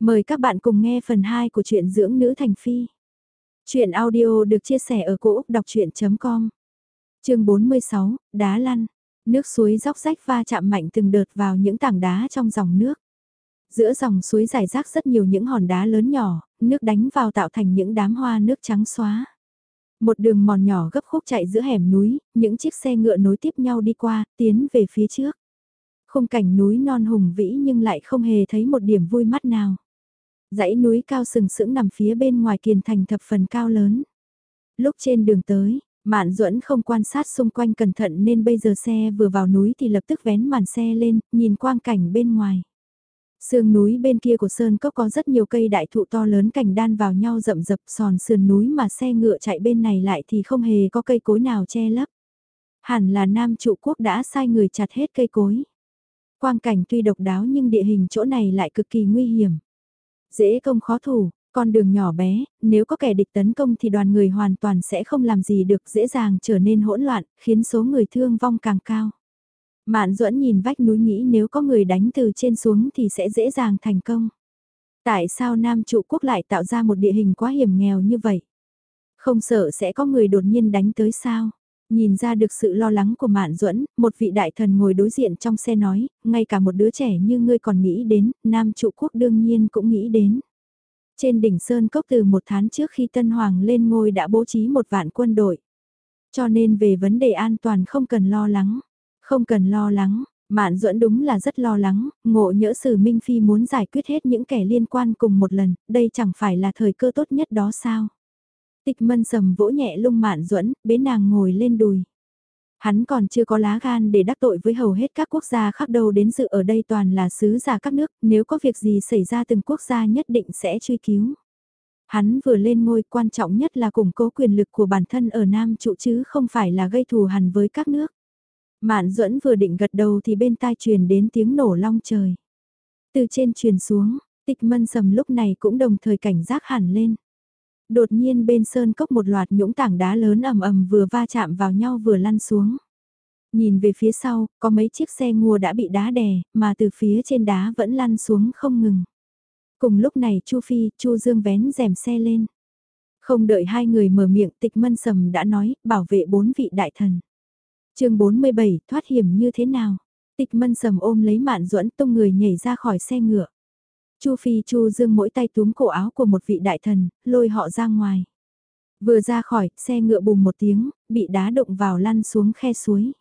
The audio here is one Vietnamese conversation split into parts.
Mời các bạn cùng nghe phần 2 của truyện dưỡng nữ thành phi. Chuyện audio được chia sẻ ở cỗ đọc chuyện.com Trường 46, Đá lăn. Nước suối róc rách va chạm mạnh từng đợt vào những tảng đá trong dòng nước. Giữa dòng suối dài rác rất nhiều những hòn đá lớn nhỏ, nước đánh vào tạo thành những đám hoa nước trắng xóa. Một đường mòn nhỏ gấp khúc chạy giữa hẻm núi, những chiếc xe ngựa nối tiếp nhau đi qua, tiến về phía trước. Khung cảnh núi non hùng vĩ nhưng lại không hề thấy một điểm vui mắt nào dãy núi cao sừng sững nằm phía bên ngoài kiền thành thập phần cao lớn. Lúc trên đường tới, Mạn Duẫn không quan sát xung quanh cẩn thận nên bây giờ xe vừa vào núi thì lập tức vén màn xe lên, nhìn quang cảnh bên ngoài. Sườn núi bên kia của Sơn Cốc có rất nhiều cây đại thụ to lớn cành đan vào nhau rậm rập sòn sườn núi mà xe ngựa chạy bên này lại thì không hề có cây cối nào che lấp. Hẳn là Nam trụ quốc đã sai người chặt hết cây cối. Quang cảnh tuy độc đáo nhưng địa hình chỗ này lại cực kỳ nguy hiểm. Dễ công khó thủ, con đường nhỏ bé, nếu có kẻ địch tấn công thì đoàn người hoàn toàn sẽ không làm gì được dễ dàng trở nên hỗn loạn, khiến số người thương vong càng cao. Mạn duẫn nhìn vách núi nghĩ nếu có người đánh từ trên xuống thì sẽ dễ dàng thành công. Tại sao Nam trụ quốc lại tạo ra một địa hình quá hiểm nghèo như vậy? Không sợ sẽ có người đột nhiên đánh tới sao? Nhìn ra được sự lo lắng của Mạn Duẫn, một vị đại thần ngồi đối diện trong xe nói, ngay cả một đứa trẻ như ngươi còn nghĩ đến, Nam trụ quốc đương nhiên cũng nghĩ đến. Trên đỉnh Sơn Cốc từ một tháng trước khi Tân Hoàng lên ngôi đã bố trí một vạn quân đội. Cho nên về vấn đề an toàn không cần lo lắng. Không cần lo lắng, Mạn Duẫn đúng là rất lo lắng, ngộ nhỡ Sử Minh Phi muốn giải quyết hết những kẻ liên quan cùng một lần, đây chẳng phải là thời cơ tốt nhất đó sao? Tịch mân sầm vỗ nhẹ lung mạn duẫn bế nàng ngồi lên đùi. Hắn còn chưa có lá gan để đắc tội với hầu hết các quốc gia khác đâu đến dự ở đây toàn là sứ giả các nước, nếu có việc gì xảy ra từng quốc gia nhất định sẽ truy cứu. Hắn vừa lên ngôi quan trọng nhất là củng cố quyền lực của bản thân ở Nam trụ chứ không phải là gây thù hằn với các nước. Mạn duẫn vừa định gật đầu thì bên tai truyền đến tiếng nổ long trời. Từ trên truyền xuống, tịch mân sầm lúc này cũng đồng thời cảnh giác hẳn lên. Đột nhiên bên sơn cốc một loạt nhũng tảng đá lớn ầm ầm vừa va chạm vào nhau vừa lăn xuống. Nhìn về phía sau, có mấy chiếc xe ngua đã bị đá đè, mà từ phía trên đá vẫn lăn xuống không ngừng. Cùng lúc này Chu Phi, Chu Dương vén rèm xe lên. Không đợi hai người mở miệng tịch mân sầm đã nói, bảo vệ bốn vị đại thần. chương 47, thoát hiểm như thế nào? Tịch mân sầm ôm lấy mạn duẫn tung người nhảy ra khỏi xe ngựa. Chu Phi Chu Dương mỗi tay túm cổ áo của một vị đại thần, lôi họ ra ngoài. Vừa ra khỏi, xe ngựa bùm một tiếng, bị đá đụng vào lăn xuống khe suối.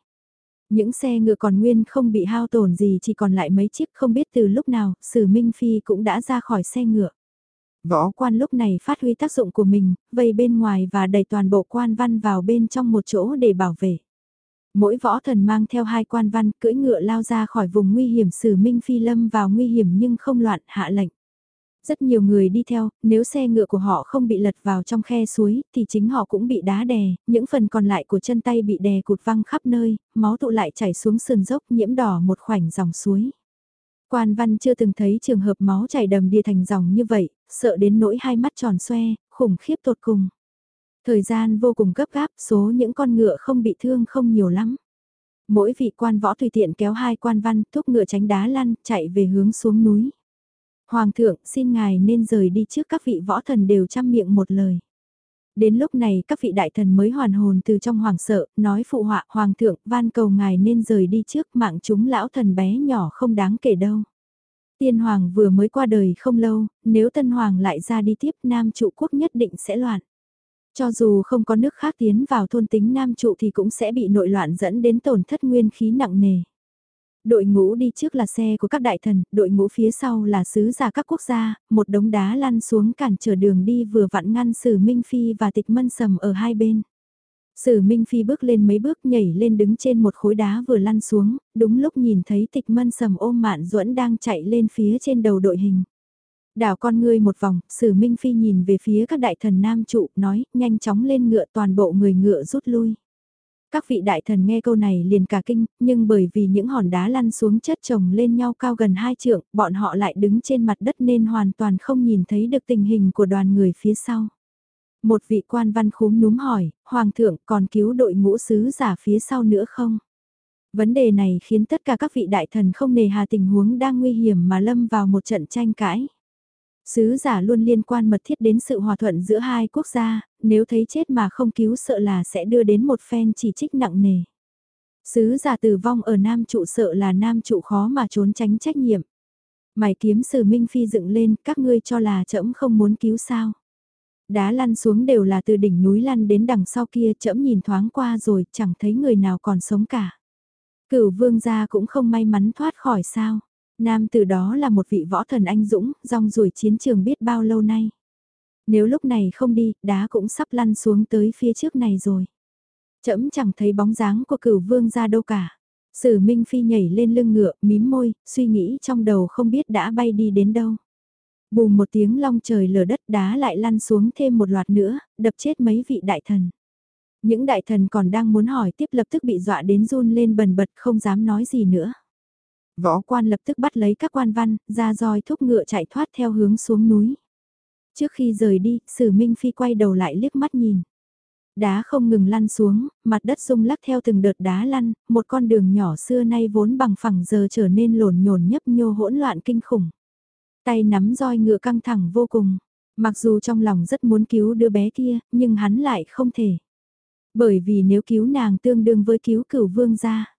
Những xe ngựa còn nguyên không bị hao tổn gì chỉ còn lại mấy chiếc không biết từ lúc nào, Sử Minh Phi cũng đã ra khỏi xe ngựa. Võ quan lúc này phát huy tác dụng của mình, vây bên ngoài và đẩy toàn bộ quan văn vào bên trong một chỗ để bảo vệ. Mỗi võ thần mang theo hai quan văn cưỡi ngựa lao ra khỏi vùng nguy hiểm sử minh phi lâm vào nguy hiểm nhưng không loạn hạ lệnh. Rất nhiều người đi theo, nếu xe ngựa của họ không bị lật vào trong khe suối, thì chính họ cũng bị đá đè, những phần còn lại của chân tay bị đè cụt văng khắp nơi, máu tụ lại chảy xuống sườn dốc nhiễm đỏ một khoảnh dòng suối. Quan văn chưa từng thấy trường hợp máu chảy đầm đìa thành dòng như vậy, sợ đến nỗi hai mắt tròn xoe, khủng khiếp tột cùng. Thời gian vô cùng gấp gáp, số những con ngựa không bị thương không nhiều lắm. Mỗi vị quan võ tùy tiện kéo hai quan văn, thúc ngựa tránh đá lăn, chạy về hướng xuống núi. Hoàng thượng, xin ngài nên rời đi trước các vị võ thần đều chăm miệng một lời. Đến lúc này các vị đại thần mới hoàn hồn từ trong hoàng sợ, nói phụ họa hoàng thượng van cầu ngài nên rời đi trước mạng chúng lão thần bé nhỏ không đáng kể đâu. Tiên hoàng vừa mới qua đời không lâu, nếu tân hoàng lại ra đi tiếp nam trụ quốc nhất định sẽ loạn. Cho dù không có nước khác tiến vào thôn tính nam trụ thì cũng sẽ bị nội loạn dẫn đến tổn thất nguyên khí nặng nề. Đội ngũ đi trước là xe của các đại thần, đội ngũ phía sau là sứ giả các quốc gia, một đống đá lăn xuống cản trở đường đi vừa vặn ngăn Sử Minh Phi và Tịch Mân Sầm ở hai bên. Sử Minh Phi bước lên mấy bước nhảy lên đứng trên một khối đá vừa lăn xuống, đúng lúc nhìn thấy Tịch Mân Sầm ôm Mạn Duẫn đang chạy lên phía trên đầu đội hình. Đảo con ngươi một vòng, sử Minh Phi nhìn về phía các đại thần nam trụ, nói, nhanh chóng lên ngựa toàn bộ người ngựa rút lui. Các vị đại thần nghe câu này liền cả kinh, nhưng bởi vì những hòn đá lăn xuống chất chồng lên nhau cao gần hai trượng, bọn họ lại đứng trên mặt đất nên hoàn toàn không nhìn thấy được tình hình của đoàn người phía sau. Một vị quan văn khúm núm hỏi, Hoàng thượng còn cứu đội ngũ sứ giả phía sau nữa không? Vấn đề này khiến tất cả các vị đại thần không nề hà tình huống đang nguy hiểm mà lâm vào một trận tranh cãi. Sứ giả luôn liên quan mật thiết đến sự hòa thuận giữa hai quốc gia, nếu thấy chết mà không cứu sợ là sẽ đưa đến một phen chỉ trích nặng nề. Sứ giả tử vong ở Nam trụ sợ là Nam trụ khó mà trốn tránh trách nhiệm. Mày kiếm sử Minh Phi dựng lên, các ngươi cho là trẫm không muốn cứu sao. Đá lăn xuống đều là từ đỉnh núi lăn đến đằng sau kia trẫm nhìn thoáng qua rồi chẳng thấy người nào còn sống cả. Cửu vương gia cũng không may mắn thoát khỏi sao. Nam từ đó là một vị võ thần anh dũng, rong ruổi chiến trường biết bao lâu nay. Nếu lúc này không đi, đá cũng sắp lăn xuống tới phía trước này rồi. Chấm chẳng thấy bóng dáng của cửu vương ra đâu cả. Sử Minh Phi nhảy lên lưng ngựa, mím môi, suy nghĩ trong đầu không biết đã bay đi đến đâu. Bùm một tiếng long trời lở đất đá lại lăn xuống thêm một loạt nữa, đập chết mấy vị đại thần. Những đại thần còn đang muốn hỏi tiếp lập tức bị dọa đến run lên bần bật không dám nói gì nữa. Võ quan lập tức bắt lấy các quan văn, ra roi thúc ngựa chạy thoát theo hướng xuống núi. Trước khi rời đi, Sử Minh Phi quay đầu lại liếc mắt nhìn. Đá không ngừng lăn xuống, mặt đất rung lắc theo từng đợt đá lăn, một con đường nhỏ xưa nay vốn bằng phẳng giờ trở nên lổn nhổn nhấp nhô hỗn loạn kinh khủng. Tay nắm roi ngựa căng thẳng vô cùng. Mặc dù trong lòng rất muốn cứu đứa bé kia, nhưng hắn lại không thể. Bởi vì nếu cứu nàng tương đương với cứu cửu vương gia.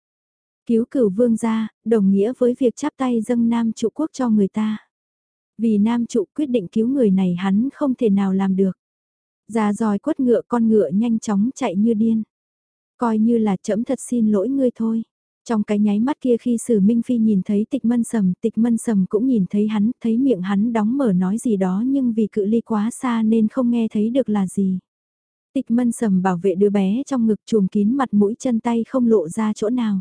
Cứu cửu vương gia, đồng nghĩa với việc chắp tay dâng nam trụ quốc cho người ta. Vì nam trụ quyết định cứu người này hắn không thể nào làm được. Ra dòi quất ngựa con ngựa nhanh chóng chạy như điên. Coi như là chậm thật xin lỗi ngươi thôi. Trong cái nháy mắt kia khi Sử Minh Phi nhìn thấy tịch mân sầm, tịch mân sầm cũng nhìn thấy hắn, thấy miệng hắn đóng mở nói gì đó nhưng vì cự ly quá xa nên không nghe thấy được là gì. Tịch mân sầm bảo vệ đứa bé trong ngực chùm kín mặt mũi chân tay không lộ ra chỗ nào.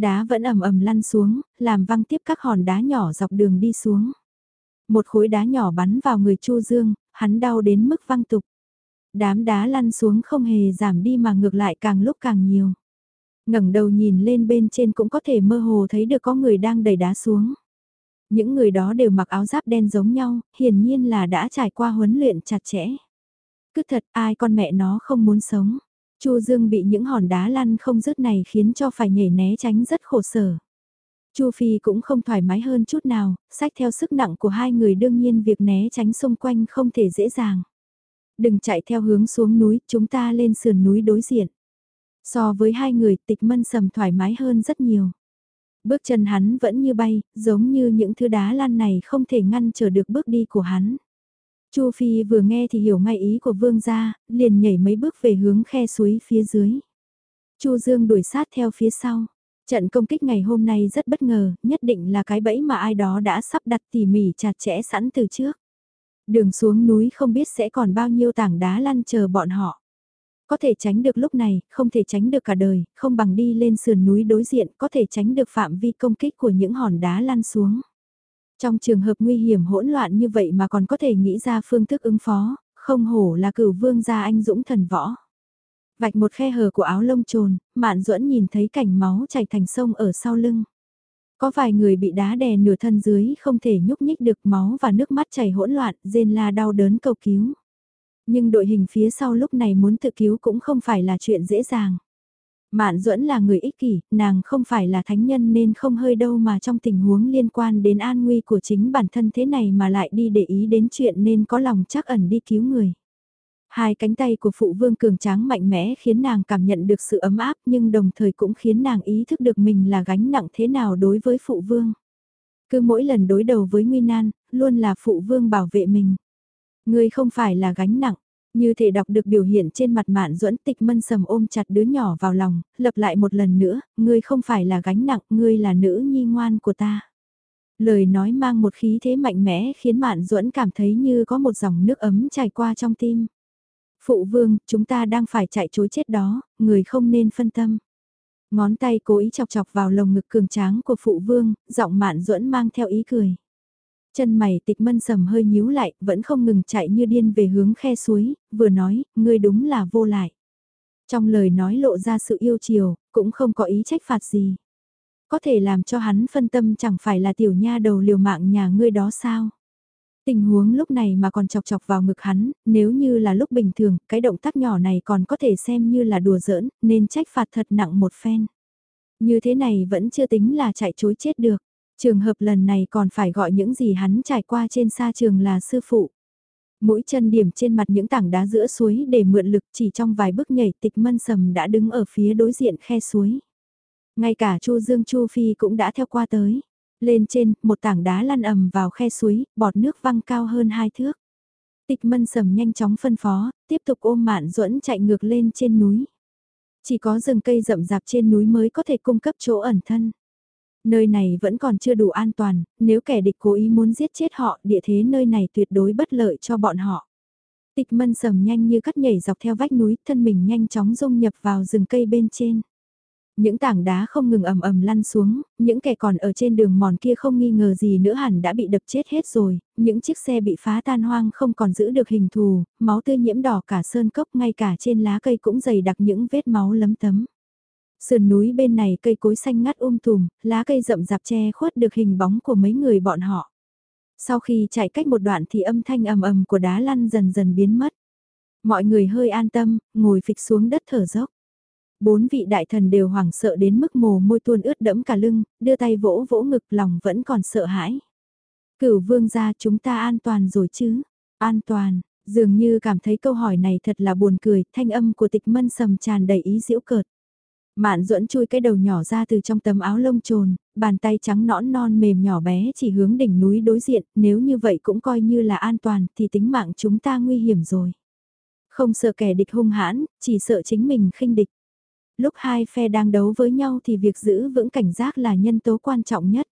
Đá vẫn ầm ầm lăn xuống, làm văng tiếp các hòn đá nhỏ dọc đường đi xuống. Một khối đá nhỏ bắn vào người Chu Dương, hắn đau đến mức văng tục. Đám đá lăn xuống không hề giảm đi mà ngược lại càng lúc càng nhiều. ngẩng đầu nhìn lên bên trên cũng có thể mơ hồ thấy được có người đang đẩy đá xuống. Những người đó đều mặc áo giáp đen giống nhau, hiển nhiên là đã trải qua huấn luyện chặt chẽ. Cứ thật ai con mẹ nó không muốn sống. Chu Dương bị những hòn đá lăn không dứt này khiến cho phải nhảy né tránh rất khổ sở. Chu Phi cũng không thoải mái hơn chút nào, sách theo sức nặng của hai người đương nhiên việc né tránh xung quanh không thể dễ dàng. Đừng chạy theo hướng xuống núi, chúng ta lên sườn núi đối diện. So với hai người tịch mân sầm thoải mái hơn rất nhiều. Bước chân hắn vẫn như bay, giống như những thứ đá lan này không thể ngăn trở được bước đi của hắn. Chu Phi vừa nghe thì hiểu ngay ý của vương gia, liền nhảy mấy bước về hướng khe suối phía dưới. Chu Dương đuổi sát theo phía sau. Trận công kích ngày hôm nay rất bất ngờ, nhất định là cái bẫy mà ai đó đã sắp đặt tỉ mỉ chặt chẽ sẵn từ trước. Đường xuống núi không biết sẽ còn bao nhiêu tảng đá lăn chờ bọn họ. Có thể tránh được lúc này, không thể tránh được cả đời, không bằng đi lên sườn núi đối diện, có thể tránh được phạm vi công kích của những hòn đá lăn xuống. Trong trường hợp nguy hiểm hỗn loạn như vậy mà còn có thể nghĩ ra phương thức ứng phó, không hổ là cửu vương gia anh dũng thần võ. Vạch một khe hở của áo lông trồn, mạn duẫn nhìn thấy cảnh máu chảy thành sông ở sau lưng. Có vài người bị đá đè nửa thân dưới không thể nhúc nhích được máu và nước mắt chảy hỗn loạn, rên la đau đớn cầu cứu. Nhưng đội hình phía sau lúc này muốn tự cứu cũng không phải là chuyện dễ dàng. Mạn duẫn là người ích kỷ, nàng không phải là thánh nhân nên không hơi đâu mà trong tình huống liên quan đến an nguy của chính bản thân thế này mà lại đi để ý đến chuyện nên có lòng chắc ẩn đi cứu người. Hai cánh tay của phụ vương cường tráng mạnh mẽ khiến nàng cảm nhận được sự ấm áp nhưng đồng thời cũng khiến nàng ý thức được mình là gánh nặng thế nào đối với phụ vương. Cứ mỗi lần đối đầu với nguy nan, luôn là phụ vương bảo vệ mình. Ngươi không phải là gánh nặng, như thể đọc được biểu hiện trên mặt mạn duẫn tịch mân sầm ôm chặt đứa nhỏ vào lòng, lập lại một lần nữa, ngươi không phải là gánh nặng, ngươi là nữ nhi ngoan của ta. Lời nói mang một khí thế mạnh mẽ khiến mạn duẫn cảm thấy như có một dòng nước ấm chảy qua trong tim. Phụ vương, chúng ta đang phải chạy chối chết đó, người không nên phân tâm. Ngón tay cố ý chọc chọc vào lồng ngực cường tráng của phụ vương, giọng mạn duẫn mang theo ý cười. Chân mày tịch mân sầm hơi nhíu lại, vẫn không ngừng chạy như điên về hướng khe suối, vừa nói, ngươi đúng là vô lại. Trong lời nói lộ ra sự yêu chiều, cũng không có ý trách phạt gì. Có thể làm cho hắn phân tâm chẳng phải là tiểu nha đầu liều mạng nhà ngươi đó sao? Tình huống lúc này mà còn chọc chọc vào ngực hắn, nếu như là lúc bình thường, cái động tác nhỏ này còn có thể xem như là đùa giỡn, nên trách phạt thật nặng một phen. Như thế này vẫn chưa tính là chạy chối chết được. Trường hợp lần này còn phải gọi những gì hắn trải qua trên xa trường là sư phụ. Mũi chân điểm trên mặt những tảng đá giữa suối để mượn lực chỉ trong vài bước nhảy tịch mân sầm đã đứng ở phía đối diện khe suối. Ngay cả Chu Dương Chu Phi cũng đã theo qua tới. Lên trên, một tảng đá lăn ầm vào khe suối, bọt nước văng cao hơn hai thước. Tịch mân sầm nhanh chóng phân phó, tiếp tục ôm mạn duẫn chạy ngược lên trên núi. Chỉ có rừng cây rậm rạp trên núi mới có thể cung cấp chỗ ẩn thân. Nơi này vẫn còn chưa đủ an toàn, nếu kẻ địch cố ý muốn giết chết họ, địa thế nơi này tuyệt đối bất lợi cho bọn họ. Tịch mân sầm nhanh như cắt nhảy dọc theo vách núi, thân mình nhanh chóng dung nhập vào rừng cây bên trên. Những tảng đá không ngừng ầm ầm lăn xuống, những kẻ còn ở trên đường mòn kia không nghi ngờ gì nữa hẳn đã bị đập chết hết rồi, những chiếc xe bị phá tan hoang không còn giữ được hình thù, máu tươi nhiễm đỏ cả sơn cốc ngay cả trên lá cây cũng dày đặc những vết máu lấm tấm. Sườn núi bên này cây cối xanh ngắt um tùm, lá cây rậm rạp che khuất được hình bóng của mấy người bọn họ. Sau khi chạy cách một đoạn thì âm thanh ầm ầm của đá lăn dần dần biến mất. Mọi người hơi an tâm, ngồi phịch xuống đất thở dốc. Bốn vị đại thần đều hoảng sợ đến mức mồ môi tuôn ướt đẫm cả lưng, đưa tay vỗ vỗ ngực lòng vẫn còn sợ hãi. Cửu vương gia chúng ta an toàn rồi chứ? An toàn, dường như cảm thấy câu hỏi này thật là buồn cười, thanh âm của tịch mân sầm tràn đầy ý diễu cợt. Mạn duẫn chui cái đầu nhỏ ra từ trong tấm áo lông trồn, bàn tay trắng nõn non mềm nhỏ bé chỉ hướng đỉnh núi đối diện, nếu như vậy cũng coi như là an toàn thì tính mạng chúng ta nguy hiểm rồi. Không sợ kẻ địch hung hãn, chỉ sợ chính mình khinh địch. Lúc hai phe đang đấu với nhau thì việc giữ vững cảnh giác là nhân tố quan trọng nhất.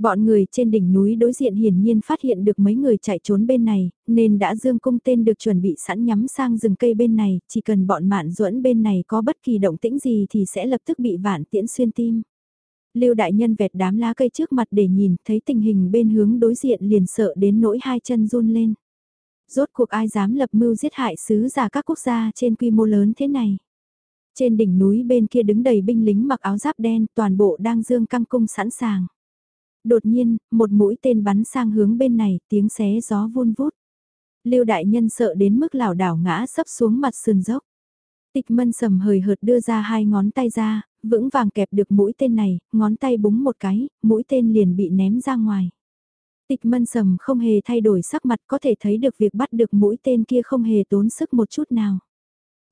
Bọn người trên đỉnh núi đối diện hiển nhiên phát hiện được mấy người chạy trốn bên này, nên đã dương cung tên được chuẩn bị sẵn nhắm sang rừng cây bên này, chỉ cần bọn mạn duẫn bên này có bất kỳ động tĩnh gì thì sẽ lập tức bị vạn tiễn xuyên tim. Lưu đại nhân vẹt đám lá cây trước mặt để nhìn, thấy tình hình bên hướng đối diện liền sợ đến nỗi hai chân run lên. Rốt cuộc ai dám lập mưu giết hại sứ giả các quốc gia trên quy mô lớn thế này. Trên đỉnh núi bên kia đứng đầy binh lính mặc áo giáp đen, toàn bộ đang dương căng cung sẵn sàng. Đột nhiên, một mũi tên bắn sang hướng bên này, tiếng xé gió vun vút. Lưu đại nhân sợ đến mức lảo đảo ngã sấp xuống mặt sườn dốc. Tịch mân sầm hời hợt đưa ra hai ngón tay ra, vững vàng kẹp được mũi tên này, ngón tay búng một cái, mũi tên liền bị ném ra ngoài. Tịch mân sầm không hề thay đổi sắc mặt có thể thấy được việc bắt được mũi tên kia không hề tốn sức một chút nào.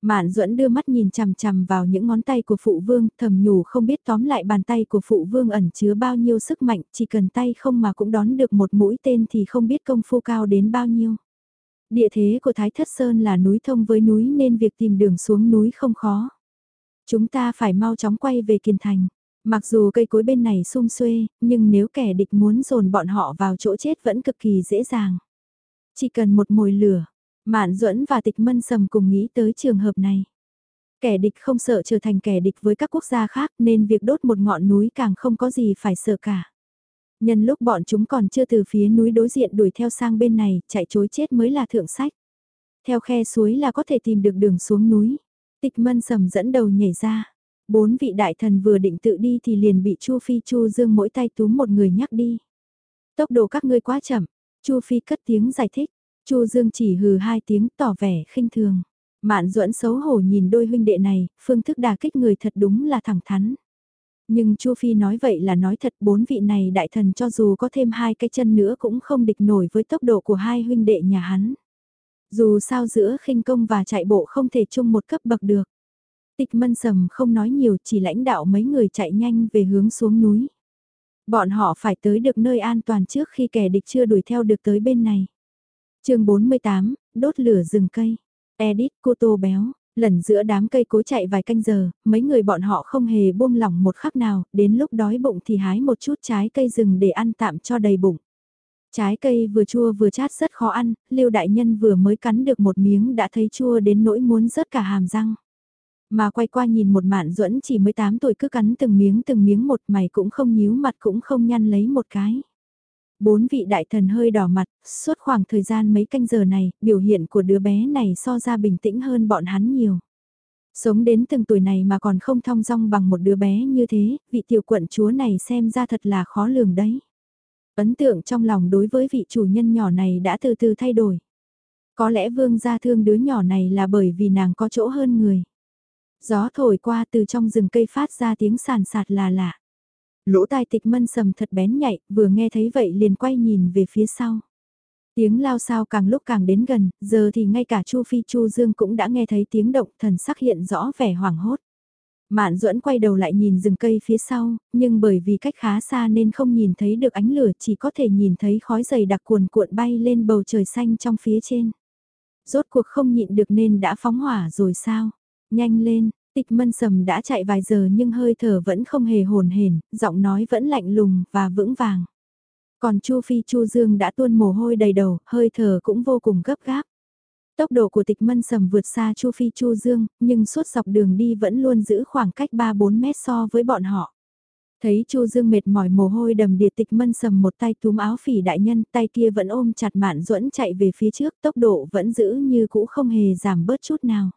Mạn duẫn đưa mắt nhìn chằm chằm vào những ngón tay của phụ vương, thầm nhủ không biết tóm lại bàn tay của phụ vương ẩn chứa bao nhiêu sức mạnh, chỉ cần tay không mà cũng đón được một mũi tên thì không biết công phu cao đến bao nhiêu. Địa thế của Thái Thất Sơn là núi thông với núi nên việc tìm đường xuống núi không khó. Chúng ta phải mau chóng quay về Kiên Thành. Mặc dù cây cối bên này sum xuê, nhưng nếu kẻ địch muốn dồn bọn họ vào chỗ chết vẫn cực kỳ dễ dàng. Chỉ cần một mồi lửa, Mạn Duẫn và Tịch Mân Sầm cùng nghĩ tới trường hợp này. Kẻ địch không sợ trở thành kẻ địch với các quốc gia khác nên việc đốt một ngọn núi càng không có gì phải sợ cả. Nhân lúc bọn chúng còn chưa từ phía núi đối diện đuổi theo sang bên này, chạy chối chết mới là thượng sách. Theo khe suối là có thể tìm được đường xuống núi. Tịch Mân Sầm dẫn đầu nhảy ra. Bốn vị đại thần vừa định tự đi thì liền bị Chu Phi Chu Dương mỗi tay túm một người nhắc đi. Tốc độ các ngươi quá chậm. Chu Phi cất tiếng giải thích. Chu Dương chỉ hừ hai tiếng tỏ vẻ khinh thường. Mạn duẫn xấu hổ nhìn đôi huynh đệ này, phương thức đà kích người thật đúng là thẳng thắn. Nhưng Chu Phi nói vậy là nói thật bốn vị này đại thần cho dù có thêm hai cái chân nữa cũng không địch nổi với tốc độ của hai huynh đệ nhà hắn. Dù sao giữa khinh công và chạy bộ không thể chung một cấp bậc được. Tịch mân sầm không nói nhiều chỉ lãnh đạo mấy người chạy nhanh về hướng xuống núi. Bọn họ phải tới được nơi an toàn trước khi kẻ địch chưa đuổi theo được tới bên này chương 48, đốt lửa rừng cây. Edit, cô tô béo, lần giữa đám cây cối chạy vài canh giờ, mấy người bọn họ không hề buông lỏng một khắc nào, đến lúc đói bụng thì hái một chút trái cây rừng để ăn tạm cho đầy bụng. Trái cây vừa chua vừa chát rất khó ăn, Lưu Đại Nhân vừa mới cắn được một miếng đã thấy chua đến nỗi muốn rớt cả hàm răng. Mà quay qua nhìn một mạn duẫn chỉ 18 tuổi cứ cắn từng miếng từng miếng một mày cũng không nhíu mặt cũng không nhăn lấy một cái. Bốn vị đại thần hơi đỏ mặt, suốt khoảng thời gian mấy canh giờ này, biểu hiện của đứa bé này so ra bình tĩnh hơn bọn hắn nhiều. Sống đến từng tuổi này mà còn không thong dong bằng một đứa bé như thế, vị tiểu quận chúa này xem ra thật là khó lường đấy. Ấn tượng trong lòng đối với vị chủ nhân nhỏ này đã từ từ thay đổi. Có lẽ vương gia thương đứa nhỏ này là bởi vì nàng có chỗ hơn người. Gió thổi qua từ trong rừng cây phát ra tiếng sàn sạt là lạ. Lỗ tai tịch mân sầm thật bén nhạy, vừa nghe thấy vậy liền quay nhìn về phía sau. Tiếng lao sao càng lúc càng đến gần, giờ thì ngay cả Chu Phi Chu Dương cũng đã nghe thấy tiếng động thần sắc hiện rõ vẻ hoảng hốt. Mạn duẫn quay đầu lại nhìn rừng cây phía sau, nhưng bởi vì cách khá xa nên không nhìn thấy được ánh lửa chỉ có thể nhìn thấy khói dày đặc cuồn cuộn bay lên bầu trời xanh trong phía trên. Rốt cuộc không nhịn được nên đã phóng hỏa rồi sao? Nhanh lên, tịch mân sầm đã chạy vài giờ nhưng hơi thở vẫn không hề hồn hển, giọng nói vẫn lạnh lùng và vững vàng. Còn Chu Phi Chu Dương đã tuôn mồ hôi đầy đầu, hơi thở cũng vô cùng gấp gáp. Tốc độ của tịch mân sầm vượt xa Chu Phi Chu Dương, nhưng suốt dọc đường đi vẫn luôn giữ khoảng cách 3-4 mét so với bọn họ. Thấy Chu Dương mệt mỏi mồ hôi đầm đìa tịch mân sầm một tay túm áo phỉ đại nhân, tay kia vẫn ôm chặt mạn duẫn chạy về phía trước, tốc độ vẫn giữ như cũ không hề giảm bớt chút nào.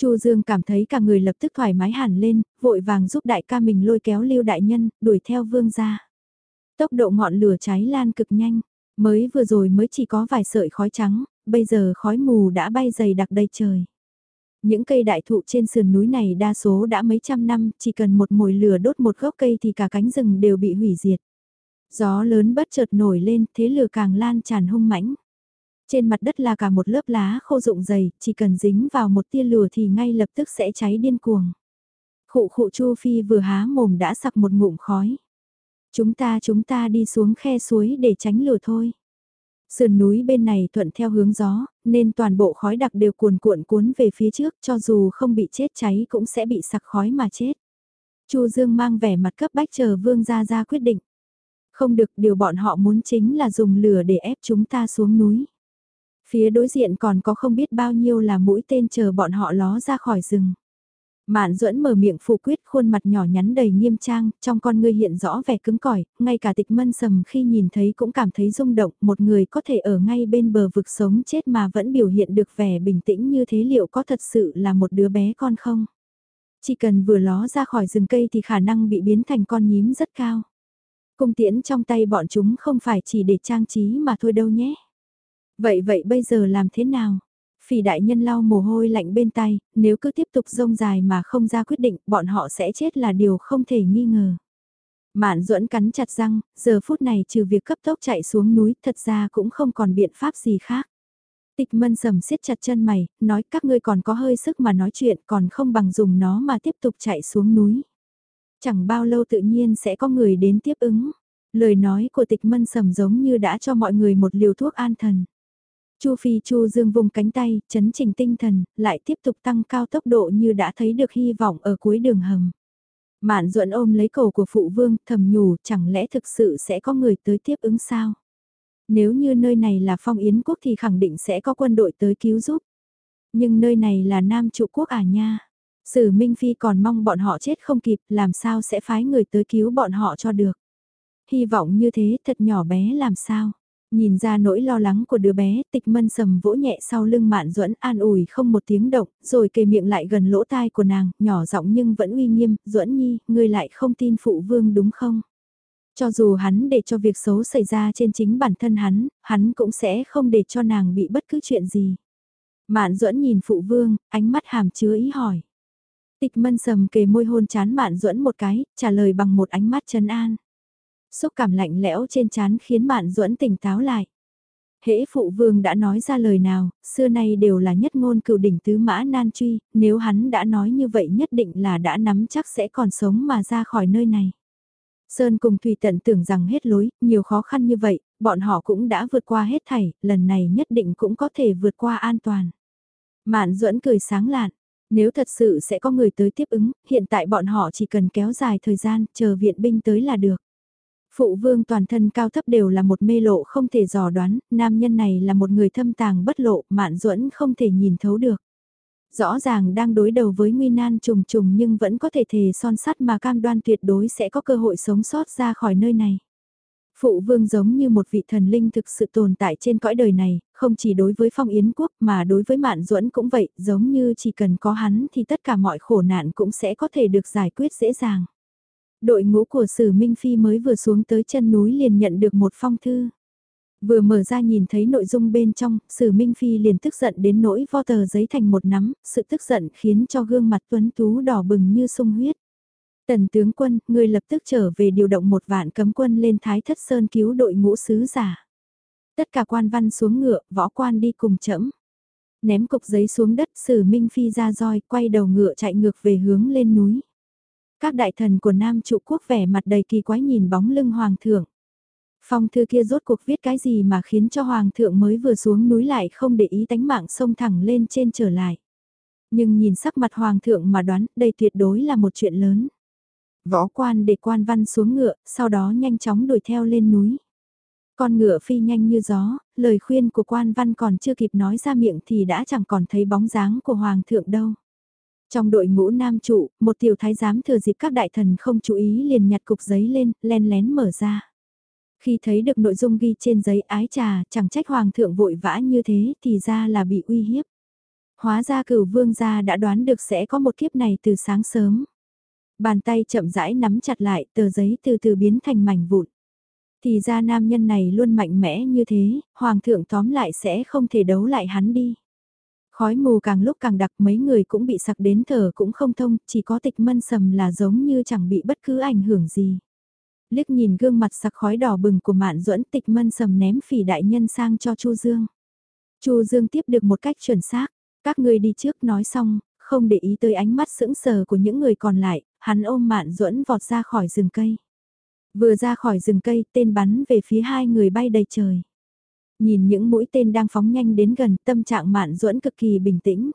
Chu Dương cảm thấy cả người lập tức thoải mái hẳn lên, vội vàng giúp đại ca mình lôi kéo lưu đại nhân, đuổi theo vương gia. Tốc độ ngọn lửa cháy lan cực nhanh, mới vừa rồi mới chỉ có vài sợi khói trắng, bây giờ khói mù đã bay dày đặc đầy trời. Những cây đại thụ trên sườn núi này đa số đã mấy trăm năm, chỉ cần một mồi lửa đốt một gốc cây thì cả cánh rừng đều bị hủy diệt. Gió lớn bất chợt nổi lên, thế lửa càng lan tràn hung mãnh. Trên mặt đất là cả một lớp lá khô rụng dày, chỉ cần dính vào một tia lửa thì ngay lập tức sẽ cháy điên cuồng. Khụ khụ Chu Phi vừa há mồm đã sặc một ngụm khói. Chúng ta chúng ta đi xuống khe suối để tránh lửa thôi. Sườn núi bên này thuận theo hướng gió, nên toàn bộ khói đặc đều cuồn cuộn cuốn về phía trước cho dù không bị chết cháy cũng sẽ bị sặc khói mà chết. Chu Dương mang vẻ mặt cấp bách chờ Vương Gia Gia quyết định. Không được điều bọn họ muốn chính là dùng lửa để ép chúng ta xuống núi. Phía đối diện còn có không biết bao nhiêu là mũi tên chờ bọn họ ló ra khỏi rừng. Mạn duẫn mở miệng phủ quyết khuôn mặt nhỏ nhắn đầy nghiêm trang, trong con ngươi hiện rõ vẻ cứng cỏi, ngay cả tịch mân sầm khi nhìn thấy cũng cảm thấy rung động, một người có thể ở ngay bên bờ vực sống chết mà vẫn biểu hiện được vẻ bình tĩnh như thế liệu có thật sự là một đứa bé con không? Chỉ cần vừa ló ra khỏi rừng cây thì khả năng bị biến thành con nhím rất cao. Cung tiễn trong tay bọn chúng không phải chỉ để trang trí mà thôi đâu nhé. Vậy vậy bây giờ làm thế nào? Phỉ đại nhân lau mồ hôi lạnh bên tay, nếu cứ tiếp tục rông dài mà không ra quyết định, bọn họ sẽ chết là điều không thể nghi ngờ. Mạn duẫn cắn chặt răng, giờ phút này trừ việc cấp tốc chạy xuống núi, thật ra cũng không còn biện pháp gì khác. Tịch mân sầm siết chặt chân mày, nói các ngươi còn có hơi sức mà nói chuyện còn không bằng dùng nó mà tiếp tục chạy xuống núi. Chẳng bao lâu tự nhiên sẽ có người đến tiếp ứng. Lời nói của tịch mân sầm giống như đã cho mọi người một liều thuốc an thần. Chu Phi Chu Dương vùng cánh tay, chấn chỉnh tinh thần, lại tiếp tục tăng cao tốc độ như đã thấy được hy vọng ở cuối đường hầm. Mạn duẫn ôm lấy cổ của phụ vương, thầm nhủ, chẳng lẽ thực sự sẽ có người tới tiếp ứng sao? Nếu như nơi này là phong yến quốc thì khẳng định sẽ có quân đội tới cứu giúp. Nhưng nơi này là nam trụ quốc à nha. Sử Minh Phi còn mong bọn họ chết không kịp, làm sao sẽ phái người tới cứu bọn họ cho được. Hy vọng như thế thật nhỏ bé làm sao. Nhìn ra nỗi lo lắng của đứa bé, tịch mân sầm vỗ nhẹ sau lưng mạn duẫn an ủi không một tiếng động, rồi kề miệng lại gần lỗ tai của nàng, nhỏ giọng nhưng vẫn uy nghiêm, duẫn nhi, ngươi lại không tin phụ vương đúng không? Cho dù hắn để cho việc xấu xảy ra trên chính bản thân hắn, hắn cũng sẽ không để cho nàng bị bất cứ chuyện gì. Mạn duẫn nhìn phụ vương, ánh mắt hàm chứa ý hỏi. Tịch mân sầm kề môi hôn chán mạn duẫn một cái, trả lời bằng một ánh mắt trấn an. Xúc cảm lạnh lẽo trên chán khiến Mạn Duẫn tỉnh táo lại. Hễ phụ vương đã nói ra lời nào, xưa nay đều là nhất ngôn cửu đỉnh tứ mã nan truy, nếu hắn đã nói như vậy nhất định là đã nắm chắc sẽ còn sống mà ra khỏi nơi này. Sơn cùng Thủy tận tưởng rằng hết lối, nhiều khó khăn như vậy, bọn họ cũng đã vượt qua hết thảy, lần này nhất định cũng có thể vượt qua an toàn. Mạn duẫn cười sáng lạn, nếu thật sự sẽ có người tới tiếp ứng, hiện tại bọn họ chỉ cần kéo dài thời gian, chờ viện binh tới là được. Phụ vương toàn thân cao thấp đều là một mê lộ không thể dò đoán, nam nhân này là một người thâm tàng bất lộ, mạn duẫn không thể nhìn thấu được. Rõ ràng đang đối đầu với nguy nan trùng trùng nhưng vẫn có thể thề son sắt mà cam đoan tuyệt đối sẽ có cơ hội sống sót ra khỏi nơi này. Phụ vương giống như một vị thần linh thực sự tồn tại trên cõi đời này, không chỉ đối với phong yến quốc mà đối với mạn duẫn cũng vậy, giống như chỉ cần có hắn thì tất cả mọi khổ nạn cũng sẽ có thể được giải quyết dễ dàng. Đội ngũ của Sử Minh Phi mới vừa xuống tới chân núi liền nhận được một phong thư. Vừa mở ra nhìn thấy nội dung bên trong, Sử Minh Phi liền tức giận đến nỗi vo tờ giấy thành một nắm, sự tức giận khiến cho gương mặt tuấn tú đỏ bừng như sung huyết. Tần tướng quân, người lập tức trở về điều động một vạn cấm quân lên Thái Thất Sơn cứu đội ngũ sứ giả. Tất cả quan văn xuống ngựa, võ quan đi cùng chẫm. Ném cục giấy xuống đất sử Minh Phi ra roi, quay đầu ngựa chạy ngược về hướng lên núi. Các đại thần của Nam trụ quốc vẻ mặt đầy kỳ quái nhìn bóng lưng hoàng thượng. Phong thư kia rốt cuộc viết cái gì mà khiến cho hoàng thượng mới vừa xuống núi lại không để ý tánh mạng sông thẳng lên trên trở lại. Nhưng nhìn sắc mặt hoàng thượng mà đoán đây tuyệt đối là một chuyện lớn. Võ quan để quan văn xuống ngựa, sau đó nhanh chóng đuổi theo lên núi. Con ngựa phi nhanh như gió, lời khuyên của quan văn còn chưa kịp nói ra miệng thì đã chẳng còn thấy bóng dáng của hoàng thượng đâu. Trong đội ngũ nam trụ, một tiểu thái giám thừa dịp các đại thần không chú ý liền nhặt cục giấy lên, len lén mở ra. Khi thấy được nội dung ghi trên giấy ái trà, chẳng trách hoàng thượng vội vã như thế thì ra là bị uy hiếp. Hóa ra cửu vương gia đã đoán được sẽ có một kiếp này từ sáng sớm. Bàn tay chậm rãi nắm chặt lại tờ giấy từ từ biến thành mảnh vụn. Thì ra nam nhân này luôn mạnh mẽ như thế, hoàng thượng tóm lại sẽ không thể đấu lại hắn đi. Khói mù càng lúc càng đặc mấy người cũng bị sặc đến thở cũng không thông, chỉ có tịch mân sầm là giống như chẳng bị bất cứ ảnh hưởng gì. Liếc nhìn gương mặt sặc khói đỏ bừng của mạn duẫn tịch mân sầm ném phỉ đại nhân sang cho Chu Dương. Chu Dương tiếp được một cách chuẩn xác, các người đi trước nói xong, không để ý tới ánh mắt sững sờ của những người còn lại, hắn ôm mạn duẫn vọt ra khỏi rừng cây. Vừa ra khỏi rừng cây, tên bắn về phía hai người bay đầy trời. Nhìn những mũi tên đang phóng nhanh đến gần, tâm trạng mạn duẫn cực kỳ bình tĩnh.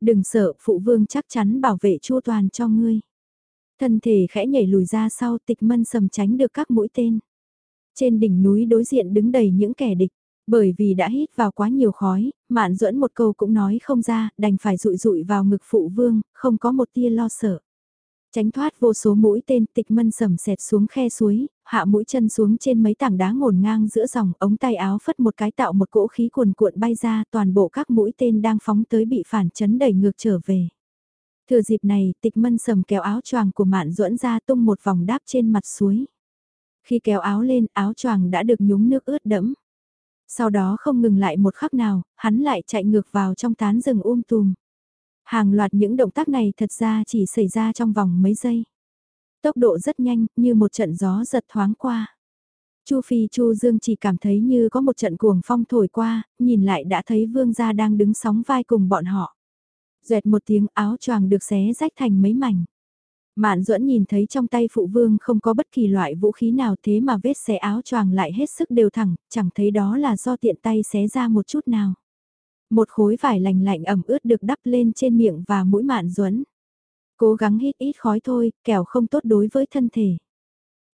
Đừng sợ, phụ vương chắc chắn bảo vệ chu toàn cho ngươi. Thân thể khẽ nhảy lùi ra sau tịch mân sầm tránh được các mũi tên. Trên đỉnh núi đối diện đứng đầy những kẻ địch. Bởi vì đã hít vào quá nhiều khói, mạn duẫn một câu cũng nói không ra, đành phải rụi rụi vào ngực phụ vương, không có một tia lo sợ. Tránh thoát vô số mũi tên tịch mân sầm xẹt xuống khe suối, hạ mũi chân xuống trên mấy tảng đá ngổn ngang giữa dòng ống tay áo phất một cái tạo một cỗ khí cuồn cuộn bay ra toàn bộ các mũi tên đang phóng tới bị phản chấn đẩy ngược trở về. Thừa dịp này tịch mân sầm kéo áo choàng của mạn duẫn ra tung một vòng đáp trên mặt suối. Khi kéo áo lên áo choàng đã được nhúng nước ướt đẫm. Sau đó không ngừng lại một khắc nào, hắn lại chạy ngược vào trong tán rừng um tùm. Hàng loạt những động tác này thật ra chỉ xảy ra trong vòng mấy giây. Tốc độ rất nhanh, như một trận gió giật thoáng qua. Chu Phi Chu Dương chỉ cảm thấy như có một trận cuồng phong thổi qua, nhìn lại đã thấy vương gia đang đứng sóng vai cùng bọn họ. Duệt một tiếng áo choàng được xé rách thành mấy mảnh. Mạn duẫn nhìn thấy trong tay phụ vương không có bất kỳ loại vũ khí nào thế mà vết xé áo choàng lại hết sức đều thẳng, chẳng thấy đó là do tiện tay xé ra một chút nào. Một khối vải lành lạnh ẩm ướt được đắp lên trên miệng và mũi mạn duẫn Cố gắng hít ít khói thôi, kẻo không tốt đối với thân thể.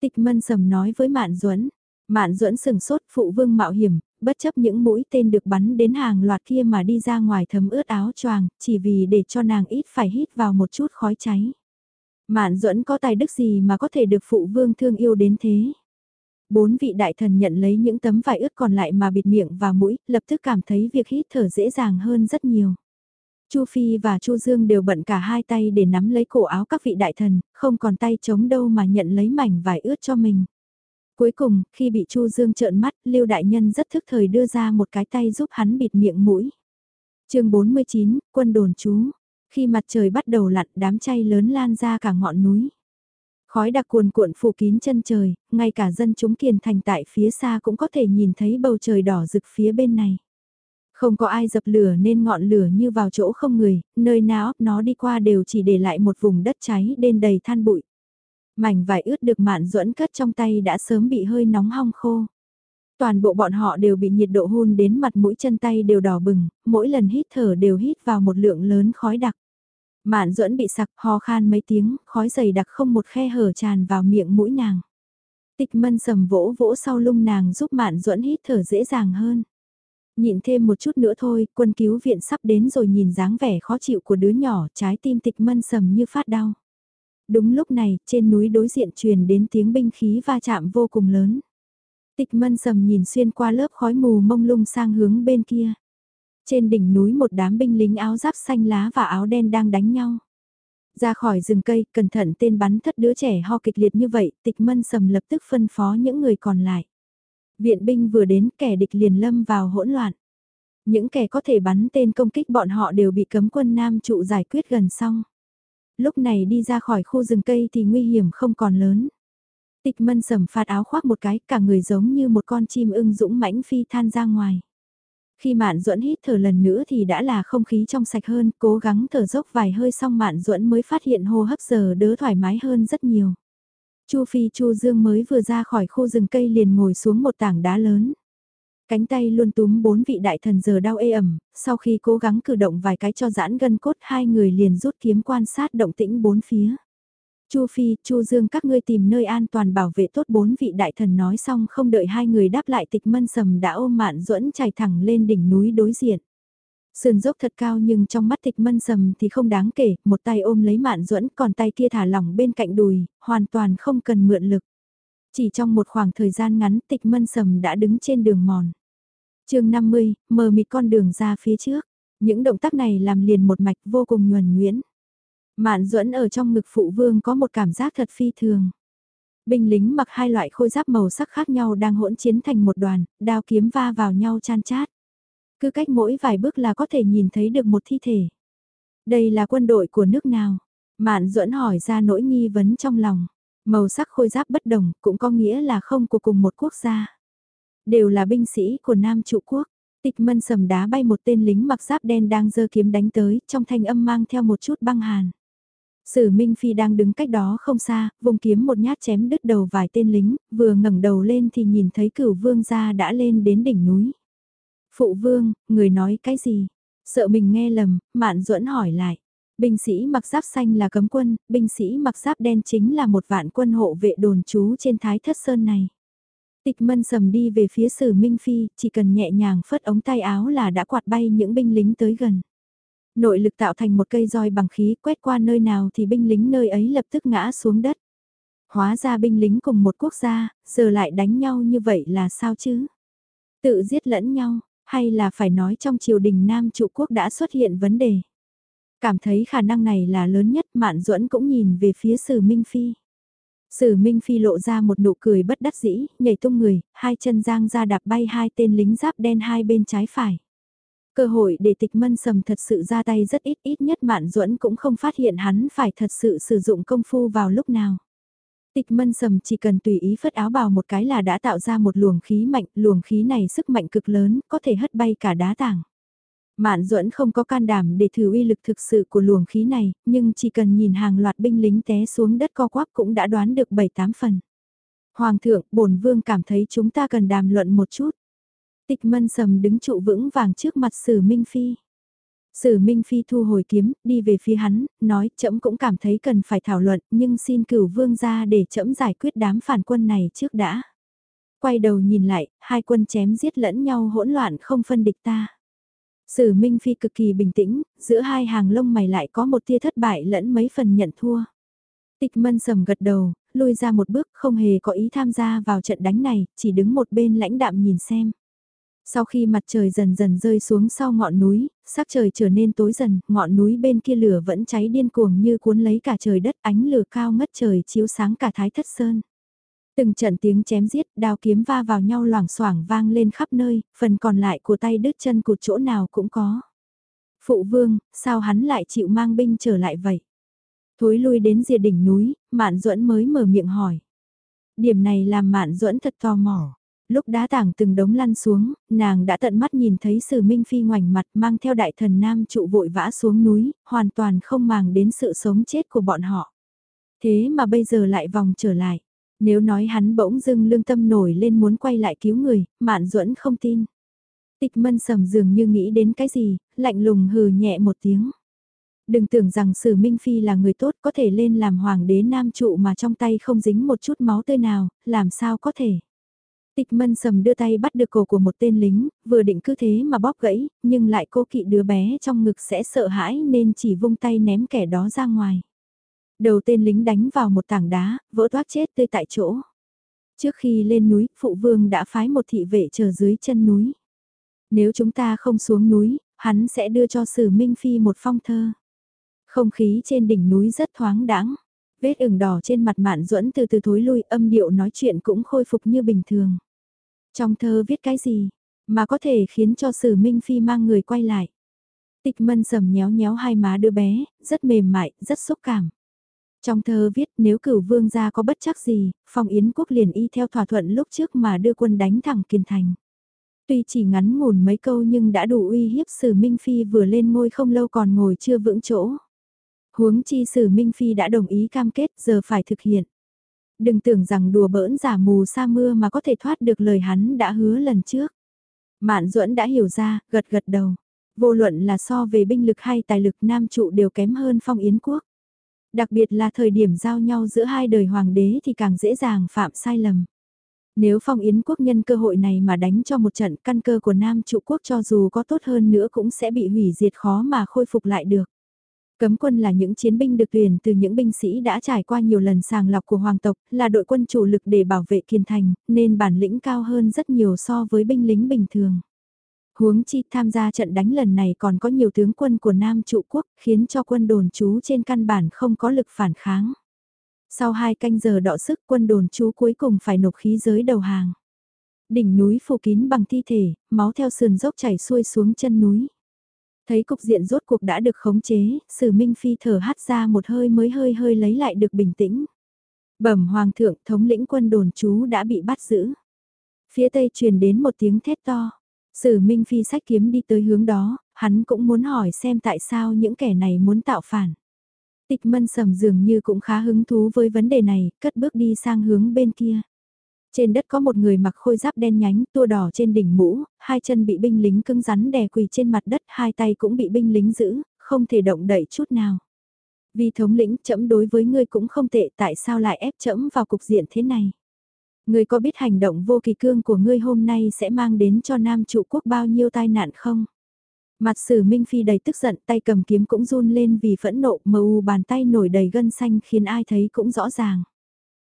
Tịch mân sầm nói với mạn duẫn Mạn duẫn sừng sốt phụ vương mạo hiểm, bất chấp những mũi tên được bắn đến hàng loạt kia mà đi ra ngoài thấm ướt áo choàng, chỉ vì để cho nàng ít phải hít vào một chút khói cháy. Mạn duẫn có tài đức gì mà có thể được phụ vương thương yêu đến thế? Bốn vị đại thần nhận lấy những tấm vải ướt còn lại mà bịt miệng và mũi, lập tức cảm thấy việc hít thở dễ dàng hơn rất nhiều. Chu Phi và Chu Dương đều bận cả hai tay để nắm lấy cổ áo các vị đại thần, không còn tay chống đâu mà nhận lấy mảnh vải ướt cho mình. Cuối cùng, khi bị Chu Dương trợn mắt, Lưu Đại Nhân rất thức thời đưa ra một cái tay giúp hắn bịt miệng mũi. chương 49, quân đồn chú. Khi mặt trời bắt đầu lặn đám chay lớn lan ra cả ngọn núi. Khói đặc cuồn cuộn phủ kín chân trời, ngay cả dân chúng kiền thành tại phía xa cũng có thể nhìn thấy bầu trời đỏ rực phía bên này. Không có ai dập lửa nên ngọn lửa như vào chỗ không người, nơi nào nó đi qua đều chỉ để lại một vùng đất cháy đen đầy than bụi. Mảnh vải ướt được mạn duẫn cất trong tay đã sớm bị hơi nóng hong khô. Toàn bộ bọn họ đều bị nhiệt độ hôn đến mặt mũi chân tay đều đỏ bừng, mỗi lần hít thở đều hít vào một lượng lớn khói đặc. Mạn duẫn bị sặc ho khan mấy tiếng, khói dày đặc không một khe hở tràn vào miệng mũi nàng. Tịch mân sầm vỗ vỗ sau lưng nàng giúp mạn duẫn hít thở dễ dàng hơn. Nhịn thêm một chút nữa thôi, quân cứu viện sắp đến rồi nhìn dáng vẻ khó chịu của đứa nhỏ, trái tim tịch mân sầm như phát đau. Đúng lúc này, trên núi đối diện truyền đến tiếng binh khí va chạm vô cùng lớn. Tịch mân sầm nhìn xuyên qua lớp khói mù mông lung sang hướng bên kia. Trên đỉnh núi một đám binh lính áo giáp xanh lá và áo đen đang đánh nhau. Ra khỏi rừng cây, cẩn thận tên bắn thất đứa trẻ ho kịch liệt như vậy, tịch mân sầm lập tức phân phó những người còn lại. Viện binh vừa đến, kẻ địch liền lâm vào hỗn loạn. Những kẻ có thể bắn tên công kích bọn họ đều bị cấm quân nam trụ giải quyết gần xong. Lúc này đi ra khỏi khu rừng cây thì nguy hiểm không còn lớn. Tịch mân sầm phạt áo khoác một cái, cả người giống như một con chim ưng dũng mãnh phi than ra ngoài. Khi Mạn Duẫn hít thở lần nữa thì đã là không khí trong sạch hơn, cố gắng thở dốc vài hơi xong Mạn Duẫn mới phát hiện hô hấp giờ đỡ thoải mái hơn rất nhiều. Chu Phi Chu Dương mới vừa ra khỏi khu rừng cây liền ngồi xuống một tảng đá lớn. Cánh tay luôn túm bốn vị đại thần giờ đau ê ẩm, sau khi cố gắng cử động vài cái cho giãn gân cốt hai người liền rút kiếm quan sát động tĩnh bốn phía. Chu Phi, Chu Dương các ngươi tìm nơi an toàn bảo vệ tốt bốn vị đại thần nói xong không đợi hai người đáp lại tịch mân sầm đã ôm mạn duẫn chạy thẳng lên đỉnh núi đối diện. Sườn dốc thật cao nhưng trong mắt tịch mân sầm thì không đáng kể, một tay ôm lấy mạn duẫn còn tay kia thả lỏng bên cạnh đùi, hoàn toàn không cần mượn lực. Chỉ trong một khoảng thời gian ngắn tịch mân sầm đã đứng trên đường mòn. chương 50, mờ mịt con đường ra phía trước. Những động tác này làm liền một mạch vô cùng nhuần nhuyễn. Mạn duẫn ở trong ngực phụ vương có một cảm giác thật phi thường. Binh lính mặc hai loại khôi giáp màu sắc khác nhau đang hỗn chiến thành một đoàn, đao kiếm va vào nhau chan chát. Cứ cách mỗi vài bước là có thể nhìn thấy được một thi thể. Đây là quân đội của nước nào? Mạn duẫn hỏi ra nỗi nghi vấn trong lòng. Màu sắc khôi giáp bất đồng cũng có nghĩa là không của cùng một quốc gia. Đều là binh sĩ của Nam trụ quốc. Tịch mân sầm đá bay một tên lính mặc giáp đen đang giơ kiếm đánh tới, trong thanh âm mang theo một chút băng hàn. Sử Minh Phi đang đứng cách đó không xa, vùng kiếm một nhát chém đứt đầu vài tên lính, vừa ngẩng đầu lên thì nhìn thấy cửu vương gia đã lên đến đỉnh núi. Phụ vương, người nói cái gì? Sợ mình nghe lầm, Mạn duẫn hỏi lại. Binh sĩ mặc giáp xanh là cấm quân, binh sĩ mặc giáp đen chính là một vạn quân hộ vệ đồn trú trên thái thất sơn này. Tịch mân sầm đi về phía sử Minh Phi, chỉ cần nhẹ nhàng phất ống tay áo là đã quạt bay những binh lính tới gần. Nội lực tạo thành một cây roi bằng khí quét qua nơi nào thì binh lính nơi ấy lập tức ngã xuống đất. Hóa ra binh lính cùng một quốc gia, giờ lại đánh nhau như vậy là sao chứ? Tự giết lẫn nhau, hay là phải nói trong triều đình Nam trụ quốc đã xuất hiện vấn đề? Cảm thấy khả năng này là lớn nhất Mạn Duẫn cũng nhìn về phía Sử Minh Phi. Sử Minh Phi lộ ra một nụ cười bất đắc dĩ, nhảy tung người, hai chân giang ra đạp bay hai tên lính giáp đen hai bên trái phải. Cơ hội để tịch mân sầm thật sự ra tay rất ít ít nhất Mạn Duẫn cũng không phát hiện hắn phải thật sự sử dụng công phu vào lúc nào. Tịch mân sầm chỉ cần tùy ý phất áo bào một cái là đã tạo ra một luồng khí mạnh, luồng khí này sức mạnh cực lớn, có thể hất bay cả đá tảng. Mạn duẫn không có can đảm để thử uy lực thực sự của luồng khí này, nhưng chỉ cần nhìn hàng loạt binh lính té xuống đất co quắp cũng đã đoán được 7-8 phần. Hoàng thượng, bổn vương cảm thấy chúng ta cần đàm luận một chút. Tịch mân sầm đứng trụ vững vàng trước mặt sử Minh Phi. Sử Minh Phi thu hồi kiếm, đi về phía hắn, nói trẫm cũng cảm thấy cần phải thảo luận nhưng xin cửu vương ra để trẫm giải quyết đám phản quân này trước đã. Quay đầu nhìn lại, hai quân chém giết lẫn nhau hỗn loạn không phân địch ta. Sử Minh Phi cực kỳ bình tĩnh, giữa hai hàng lông mày lại có một tia thất bại lẫn mấy phần nhận thua. Tịch mân sầm gật đầu, lùi ra một bước không hề có ý tham gia vào trận đánh này, chỉ đứng một bên lãnh đạm nhìn xem. Sau khi mặt trời dần dần rơi xuống sau ngọn núi, sắc trời trở nên tối dần, ngọn núi bên kia lửa vẫn cháy điên cuồng như cuốn lấy cả trời đất ánh lửa cao ngất trời chiếu sáng cả thái thất sơn. Từng trận tiếng chém giết, đao kiếm va vào nhau loảng xoảng vang lên khắp nơi, phần còn lại của tay đứt chân cụt chỗ nào cũng có. Phụ vương, sao hắn lại chịu mang binh trở lại vậy? Thối lui đến rìa đỉnh núi, Mạn Duẫn mới mở miệng hỏi. Điểm này làm Mạn Duẫn thật tò mò. Lúc đá tảng từng đống lăn xuống, nàng đã tận mắt nhìn thấy Sử Minh Phi ngoảnh mặt mang theo đại thần nam trụ vội vã xuống núi, hoàn toàn không màng đến sự sống chết của bọn họ. Thế mà bây giờ lại vòng trở lại. Nếu nói hắn bỗng dưng lương tâm nổi lên muốn quay lại cứu người, Mạn Duẫn không tin. Tịch mân sầm dường như nghĩ đến cái gì, lạnh lùng hừ nhẹ một tiếng. Đừng tưởng rằng Sử Minh Phi là người tốt có thể lên làm hoàng đế nam trụ mà trong tay không dính một chút máu tươi nào, làm sao có thể. Tịch mân sầm đưa tay bắt được cổ của một tên lính, vừa định cứ thế mà bóp gãy, nhưng lại cô kỵ đứa bé trong ngực sẽ sợ hãi nên chỉ vung tay ném kẻ đó ra ngoài. Đầu tên lính đánh vào một tảng đá, vỡ toát chết tươi tại chỗ. Trước khi lên núi, phụ vương đã phái một thị vệ chờ dưới chân núi. Nếu chúng ta không xuống núi, hắn sẽ đưa cho sử Minh Phi một phong thơ. Không khí trên đỉnh núi rất thoáng đãng vết ửng đỏ trên mặt mạn duẫn từ từ thối lui âm điệu nói chuyện cũng khôi phục như bình thường. Trong thơ viết cái gì, mà có thể khiến cho sử Minh Phi mang người quay lại. Tịch mân sầm nhéo nhéo hai má đứa bé, rất mềm mại, rất xúc cảm. Trong thơ viết nếu cửu vương gia có bất chắc gì, phong yến quốc liền y theo thỏa thuận lúc trước mà đưa quân đánh thẳng kiên thành. Tuy chỉ ngắn ngủn mấy câu nhưng đã đủ uy hiếp sử Minh Phi vừa lên ngôi không lâu còn ngồi chưa vững chỗ. Huống chi sử Minh Phi đã đồng ý cam kết giờ phải thực hiện. Đừng tưởng rằng đùa bỡn giả mù sa mưa mà có thể thoát được lời hắn đã hứa lần trước. Mạn duẫn đã hiểu ra, gật gật đầu. Vô luận là so về binh lực hay tài lực nam trụ đều kém hơn phong yến quốc. Đặc biệt là thời điểm giao nhau giữa hai đời hoàng đế thì càng dễ dàng phạm sai lầm. Nếu phong yến quốc nhân cơ hội này mà đánh cho một trận căn cơ của nam trụ quốc cho dù có tốt hơn nữa cũng sẽ bị hủy diệt khó mà khôi phục lại được. Cấm quân là những chiến binh được tuyển từ những binh sĩ đã trải qua nhiều lần sàng lọc của hoàng tộc, là đội quân chủ lực để bảo vệ kiên thành, nên bản lĩnh cao hơn rất nhiều so với binh lính bình thường. Huống chi tham gia trận đánh lần này còn có nhiều tướng quân của Nam trụ quốc, khiến cho quân đồn trú trên căn bản không có lực phản kháng. Sau hai canh giờ đọ sức quân đồn trú cuối cùng phải nộp khí giới đầu hàng. Đỉnh núi phủ kín bằng thi thể, máu theo sườn dốc chảy xuôi xuống chân núi. Thấy cục diện rốt cuộc đã được khống chế, sử minh phi thở hắt ra một hơi mới hơi hơi lấy lại được bình tĩnh. Bẩm hoàng thượng thống lĩnh quân đồn chú đã bị bắt giữ. Phía tây truyền đến một tiếng thét to. Sử minh phi sách kiếm đi tới hướng đó, hắn cũng muốn hỏi xem tại sao những kẻ này muốn tạo phản. Tịch mân sầm dường như cũng khá hứng thú với vấn đề này, cất bước đi sang hướng bên kia. Trên đất có một người mặc khôi giáp đen nhánh, tua đỏ trên đỉnh mũ, hai chân bị binh lính cứng rắn đè quỳ trên mặt đất, hai tay cũng bị binh lính giữ, không thể động đậy chút nào. Vì thống lĩnh chậm đối với ngươi cũng không tệ, tại sao lại ép chậm vào cục diện thế này? Ngươi có biết hành động vô kỳ cương của ngươi hôm nay sẽ mang đến cho Nam trụ quốc bao nhiêu tai nạn không? Mặt sử Minh Phi đầy tức giận tay cầm kiếm cũng run lên vì phẫn nộ mờ u bàn tay nổi đầy gân xanh khiến ai thấy cũng rõ ràng.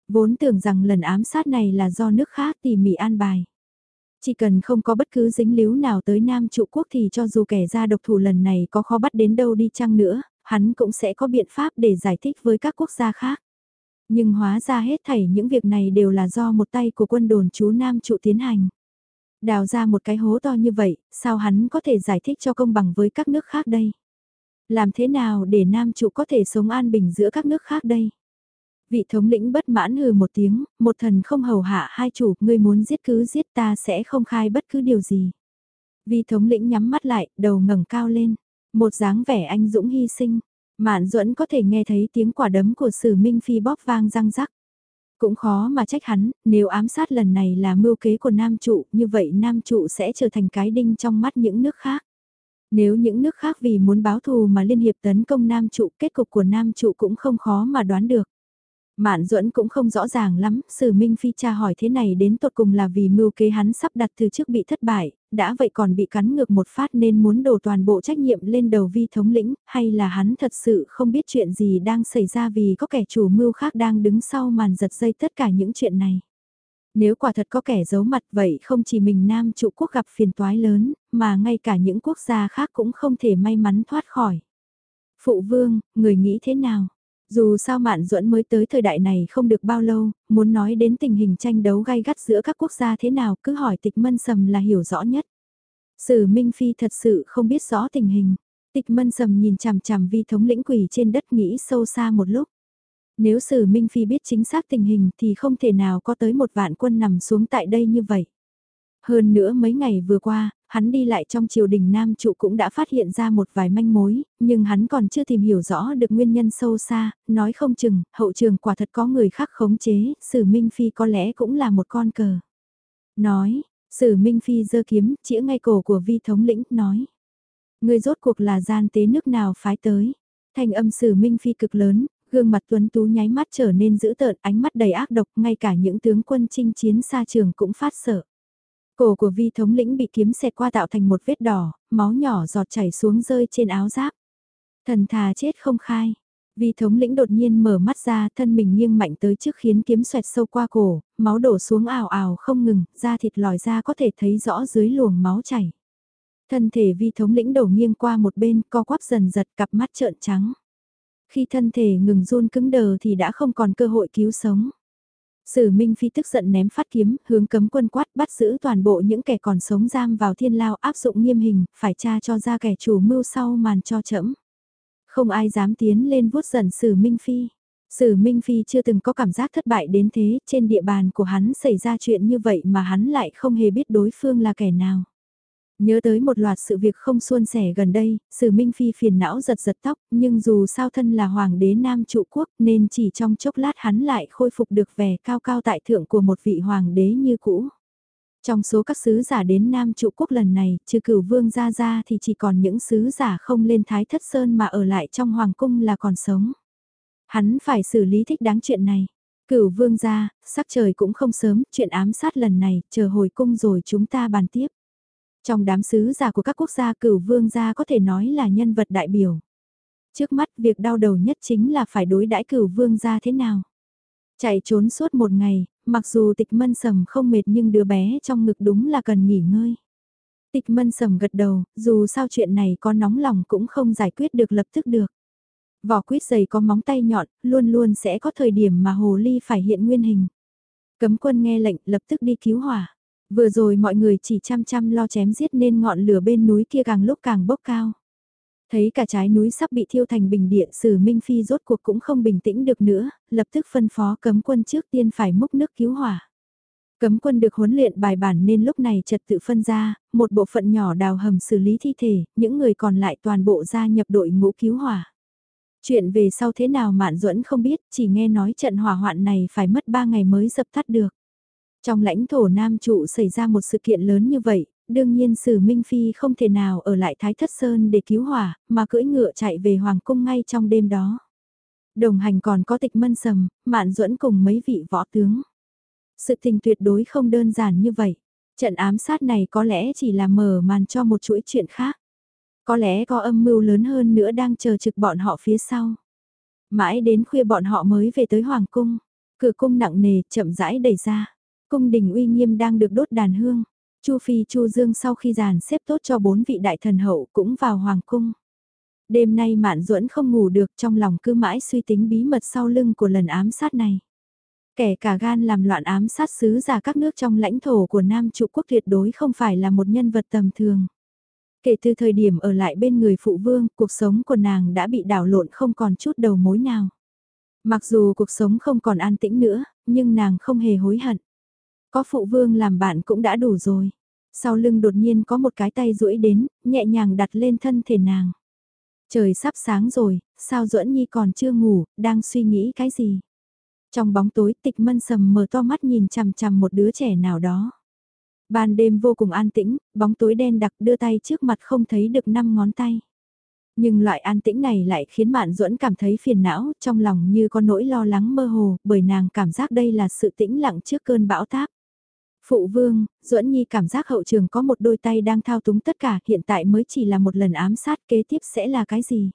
Vốn tưởng rằng lần ám sát này là do nước khác tỉ mỉ an bài. Chỉ cần không có bất cứ dính líu nào tới Nam trụ quốc thì cho dù kẻ ra độc thủ lần này có khó bắt đến đâu đi chăng nữa, hắn cũng sẽ có biện pháp để giải thích với các quốc gia khác. Nhưng hóa ra hết thảy những việc này đều là do một tay của quân đồn chú Nam trụ tiến hành. Đào ra một cái hố to như vậy, sao hắn có thể giải thích cho công bằng với các nước khác đây? Làm thế nào để Nam trụ có thể sống an bình giữa các nước khác đây? Vị thống lĩnh bất mãn hừ một tiếng, một thần không hầu hạ hai chủ, ngươi muốn giết cứ giết ta sẽ không khai bất cứ điều gì. Vị thống lĩnh nhắm mắt lại, đầu ngẩng cao lên, một dáng vẻ anh dũng hy sinh. Mạn duẫn có thể nghe thấy tiếng quả đấm của sử minh phi bóp vang răng rắc. Cũng khó mà trách hắn, nếu ám sát lần này là mưu kế của Nam Trụ, như vậy Nam Trụ sẽ trở thành cái đinh trong mắt những nước khác. Nếu những nước khác vì muốn báo thù mà liên hiệp tấn công Nam Trụ, kết cục của Nam Trụ cũng không khó mà đoán được. Mạn duẫn cũng không rõ ràng lắm, sử minh phi cha hỏi thế này đến tột cùng là vì mưu kế hắn sắp đặt từ trước bị thất bại, đã vậy còn bị cắn ngược một phát nên muốn đổ toàn bộ trách nhiệm lên đầu vi thống lĩnh, hay là hắn thật sự không biết chuyện gì đang xảy ra vì có kẻ chủ mưu khác đang đứng sau màn giật dây tất cả những chuyện này. Nếu quả thật có kẻ giấu mặt vậy không chỉ mình Nam trụ quốc gặp phiền toái lớn, mà ngay cả những quốc gia khác cũng không thể may mắn thoát khỏi. Phụ vương, người nghĩ thế nào? Dù sao Mạn Duẫn mới tới thời đại này không được bao lâu, muốn nói đến tình hình tranh đấu gay gắt giữa các quốc gia thế nào cứ hỏi tịch mân sầm là hiểu rõ nhất. Sử Minh Phi thật sự không biết rõ tình hình. Tịch mân sầm nhìn chằm chằm vi thống lĩnh quỷ trên đất nghĩ sâu xa một lúc. Nếu Sử Minh Phi biết chính xác tình hình thì không thể nào có tới một vạn quân nằm xuống tại đây như vậy. Hơn nữa mấy ngày vừa qua, hắn đi lại trong triều đình Nam trụ cũng đã phát hiện ra một vài manh mối, nhưng hắn còn chưa tìm hiểu rõ được nguyên nhân sâu xa, nói không chừng, hậu trường quả thật có người khác khống chế, sử Minh Phi có lẽ cũng là một con cờ. Nói, sử Minh Phi giơ kiếm, chĩa ngay cổ của vi thống lĩnh, nói. Người rốt cuộc là gian tế nước nào phái tới. Thành âm sử Minh Phi cực lớn, gương mặt tuấn tú nháy mắt trở nên dữ tợn, ánh mắt đầy ác độc, ngay cả những tướng quân chinh chiến xa trường cũng phát sợ. Cổ của vi thống lĩnh bị kiếm xẹt qua tạo thành một vết đỏ, máu nhỏ giọt chảy xuống rơi trên áo giáp. Thần thà chết không khai. Vi thống lĩnh đột nhiên mở mắt ra thân mình nghiêng mạnh tới trước khiến kiếm xoẹt sâu qua cổ, máu đổ xuống ào ào không ngừng, da thịt lòi ra có thể thấy rõ dưới luồng máu chảy. Thân thể vi thống lĩnh đổ nghiêng qua một bên co quắp dần giật cặp mắt trợn trắng. Khi thân thể ngừng run cứng đờ thì đã không còn cơ hội cứu sống. Sử Minh Phi tức giận ném phát kiếm, hướng cấm quân quát bắt giữ toàn bộ những kẻ còn sống giam vào thiên lao áp dụng nghiêm hình, phải tra cho ra kẻ chủ mưu sau màn cho chẫm. Không ai dám tiến lên vuốt giận Sử Minh Phi. Sử Minh Phi chưa từng có cảm giác thất bại đến thế, trên địa bàn của hắn xảy ra chuyện như vậy mà hắn lại không hề biết đối phương là kẻ nào. Nhớ tới một loạt sự việc không suôn sẻ gần đây, Sử Minh Phi phiền não giật giật tóc, nhưng dù sao thân là hoàng đế nam trụ quốc nên chỉ trong chốc lát hắn lại khôi phục được vẻ cao cao tại thượng của một vị hoàng đế như cũ. Trong số các sứ giả đến Nam trụ quốc lần này, trừ cửu vương ra ra thì chỉ còn những sứ giả không lên Thái Thất Sơn mà ở lại trong hoàng cung là còn sống. Hắn phải xử lý thích đáng chuyện này. Cửu vương ra, sắc trời cũng không sớm, chuyện ám sát lần này, chờ hồi cung rồi chúng ta bàn tiếp. Trong đám sứ giả của các quốc gia cửu vương gia có thể nói là nhân vật đại biểu. Trước mắt việc đau đầu nhất chính là phải đối đãi cửu vương gia thế nào. Chạy trốn suốt một ngày, mặc dù tịch mân sầm không mệt nhưng đứa bé trong ngực đúng là cần nghỉ ngơi. Tịch mân sầm gật đầu, dù sao chuyện này có nóng lòng cũng không giải quyết được lập tức được. Vỏ quýt dày có móng tay nhọn, luôn luôn sẽ có thời điểm mà hồ ly phải hiện nguyên hình. Cấm quân nghe lệnh lập tức đi cứu hỏa. Vừa rồi mọi người chỉ chăm chăm lo chém giết nên ngọn lửa bên núi kia càng lúc càng bốc cao. Thấy cả trái núi sắp bị thiêu thành bình địa sử Minh Phi rốt cuộc cũng không bình tĩnh được nữa, lập tức phân phó cấm quân trước tiên phải múc nước cứu hỏa. Cấm quân được huấn luyện bài bản nên lúc này trật tự phân ra, một bộ phận nhỏ đào hầm xử lý thi thể, những người còn lại toàn bộ gia nhập đội ngũ cứu hỏa. Chuyện về sau thế nào Mạn Duẫn không biết, chỉ nghe nói trận hỏa hoạn này phải mất 3 ngày mới dập tắt được. Trong lãnh thổ Nam trụ xảy ra một sự kiện lớn như vậy, đương nhiên Sử Minh Phi không thể nào ở lại Thái Thất Sơn để cứu hỏa, mà cưỡi ngựa chạy về Hoàng Cung ngay trong đêm đó. Đồng hành còn có tịch mân sầm, mạn duẫn cùng mấy vị võ tướng. Sự tình tuyệt đối không đơn giản như vậy. Trận ám sát này có lẽ chỉ là mở màn cho một chuỗi chuyện khác. Có lẽ có âm mưu lớn hơn nữa đang chờ trực bọn họ phía sau. Mãi đến khuya bọn họ mới về tới Hoàng Cung. Cửa cung nặng nề chậm rãi đẩy ra. Cung đình uy nghiêm đang được đốt đàn hương. Chu Phi Chu Dương sau khi giàn xếp tốt cho bốn vị đại thần hậu cũng vào hoàng cung. Đêm nay Mạn Duẫn không ngủ được trong lòng cứ mãi suy tính bí mật sau lưng của lần ám sát này. Kẻ cả gan làm loạn ám sát sứ giả các nước trong lãnh thổ của Nam trụ quốc tuyệt đối không phải là một nhân vật tầm thường. Kể từ thời điểm ở lại bên người phụ vương, cuộc sống của nàng đã bị đảo lộn không còn chút đầu mối nào. Mặc dù cuộc sống không còn an tĩnh nữa, nhưng nàng không hề hối hận. Có phụ vương làm bạn cũng đã đủ rồi. Sau lưng đột nhiên có một cái tay duỗi đến, nhẹ nhàng đặt lên thân thể nàng. Trời sắp sáng rồi, sao duẫn nhi còn chưa ngủ, đang suy nghĩ cái gì? Trong bóng tối tịch mân sầm mở to mắt nhìn chằm chằm một đứa trẻ nào đó. Ban đêm vô cùng an tĩnh, bóng tối đen đặc đưa tay trước mặt không thấy được năm ngón tay. Nhưng loại an tĩnh này lại khiến Mạn Duẫn cảm thấy phiền não, trong lòng như có nỗi lo lắng mơ hồ, bởi nàng cảm giác đây là sự tĩnh lặng trước cơn bão táp. Phụ vương, duẫn Nhi cảm giác hậu trường có một đôi tay đang thao túng tất cả, hiện tại mới chỉ là một lần ám sát kế tiếp sẽ là cái gì?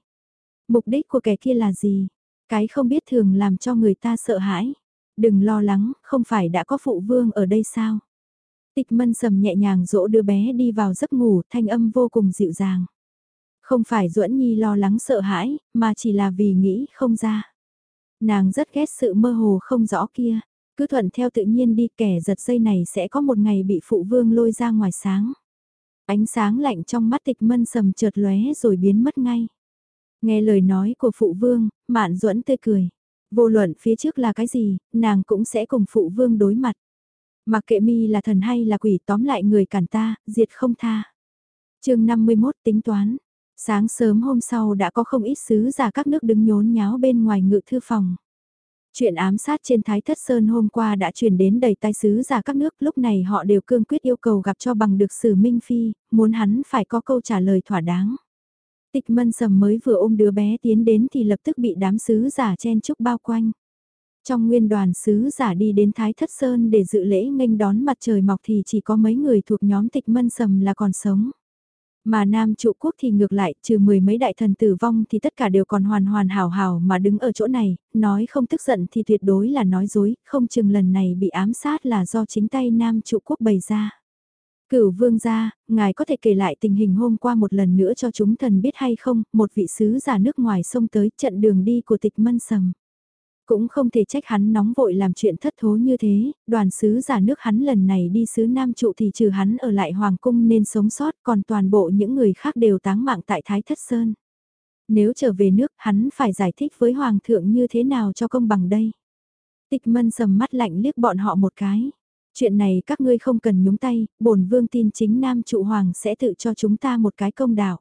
Mục đích của kẻ kia là gì? Cái không biết thường làm cho người ta sợ hãi. Đừng lo lắng, không phải đã có phụ vương ở đây sao? Tịch mân sầm nhẹ nhàng dỗ đứa bé đi vào giấc ngủ, thanh âm vô cùng dịu dàng. Không phải duẫn Nhi lo lắng sợ hãi, mà chỉ là vì nghĩ không ra. Nàng rất ghét sự mơ hồ không rõ kia. Cứ thuận theo tự nhiên đi kẻ giật dây này sẽ có một ngày bị phụ vương lôi ra ngoài sáng. Ánh sáng lạnh trong mắt tịch mân sầm chợt lóe rồi biến mất ngay. Nghe lời nói của phụ vương, mạn duẫn tươi cười. Vô luận phía trước là cái gì, nàng cũng sẽ cùng phụ vương đối mặt. Mặc kệ mi là thần hay là quỷ tóm lại người cản ta, diệt không tha. chương 51 tính toán. Sáng sớm hôm sau đã có không ít sứ giả các nước đứng nhốn nháo bên ngoài ngự thư phòng. Chuyện ám sát trên Thái Thất Sơn hôm qua đã truyền đến đầy tai sứ giả các nước, lúc này họ đều cương quyết yêu cầu gặp cho bằng được sử Minh Phi, muốn hắn phải có câu trả lời thỏa đáng. Tịch mân sầm mới vừa ôm đứa bé tiến đến thì lập tức bị đám sứ giả chen chúc bao quanh. Trong nguyên đoàn sứ giả đi đến Thái Thất Sơn để dự lễ nghênh đón mặt trời mọc thì chỉ có mấy người thuộc nhóm tịch mân sầm là còn sống. Mà Nam trụ quốc thì ngược lại, trừ mười mấy đại thần tử vong thì tất cả đều còn hoàn hoàn hảo hảo mà đứng ở chỗ này, nói không tức giận thì tuyệt đối là nói dối, không chừng lần này bị ám sát là do chính tay Nam trụ quốc bày ra. Cửu vương gia, ngài có thể kể lại tình hình hôm qua một lần nữa cho chúng thần biết hay không, một vị sứ giả nước ngoài xông tới trận đường đi của tịch mân sầm. Cũng không thể trách hắn nóng vội làm chuyện thất thố như thế, đoàn sứ giả nước hắn lần này đi sứ Nam trụ thì trừ hắn ở lại Hoàng cung nên sống sót còn toàn bộ những người khác đều táng mạng tại Thái Thất Sơn. Nếu trở về nước hắn phải giải thích với Hoàng thượng như thế nào cho công bằng đây. Tịch mân sầm mắt lạnh liếc bọn họ một cái. Chuyện này các ngươi không cần nhúng tay, bổn vương tin chính Nam trụ Hoàng sẽ tự cho chúng ta một cái công đạo.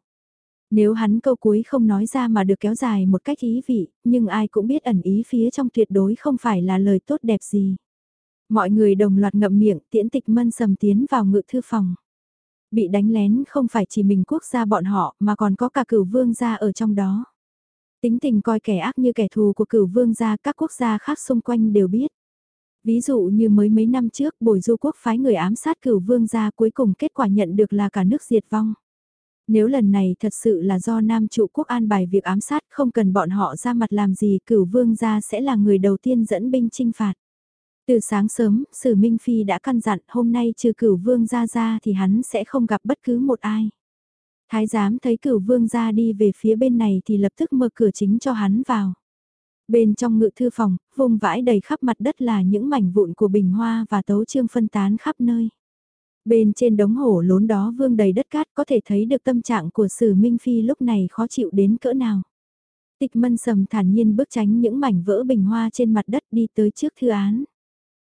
Nếu hắn câu cuối không nói ra mà được kéo dài một cách ý vị, nhưng ai cũng biết ẩn ý phía trong tuyệt đối không phải là lời tốt đẹp gì. Mọi người đồng loạt ngậm miệng tiễn tịch mân sầm tiến vào ngự thư phòng. Bị đánh lén không phải chỉ mình quốc gia bọn họ mà còn có cả cửu vương gia ở trong đó. Tính tình coi kẻ ác như kẻ thù của cửu vương gia các quốc gia khác xung quanh đều biết. Ví dụ như mới mấy năm trước bồi du quốc phái người ám sát cửu vương gia cuối cùng kết quả nhận được là cả nước diệt vong. Nếu lần này thật sự là do Nam trụ quốc an bài việc ám sát không cần bọn họ ra mặt làm gì cửu vương gia sẽ là người đầu tiên dẫn binh chinh phạt. Từ sáng sớm, Sử Minh Phi đã căn dặn hôm nay trừ cửu vương gia ra thì hắn sẽ không gặp bất cứ một ai. Thái giám thấy cửu vương gia đi về phía bên này thì lập tức mở cửa chính cho hắn vào. Bên trong ngự thư phòng, vùng vãi đầy khắp mặt đất là những mảnh vụn của bình hoa và tấu trương phân tán khắp nơi. Bên trên đống hổ lốn đó vương đầy đất cát có thể thấy được tâm trạng của sử Minh Phi lúc này khó chịu đến cỡ nào. Tịch mân sầm thản nhiên bước tránh những mảnh vỡ bình hoa trên mặt đất đi tới trước thư án.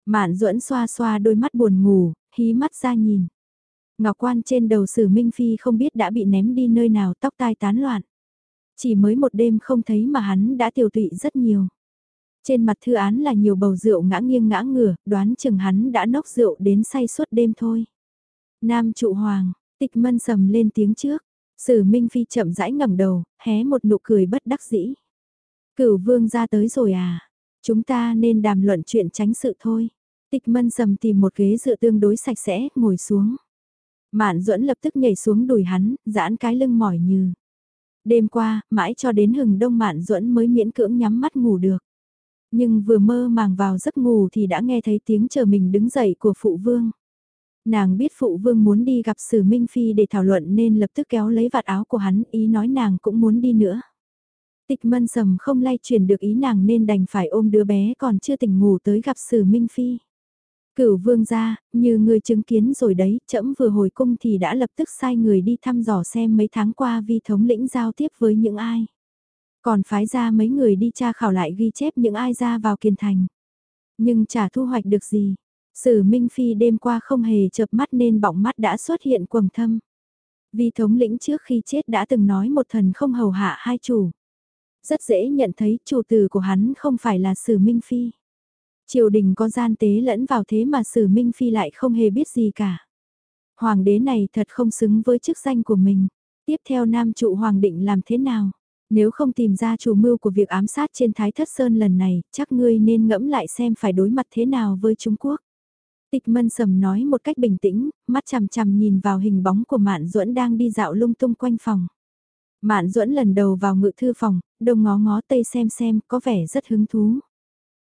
Mạn duẫn xoa xoa đôi mắt buồn ngủ, hí mắt ra nhìn. Ngọc quan trên đầu sử Minh Phi không biết đã bị ném đi nơi nào tóc tai tán loạn. Chỉ mới một đêm không thấy mà hắn đã tiêu tụy rất nhiều. Trên mặt thư án là nhiều bầu rượu ngã nghiêng ngã ngửa, đoán chừng hắn đã nốc rượu đến say suốt đêm thôi. Nam trụ hoàng, tịch mân sầm lên tiếng trước. Sử Minh Phi chậm rãi ngẩng đầu, hé một nụ cười bất đắc dĩ. Cửu vương ra tới rồi à? Chúng ta nên đàm luận chuyện tránh sự thôi. Tịch mân sầm tìm một ghế dựa tương đối sạch sẽ, ngồi xuống. Mạn duẫn lập tức nhảy xuống đùi hắn, giãn cái lưng mỏi như. Đêm qua, mãi cho đến hừng đông Mạn duẫn mới miễn cưỡng nhắm mắt ngủ được. Nhưng vừa mơ màng vào giấc ngủ thì đã nghe thấy tiếng chờ mình đứng dậy của phụ vương. Nàng biết phụ vương muốn đi gặp sử Minh Phi để thảo luận nên lập tức kéo lấy vạt áo của hắn ý nói nàng cũng muốn đi nữa. Tịch mân sầm không lay chuyển được ý nàng nên đành phải ôm đứa bé còn chưa tỉnh ngủ tới gặp sử Minh Phi. Cửu vương gia, như người chứng kiến rồi đấy, trẫm vừa hồi cung thì đã lập tức sai người đi thăm dò xem mấy tháng qua vi thống lĩnh giao tiếp với những ai. Còn phái ra mấy người đi tra khảo lại ghi chép những ai ra vào kiên thành. Nhưng chả thu hoạch được gì. Sử Minh Phi đêm qua không hề chợp mắt nên bọng mắt đã xuất hiện quầng thâm. Vi thống lĩnh trước khi chết đã từng nói một thần không hầu hạ hai chủ. Rất dễ nhận thấy chủ tử của hắn không phải là Sử Minh Phi. Triều đình có gian tế lẫn vào thế mà Sử Minh Phi lại không hề biết gì cả. Hoàng đế này thật không xứng với chức danh của mình. Tiếp theo nam trụ hoàng định làm thế nào? Nếu không tìm ra chủ mưu của việc ám sát trên Thái Thất Sơn lần này, chắc ngươi nên ngẫm lại xem phải đối mặt thế nào với Trung Quốc. Tịch mân sầm nói một cách bình tĩnh, mắt chằm chằm nhìn vào hình bóng của Mạn Duẫn đang đi dạo lung tung quanh phòng. Mạn Duẫn lần đầu vào ngự thư phòng, đông ngó ngó tây xem xem, có vẻ rất hứng thú.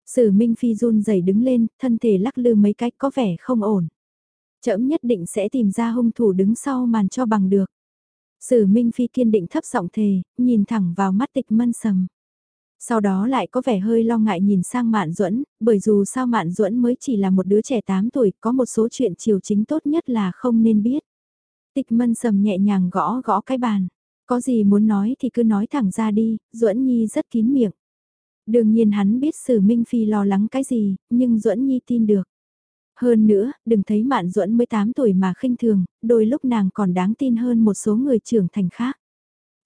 Sử Minh Phi run rẩy đứng lên, thân thể lắc lư mấy cách có vẻ không ổn. Trẫm nhất định sẽ tìm ra hung thủ đứng sau màn cho bằng được. Sử Minh Phi kiên định thấp giọng thề, nhìn thẳng vào mắt tịch mân sầm. Sau đó lại có vẻ hơi lo ngại nhìn sang Mạn Duẫn, bởi dù sao Mạn Duẫn mới chỉ là một đứa trẻ 8 tuổi, có một số chuyện chiều chính tốt nhất là không nên biết. Tịch mân sầm nhẹ nhàng gõ gõ cái bàn. Có gì muốn nói thì cứ nói thẳng ra đi, Duẫn Nhi rất kín miệng. Đương nhiên hắn biết Sử Minh Phi lo lắng cái gì, nhưng Duẫn Nhi tin được. Hơn nữa, đừng thấy Mạn Duẫn mới 8 tuổi mà khinh thường, đôi lúc nàng còn đáng tin hơn một số người trưởng thành khác.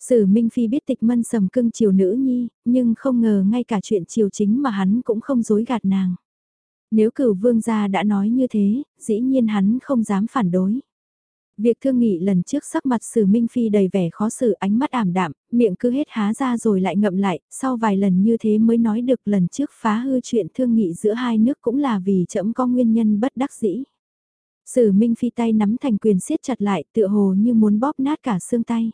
Sử Minh Phi biết tịch mân sầm cưng chiều nữ nhi, nhưng không ngờ ngay cả chuyện chiều chính mà hắn cũng không dối gạt nàng. Nếu cửu vương gia đã nói như thế, dĩ nhiên hắn không dám phản đối. Việc thương nghị lần trước sắc mặt sử Minh Phi đầy vẻ khó xử ánh mắt ảm đạm, miệng cứ hết há ra rồi lại ngậm lại, sau vài lần như thế mới nói được lần trước phá hư chuyện thương nghị giữa hai nước cũng là vì chậm có nguyên nhân bất đắc dĩ. Sử Minh Phi tay nắm thành quyền siết chặt lại tựa hồ như muốn bóp nát cả xương tay.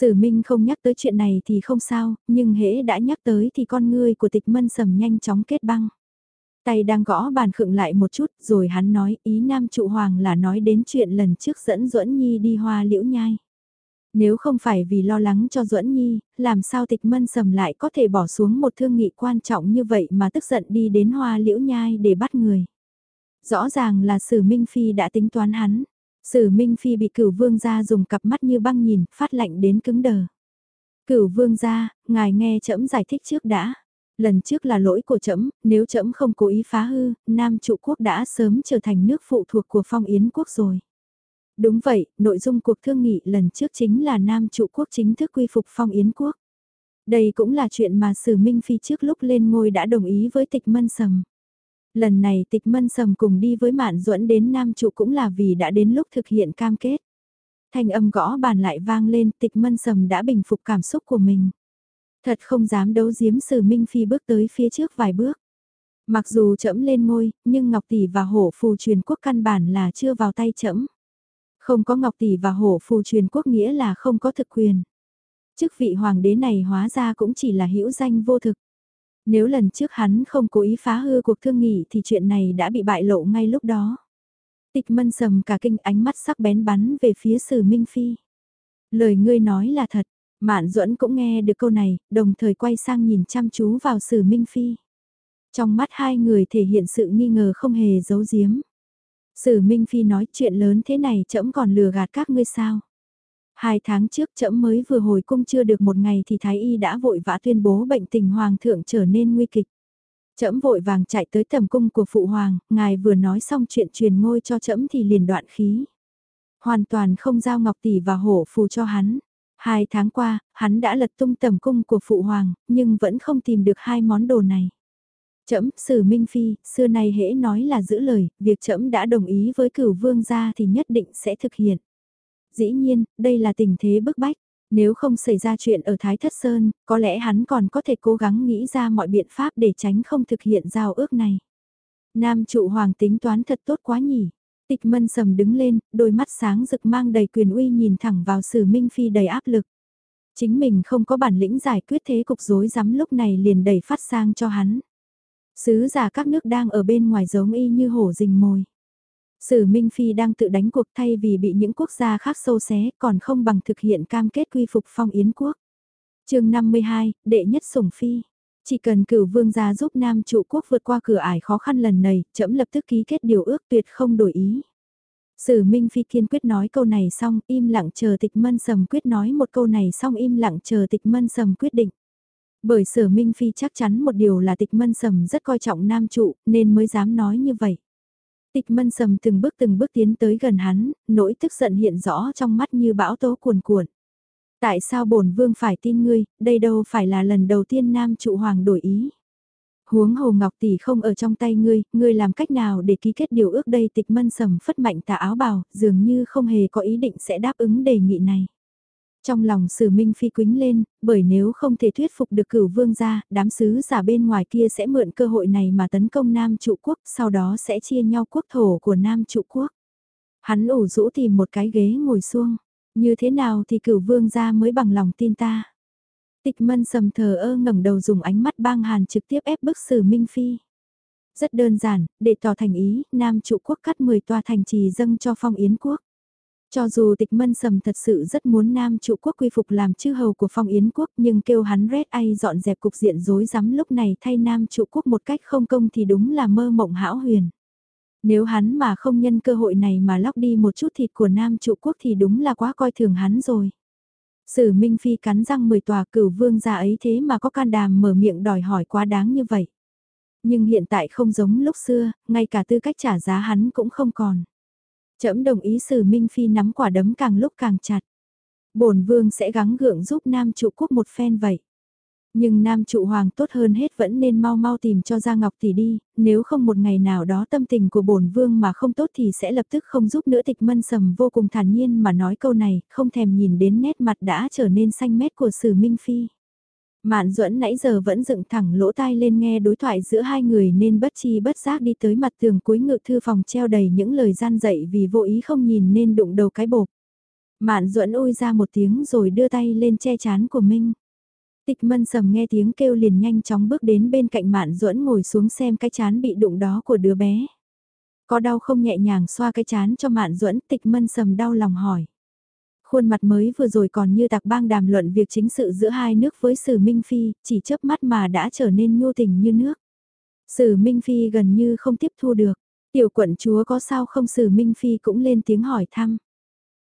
Sử Minh không nhắc tới chuyện này thì không sao, nhưng hễ đã nhắc tới thì con ngươi của tịch mân sầm nhanh chóng kết băng. Tay đang gõ bàn khựng lại một chút rồi hắn nói ý Nam Trụ Hoàng là nói đến chuyện lần trước dẫn duẫn Nhi đi hoa liễu nhai. Nếu không phải vì lo lắng cho Duẫn Nhi, làm sao tịch mân sầm lại có thể bỏ xuống một thương nghị quan trọng như vậy mà tức giận đi đến hoa liễu nhai để bắt người. Rõ ràng là sử Minh Phi đã tính toán hắn. Sử Minh Phi bị cửu vương gia dùng cặp mắt như băng nhìn, phát lạnh đến cứng đờ. Cửu vương gia, ngài nghe trẫm giải thích trước đã. Lần trước là lỗi của trẫm, nếu trẫm không cố ý phá hư, Nam trụ quốc đã sớm trở thành nước phụ thuộc của phong yến quốc rồi. Đúng vậy, nội dung cuộc thương nghị lần trước chính là Nam trụ quốc chính thức quy phục phong yến quốc. Đây cũng là chuyện mà Sử Minh Phi trước lúc lên ngôi đã đồng ý với tịch mân sầm. Lần này tịch mân sầm cùng đi với Mạn Duẫn đến Nam trụ cũng là vì đã đến lúc thực hiện cam kết. Thanh âm gõ bàn lại vang lên tịch mân sầm đã bình phục cảm xúc của mình. Thật không dám đấu giếm Sử Minh Phi bước tới phía trước vài bước. Mặc dù trẫm lên ngôi, nhưng Ngọc Tỷ và hổ phù truyền quốc căn bản là chưa vào tay trẫm. Không có Ngọc Tỷ và hổ phù truyền quốc nghĩa là không có thực quyền. Chức vị hoàng đế này hóa ra cũng chỉ là hữu danh vô thực. Nếu lần trước hắn không cố ý phá hư cuộc thương nghị thì chuyện này đã bị bại lộ ngay lúc đó. Tịch mân sầm cả kinh ánh mắt sắc bén bắn về phía sử Minh Phi. Lời ngươi nói là thật, Mạn Duẫn cũng nghe được câu này, đồng thời quay sang nhìn chăm chú vào Sử Minh Phi. Trong mắt hai người thể hiện sự nghi ngờ không hề giấu giếm. Sử Minh Phi nói chuyện lớn thế này trẫm còn lừa gạt các ngươi sao? Hai tháng trước trẫm mới vừa hồi cung chưa được một ngày thì Thái Y đã vội vã tuyên bố bệnh tình Hoàng thượng trở nên nguy kịch. Trẫm vội vàng chạy tới tầm cung của Phụ Hoàng, ngài vừa nói xong chuyện truyền ngôi cho trẫm thì liền đoạn khí. Hoàn toàn không giao ngọc tỷ và hổ phù cho hắn. Hai tháng qua, hắn đã lật tung tầm cung của Phụ Hoàng, nhưng vẫn không tìm được hai món đồ này. Trẫm, Sử Minh Phi, xưa nay hễ nói là giữ lời, việc trẫm đã đồng ý với cửu vương gia thì nhất định sẽ thực hiện. Dĩ nhiên, đây là tình thế bức bách. Nếu không xảy ra chuyện ở Thái Thất Sơn, có lẽ hắn còn có thể cố gắng nghĩ ra mọi biện pháp để tránh không thực hiện giao ước này. Nam trụ hoàng tính toán thật tốt quá nhỉ. Tịch mân sầm đứng lên, đôi mắt sáng rực mang đầy quyền uy nhìn thẳng vào sử minh phi đầy áp lực. Chính mình không có bản lĩnh giải quyết thế cục rối rắm lúc này liền đẩy phát sang cho hắn. Sứ giả các nước đang ở bên ngoài giống y như hổ rình mồi. Sử Minh Phi đang tự đánh cuộc thay vì bị những quốc gia khác sâu xé còn không bằng thực hiện cam kết quy phục phong yến quốc. chương 52, đệ nhất sủng Phi. Chỉ cần cửu vương gia giúp Nam trụ quốc vượt qua cửa ải khó khăn lần này, chậm lập tức ký kết điều ước tuyệt không đổi ý. Sử Minh Phi kiên quyết nói câu này xong, im lặng chờ tịch mân sầm quyết nói một câu này xong im lặng chờ tịch mân sầm quyết định. Bởi Sử Minh Phi chắc chắn một điều là tịch mân sầm rất coi trọng nam trụ, nên mới dám nói như vậy. Tịch mân sầm từng bước từng bước tiến tới gần hắn, nỗi tức giận hiện rõ trong mắt như bão tố cuồn cuộn. Tại sao bổn vương phải tin ngươi, đây đâu phải là lần đầu tiên nam trụ hoàng đổi ý. Huống hồ ngọc tỷ không ở trong tay ngươi, ngươi làm cách nào để ký kết điều ước đây tịch mân sầm phất mạnh tà áo bào, dường như không hề có ý định sẽ đáp ứng đề nghị này. Trong lòng sử minh phi quính lên, bởi nếu không thể thuyết phục được cửu vương gia, đám sứ giả bên ngoài kia sẽ mượn cơ hội này mà tấn công Nam trụ quốc, sau đó sẽ chia nhau quốc thổ của Nam trụ quốc. Hắn ủ rũ tìm một cái ghế ngồi xuông, như thế nào thì cửu vương gia mới bằng lòng tin ta. Tịch mân sầm thờ ơ ngẩng đầu dùng ánh mắt băng hàn trực tiếp ép bức sử minh phi. Rất đơn giản, để tỏ thành ý, Nam trụ quốc cắt 10 tòa thành trì dâng cho phong yến quốc. Cho dù tịch mân sầm thật sự rất muốn nam trụ quốc quy phục làm chư hầu của phong yến quốc nhưng kêu hắn Red ai dọn dẹp cục diện rối rắm lúc này thay nam trụ quốc một cách không công thì đúng là mơ mộng hão huyền. Nếu hắn mà không nhân cơ hội này mà lóc đi một chút thịt của nam trụ quốc thì đúng là quá coi thường hắn rồi. Sử Minh Phi cắn răng mười tòa cửu vương ra ấy thế mà có can đàm mở miệng đòi hỏi quá đáng như vậy. Nhưng hiện tại không giống lúc xưa, ngay cả tư cách trả giá hắn cũng không còn. Trẫm đồng ý Sử Minh Phi nắm quả đấm càng lúc càng chặt. Bổn vương sẽ gắng gượng giúp Nam trụ quốc một phen vậy. Nhưng Nam trụ hoàng tốt hơn hết vẫn nên mau mau tìm cho Gia Ngọc tỷ đi, nếu không một ngày nào đó tâm tình của bổn vương mà không tốt thì sẽ lập tức không giúp nữa tịch mân sầm vô cùng thản nhiên mà nói câu này, không thèm nhìn đến nét mặt đã trở nên xanh mét của Sử Minh Phi. Mạn duẫn nãy giờ vẫn dựng thẳng lỗ tai lên nghe đối thoại giữa hai người nên bất chi bất giác đi tới mặt tường cuối ngự thư phòng treo đầy những lời gian dạy vì vô ý không nhìn nên đụng đầu cái bột. Mạn duẫn ôi ra một tiếng rồi đưa tay lên che chán của Minh. Tịch mân sầm nghe tiếng kêu liền nhanh chóng bước đến bên cạnh Mạn duẫn ngồi xuống xem cái chán bị đụng đó của đứa bé. Có đau không nhẹ nhàng xoa cái chán cho Mạn duẫn, tịch mân sầm đau lòng hỏi. Khuôn mặt mới vừa rồi còn như tạc bang đàm luận việc chính sự giữa hai nước với Sử Minh Phi, chỉ chớp mắt mà đã trở nên nhu tình như nước. Sử Minh Phi gần như không tiếp thu được, tiểu quận chúa có sao không Sử Minh Phi cũng lên tiếng hỏi thăm.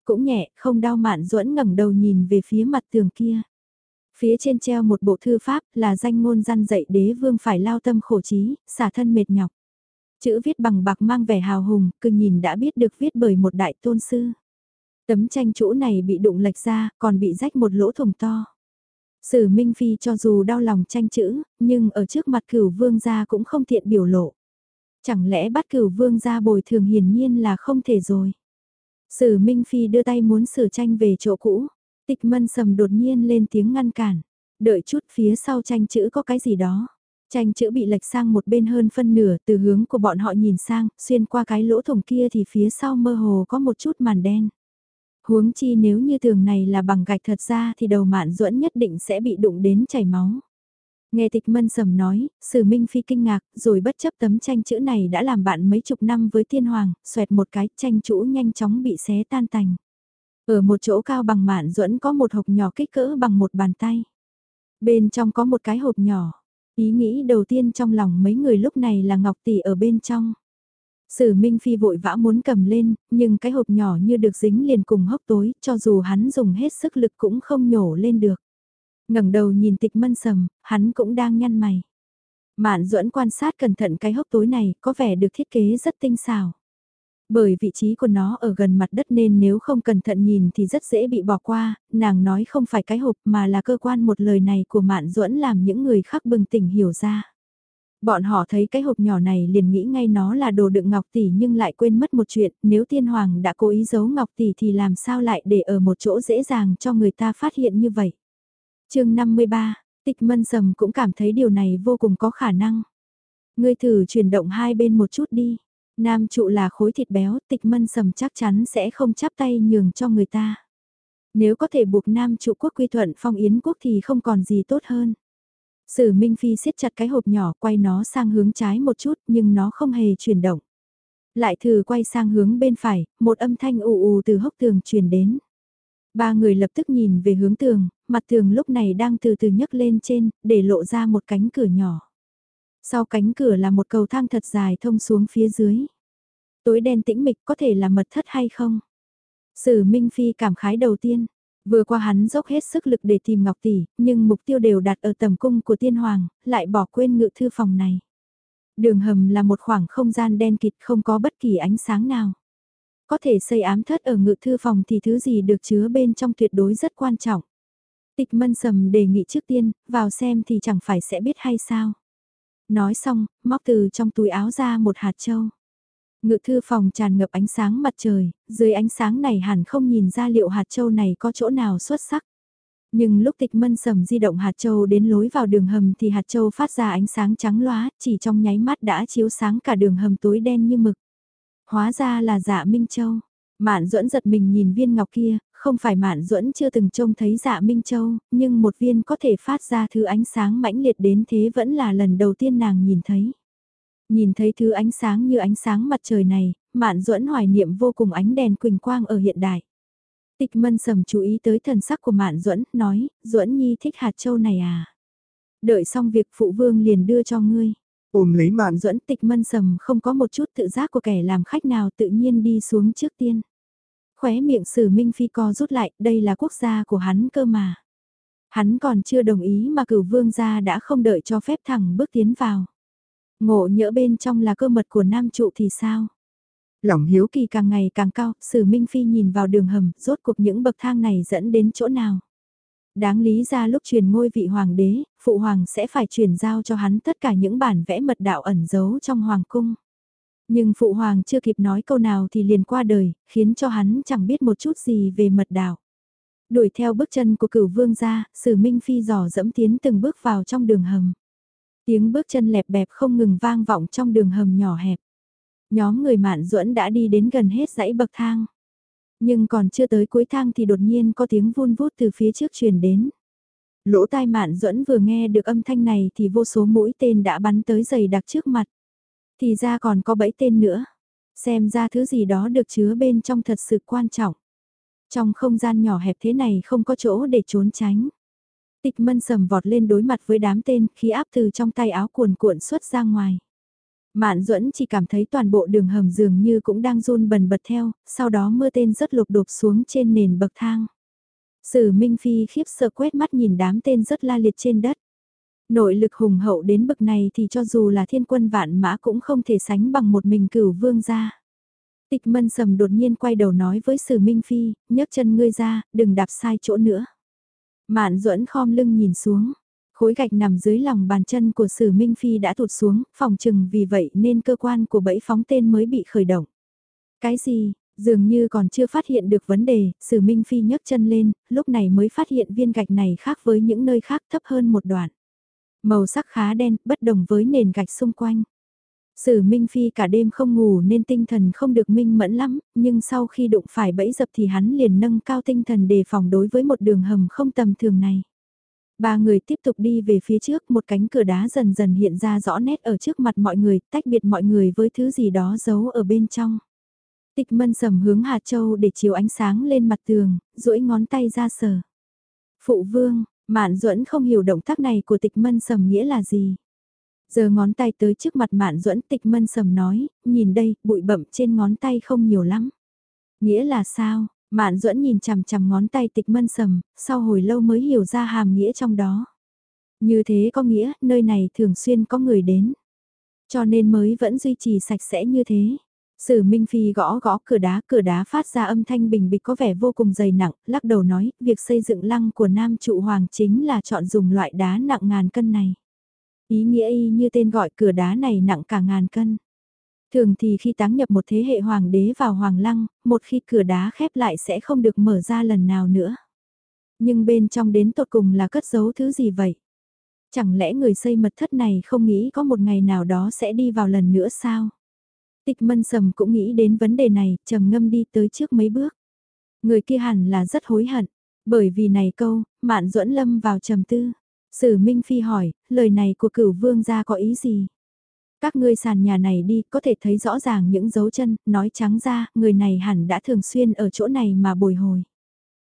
Cũng nhẹ, không đau mạn duẫn ngẩng đầu nhìn về phía mặt tường kia. Phía trên treo một bộ thư pháp là danh ngôn gian dạy đế vương phải lao tâm khổ trí, xả thân mệt nhọc. Chữ viết bằng bạc mang vẻ hào hùng, cứ nhìn đã biết được viết bởi một đại tôn sư. Tấm tranh chỗ này bị đụng lệch ra, còn bị rách một lỗ thùng to. Sử Minh Phi cho dù đau lòng tranh chữ, nhưng ở trước mặt cửu vương gia cũng không tiện biểu lộ. Chẳng lẽ bắt cửu vương gia bồi thường hiển nhiên là không thể rồi. Sử Minh Phi đưa tay muốn sửa tranh về chỗ cũ, tịch mân sầm đột nhiên lên tiếng ngăn cản. Đợi chút phía sau tranh chữ có cái gì đó. Tranh chữ bị lệch sang một bên hơn phân nửa từ hướng của bọn họ nhìn sang, xuyên qua cái lỗ thủng kia thì phía sau mơ hồ có một chút màn đen. Huống chi nếu như tường này là bằng gạch thật ra thì đầu mạn duẫn nhất định sẽ bị đụng đến chảy máu. Nghe tịch mân sầm nói, sử minh phi kinh ngạc, rồi bất chấp tấm tranh chữ này đã làm bạn mấy chục năm với thiên hoàng, xoẹt một cái tranh chữ nhanh chóng bị xé tan tành. Ở một chỗ cao bằng mạn duẫn có một hộp nhỏ kích cỡ bằng một bàn tay. Bên trong có một cái hộp nhỏ. Ý nghĩ đầu tiên trong lòng mấy người lúc này là Ngọc Tỷ ở bên trong. Sử Minh Phi vội vã muốn cầm lên, nhưng cái hộp nhỏ như được dính liền cùng hốc tối, cho dù hắn dùng hết sức lực cũng không nhổ lên được. ngẩng đầu nhìn tịch mân sầm, hắn cũng đang nhăn mày. Mạn duẫn quan sát cẩn thận cái hốc tối này, có vẻ được thiết kế rất tinh xảo. Bởi vị trí của nó ở gần mặt đất nên nếu không cẩn thận nhìn thì rất dễ bị bỏ qua, nàng nói không phải cái hộp mà là cơ quan một lời này của Mạn duẫn làm những người khác bừng tỉnh hiểu ra. Bọn họ thấy cái hộp nhỏ này liền nghĩ ngay nó là đồ đựng ngọc tỷ nhưng lại quên mất một chuyện, nếu tiên hoàng đã cố ý giấu ngọc tỷ thì làm sao lại để ở một chỗ dễ dàng cho người ta phát hiện như vậy. chương 53, tịch mân sầm cũng cảm thấy điều này vô cùng có khả năng. Ngươi thử chuyển động hai bên một chút đi. Nam trụ là khối thịt béo, tịch mân sầm chắc chắn sẽ không chắp tay nhường cho người ta. Nếu có thể buộc nam trụ quốc quy thuận phong yến quốc thì không còn gì tốt hơn. Sử Minh Phi siết chặt cái hộp nhỏ quay nó sang hướng trái một chút nhưng nó không hề chuyển động. Lại thử quay sang hướng bên phải, một âm thanh ù ù từ hốc tường truyền đến. Ba người lập tức nhìn về hướng tường, mặt tường lúc này đang từ từ nhấc lên trên, để lộ ra một cánh cửa nhỏ. Sau cánh cửa là một cầu thang thật dài thông xuống phía dưới. Tối đen tĩnh mịch có thể là mật thất hay không? Sử Minh Phi cảm khái đầu tiên, Vừa qua hắn dốc hết sức lực để tìm Ngọc Tỷ, nhưng mục tiêu đều đặt ở tầm cung của tiên hoàng, lại bỏ quên ngự thư phòng này. Đường hầm là một khoảng không gian đen kịt không có bất kỳ ánh sáng nào. Có thể xây ám thất ở ngự thư phòng thì thứ gì được chứa bên trong tuyệt đối rất quan trọng. Tịch mân sầm đề nghị trước tiên, vào xem thì chẳng phải sẽ biết hay sao. Nói xong, móc từ trong túi áo ra một hạt châu. Ngự thư phòng tràn ngập ánh sáng mặt trời, dưới ánh sáng này hẳn không nhìn ra liệu hạt châu này có chỗ nào xuất sắc. Nhưng lúc tịch mân sầm di động hạt châu đến lối vào đường hầm thì hạt châu phát ra ánh sáng trắng loá, chỉ trong nháy mắt đã chiếu sáng cả đường hầm tối đen như mực. Hóa ra là dạ Minh Châu. Mạn duẫn giật mình nhìn viên ngọc kia, không phải Mạn duẫn chưa từng trông thấy dạ Minh Châu, nhưng một viên có thể phát ra thứ ánh sáng mãnh liệt đến thế vẫn là lần đầu tiên nàng nhìn thấy. Nhìn thấy thứ ánh sáng như ánh sáng mặt trời này, Mạn Duẫn hoài niệm vô cùng ánh đèn quỳnh quang ở hiện đại. Tịch Mân Sầm chú ý tới thần sắc của Mạn Duẫn, nói, Duẫn Nhi thích hạt châu này à? Đợi xong việc phụ vương liền đưa cho ngươi. Ôm lấy Mạn Duẫn Tịch Mân Sầm không có một chút tự giác của kẻ làm khách nào tự nhiên đi xuống trước tiên. Khóe miệng Sử Minh Phi co rút lại, đây là quốc gia của hắn cơ mà. Hắn còn chưa đồng ý mà cửu vương gia đã không đợi cho phép thẳng bước tiến vào. Ngộ nhỡ bên trong là cơ mật của nam trụ thì sao? Lòng hiếu kỳ càng ngày càng cao, sử Minh Phi nhìn vào đường hầm, rốt cuộc những bậc thang này dẫn đến chỗ nào? Đáng lý ra lúc truyền ngôi vị hoàng đế, phụ hoàng sẽ phải truyền giao cho hắn tất cả những bản vẽ mật đạo ẩn giấu trong hoàng cung. Nhưng phụ hoàng chưa kịp nói câu nào thì liền qua đời, khiến cho hắn chẳng biết một chút gì về mật đạo. Đuổi theo bước chân của cửu vương ra, sử Minh Phi dò dẫm tiến từng bước vào trong đường hầm. Tiếng bước chân lẹp bẹp không ngừng vang vọng trong đường hầm nhỏ hẹp. Nhóm người mạn duẫn đã đi đến gần hết dãy bậc thang. Nhưng còn chưa tới cuối thang thì đột nhiên có tiếng vun vút từ phía trước truyền đến. Lỗ tai mạn duẫn vừa nghe được âm thanh này thì vô số mũi tên đã bắn tới giày đặc trước mặt. Thì ra còn có bẫy tên nữa. Xem ra thứ gì đó được chứa bên trong thật sự quan trọng. Trong không gian nhỏ hẹp thế này không có chỗ để trốn tránh. Tịch mân sầm vọt lên đối mặt với đám tên khí áp từ trong tay áo cuồn cuộn xuất ra ngoài. Mạn duẫn chỉ cảm thấy toàn bộ đường hầm dường như cũng đang run bần bật theo, sau đó mưa tên rất lục đột xuống trên nền bậc thang. Sử Minh Phi khiếp sợ quét mắt nhìn đám tên rất la liệt trên đất. Nội lực hùng hậu đến bậc này thì cho dù là thiên quân vạn mã cũng không thể sánh bằng một mình cửu vương gia. Tịch mân sầm đột nhiên quay đầu nói với Sử Minh Phi, nhấc chân ngươi ra, đừng đạp sai chỗ nữa. Mạn duẫn khom lưng nhìn xuống, khối gạch nằm dưới lòng bàn chân của Sử Minh Phi đã tụt xuống, phòng trừng vì vậy nên cơ quan của bẫy phóng tên mới bị khởi động. Cái gì, dường như còn chưa phát hiện được vấn đề, Sử Minh Phi nhấc chân lên, lúc này mới phát hiện viên gạch này khác với những nơi khác thấp hơn một đoạn. Màu sắc khá đen, bất đồng với nền gạch xung quanh. Sử Minh Phi cả đêm không ngủ nên tinh thần không được minh mẫn lắm, nhưng sau khi đụng phải bẫy dập thì hắn liền nâng cao tinh thần đề phòng đối với một đường hầm không tầm thường này. Ba người tiếp tục đi về phía trước, một cánh cửa đá dần dần hiện ra rõ nét ở trước mặt mọi người, tách biệt mọi người với thứ gì đó giấu ở bên trong. Tịch mân sầm hướng hà châu để chiếu ánh sáng lên mặt tường, duỗi ngón tay ra sờ. Phụ vương, Mạn duẫn không hiểu động tác này của tịch mân sầm nghĩa là gì. Giờ ngón tay tới trước mặt mạn duẫn tịch mân sầm nói, nhìn đây, bụi bậm trên ngón tay không nhiều lắm. Nghĩa là sao? Mạn duẫn nhìn chằm chằm ngón tay tịch mân sầm, sau hồi lâu mới hiểu ra hàm nghĩa trong đó. Như thế có nghĩa, nơi này thường xuyên có người đến. Cho nên mới vẫn duy trì sạch sẽ như thế. Sử Minh Phi gõ gõ cửa đá, cửa đá phát ra âm thanh bình bịch có vẻ vô cùng dày nặng, lắc đầu nói, việc xây dựng lăng của Nam Trụ Hoàng chính là chọn dùng loại đá nặng ngàn cân này. Ý nghĩa y như tên gọi cửa đá này nặng cả ngàn cân. Thường thì khi táng nhập một thế hệ hoàng đế vào hoàng lăng, một khi cửa đá khép lại sẽ không được mở ra lần nào nữa. Nhưng bên trong đến tột cùng là cất giấu thứ gì vậy? Chẳng lẽ người xây mật thất này không nghĩ có một ngày nào đó sẽ đi vào lần nữa sao? Tịch mân sầm cũng nghĩ đến vấn đề này, trầm ngâm đi tới trước mấy bước. Người kia hẳn là rất hối hận, bởi vì này câu, mạn duẫn lâm vào trầm tư. Sử Minh Phi hỏi, lời này của cửu vương gia có ý gì? Các ngươi sàn nhà này đi, có thể thấy rõ ràng những dấu chân, nói trắng ra, người này hẳn đã thường xuyên ở chỗ này mà bồi hồi.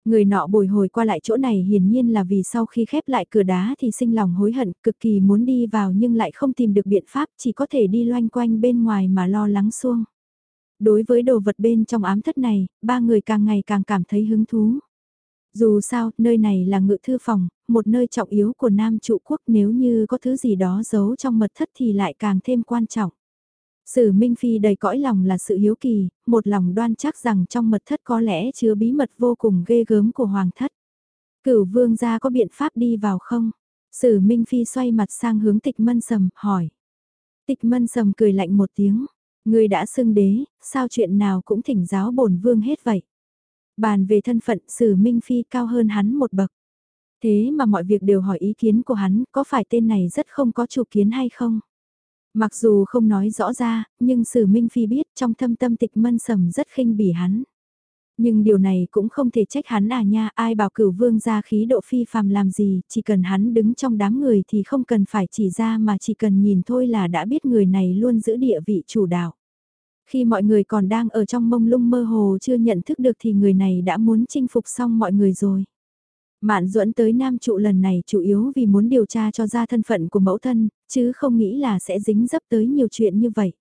Người nọ bồi hồi qua lại chỗ này hiển nhiên là vì sau khi khép lại cửa đá thì sinh lòng hối hận, cực kỳ muốn đi vào nhưng lại không tìm được biện pháp, chỉ có thể đi loanh quanh bên ngoài mà lo lắng xuông. Đối với đồ vật bên trong ám thất này, ba người càng ngày càng cảm thấy hứng thú. Dù sao, nơi này là ngự thư phòng, một nơi trọng yếu của Nam trụ quốc nếu như có thứ gì đó giấu trong mật thất thì lại càng thêm quan trọng. Sử Minh Phi đầy cõi lòng là sự hiếu kỳ, một lòng đoan chắc rằng trong mật thất có lẽ chứa bí mật vô cùng ghê gớm của Hoàng thất. Cửu vương gia có biện pháp đi vào không? Sử Minh Phi xoay mặt sang hướng tịch mân sầm, hỏi. Tịch mân sầm cười lạnh một tiếng. Người đã xưng đế, sao chuyện nào cũng thỉnh giáo bổn vương hết vậy? Bàn về thân phận Sử Minh Phi cao hơn hắn một bậc. Thế mà mọi việc đều hỏi ý kiến của hắn, có phải tên này rất không có chủ kiến hay không? Mặc dù không nói rõ ra, nhưng Sử Minh Phi biết trong thâm tâm tịch mân sầm rất khinh bỉ hắn. Nhưng điều này cũng không thể trách hắn à nha, ai bảo cửu vương ra khí độ phi phàm làm gì, chỉ cần hắn đứng trong đám người thì không cần phải chỉ ra mà chỉ cần nhìn thôi là đã biết người này luôn giữ địa vị chủ đạo. Khi mọi người còn đang ở trong mông lung mơ hồ chưa nhận thức được thì người này đã muốn chinh phục xong mọi người rồi. Mạn duẫn tới Nam Trụ lần này chủ yếu vì muốn điều tra cho ra thân phận của mẫu thân, chứ không nghĩ là sẽ dính dấp tới nhiều chuyện như vậy.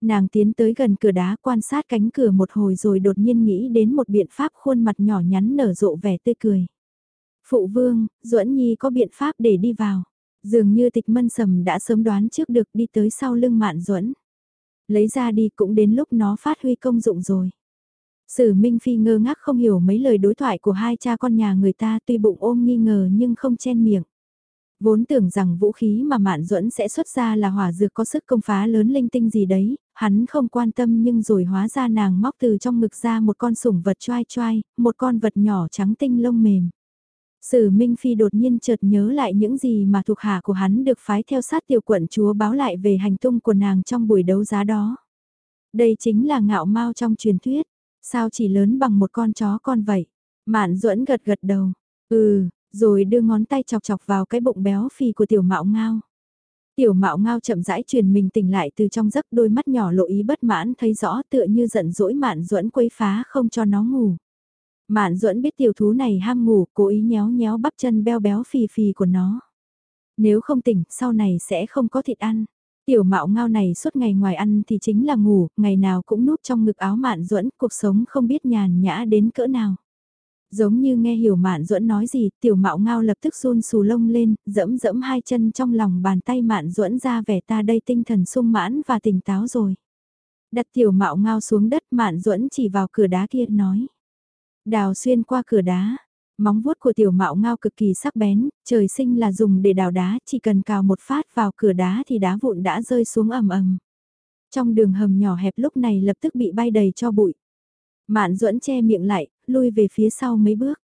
Nàng tiến tới gần cửa đá quan sát cánh cửa một hồi rồi đột nhiên nghĩ đến một biện pháp khuôn mặt nhỏ nhắn nở rộ vẻ tươi cười. Phụ vương, duẫn nhi có biện pháp để đi vào. Dường như tịch mân sầm đã sớm đoán trước được đi tới sau lưng mạn duẫn Lấy ra đi cũng đến lúc nó phát huy công dụng rồi. Sử Minh Phi ngơ ngác không hiểu mấy lời đối thoại của hai cha con nhà người ta tuy bụng ôm nghi ngờ nhưng không chen miệng. Vốn tưởng rằng vũ khí mà Mạn Duẫn sẽ xuất ra là hỏa dược có sức công phá lớn linh tinh gì đấy, hắn không quan tâm nhưng rồi hóa ra nàng móc từ trong ngực ra một con sủng vật choai choai, một con vật nhỏ trắng tinh lông mềm. Sử Minh Phi đột nhiên chợt nhớ lại những gì mà thuộc hạ của hắn được phái theo sát tiểu quận chúa báo lại về hành tung của nàng trong buổi đấu giá đó. Đây chính là ngạo mau trong truyền thuyết, sao chỉ lớn bằng một con chó con vậy? Mạn duẫn gật gật đầu, ừ, rồi đưa ngón tay chọc chọc vào cái bụng béo phì của tiểu mạo ngao. Tiểu mạo ngao chậm rãi truyền mình tỉnh lại từ trong giấc đôi mắt nhỏ lộ ý bất mãn thấy rõ tựa như giận dỗi mạn duẫn quấy phá không cho nó ngủ. Mạn duẫn biết tiểu thú này ham ngủ, cố ý nhéo nhéo bắp chân beo béo phì phì của nó. Nếu không tỉnh, sau này sẽ không có thịt ăn. Tiểu mạo ngao này suốt ngày ngoài ăn thì chính là ngủ, ngày nào cũng núp trong ngực áo mạn duẫn, cuộc sống không biết nhàn nhã đến cỡ nào. Giống như nghe hiểu mạn duẫn nói gì, tiểu mạo ngao lập tức run xù lông lên, dẫm dẫm hai chân trong lòng bàn tay mạn duẫn ra vẻ ta đây tinh thần sung mãn và tỉnh táo rồi. Đặt tiểu mạo ngao xuống đất mạn duẫn chỉ vào cửa đá kia nói. Đào xuyên qua cửa đá, móng vuốt của tiểu mạo ngao cực kỳ sắc bén, trời sinh là dùng để đào đá, chỉ cần cào một phát vào cửa đá thì đá vụn đã rơi xuống ầm ầm. Trong đường hầm nhỏ hẹp lúc này lập tức bị bay đầy cho bụi. Mạn duẫn che miệng lại, lui về phía sau mấy bước.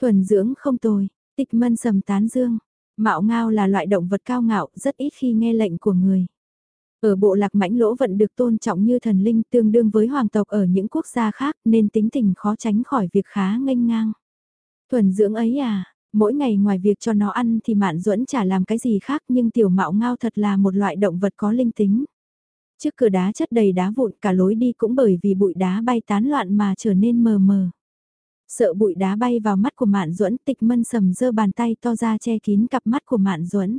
Thuần dưỡng không tồi, tịch mân sầm tán dương. Mạo ngao là loại động vật cao ngạo, rất ít khi nghe lệnh của người. Ở bộ lạc mãnh lỗ vận được tôn trọng như thần linh tương đương với hoàng tộc ở những quốc gia khác nên tính tình khó tránh khỏi việc khá nghênh ngang. Thuần dưỡng ấy à, mỗi ngày ngoài việc cho nó ăn thì mạn duẫn chả làm cái gì khác nhưng tiểu mạo ngao thật là một loại động vật có linh tính. Trước cửa đá chất đầy đá vụn cả lối đi cũng bởi vì bụi đá bay tán loạn mà trở nên mờ mờ. Sợ bụi đá bay vào mắt của Mạn Duẫn, Tịch Mân sầm giơ bàn tay to ra che kín cặp mắt của Mạn Duẫn.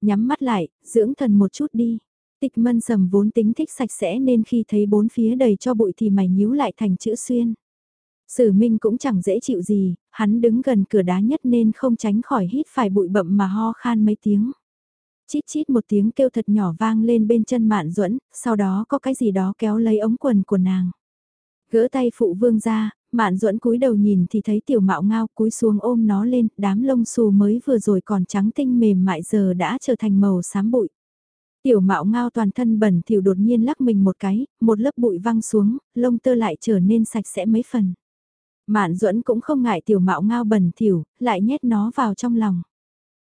Nhắm mắt lại, dưỡng thần một chút đi. Tịch Mân sầm vốn tính thích sạch sẽ nên khi thấy bốn phía đầy cho bụi thì mày nhíu lại thành chữ xuyên. Sử Minh cũng chẳng dễ chịu gì, hắn đứng gần cửa đá nhất nên không tránh khỏi hít phải bụi bậm mà ho khan mấy tiếng. Chít chít một tiếng kêu thật nhỏ vang lên bên chân Mạn Duẫn, sau đó có cái gì đó kéo lấy ống quần của nàng. Gỡ tay phụ vương ra, Mạn duẫn cúi đầu nhìn thì thấy tiểu mạo ngao cúi xuống ôm nó lên, đám lông xù mới vừa rồi còn trắng tinh mềm mại giờ đã trở thành màu xám bụi. Tiểu mạo ngao toàn thân bẩn thỉu đột nhiên lắc mình một cái, một lớp bụi văng xuống, lông tơ lại trở nên sạch sẽ mấy phần. Mạn duẫn cũng không ngại tiểu mạo ngao bẩn thỉu, lại nhét nó vào trong lòng.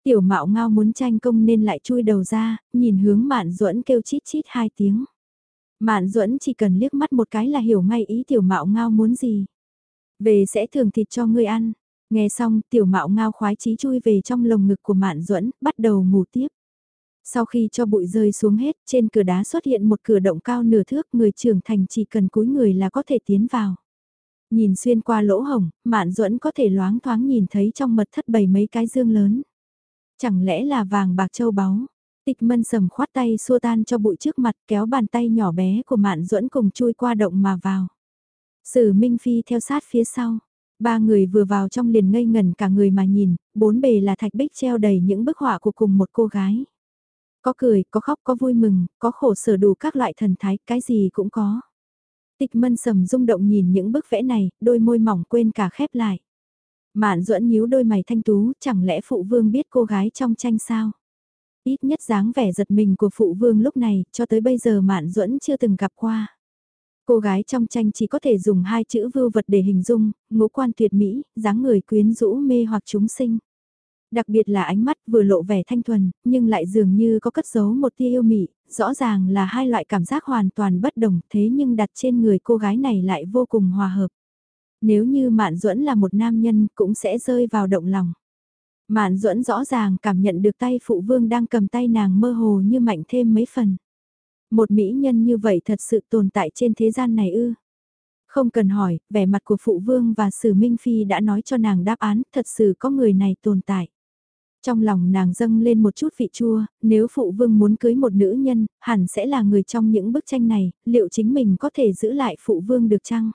Tiểu mạo ngao muốn tranh công nên lại chui đầu ra, nhìn hướng mạn duẫn kêu chít chít hai tiếng. Mạn duẫn chỉ cần liếc mắt một cái là hiểu ngay ý tiểu mạo ngao muốn gì. Về sẽ thường thịt cho ngươi ăn. Nghe xong tiểu mạo ngao khoái chí chui về trong lồng ngực của Mạn duẫn bắt đầu ngủ tiếp. Sau khi cho bụi rơi xuống hết, trên cửa đá xuất hiện một cửa động cao nửa thước, người trưởng thành chỉ cần cúi người là có thể tiến vào. Nhìn xuyên qua lỗ hồng, Mạn Duẫn có thể loáng thoáng nhìn thấy trong mật thất bầy mấy cái dương lớn. Chẳng lẽ là vàng bạc châu báu? Tịch Mân sầm khoát tay xua tan cho bụi trước mặt, kéo bàn tay nhỏ bé của Mạn Duẫn cùng chui qua động mà vào. Sử Minh Phi theo sát phía sau. Ba người vừa vào trong liền ngây ngẩn cả người mà nhìn, bốn bề là thạch bích treo đầy những bức họa của cùng một cô gái. Có cười, có khóc, có vui mừng, có khổ sở đủ các loại thần thái, cái gì cũng có. Tịch mân sầm rung động nhìn những bức vẽ này, đôi môi mỏng quên cả khép lại. Mạn duẫn nhíu đôi mày thanh tú, chẳng lẽ phụ vương biết cô gái trong tranh sao? Ít nhất dáng vẻ giật mình của phụ vương lúc này, cho tới bây giờ Mạn duẫn chưa từng gặp qua. Cô gái trong tranh chỉ có thể dùng hai chữ vưu vật để hình dung, ngũ quan tuyệt mỹ, dáng người quyến rũ mê hoặc chúng sinh. Đặc biệt là ánh mắt vừa lộ vẻ thanh thuần, nhưng lại dường như có cất giấu một tia yêu mị, rõ ràng là hai loại cảm giác hoàn toàn bất đồng thế nhưng đặt trên người cô gái này lại vô cùng hòa hợp. Nếu như Mạn Duẫn là một nam nhân cũng sẽ rơi vào động lòng. Mạn Duẫn rõ ràng cảm nhận được tay phụ vương đang cầm tay nàng mơ hồ như mạnh thêm mấy phần. Một mỹ nhân như vậy thật sự tồn tại trên thế gian này ư. Không cần hỏi, vẻ mặt của phụ vương và sử minh phi đã nói cho nàng đáp án, thật sự có người này tồn tại. Trong lòng nàng dâng lên một chút vị chua, nếu phụ vương muốn cưới một nữ nhân, hẳn sẽ là người trong những bức tranh này, liệu chính mình có thể giữ lại phụ vương được chăng?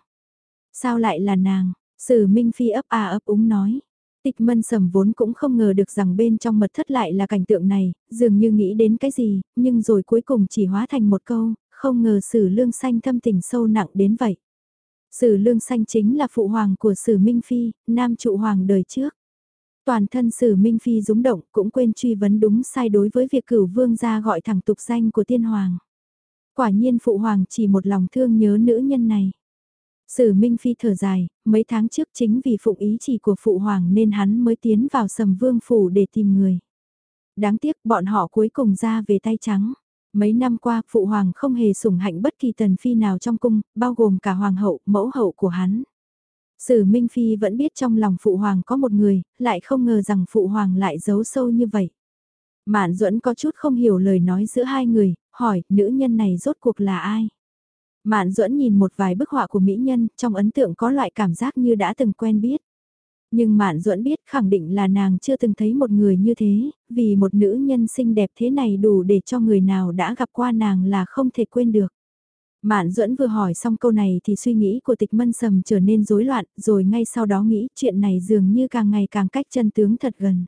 Sao lại là nàng? Sử Minh Phi ấp à ấp úng nói. Tịch mân sầm vốn cũng không ngờ được rằng bên trong mật thất lại là cảnh tượng này, dường như nghĩ đến cái gì, nhưng rồi cuối cùng chỉ hóa thành một câu, không ngờ sử lương xanh thâm tình sâu nặng đến vậy. Sử lương xanh chính là phụ hoàng của sử Minh Phi, nam trụ hoàng đời trước. Toàn thân sử Minh Phi rúng động cũng quên truy vấn đúng sai đối với việc cửu vương gia gọi thẳng tục danh của tiên hoàng. Quả nhiên phụ hoàng chỉ một lòng thương nhớ nữ nhân này. Sử Minh Phi thở dài, mấy tháng trước chính vì phụng ý chỉ của Phụ Hoàng nên hắn mới tiến vào sầm vương phủ để tìm người. Đáng tiếc bọn họ cuối cùng ra về tay trắng. Mấy năm qua Phụ Hoàng không hề sủng hạnh bất kỳ tần phi nào trong cung, bao gồm cả Hoàng hậu, mẫu hậu của hắn. Sử Minh Phi vẫn biết trong lòng Phụ Hoàng có một người, lại không ngờ rằng Phụ Hoàng lại giấu sâu như vậy. Mạn duẫn có chút không hiểu lời nói giữa hai người, hỏi nữ nhân này rốt cuộc là ai? Mạn duẫn nhìn một vài bức họa của mỹ nhân, trong ấn tượng có loại cảm giác như đã từng quen biết. Nhưng Mạn Duẫn biết khẳng định là nàng chưa từng thấy một người như thế, vì một nữ nhân xinh đẹp thế này đủ để cho người nào đã gặp qua nàng là không thể quên được. Mạn Duẫn vừa hỏi xong câu này thì suy nghĩ của tịch mân sầm trở nên rối loạn, rồi ngay sau đó nghĩ chuyện này dường như càng ngày càng cách chân tướng thật gần.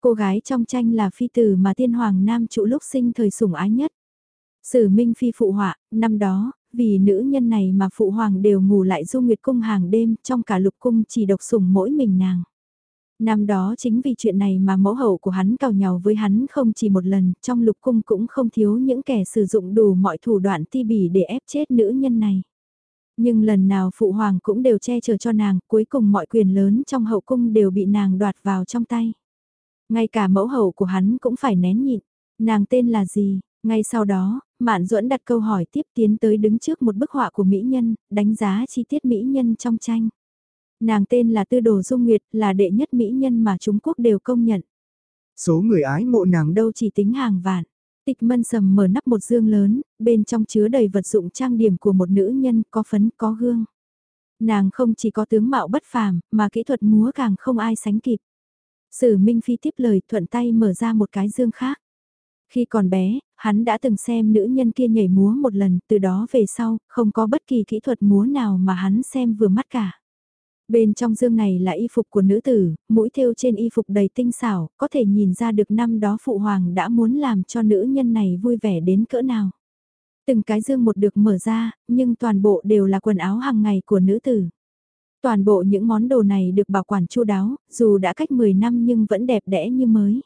Cô gái trong tranh là phi tử mà tiên hoàng nam trụ lúc sinh thời sủng ái nhất. Sử Minh Phi phụ họa, năm đó, vì nữ nhân này mà phụ hoàng đều ngủ lại du nguyệt cung hàng đêm, trong cả lục cung chỉ độc sủng mỗi mình nàng. Năm đó chính vì chuyện này mà mẫu hậu của hắn cào nhau với hắn không chỉ một lần, trong lục cung cũng không thiếu những kẻ sử dụng đủ mọi thủ đoạn ti bỉ để ép chết nữ nhân này. Nhưng lần nào phụ hoàng cũng đều che chở cho nàng, cuối cùng mọi quyền lớn trong hậu cung đều bị nàng đoạt vào trong tay. Ngay cả mẫu hậu của hắn cũng phải nén nhịn. Nàng tên là gì? Ngay sau đó, Mạn Duẫn đặt câu hỏi tiếp tiến tới đứng trước một bức họa của mỹ nhân, đánh giá chi tiết mỹ nhân trong tranh. Nàng tên là Tư Đồ Dung Nguyệt, là đệ nhất mỹ nhân mà Trung Quốc đều công nhận. Số người ái mộ nàng đâu chỉ tính hàng vạn. Tịch mân sầm mở nắp một dương lớn, bên trong chứa đầy vật dụng trang điểm của một nữ nhân có phấn có gương. Nàng không chỉ có tướng mạo bất phàm, mà kỹ thuật múa càng không ai sánh kịp. Sử Minh Phi tiếp lời thuận tay mở ra một cái dương khác. Khi còn bé, hắn đã từng xem nữ nhân kia nhảy múa một lần, từ đó về sau, không có bất kỳ kỹ thuật múa nào mà hắn xem vừa mắt cả. Bên trong dương này là y phục của nữ tử, mũi thêu trên y phục đầy tinh xảo, có thể nhìn ra được năm đó phụ hoàng đã muốn làm cho nữ nhân này vui vẻ đến cỡ nào. Từng cái dương một được mở ra, nhưng toàn bộ đều là quần áo hàng ngày của nữ tử. Toàn bộ những món đồ này được bảo quản chu đáo, dù đã cách 10 năm nhưng vẫn đẹp đẽ như mới.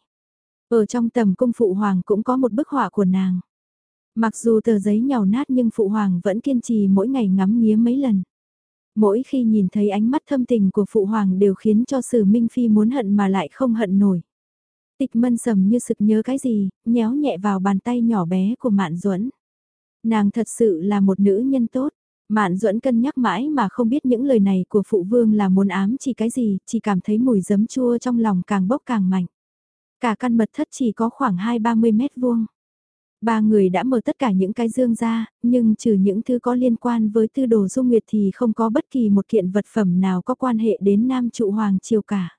Ở trong tầm cung phụ hoàng cũng có một bức họa của nàng. Mặc dù tờ giấy nhàu nát nhưng phụ hoàng vẫn kiên trì mỗi ngày ngắm nghía mấy lần. Mỗi khi nhìn thấy ánh mắt thâm tình của phụ hoàng đều khiến cho sử minh phi muốn hận mà lại không hận nổi. Tịch mân sầm như sực nhớ cái gì, nhéo nhẹ vào bàn tay nhỏ bé của mạn duẫn Nàng thật sự là một nữ nhân tốt. Mạn duẫn cân nhắc mãi mà không biết những lời này của phụ vương là muốn ám chỉ cái gì, chỉ cảm thấy mùi giấm chua trong lòng càng bốc càng mạnh. Cả căn mật thất chỉ có khoảng 2-30 mét vuông. Ba người đã mở tất cả những cái dương ra, nhưng trừ những thứ có liên quan với tư đồ dung nguyệt thì không có bất kỳ một kiện vật phẩm nào có quan hệ đến nam trụ hoàng triều cả.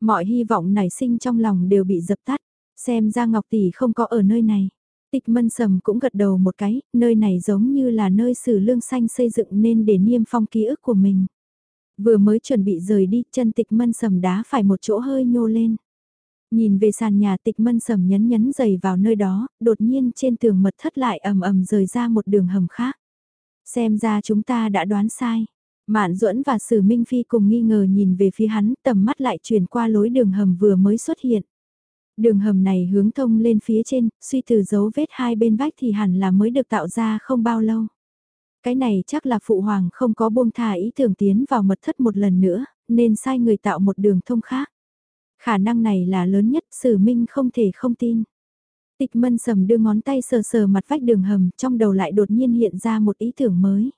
Mọi hy vọng nảy sinh trong lòng đều bị dập tắt, xem ra Ngọc Tỷ không có ở nơi này. Tịch mân sầm cũng gật đầu một cái, nơi này giống như là nơi sử lương xanh xây dựng nên để niêm phong ký ức của mình. Vừa mới chuẩn bị rời đi, chân tịch mân sầm đá phải một chỗ hơi nhô lên. Nhìn về sàn nhà tịch mân sầm nhấn nhấn dày vào nơi đó, đột nhiên trên tường mật thất lại ầm ầm rời ra một đường hầm khác. Xem ra chúng ta đã đoán sai. Mạn duẫn và Sử Minh Phi cùng nghi ngờ nhìn về phía hắn tầm mắt lại chuyển qua lối đường hầm vừa mới xuất hiện. Đường hầm này hướng thông lên phía trên, suy từ dấu vết hai bên vách thì hẳn là mới được tạo ra không bao lâu. Cái này chắc là phụ hoàng không có buông thả ý tưởng tiến vào mật thất một lần nữa, nên sai người tạo một đường thông khác. Khả năng này là lớn nhất, sử minh không thể không tin. Tịch mân sầm đưa ngón tay sờ sờ mặt vách đường hầm, trong đầu lại đột nhiên hiện ra một ý tưởng mới.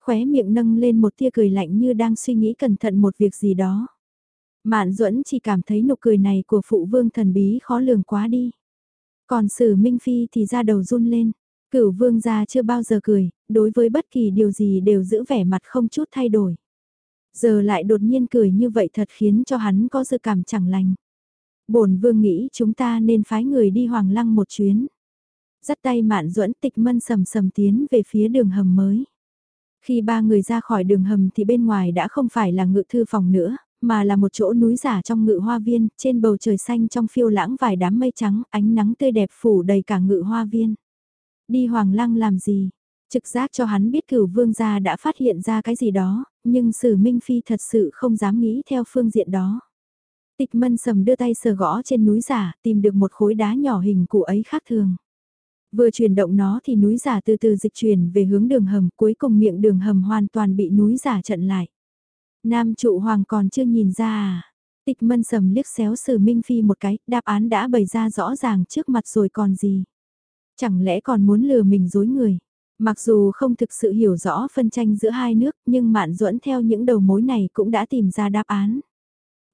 Khóe miệng nâng lên một tia cười lạnh như đang suy nghĩ cẩn thận một việc gì đó. Mạn duẫn chỉ cảm thấy nụ cười này của phụ vương thần bí khó lường quá đi. Còn sử minh phi thì ra đầu run lên. Cửu vương gia chưa bao giờ cười, đối với bất kỳ điều gì đều giữ vẻ mặt không chút thay đổi. Giờ lại đột nhiên cười như vậy thật khiến cho hắn có dự cảm chẳng lành. bổn vương nghĩ chúng ta nên phái người đi hoàng lăng một chuyến. Dắt tay mạn duẫn tịch mân sầm sầm tiến về phía đường hầm mới. Khi ba người ra khỏi đường hầm thì bên ngoài đã không phải là ngự thư phòng nữa, mà là một chỗ núi giả trong ngự hoa viên, trên bầu trời xanh trong phiêu lãng vài đám mây trắng, ánh nắng tươi đẹp phủ đầy cả ngự hoa viên. Đi hoàng lăng làm gì? Trực giác cho hắn biết cửu vương gia đã phát hiện ra cái gì đó, nhưng sử minh phi thật sự không dám nghĩ theo phương diện đó. Tịch mân sầm đưa tay sờ gõ trên núi giả, tìm được một khối đá nhỏ hình cụ ấy khác thường. Vừa chuyển động nó thì núi giả từ từ dịch chuyển về hướng đường hầm, cuối cùng miệng đường hầm hoàn toàn bị núi giả chặn lại. Nam trụ hoàng còn chưa nhìn ra à? Tịch mân sầm liếc xéo sử minh phi một cái, đáp án đã bày ra rõ ràng trước mặt rồi còn gì. Chẳng lẽ còn muốn lừa mình dối người. Mặc dù không thực sự hiểu rõ phân tranh giữa hai nước nhưng Mạn Duẫn theo những đầu mối này cũng đã tìm ra đáp án.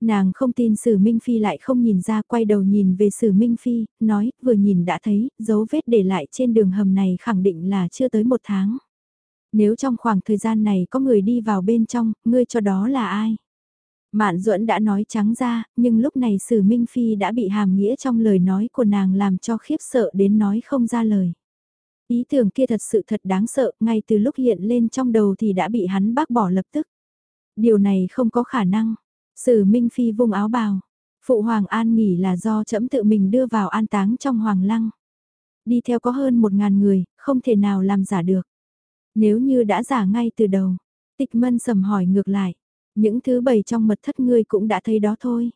Nàng không tin Sử Minh Phi lại không nhìn ra quay đầu nhìn về Sử Minh Phi, nói vừa nhìn đã thấy dấu vết để lại trên đường hầm này khẳng định là chưa tới một tháng. Nếu trong khoảng thời gian này có người đi vào bên trong, ngươi cho đó là ai? Mạn duẫn đã nói trắng ra, nhưng lúc này Sử Minh Phi đã bị hàm nghĩa trong lời nói của nàng làm cho khiếp sợ đến nói không ra lời. Ý tưởng kia thật sự thật đáng sợ, ngay từ lúc hiện lên trong đầu thì đã bị hắn bác bỏ lập tức. Điều này không có khả năng. Sử Minh Phi vung áo bào. Phụ Hoàng An nghỉ là do trẫm tự mình đưa vào an táng trong Hoàng Lăng. Đi theo có hơn một ngàn người, không thể nào làm giả được. Nếu như đã giả ngay từ đầu, tịch mân sầm hỏi ngược lại. Những thứ bày trong mật thất ngươi cũng đã thấy đó thôi.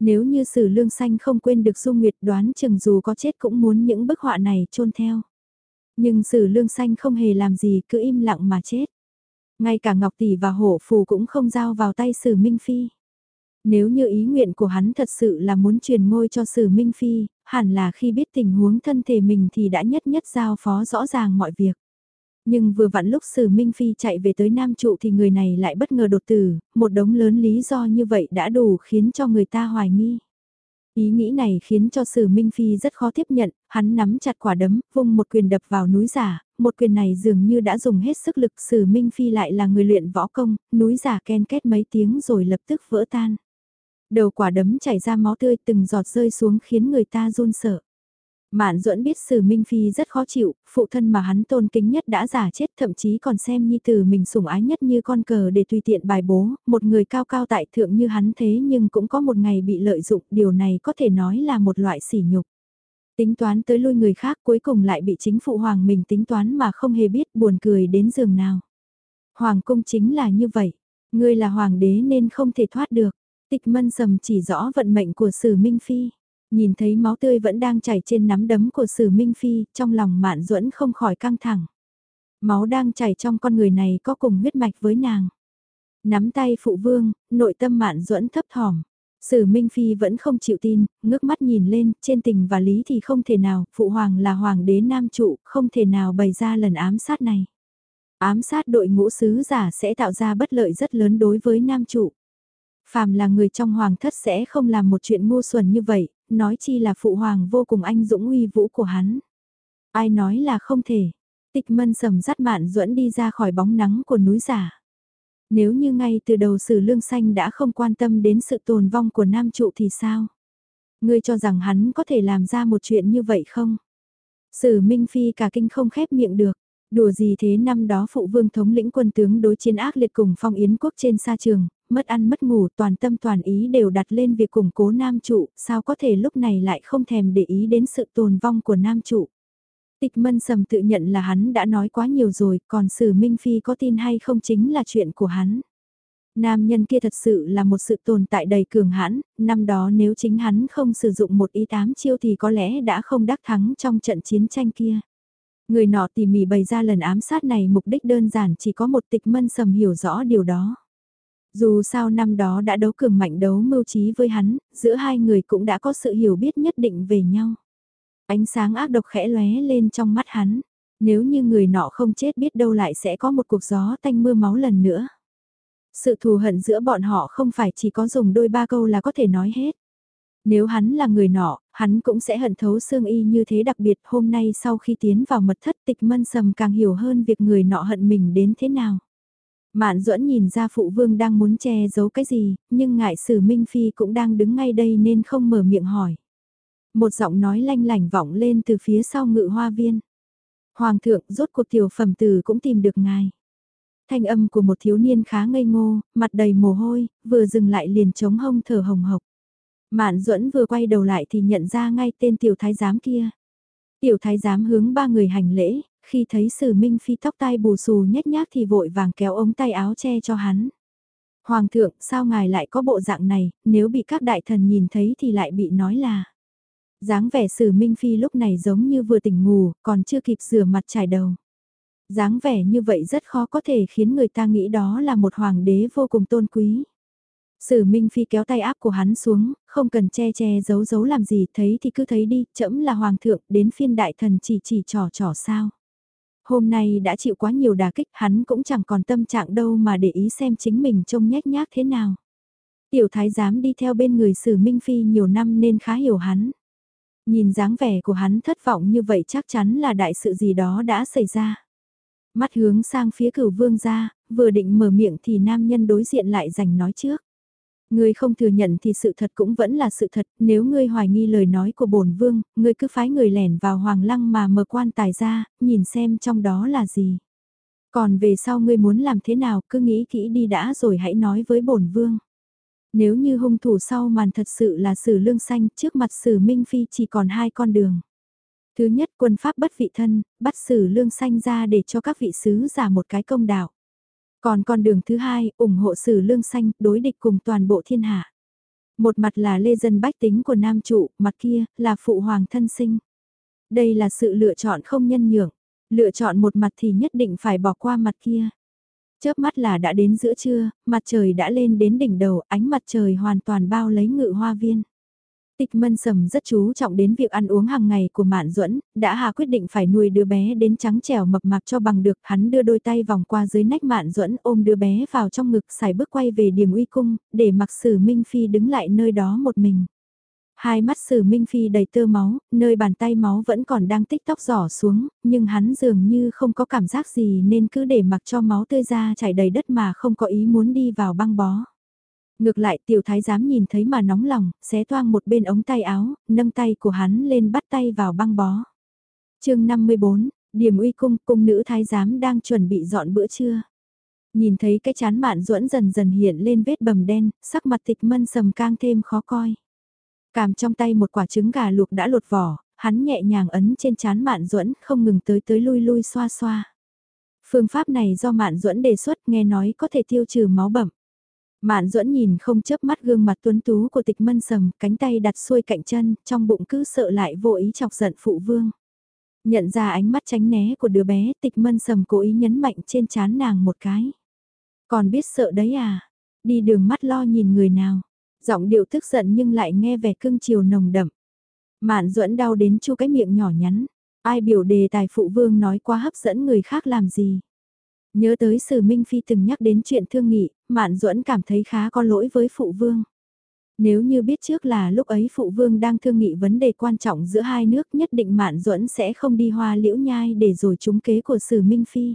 Nếu như sử lương xanh không quên được du nguyệt đoán chừng dù có chết cũng muốn những bức họa này chôn theo. Nhưng sử lương xanh không hề làm gì cứ im lặng mà chết. Ngay cả Ngọc Tỷ và Hổ Phù cũng không giao vào tay sử Minh Phi. Nếu như ý nguyện của hắn thật sự là muốn truyền ngôi cho sử Minh Phi, hẳn là khi biết tình huống thân thể mình thì đã nhất nhất giao phó rõ ràng mọi việc. Nhưng vừa vặn lúc Sử Minh Phi chạy về tới Nam Trụ thì người này lại bất ngờ đột tử, một đống lớn lý do như vậy đã đủ khiến cho người ta hoài nghi. Ý nghĩ này khiến cho Sử Minh Phi rất khó tiếp nhận, hắn nắm chặt quả đấm, vung một quyền đập vào núi giả, một quyền này dường như đã dùng hết sức lực Sử Minh Phi lại là người luyện võ công, núi giả ken két mấy tiếng rồi lập tức vỡ tan. Đầu quả đấm chảy ra máu tươi từng giọt rơi xuống khiến người ta run sợ. Mạn duẫn biết Sử Minh Phi rất khó chịu, phụ thân mà hắn tôn kính nhất đã giả chết thậm chí còn xem nhi tử mình sủng ái nhất như con cờ để tùy tiện bài bố, một người cao cao tại thượng như hắn thế nhưng cũng có một ngày bị lợi dụng, điều này có thể nói là một loại sỉ nhục. Tính toán tới lui người khác cuối cùng lại bị chính phụ hoàng mình tính toán mà không hề biết buồn cười đến giường nào. Hoàng cung chính là như vậy, ngươi là hoàng đế nên không thể thoát được, tịch mân sầm chỉ rõ vận mệnh của Sử Minh Phi. Nhìn thấy máu tươi vẫn đang chảy trên nắm đấm của Sử Minh Phi, trong lòng Mạn Duẫn không khỏi căng thẳng. Máu đang chảy trong con người này có cùng huyết mạch với nàng. Nắm tay phụ vương, nội tâm Mạn Duẫn thấp thỏm. Sử Minh Phi vẫn không chịu tin, ngước mắt nhìn lên, trên tình và lý thì không thể nào, phụ hoàng là hoàng đế nam trụ, không thể nào bày ra lần ám sát này. Ám sát đội ngũ sứ giả sẽ tạo ra bất lợi rất lớn đối với nam trụ. Phàm là người trong hoàng thất sẽ không làm một chuyện ngu xuẩn như vậy, nói chi là phụ hoàng vô cùng anh dũng uy vũ của hắn. Ai nói là không thể, tịch mân sầm dắt mạn duẫn đi ra khỏi bóng nắng của núi giả. Nếu như ngay từ đầu sử lương xanh đã không quan tâm đến sự tồn vong của nam trụ thì sao? Ngươi cho rằng hắn có thể làm ra một chuyện như vậy không? Sử Minh Phi cả kinh không khép miệng được. Đùa gì thế năm đó phụ vương thống lĩnh quân tướng đối chiến ác liệt cùng phong yến quốc trên sa trường, mất ăn mất ngủ toàn tâm toàn ý đều đặt lên việc củng cố nam trụ, sao có thể lúc này lại không thèm để ý đến sự tồn vong của nam trụ. Tịch mân sầm tự nhận là hắn đã nói quá nhiều rồi, còn sử Minh Phi có tin hay không chính là chuyện của hắn. Nam nhân kia thật sự là một sự tồn tại đầy cường hãn, năm đó nếu chính hắn không sử dụng một ý tám chiêu thì có lẽ đã không đắc thắng trong trận chiến tranh kia. Người nọ tỉ mỉ bày ra lần ám sát này mục đích đơn giản chỉ có một tịch mân sầm hiểu rõ điều đó. Dù sao năm đó đã đấu cường mạnh đấu mưu trí với hắn, giữa hai người cũng đã có sự hiểu biết nhất định về nhau. Ánh sáng ác độc khẽ lóe lên trong mắt hắn, nếu như người nọ không chết biết đâu lại sẽ có một cuộc gió tanh mưa máu lần nữa. Sự thù hận giữa bọn họ không phải chỉ có dùng đôi ba câu là có thể nói hết. Nếu hắn là người nọ, hắn cũng sẽ hận thấu xương y như thế đặc biệt hôm nay sau khi tiến vào mật thất tịch mân sầm càng hiểu hơn việc người nọ hận mình đến thế nào. Mạn duẫn nhìn ra phụ vương đang muốn che giấu cái gì, nhưng ngại sử Minh Phi cũng đang đứng ngay đây nên không mở miệng hỏi. Một giọng nói lanh lành vọng lên từ phía sau ngự hoa viên. Hoàng thượng rốt cuộc tiểu phẩm tử cũng tìm được ngài. Thanh âm của một thiếu niên khá ngây ngô, mặt đầy mồ hôi, vừa dừng lại liền chống hông thở hồng hộc. Mạn duẫn vừa quay đầu lại thì nhận ra ngay tên tiểu thái giám kia. Tiểu thái giám hướng ba người hành lễ, khi thấy sử minh phi tóc tai bù xù nhếch nhác thì vội vàng kéo ống tay áo che cho hắn. Hoàng thượng, sao ngài lại có bộ dạng này, nếu bị các đại thần nhìn thấy thì lại bị nói là. dáng vẻ sử minh phi lúc này giống như vừa tỉnh ngủ, còn chưa kịp rửa mặt trải đầu. dáng vẻ như vậy rất khó có thể khiến người ta nghĩ đó là một hoàng đế vô cùng tôn quý. Sử Minh Phi kéo tay áp của hắn xuống, không cần che che giấu giấu làm gì, thấy thì cứ thấy đi, chậm là hoàng thượng, đến phiên đại thần chỉ chỉ trò trò sao. Hôm nay đã chịu quá nhiều đà kích, hắn cũng chẳng còn tâm trạng đâu mà để ý xem chính mình trông nhét nhác thế nào. Tiểu thái giám đi theo bên người Sử Minh Phi nhiều năm nên khá hiểu hắn. Nhìn dáng vẻ của hắn thất vọng như vậy chắc chắn là đại sự gì đó đã xảy ra. Mắt hướng sang phía cửu vương ra, vừa định mở miệng thì nam nhân đối diện lại giành nói trước. Ngươi không thừa nhận thì sự thật cũng vẫn là sự thật, nếu ngươi hoài nghi lời nói của bổn vương, ngươi cứ phái người lẻn vào hoàng lăng mà mở quan tài ra, nhìn xem trong đó là gì. Còn về sau ngươi muốn làm thế nào, cứ nghĩ kỹ đi đã rồi hãy nói với bổn vương. Nếu như hung thủ sau màn thật sự là sử lương xanh, trước mặt sử minh phi chỉ còn hai con đường. Thứ nhất quân pháp bất vị thân, bắt sử lương xanh ra để cho các vị sứ giả một cái công đạo. Còn con đường thứ hai, ủng hộ sử lương xanh, đối địch cùng toàn bộ thiên hạ. Một mặt là lê dân bách tính của nam trụ, mặt kia là phụ hoàng thân sinh. Đây là sự lựa chọn không nhân nhượng. Lựa chọn một mặt thì nhất định phải bỏ qua mặt kia. Chớp mắt là đã đến giữa trưa, mặt trời đã lên đến đỉnh đầu, ánh mặt trời hoàn toàn bao lấy ngự hoa viên. Tịch mân sầm rất chú trọng đến việc ăn uống hàng ngày của Mạn Duẫn, đã hà quyết định phải nuôi đứa bé đến trắng trẻo mập mạp cho bằng được, hắn đưa đôi tay vòng qua dưới nách Mạn Duẫn ôm đứa bé vào trong ngực xài bước quay về điểm uy cung, để mặc sử Minh Phi đứng lại nơi đó một mình. Hai mắt sử Minh Phi đầy tơ máu, nơi bàn tay máu vẫn còn đang tích tóc giỏ xuống, nhưng hắn dường như không có cảm giác gì nên cứ để mặc cho máu tươi ra chảy đầy đất mà không có ý muốn đi vào băng bó. Ngược lại tiểu thái giám nhìn thấy mà nóng lòng, xé toang một bên ống tay áo, nâng tay của hắn lên bắt tay vào băng bó. chương 54, điểm uy cung, cung nữ thái giám đang chuẩn bị dọn bữa trưa. Nhìn thấy cái chán mạn duẫn dần dần hiện lên vết bầm đen, sắc mặt tịch mân sầm càng thêm khó coi. Cảm trong tay một quả trứng gà luộc đã lột vỏ, hắn nhẹ nhàng ấn trên chán mạn duẫn không ngừng tới tới lui lui xoa xoa. Phương pháp này do mạn duẫn đề xuất nghe nói có thể tiêu trừ máu bẩm. Mạn duẫn nhìn không chớp mắt gương mặt tuấn tú của tịch mân sầm, cánh tay đặt xuôi cạnh chân, trong bụng cứ sợ lại vô ý chọc giận phụ vương. Nhận ra ánh mắt tránh né của đứa bé, tịch mân sầm cố ý nhấn mạnh trên chán nàng một cái. Còn biết sợ đấy à? Đi đường mắt lo nhìn người nào? Giọng điệu tức giận nhưng lại nghe vẻ cưng chiều nồng đậm. Mạn duẫn đau đến chu cái miệng nhỏ nhắn. Ai biểu đề tài phụ vương nói quá hấp dẫn người khác làm gì? Nhớ tới Sử Minh Phi từng nhắc đến chuyện thương nghị, Mạn Duẫn cảm thấy khá có lỗi với phụ vương. Nếu như biết trước là lúc ấy phụ vương đang thương nghị vấn đề quan trọng giữa hai nước nhất định Mạn Duẫn sẽ không đi hoa liễu nhai để rồi trúng kế của Sử Minh Phi.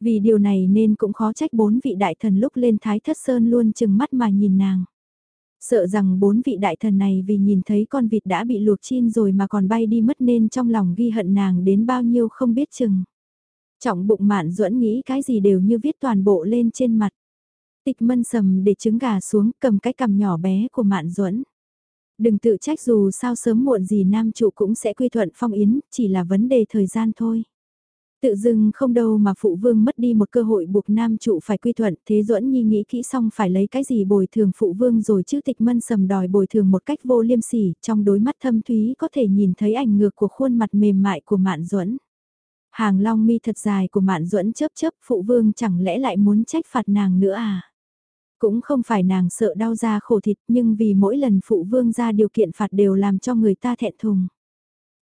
Vì điều này nên cũng khó trách bốn vị đại thần lúc lên Thái Thất Sơn luôn chừng mắt mà nhìn nàng. Sợ rằng bốn vị đại thần này vì nhìn thấy con vịt đã bị luộc chin rồi mà còn bay đi mất nên trong lòng ghi hận nàng đến bao nhiêu không biết chừng. Trọng bụng mạn duẫn nghĩ cái gì đều như viết toàn bộ lên trên mặt. Tịch mân sầm để trứng gà xuống cầm cái cằm nhỏ bé của mạn duẫn Đừng tự trách dù sao sớm muộn gì nam trụ cũng sẽ quy thuận phong yến, chỉ là vấn đề thời gian thôi. Tự dưng không đâu mà phụ vương mất đi một cơ hội buộc nam trụ phải quy thuận, thế duẫn nhi nghĩ kỹ xong phải lấy cái gì bồi thường phụ vương rồi chứ tịch mân sầm đòi bồi thường một cách vô liêm sỉ, trong đối mắt thâm thúy có thể nhìn thấy ảnh ngược của khuôn mặt mềm mại của mạn duẫn Hàng long mi thật dài của mạn duẫn chớp chớp, phụ vương chẳng lẽ lại muốn trách phạt nàng nữa à? Cũng không phải nàng sợ đau da khổ thịt, nhưng vì mỗi lần phụ vương ra điều kiện phạt đều làm cho người ta thẹn thùng.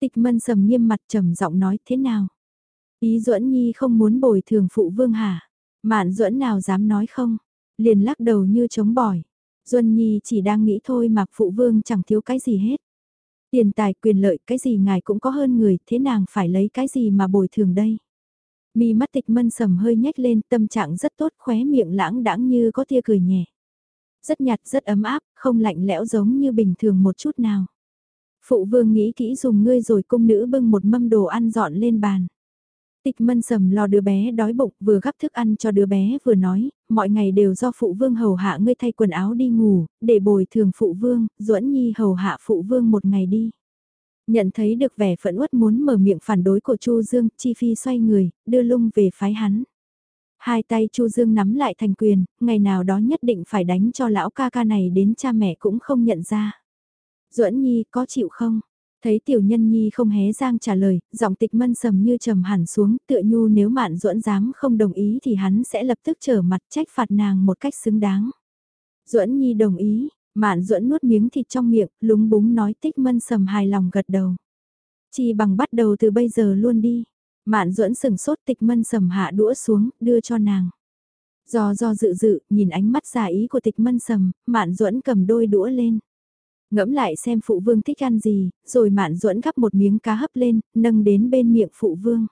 Tịch mân sầm nghiêm mặt trầm giọng nói, thế nào? Ý duẫn nhi không muốn bồi thường phụ vương hả? Mạn duẫn nào dám nói không? Liền lắc đầu như chống bỏi. Duân nhi chỉ đang nghĩ thôi mà phụ vương chẳng thiếu cái gì hết. Tiền tài quyền lợi cái gì ngài cũng có hơn người, thế nàng phải lấy cái gì mà bồi thường đây? Mi mắt tịch mân sầm hơi nhếch lên, tâm trạng rất tốt, khóe miệng lãng đãng như có tia cười nhẹ. Rất nhạt, rất ấm áp, không lạnh lẽo giống như bình thường một chút nào. Phụ vương nghĩ kỹ dùng ngươi rồi cung nữ bưng một mâm đồ ăn dọn lên bàn. Tịch mân sầm lo đứa bé đói bụng vừa gắp thức ăn cho đứa bé vừa nói, mọi ngày đều do phụ vương hầu hạ ngươi thay quần áo đi ngủ, để bồi thường phụ vương, duẫn nhi hầu hạ phụ vương một ngày đi. Nhận thấy được vẻ phẫn uất muốn mở miệng phản đối của Chu Dương, Chi Phi xoay người, đưa lung về phái hắn. Hai tay Chu Dương nắm lại thành quyền, ngày nào đó nhất định phải đánh cho lão ca ca này đến cha mẹ cũng không nhận ra. Duẫn Nhi có chịu không? Thấy tiểu nhân nhi không hé giang trả lời, giọng tịch mân sầm như trầm hẳn xuống, tựa nhu nếu mạn duẫn dám không đồng ý thì hắn sẽ lập tức trở mặt trách phạt nàng một cách xứng đáng. duẫn nhi đồng ý, mạn duẫn nuốt miếng thịt trong miệng, lúng búng nói tịch mân sầm hài lòng gật đầu. Chi bằng bắt đầu từ bây giờ luôn đi. Mạn duẫn sừng sốt tịch mân sầm hạ đũa xuống, đưa cho nàng. Do do dự dự, nhìn ánh mắt giả ý của tịch mân sầm, mạn duẫn cầm đôi đũa lên. Ngẫm lại xem phụ vương thích ăn gì, rồi mạn duẫn gắp một miếng cá hấp lên, nâng đến bên miệng phụ vương.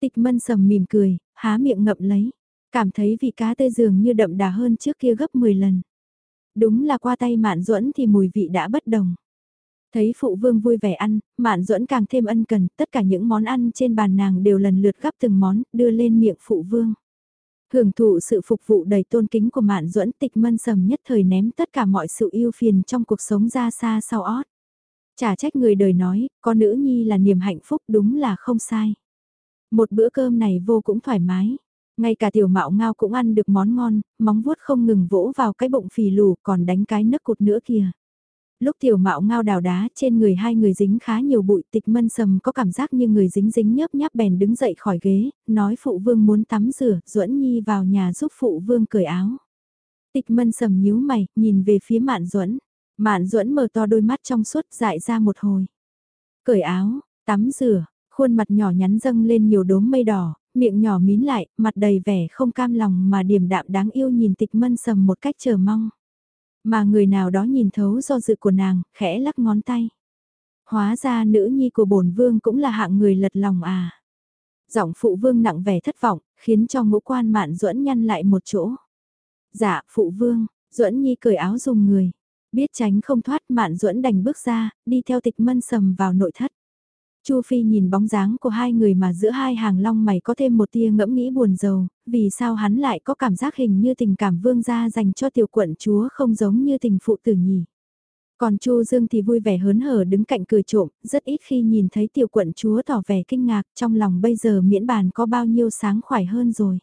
Tịch mân sầm mỉm cười, há miệng ngậm lấy. Cảm thấy vị cá tươi dường như đậm đà hơn trước kia gấp 10 lần. Đúng là qua tay mạn duẫn thì mùi vị đã bất đồng. Thấy phụ vương vui vẻ ăn, mạn duẫn càng thêm ân cần, tất cả những món ăn trên bàn nàng đều lần lượt gắp từng món, đưa lên miệng phụ vương. Hưởng thụ sự phục vụ đầy tôn kính của mạn duẫn tịch mân sầm nhất thời ném tất cả mọi sự yêu phiền trong cuộc sống ra xa sau ót. Chả trách người đời nói, con nữ nhi là niềm hạnh phúc đúng là không sai. Một bữa cơm này vô cũng thoải mái. Ngay cả tiểu mạo ngao cũng ăn được món ngon, móng vuốt không ngừng vỗ vào cái bụng phì lù còn đánh cái nấc cụt nữa kìa. Lúc tiểu mạo ngao đào đá trên người hai người dính khá nhiều bụi tịch mân sầm có cảm giác như người dính dính nhớp nháp bèn đứng dậy khỏi ghế, nói phụ vương muốn tắm rửa, duẫn nhi vào nhà giúp phụ vương cởi áo. Tịch mân sầm nhíu mày, nhìn về phía mạn duẫn Mạn duẫn mở to đôi mắt trong suốt dại ra một hồi. Cởi áo, tắm rửa, khuôn mặt nhỏ nhắn dâng lên nhiều đốm mây đỏ, miệng nhỏ mín lại, mặt đầy vẻ không cam lòng mà điềm đạm đáng yêu nhìn tịch mân sầm một cách chờ mong. Mà người nào đó nhìn thấu do dự của nàng, khẽ lắc ngón tay. Hóa ra nữ nhi của bổn vương cũng là hạng người lật lòng à. Giọng phụ vương nặng vẻ thất vọng, khiến cho ngũ quan mạn duẫn nhăn lại một chỗ. Dạ, phụ vương, duẫn nhi cởi áo dùng người. Biết tránh không thoát mạn duẫn đành bước ra, đi theo tịch mân sầm vào nội thất. Chu Phi nhìn bóng dáng của hai người mà giữa hai hàng long mày có thêm một tia ngẫm nghĩ buồn rầu, vì sao hắn lại có cảm giác hình như tình cảm vương gia dành cho tiểu quận chúa không giống như tình phụ tử nhỉ. Còn Chu Dương thì vui vẻ hớn hở đứng cạnh cười trộm, rất ít khi nhìn thấy tiểu quận chúa tỏ vẻ kinh ngạc trong lòng bây giờ miễn bàn có bao nhiêu sáng khoải hơn rồi.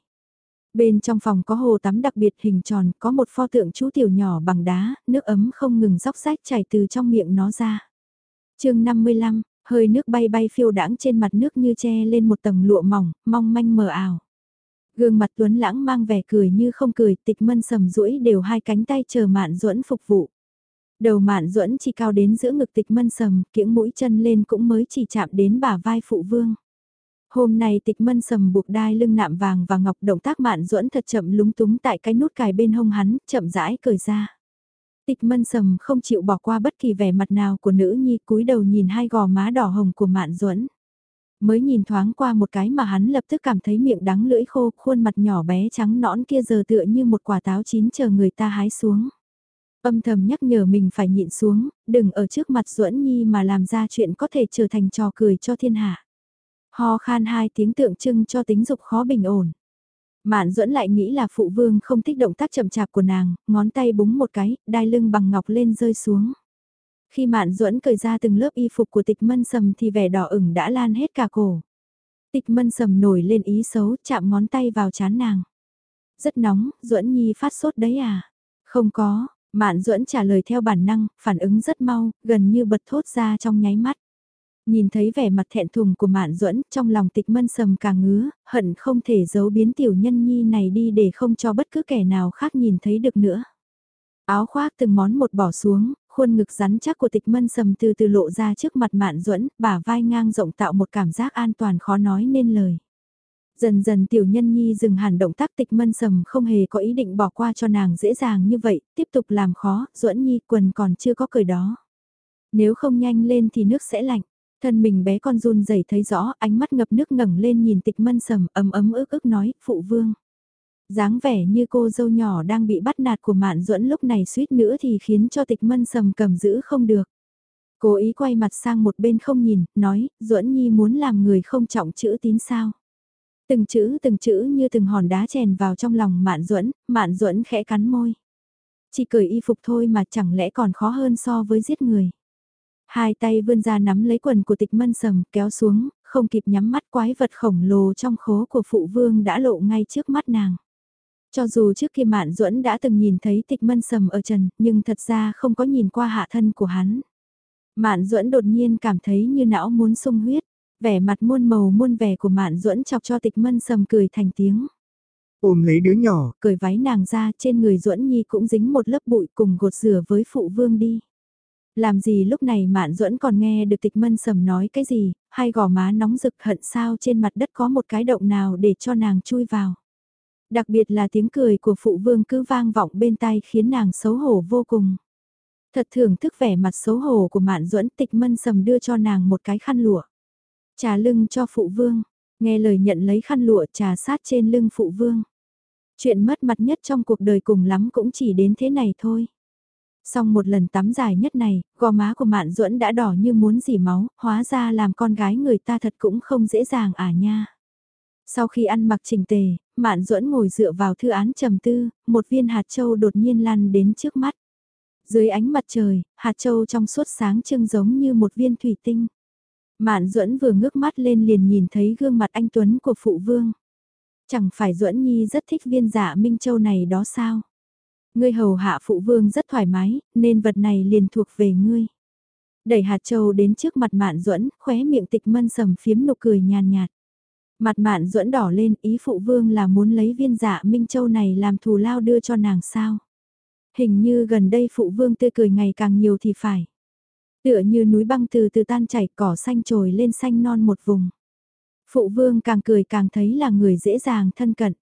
Bên trong phòng có hồ tắm đặc biệt hình tròn, có một pho tượng chú tiểu nhỏ bằng đá, nước ấm không ngừng róc rách chảy từ trong miệng nó ra. chương 55, hơi nước bay bay phiêu đãng trên mặt nước như che lên một tầng lụa mỏng, mong manh mờ ảo. Gương mặt tuấn lãng mang vẻ cười như không cười, tịch mân sầm rũi đều hai cánh tay chờ mạn duẫn phục vụ. Đầu mạn duẫn chỉ cao đến giữa ngực tịch mân sầm, kiễng mũi chân lên cũng mới chỉ chạm đến bả vai phụ vương. Hôm nay tịch mân sầm buộc đai lưng nạm vàng và ngọc động tác mạn duẫn thật chậm lúng túng tại cái nút cài bên hông hắn, chậm rãi cởi ra. Tịch mân sầm không chịu bỏ qua bất kỳ vẻ mặt nào của nữ nhi cúi đầu nhìn hai gò má đỏ hồng của mạn duẫn Mới nhìn thoáng qua một cái mà hắn lập tức cảm thấy miệng đắng lưỡi khô, khuôn mặt nhỏ bé trắng nõn kia giờ tựa như một quả táo chín chờ người ta hái xuống. Âm thầm nhắc nhở mình phải nhịn xuống, đừng ở trước mặt duẫn nhi mà làm ra chuyện có thể trở thành trò cười cho thiên hạ. Ho khan hai tiếng tượng trưng cho tính dục khó bình ổn. Mạn duẫn lại nghĩ là phụ vương không thích động tác chậm chạp của nàng, ngón tay búng một cái, đai lưng bằng ngọc lên rơi xuống. Khi Mạn duẫn cởi ra từng lớp y phục của tịch mân sầm thì vẻ đỏ ửng đã lan hết cả cổ. Tịch mân sầm nổi lên ý xấu chạm ngón tay vào chán nàng. Rất nóng, duẫn nhi phát sốt đấy à? Không có, Mạn duẫn trả lời theo bản năng, phản ứng rất mau, gần như bật thốt ra trong nháy mắt. Nhìn thấy vẻ mặt thẹn thùng của Mạn Duẫn, trong lòng Tịch Mân sầm càng ngứa, hận không thể giấu biến tiểu nhân nhi này đi để không cho bất cứ kẻ nào khác nhìn thấy được nữa. Áo khoác từng món một bỏ xuống, khuôn ngực rắn chắc của Tịch Mân sầm từ từ lộ ra trước mặt Mạn Duẫn, bả vai ngang rộng tạo một cảm giác an toàn khó nói nên lời. Dần dần tiểu nhân nhi dừng hẳn động tác tịch mân sầm không hề có ý định bỏ qua cho nàng dễ dàng như vậy, tiếp tục làm khó, duẫn nhi quần còn chưa có cởi đó. Nếu không nhanh lên thì nước sẽ lạnh. Thân mình bé con run rẩy thấy rõ, ánh mắt ngập nước ngẩng lên nhìn tịch mân sầm ấm ấm ức ức nói, phụ vương. dáng vẻ như cô dâu nhỏ đang bị bắt nạt của mạn duẫn lúc này suýt nữa thì khiến cho tịch mân sầm cầm giữ không được. Cố ý quay mặt sang một bên không nhìn, nói, duẫn nhi muốn làm người không trọng chữ tín sao. Từng chữ từng chữ như từng hòn đá chèn vào trong lòng mạn duẫn mạn duẫn khẽ cắn môi. Chỉ cởi y phục thôi mà chẳng lẽ còn khó hơn so với giết người. Hai tay vươn ra nắm lấy quần của tịch mân sầm kéo xuống, không kịp nhắm mắt quái vật khổng lồ trong khố của phụ vương đã lộ ngay trước mắt nàng. Cho dù trước kia Mạn Duẫn đã từng nhìn thấy tịch mân sầm ở trần, nhưng thật ra không có nhìn qua hạ thân của hắn. Mạn Duẫn đột nhiên cảm thấy như não muốn sung huyết, vẻ mặt muôn màu muôn vẻ của Mạn Duẫn chọc cho tịch mân sầm cười thành tiếng. Ôm lấy đứa nhỏ, cười váy nàng ra trên người Duẫn Nhi cũng dính một lớp bụi cùng gột rửa với phụ vương đi. Làm gì lúc này Mạn Duẫn còn nghe được tịch mân sầm nói cái gì, hay gò má nóng rực hận sao trên mặt đất có một cái động nào để cho nàng chui vào. Đặc biệt là tiếng cười của phụ vương cứ vang vọng bên tai khiến nàng xấu hổ vô cùng. Thật thưởng thức vẻ mặt xấu hổ của Mạn Duẫn tịch mân sầm đưa cho nàng một cái khăn lụa. Trà lưng cho phụ vương, Nghe lời nhận lấy khăn lụa trà sát trên lưng phụ vương. Chuyện mất mặt nhất trong cuộc đời cùng lắm cũng chỉ đến thế này thôi. Xong một lần tắm dài nhất này, gò má của Mạn Duẫn đã đỏ như muốn dỉ máu, hóa ra làm con gái người ta thật cũng không dễ dàng à nha. Sau khi ăn mặc chỉnh tề, Mạn Duẫn ngồi dựa vào thư án trầm tư, một viên hạt châu đột nhiên lăn đến trước mắt. Dưới ánh mặt trời, hạt châu trong suốt sáng trưng giống như một viên thủy tinh. Mạn Duẫn vừa ngước mắt lên liền nhìn thấy gương mặt anh Tuấn của phụ vương. Chẳng phải Duẫn Nhi rất thích viên dạ Minh Châu này đó sao? Ngươi hầu hạ phụ vương rất thoải mái, nên vật này liền thuộc về ngươi. Đẩy hạt châu đến trước mặt Mạn Duẫn, khóe miệng tịch mân sầm phiếm nụ cười nhàn nhạt. Mặt Mạn Duẫn đỏ lên, ý phụ vương là muốn lấy viên dạ Minh Châu này làm thù lao đưa cho nàng sao? Hình như gần đây phụ vương tươi cười ngày càng nhiều thì phải. Tựa như núi băng từ từ tan chảy cỏ xanh trồi lên xanh non một vùng. Phụ vương càng cười càng thấy là người dễ dàng thân cận.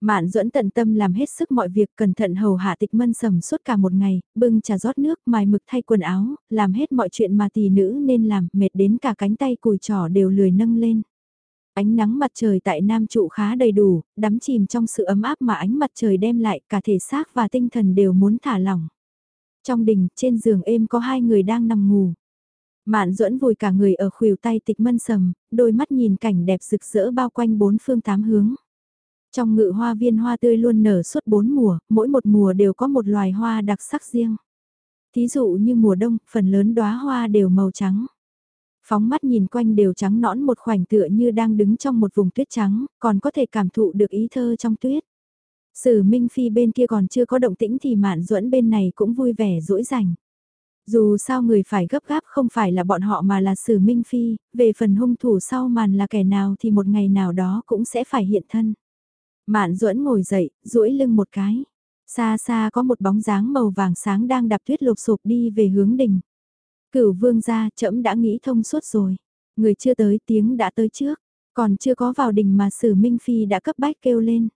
Mạn duẫn tận tâm làm hết sức mọi việc cẩn thận hầu hạ tịch mân sầm suốt cả một ngày, bưng trà rót nước, mài mực thay quần áo, làm hết mọi chuyện mà tỷ nữ nên làm, mệt đến cả cánh tay cùi trỏ đều lười nâng lên. Ánh nắng mặt trời tại Nam trụ khá đầy đủ, đắm chìm trong sự ấm áp mà ánh mặt trời đem lại cả thể xác và tinh thần đều muốn thả lỏng. Trong đình, trên giường êm có hai người đang nằm ngủ. Mạn duẫn vùi cả người ở khuỷu tay tịch mân sầm, đôi mắt nhìn cảnh đẹp rực rỡ bao quanh bốn phương tám hướng. Trong ngự hoa viên hoa tươi luôn nở suốt bốn mùa, mỗi một mùa đều có một loài hoa đặc sắc riêng. Thí dụ như mùa đông, phần lớn đóa hoa đều màu trắng. Phóng mắt nhìn quanh đều trắng nõn một khoảnh tựa như đang đứng trong một vùng tuyết trắng, còn có thể cảm thụ được ý thơ trong tuyết. Sử Minh Phi bên kia còn chưa có động tĩnh thì Mạn Duẫn bên này cũng vui vẻ rỗi rảnh. Dù sao người phải gấp gáp không phải là bọn họ mà là Sử Minh Phi, về phần hung thủ sau màn là kẻ nào thì một ngày nào đó cũng sẽ phải hiện thân. Mạn Duẫn ngồi dậy, duỗi lưng một cái. Xa xa có một bóng dáng màu vàng sáng đang đạp tuyết lục sụp đi về hướng đỉnh. Cửu vương gia, trẫm đã nghĩ thông suốt rồi. Người chưa tới tiếng đã tới trước, còn chưa có vào đình mà Sử Minh Phi đã cấp bách kêu lên.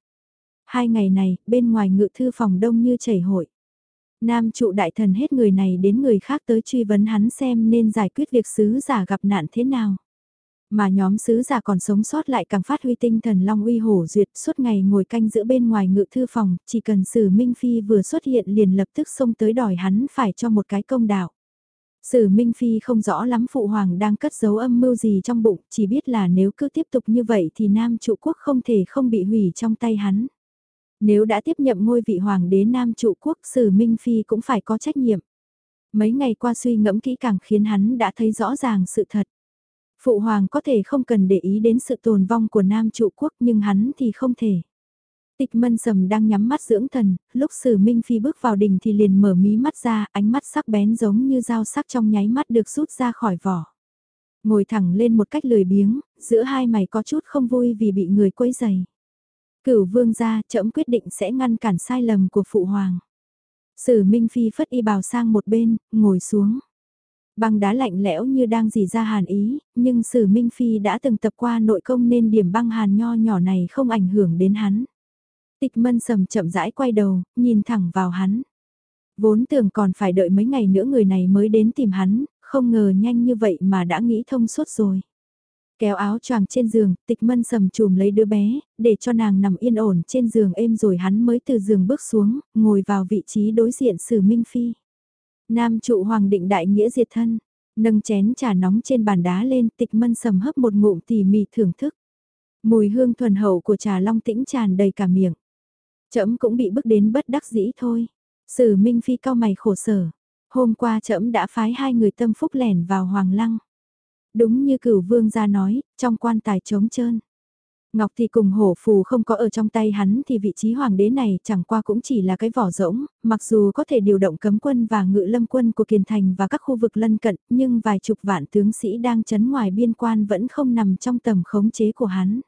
Hai ngày này, bên ngoài ngự thư phòng đông như chảy hội. Nam trụ đại thần hết người này đến người khác tới truy vấn hắn xem nên giải quyết việc sứ giả gặp nạn thế nào. Mà nhóm sứ giả còn sống sót lại càng phát huy tinh thần long uy hổ duyệt suốt ngày ngồi canh giữa bên ngoài ngự thư phòng, chỉ cần sử Minh Phi vừa xuất hiện liền lập tức xông tới đòi hắn phải cho một cái công đạo. Sử Minh Phi không rõ lắm Phụ Hoàng đang cất giấu âm mưu gì trong bụng, chỉ biết là nếu cứ tiếp tục như vậy thì Nam trụ quốc không thể không bị hủy trong tay hắn. Nếu đã tiếp nhậm ngôi vị Hoàng đế Nam trụ quốc Sử Minh Phi cũng phải có trách nhiệm. Mấy ngày qua suy ngẫm kỹ càng khiến hắn đã thấy rõ ràng sự thật. Phụ Hoàng có thể không cần để ý đến sự tồn vong của Nam trụ quốc nhưng hắn thì không thể. Tịch mân sầm đang nhắm mắt dưỡng thần, lúc sử minh phi bước vào đình thì liền mở mí mắt ra, ánh mắt sắc bén giống như dao sắc trong nháy mắt được rút ra khỏi vỏ. Ngồi thẳng lên một cách lười biếng, giữa hai mày có chút không vui vì bị người quấy dày. Cửu vương gia, trẫm quyết định sẽ ngăn cản sai lầm của phụ hoàng. Sử Minh Phi phất y bào sang một bên, ngồi xuống. Băng đá lạnh lẽo như đang dì ra hàn ý, nhưng Sử Minh Phi đã từng tập qua nội công nên điểm băng hàn nho nhỏ này không ảnh hưởng đến hắn. Tịch mân sầm chậm rãi quay đầu, nhìn thẳng vào hắn. Vốn tưởng còn phải đợi mấy ngày nữa người này mới đến tìm hắn, không ngờ nhanh như vậy mà đã nghĩ thông suốt rồi. Kéo áo choàng trên giường, tịch mân sầm chùm lấy đứa bé, để cho nàng nằm yên ổn trên giường êm rồi hắn mới từ giường bước xuống, ngồi vào vị trí đối diện sử Minh Phi. Nam trụ hoàng định đại nghĩa diệt thân, nâng chén trà nóng trên bàn đá lên tịch mân sầm hấp một ngụm tỉ mỉ thưởng thức. Mùi hương thuần hậu của trà long tĩnh tràn đầy cả miệng. Trẫm cũng bị bức đến bất đắc dĩ thôi. Sử Minh Phi cao mày khổ sở. Hôm qua trẫm đã phái hai người tâm phúc lẻn vào Hoàng Lăng. Đúng như cửu vương gia nói, trong quan tài trống trơn. Ngọc thì cùng hổ phù không có ở trong tay hắn thì vị trí hoàng đế này chẳng qua cũng chỉ là cái vỏ rỗng, mặc dù có thể điều động cấm quân và ngự lâm quân của Kiền Thành và các khu vực lân cận, nhưng vài chục vạn tướng sĩ đang chấn ngoài biên quan vẫn không nằm trong tầm khống chế của hắn.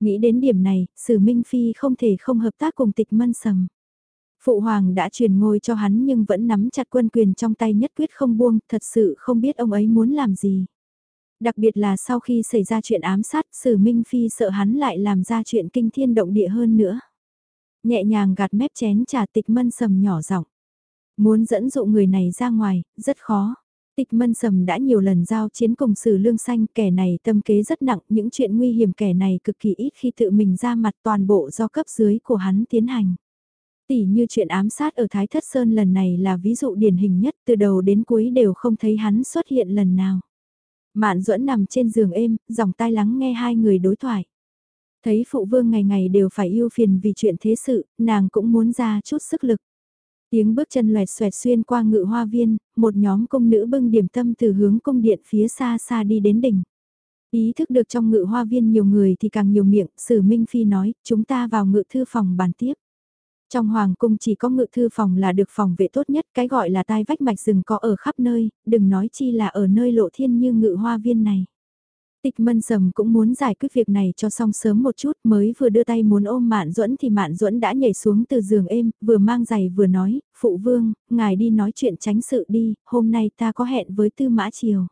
Nghĩ đến điểm này, Sử Minh Phi không thể không hợp tác cùng tịch mân sầm. Phụ hoàng đã truyền ngôi cho hắn nhưng vẫn nắm chặt quân quyền trong tay nhất quyết không buông, thật sự không biết ông ấy muốn làm gì. Đặc biệt là sau khi xảy ra chuyện ám sát, Sử Minh Phi sợ hắn lại làm ra chuyện kinh thiên động địa hơn nữa. Nhẹ nhàng gạt mép chén trà tịch mân sầm nhỏ giọng. Muốn dẫn dụ người này ra ngoài, rất khó. Tịch mân sầm đã nhiều lần giao chiến cùng sử lương xanh, kẻ này tâm kế rất nặng, những chuyện nguy hiểm kẻ này cực kỳ ít khi tự mình ra mặt toàn bộ do cấp dưới của hắn tiến hành. Tỷ như chuyện ám sát ở Thái Thất Sơn lần này là ví dụ điển hình nhất từ đầu đến cuối đều không thấy hắn xuất hiện lần nào. Mạn duẫn nằm trên giường êm, dòng tai lắng nghe hai người đối thoại. Thấy phụ vương ngày ngày đều phải yêu phiền vì chuyện thế sự, nàng cũng muốn ra chút sức lực. Tiếng bước chân loẹt xoẹt xuyên qua ngự hoa viên, một nhóm công nữ bưng điểm tâm từ hướng cung điện phía xa xa đi đến đỉnh. Ý thức được trong ngự hoa viên nhiều người thì càng nhiều miệng, sử Minh Phi nói, chúng ta vào ngự thư phòng bàn tiếp. Trong hoàng cung chỉ có ngự thư phòng là được phòng vệ tốt nhất, cái gọi là tai vách mạch rừng có ở khắp nơi, đừng nói chi là ở nơi lộ thiên như ngự hoa viên này. Tịch mân sầm cũng muốn giải quyết việc này cho xong sớm một chút mới vừa đưa tay muốn ôm mạn duẫn thì mạn duẫn đã nhảy xuống từ giường êm, vừa mang giày vừa nói, phụ vương, ngài đi nói chuyện tránh sự đi, hôm nay ta có hẹn với tư mã triều.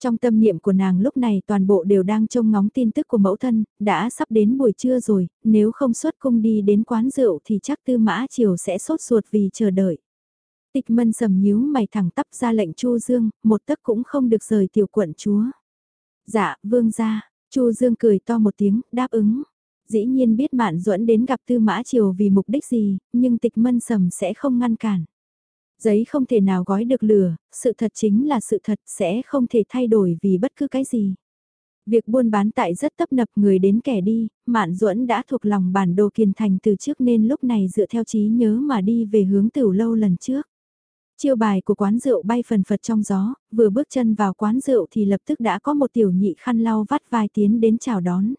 Trong tâm niệm của nàng lúc này toàn bộ đều đang trông ngóng tin tức của mẫu thân, đã sắp đến buổi trưa rồi, nếu không xuất cung đi đến quán rượu thì chắc tư mã triều sẽ sốt ruột vì chờ đợi. Tịch mân sầm nhíu mày thẳng tắp ra lệnh chu dương, một tấc cũng không được rời tiểu quận chúa. Dạ, vương gia, chu dương cười to một tiếng, đáp ứng. Dĩ nhiên biết mạn duẫn đến gặp tư mã triều vì mục đích gì, nhưng tịch mân sầm sẽ không ngăn cản. Giấy không thể nào gói được lửa, sự thật chính là sự thật sẽ không thể thay đổi vì bất cứ cái gì. Việc buôn bán tại rất tấp nập người đến kẻ đi, Mạn Duẫn đã thuộc lòng bản đồ kiên thành từ trước nên lúc này dựa theo trí nhớ mà đi về hướng tiểu lâu lần trước. Chiêu bài của quán rượu bay phần phật trong gió, vừa bước chân vào quán rượu thì lập tức đã có một tiểu nhị khăn lau vắt vai tiến đến chào đón.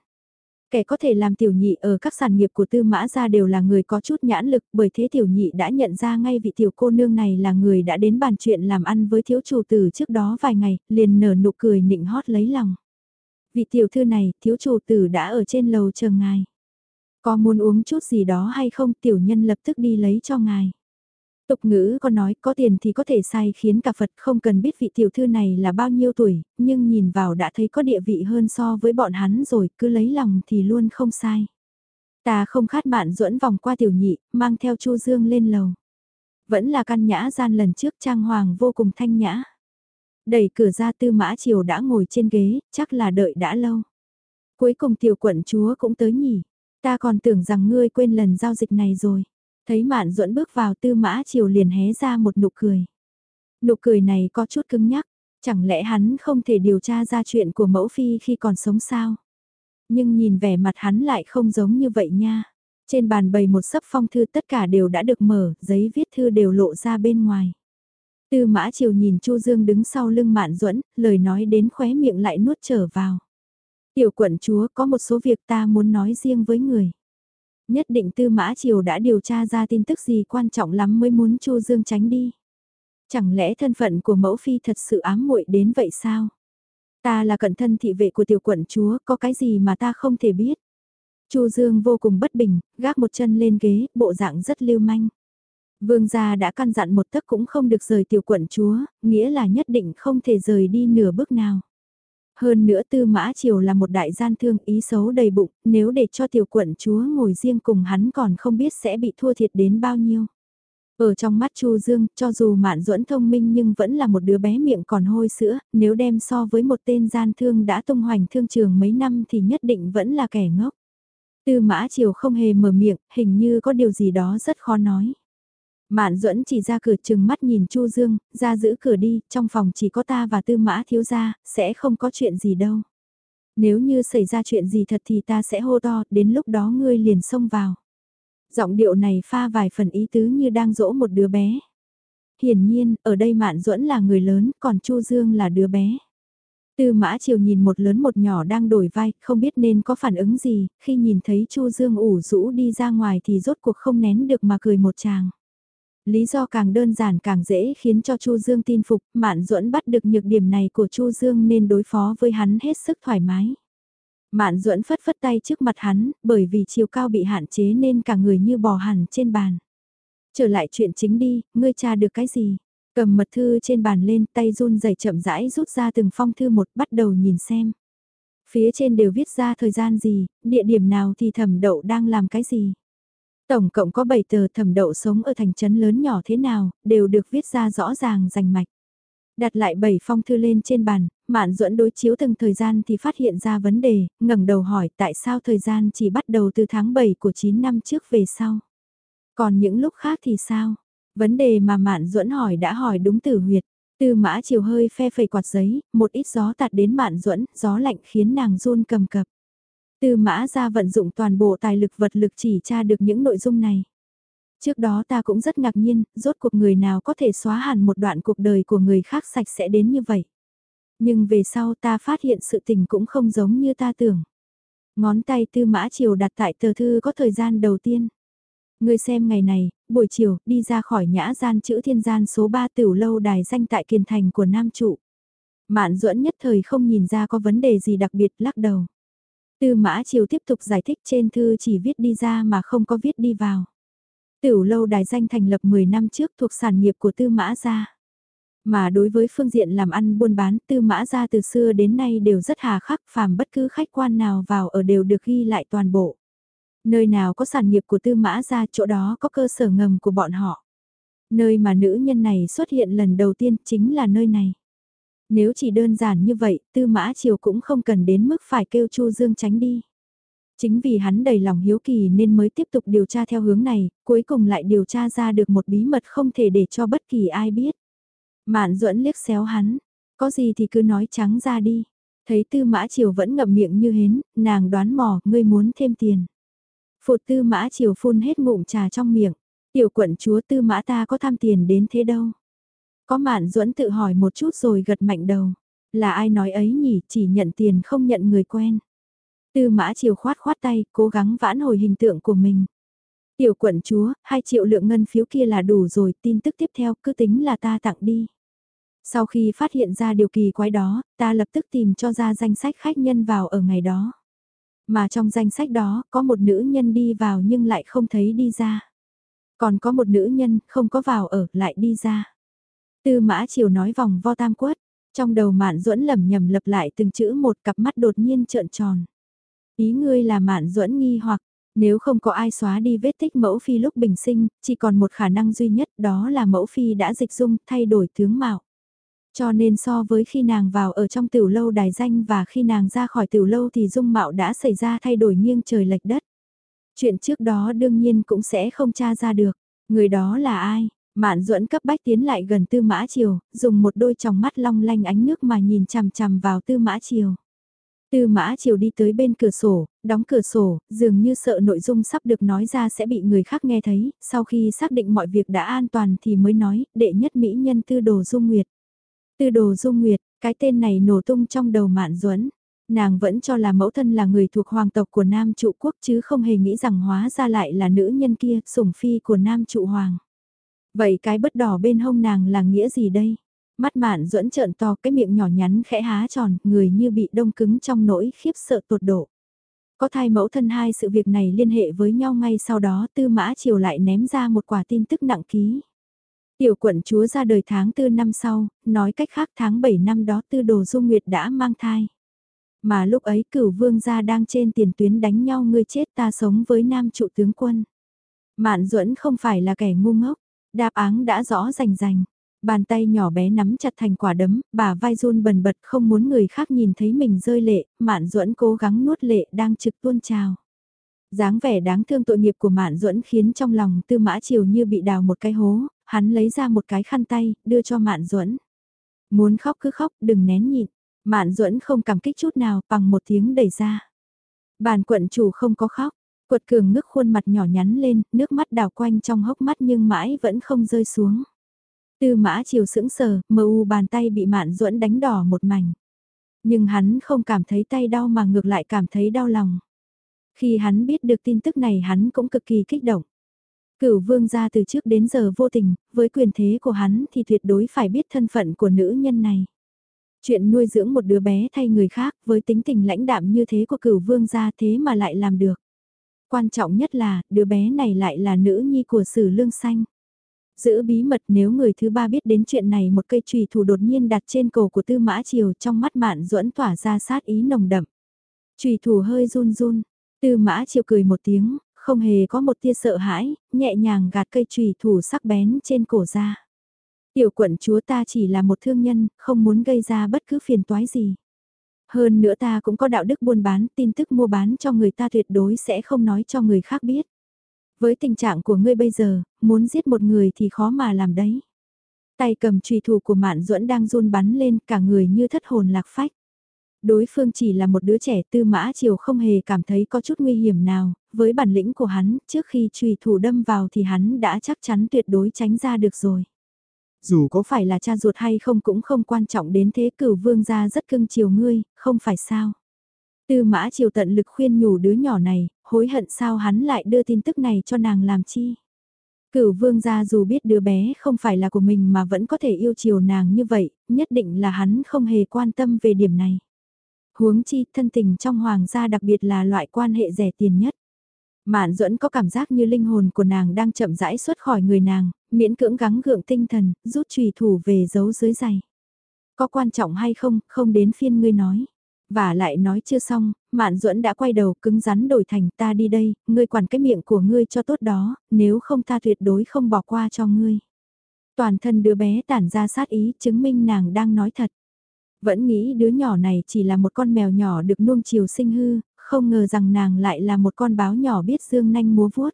Kẻ có thể làm tiểu nhị ở các sản nghiệp của tư mã ra đều là người có chút nhãn lực bởi thế tiểu nhị đã nhận ra ngay vị tiểu cô nương này là người đã đến bàn chuyện làm ăn với thiếu chủ tử trước đó vài ngày, liền nở nụ cười nịnh hót lấy lòng. Vị tiểu thư này, thiếu chủ tử đã ở trên lầu chờ ngài. Có muốn uống chút gì đó hay không tiểu nhân lập tức đi lấy cho ngài. Tục ngữ có nói có tiền thì có thể sai khiến cả Phật không cần biết vị tiểu thư này là bao nhiêu tuổi, nhưng nhìn vào đã thấy có địa vị hơn so với bọn hắn rồi, cứ lấy lòng thì luôn không sai. Ta không khát bạn duẫn vòng qua tiểu nhị, mang theo Chu Dương lên lầu. Vẫn là căn nhã gian lần trước trang hoàng vô cùng thanh nhã. Đẩy cửa ra tư mã triều đã ngồi trên ghế, chắc là đợi đã lâu. Cuối cùng tiểu quận chúa cũng tới nhỉ. Ta còn tưởng rằng ngươi quên lần giao dịch này rồi. Thấy Mạn Duẫn bước vào tư mã triều liền hé ra một nụ cười. Nụ cười này có chút cứng nhắc, chẳng lẽ hắn không thể điều tra ra chuyện của mẫu phi khi còn sống sao? Nhưng nhìn vẻ mặt hắn lại không giống như vậy nha. Trên bàn bày một sấp phong thư tất cả đều đã được mở, giấy viết thư đều lộ ra bên ngoài. Tư mã chiều nhìn Chu Dương đứng sau lưng Mạn Duẫn, lời nói đến khóe miệng lại nuốt trở vào. Tiểu quận chúa có một số việc ta muốn nói riêng với người. Nhất định Tư Mã Triều đã điều tra ra tin tức gì quan trọng lắm mới muốn Chu Dương tránh đi. Chẳng lẽ thân phận của mẫu phi thật sự ám muội đến vậy sao? Ta là cận thân thị vệ của tiểu quận chúa, có cái gì mà ta không thể biết? Chu Dương vô cùng bất bình, gác một chân lên ghế, bộ dạng rất lưu manh. Vương gia đã căn dặn một tấc cũng không được rời tiểu quận chúa, nghĩa là nhất định không thể rời đi nửa bước nào. Hơn nữa tư mã triều là một đại gian thương ý xấu đầy bụng, nếu để cho tiểu quận chúa ngồi riêng cùng hắn còn không biết sẽ bị thua thiệt đến bao nhiêu. Ở trong mắt Chu Dương, cho dù mạn duẫn thông minh nhưng vẫn là một đứa bé miệng còn hôi sữa, nếu đem so với một tên gian thương đã tung hoành thương trường mấy năm thì nhất định vẫn là kẻ ngốc. Tư mã triều không hề mở miệng, hình như có điều gì đó rất khó nói. Mạn duẫn chỉ ra cửa chừng mắt nhìn Chu Dương, ra giữ cửa đi, trong phòng chỉ có ta và tư mã thiếu gia, sẽ không có chuyện gì đâu. Nếu như xảy ra chuyện gì thật thì ta sẽ hô to, đến lúc đó ngươi liền xông vào. Giọng điệu này pha vài phần ý tứ như đang dỗ một đứa bé. Hiển nhiên, ở đây Mạn duẫn là người lớn, còn Chu Dương là đứa bé. Tư mã chiều nhìn một lớn một nhỏ đang đổi vai, không biết nên có phản ứng gì, khi nhìn thấy Chu Dương ủ rũ đi ra ngoài thì rốt cuộc không nén được mà cười một chàng. Lý do càng đơn giản càng dễ khiến cho Chu Dương tin phục, Mạn Duẫn bắt được nhược điểm này của Chu Dương nên đối phó với hắn hết sức thoải mái. Mạn Duẫn phất phất tay trước mặt hắn, bởi vì chiều cao bị hạn chế nên cả người như bò hẳn trên bàn. Trở lại chuyện chính đi, ngươi tra được cái gì? Cầm mật thư trên bàn lên, tay run rẩy chậm rãi rút ra từng phong thư một, bắt đầu nhìn xem. Phía trên đều viết ra thời gian gì, địa điểm nào thì thẩm đậu đang làm cái gì. Tổng cộng có 7 tờ thẩm đậu sống ở thành trấn lớn nhỏ thế nào, đều được viết ra rõ ràng rành mạch. Đặt lại bảy phong thư lên trên bàn, Mạn Duẫn đối chiếu từng thời gian thì phát hiện ra vấn đề, ngẩng đầu hỏi tại sao thời gian chỉ bắt đầu từ tháng 7 của 9 năm trước về sau. Còn những lúc khác thì sao? Vấn đề mà Mạn Duẫn hỏi đã hỏi đúng tử huyệt. Tư mã chiều hơi phe phẩy quạt giấy, một ít gió tạt đến Mạn Duẫn, gió lạnh khiến nàng run cầm cập. Tư mã ra vận dụng toàn bộ tài lực vật lực chỉ tra được những nội dung này. Trước đó ta cũng rất ngạc nhiên, rốt cuộc người nào có thể xóa hẳn một đoạn cuộc đời của người khác sạch sẽ đến như vậy. Nhưng về sau ta phát hiện sự tình cũng không giống như ta tưởng. Ngón tay tư mã chiều đặt tại tờ thư có thời gian đầu tiên. Người xem ngày này, buổi chiều, đi ra khỏi nhã gian chữ thiên gian số 3 tiểu lâu đài danh tại kiền thành của Nam Trụ. Mạn duẫn nhất thời không nhìn ra có vấn đề gì đặc biệt lắc đầu. Tư mã chiều tiếp tục giải thích trên thư chỉ viết đi ra mà không có viết đi vào. Tiểu lâu đài danh thành lập 10 năm trước thuộc sản nghiệp của tư mã gia. Mà đối với phương diện làm ăn buôn bán, tư mã gia từ xưa đến nay đều rất hà khắc, phàm bất cứ khách quan nào vào ở đều được ghi lại toàn bộ. Nơi nào có sản nghiệp của tư mã gia, chỗ đó có cơ sở ngầm của bọn họ. Nơi mà nữ nhân này xuất hiện lần đầu tiên chính là nơi này. Nếu chỉ đơn giản như vậy, tư mã triều cũng không cần đến mức phải kêu Chu Dương tránh đi. Chính vì hắn đầy lòng hiếu kỳ nên mới tiếp tục điều tra theo hướng này, cuối cùng lại điều tra ra được một bí mật không thể để cho bất kỳ ai biết. Mạn duẫn liếc xéo hắn, có gì thì cứ nói trắng ra đi. Thấy tư mã triều vẫn ngậm miệng như hến, nàng đoán mò, ngươi muốn thêm tiền. Phụt tư mã triều phun hết ngụm trà trong miệng, tiểu quận chúa tư mã ta có tham tiền đến thế đâu. Có mạn duẫn tự hỏi một chút rồi gật mạnh đầu. Là ai nói ấy nhỉ, chỉ nhận tiền không nhận người quen. Tư mã chiều khoát khoát tay, cố gắng vãn hồi hình tượng của mình. Tiểu quận chúa, 2 triệu lượng ngân phiếu kia là đủ rồi, tin tức tiếp theo cứ tính là ta tặng đi. Sau khi phát hiện ra điều kỳ quái đó, ta lập tức tìm cho ra danh sách khách nhân vào ở ngày đó. Mà trong danh sách đó, có một nữ nhân đi vào nhưng lại không thấy đi ra. Còn có một nữ nhân không có vào ở lại đi ra. Tư mã chiều nói vòng vo tam quất, trong đầu mạn duẫn lầm nhầm lập lại từng chữ một cặp mắt đột nhiên trợn tròn. Ý ngươi là mạn duẫn nghi hoặc, nếu không có ai xóa đi vết tích mẫu phi lúc bình sinh, chỉ còn một khả năng duy nhất đó là mẫu phi đã dịch dung thay đổi tướng mạo. Cho nên so với khi nàng vào ở trong tiểu lâu đài danh và khi nàng ra khỏi tiểu lâu thì dung mạo đã xảy ra thay đổi nghiêng trời lệch đất. Chuyện trước đó đương nhiên cũng sẽ không tra ra được. Người đó là ai? Mạn duẫn cấp bách tiến lại gần tư mã chiều, dùng một đôi tròng mắt long lanh ánh nước mà nhìn chằm chằm vào tư mã chiều. Tư mã chiều đi tới bên cửa sổ, đóng cửa sổ, dường như sợ nội dung sắp được nói ra sẽ bị người khác nghe thấy, sau khi xác định mọi việc đã an toàn thì mới nói, đệ nhất mỹ nhân tư đồ dung nguyệt. Tư đồ dung nguyệt, cái tên này nổ tung trong đầu mạn duẫn Nàng vẫn cho là mẫu thân là người thuộc hoàng tộc của Nam trụ quốc chứ không hề nghĩ rằng hóa ra lại là nữ nhân kia, sủng phi của Nam trụ hoàng. Vậy cái bất đỏ bên hông nàng là nghĩa gì đây? Mắt mạn duẫn trợn to cái miệng nhỏ nhắn khẽ há tròn, người như bị đông cứng trong nỗi khiếp sợ tột độ. Có thai mẫu thân hai sự việc này liên hệ với nhau ngay sau đó tư mã chiều lại ném ra một quả tin tức nặng ký. Tiểu quận chúa ra đời tháng tư năm sau, nói cách khác tháng 7 năm đó tư đồ dung nguyệt đã mang thai. Mà lúc ấy cửu vương gia đang trên tiền tuyến đánh nhau ngươi chết ta sống với nam trụ tướng quân. Mạn duẫn không phải là kẻ ngu ngốc, đáp án đã rõ rành rành. Bàn tay nhỏ bé nắm chặt thành quả đấm, bà vai run bần bật không muốn người khác nhìn thấy mình rơi lệ, Mạn Duẫn cố gắng nuốt lệ đang trực tuôn trào. dáng vẻ đáng thương tội nghiệp của Mạn Duẫn khiến trong lòng Tư Mã Triều như bị đào một cái hố, hắn lấy ra một cái khăn tay, đưa cho Mạn Duẫn. Muốn khóc cứ khóc, đừng nén nhịn. Mạn Duẫn không cảm kích chút nào, bằng một tiếng đẩy ra. Bàn quận chủ không có khóc, quật cường ngước khuôn mặt nhỏ nhắn lên, nước mắt đào quanh trong hốc mắt nhưng mãi vẫn không rơi xuống. Tư mã chiều sững sờ, mờ u bàn tay bị mạn duẫn đánh đỏ một mảnh. Nhưng hắn không cảm thấy tay đau mà ngược lại cảm thấy đau lòng. Khi hắn biết được tin tức này hắn cũng cực kỳ kích động. Cửu vương gia từ trước đến giờ vô tình, với quyền thế của hắn thì tuyệt đối phải biết thân phận của nữ nhân này. Chuyện nuôi dưỡng một đứa bé thay người khác với tính tình lãnh đạm như thế của cửu vương gia thế mà lại làm được. Quan trọng nhất là, đứa bé này lại là nữ nhi của sử lương xanh. Giữ bí mật nếu người thứ ba biết đến chuyện này một cây trùy thủ đột nhiên đặt trên cổ của tư mã triều trong mắt mạn duẫn tỏa ra sát ý nồng đậm. Trùy thủ hơi run run, tư mã triều cười một tiếng, không hề có một tia sợ hãi, nhẹ nhàng gạt cây trùy thủ sắc bén trên cổ ra. Tiểu quận chúa ta chỉ là một thương nhân, không muốn gây ra bất cứ phiền toái gì. Hơn nữa ta cũng có đạo đức buôn bán, tin tức mua bán cho người ta tuyệt đối sẽ không nói cho người khác biết. Với tình trạng của ngươi bây giờ, muốn giết một người thì khó mà làm đấy. Tay cầm trùy thủ của Mạn Duẫn đang run bắn lên cả người như thất hồn lạc phách. Đối phương chỉ là một đứa trẻ tư mã chiều không hề cảm thấy có chút nguy hiểm nào, với bản lĩnh của hắn, trước khi trùy thủ đâm vào thì hắn đã chắc chắn tuyệt đối tránh ra được rồi. Dù có phải là cha ruột hay không cũng không quan trọng đến thế cửu vương gia rất cưng chiều ngươi, không phải sao. Tư mã chiều tận lực khuyên nhủ đứa nhỏ này, hối hận sao hắn lại đưa tin tức này cho nàng làm chi. Cửu vương gia dù biết đứa bé không phải là của mình mà vẫn có thể yêu chiều nàng như vậy, nhất định là hắn không hề quan tâm về điểm này. Huống chi thân tình trong hoàng gia đặc biệt là loại quan hệ rẻ tiền nhất. Mạn duẫn có cảm giác như linh hồn của nàng đang chậm rãi xuất khỏi người nàng, miễn cưỡng gắng gượng tinh thần, rút trùy thủ về giấu dưới giày. Có quan trọng hay không, không đến phiên ngươi nói. Và lại nói chưa xong, Mạn Duẫn đã quay đầu cứng rắn đổi thành ta đi đây, ngươi quản cái miệng của ngươi cho tốt đó, nếu không ta tuyệt đối không bỏ qua cho ngươi. Toàn thân đứa bé tản ra sát ý chứng minh nàng đang nói thật. Vẫn nghĩ đứa nhỏ này chỉ là một con mèo nhỏ được nuông chiều sinh hư, không ngờ rằng nàng lại là một con báo nhỏ biết dương nanh múa vuốt.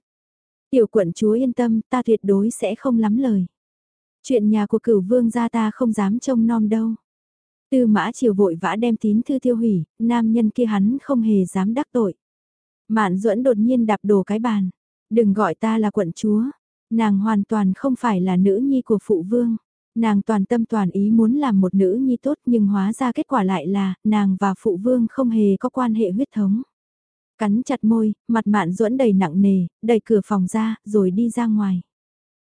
Tiểu quận chúa yên tâm, ta tuyệt đối sẽ không lắm lời. Chuyện nhà của cửu vương gia ta không dám trông nom đâu. Tư mã chiều vội vã đem tín thư tiêu hủy, nam nhân kia hắn không hề dám đắc tội. Mạn duẫn đột nhiên đạp đổ cái bàn. Đừng gọi ta là quận chúa. Nàng hoàn toàn không phải là nữ nhi của phụ vương. Nàng toàn tâm toàn ý muốn làm một nữ nhi tốt nhưng hóa ra kết quả lại là nàng và phụ vương không hề có quan hệ huyết thống. Cắn chặt môi, mặt mạn duẫn đầy nặng nề, đẩy cửa phòng ra, rồi đi ra ngoài.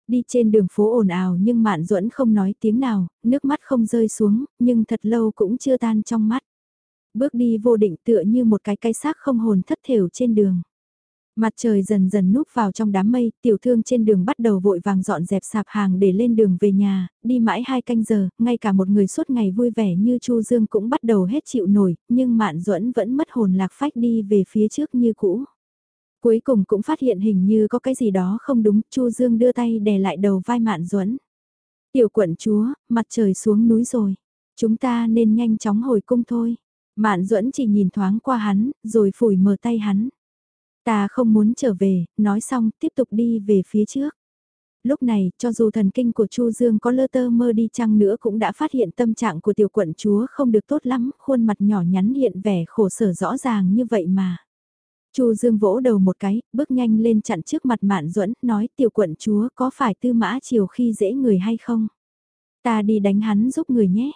Đi trên đường phố ồn ào nhưng mạn duẫn không nói tiếng nào, nước mắt không rơi xuống, nhưng thật lâu cũng chưa tan trong mắt. Bước đi vô định tựa như một cái cây xác không hồn thất thểu trên đường. Mặt trời dần dần núp vào trong đám mây, tiểu thương trên đường bắt đầu vội vàng dọn dẹp sạp hàng để lên đường về nhà, đi mãi hai canh giờ, ngay cả một người suốt ngày vui vẻ như Chu Dương cũng bắt đầu hết chịu nổi, nhưng Mạn Duẫn vẫn mất hồn lạc phách đi về phía trước như cũ. Cuối cùng cũng phát hiện hình như có cái gì đó không đúng, Chu Dương đưa tay đè lại đầu vai Mạn Duẫn. Tiểu quận chúa, mặt trời xuống núi rồi, chúng ta nên nhanh chóng hồi cung thôi. Mạn Duẫn chỉ nhìn thoáng qua hắn, rồi phủi mờ tay hắn. Ta không muốn trở về, nói xong tiếp tục đi về phía trước. Lúc này, cho dù thần kinh của Chu Dương có lơ tơ mơ đi chăng nữa cũng đã phát hiện tâm trạng của tiểu quận chúa không được tốt lắm, khuôn mặt nhỏ nhắn hiện vẻ khổ sở rõ ràng như vậy mà. Chu Dương vỗ đầu một cái, bước nhanh lên chặn trước mặt Mạn Duẫn, nói tiểu quận chúa có phải tư mã chiều khi dễ người hay không? Ta đi đánh hắn giúp người nhé.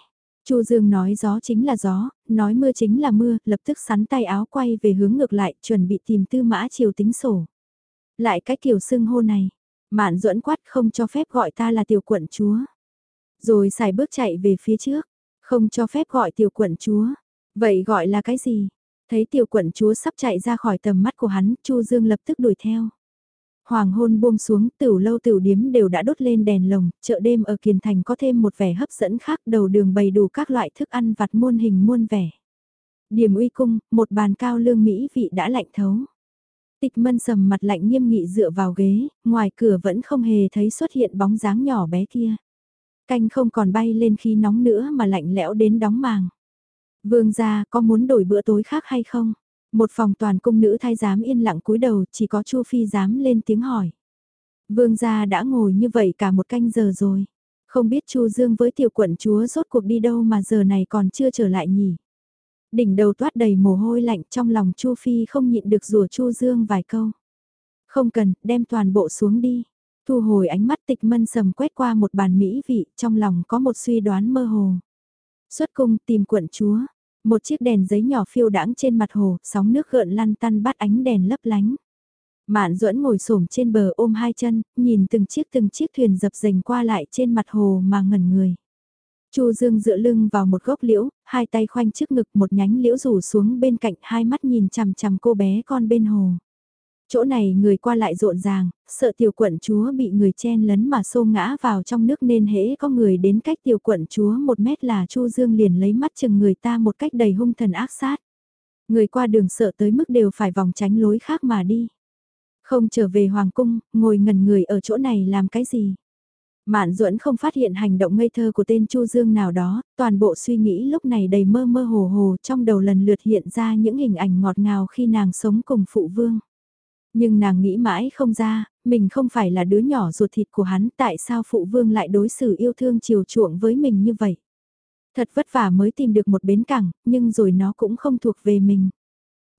Chu Dương nói gió chính là gió, nói mưa chính là mưa, lập tức sắn tay áo quay về hướng ngược lại, chuẩn bị tìm tư mã chiều tính sổ. Lại cái kiểu xưng hô này, mạn duẫn quát không cho phép gọi ta là tiểu quận chúa. Rồi xài bước chạy về phía trước, không cho phép gọi tiểu quận chúa. Vậy gọi là cái gì? Thấy tiểu quận chúa sắp chạy ra khỏi tầm mắt của hắn, Chu Dương lập tức đuổi theo. Hoàng hôn buông xuống, tửu lâu tửu điếm đều đã đốt lên đèn lồng, chợ đêm ở Kiền Thành có thêm một vẻ hấp dẫn khác, đầu đường bày đủ các loại thức ăn vặt muôn hình muôn vẻ. Điểm uy cung, một bàn cao lương mỹ vị đã lạnh thấu. Tịch mân sầm mặt lạnh nghiêm nghị dựa vào ghế, ngoài cửa vẫn không hề thấy xuất hiện bóng dáng nhỏ bé kia. Canh không còn bay lên khí nóng nữa mà lạnh lẽo đến đóng màng. Vương gia có muốn đổi bữa tối khác hay không? Một phòng toàn cung nữ thay giám yên lặng cúi đầu, chỉ có Chu Phi dám lên tiếng hỏi. Vương gia đã ngồi như vậy cả một canh giờ rồi. Không biết Chu Dương với tiểu quận chúa rốt cuộc đi đâu mà giờ này còn chưa trở lại nhỉ. Đỉnh đầu toát đầy mồ hôi lạnh trong lòng Chu Phi không nhịn được rủa Chu Dương vài câu. Không cần, đem toàn bộ xuống đi. Thu hồi ánh mắt tịch mân sầm quét qua một bàn mỹ vị, trong lòng có một suy đoán mơ hồ. Xuất cung tìm quận chúa, một chiếc đèn giấy nhỏ phiêu đãng trên mặt hồ, sóng nước gợn lăn tăn bắt ánh đèn lấp lánh. Mạn duẫn ngồi xổm trên bờ ôm hai chân, nhìn từng chiếc từng chiếc thuyền dập dềnh qua lại trên mặt hồ mà ngẩn người. Chu Dương dựa lưng vào một gốc liễu, hai tay khoanh trước ngực một nhánh liễu rủ xuống bên cạnh hai mắt nhìn chằm chằm cô bé con bên hồ. Chỗ này người qua lại rộn ràng, sợ tiểu quận chúa bị người chen lấn mà xô ngã vào trong nước nên hễ có người đến cách tiểu quận chúa một mét là Chu Dương liền lấy mắt chừng người ta một cách đầy hung thần ác sát. Người qua đường sợ tới mức đều phải vòng tránh lối khác mà đi. Không trở về Hoàng cung, ngồi ngần người ở chỗ này làm cái gì? Mạn Duẫn không phát hiện hành động ngây thơ của tên Chu Dương nào đó, toàn bộ suy nghĩ lúc này đầy mơ mơ hồ hồ trong đầu lần lượt hiện ra những hình ảnh ngọt ngào khi nàng sống cùng phụ vương. Nhưng nàng nghĩ mãi không ra, mình không phải là đứa nhỏ ruột thịt của hắn, tại sao phụ vương lại đối xử yêu thương chiều chuộng với mình như vậy. Thật vất vả mới tìm được một bến cảng, nhưng rồi nó cũng không thuộc về mình.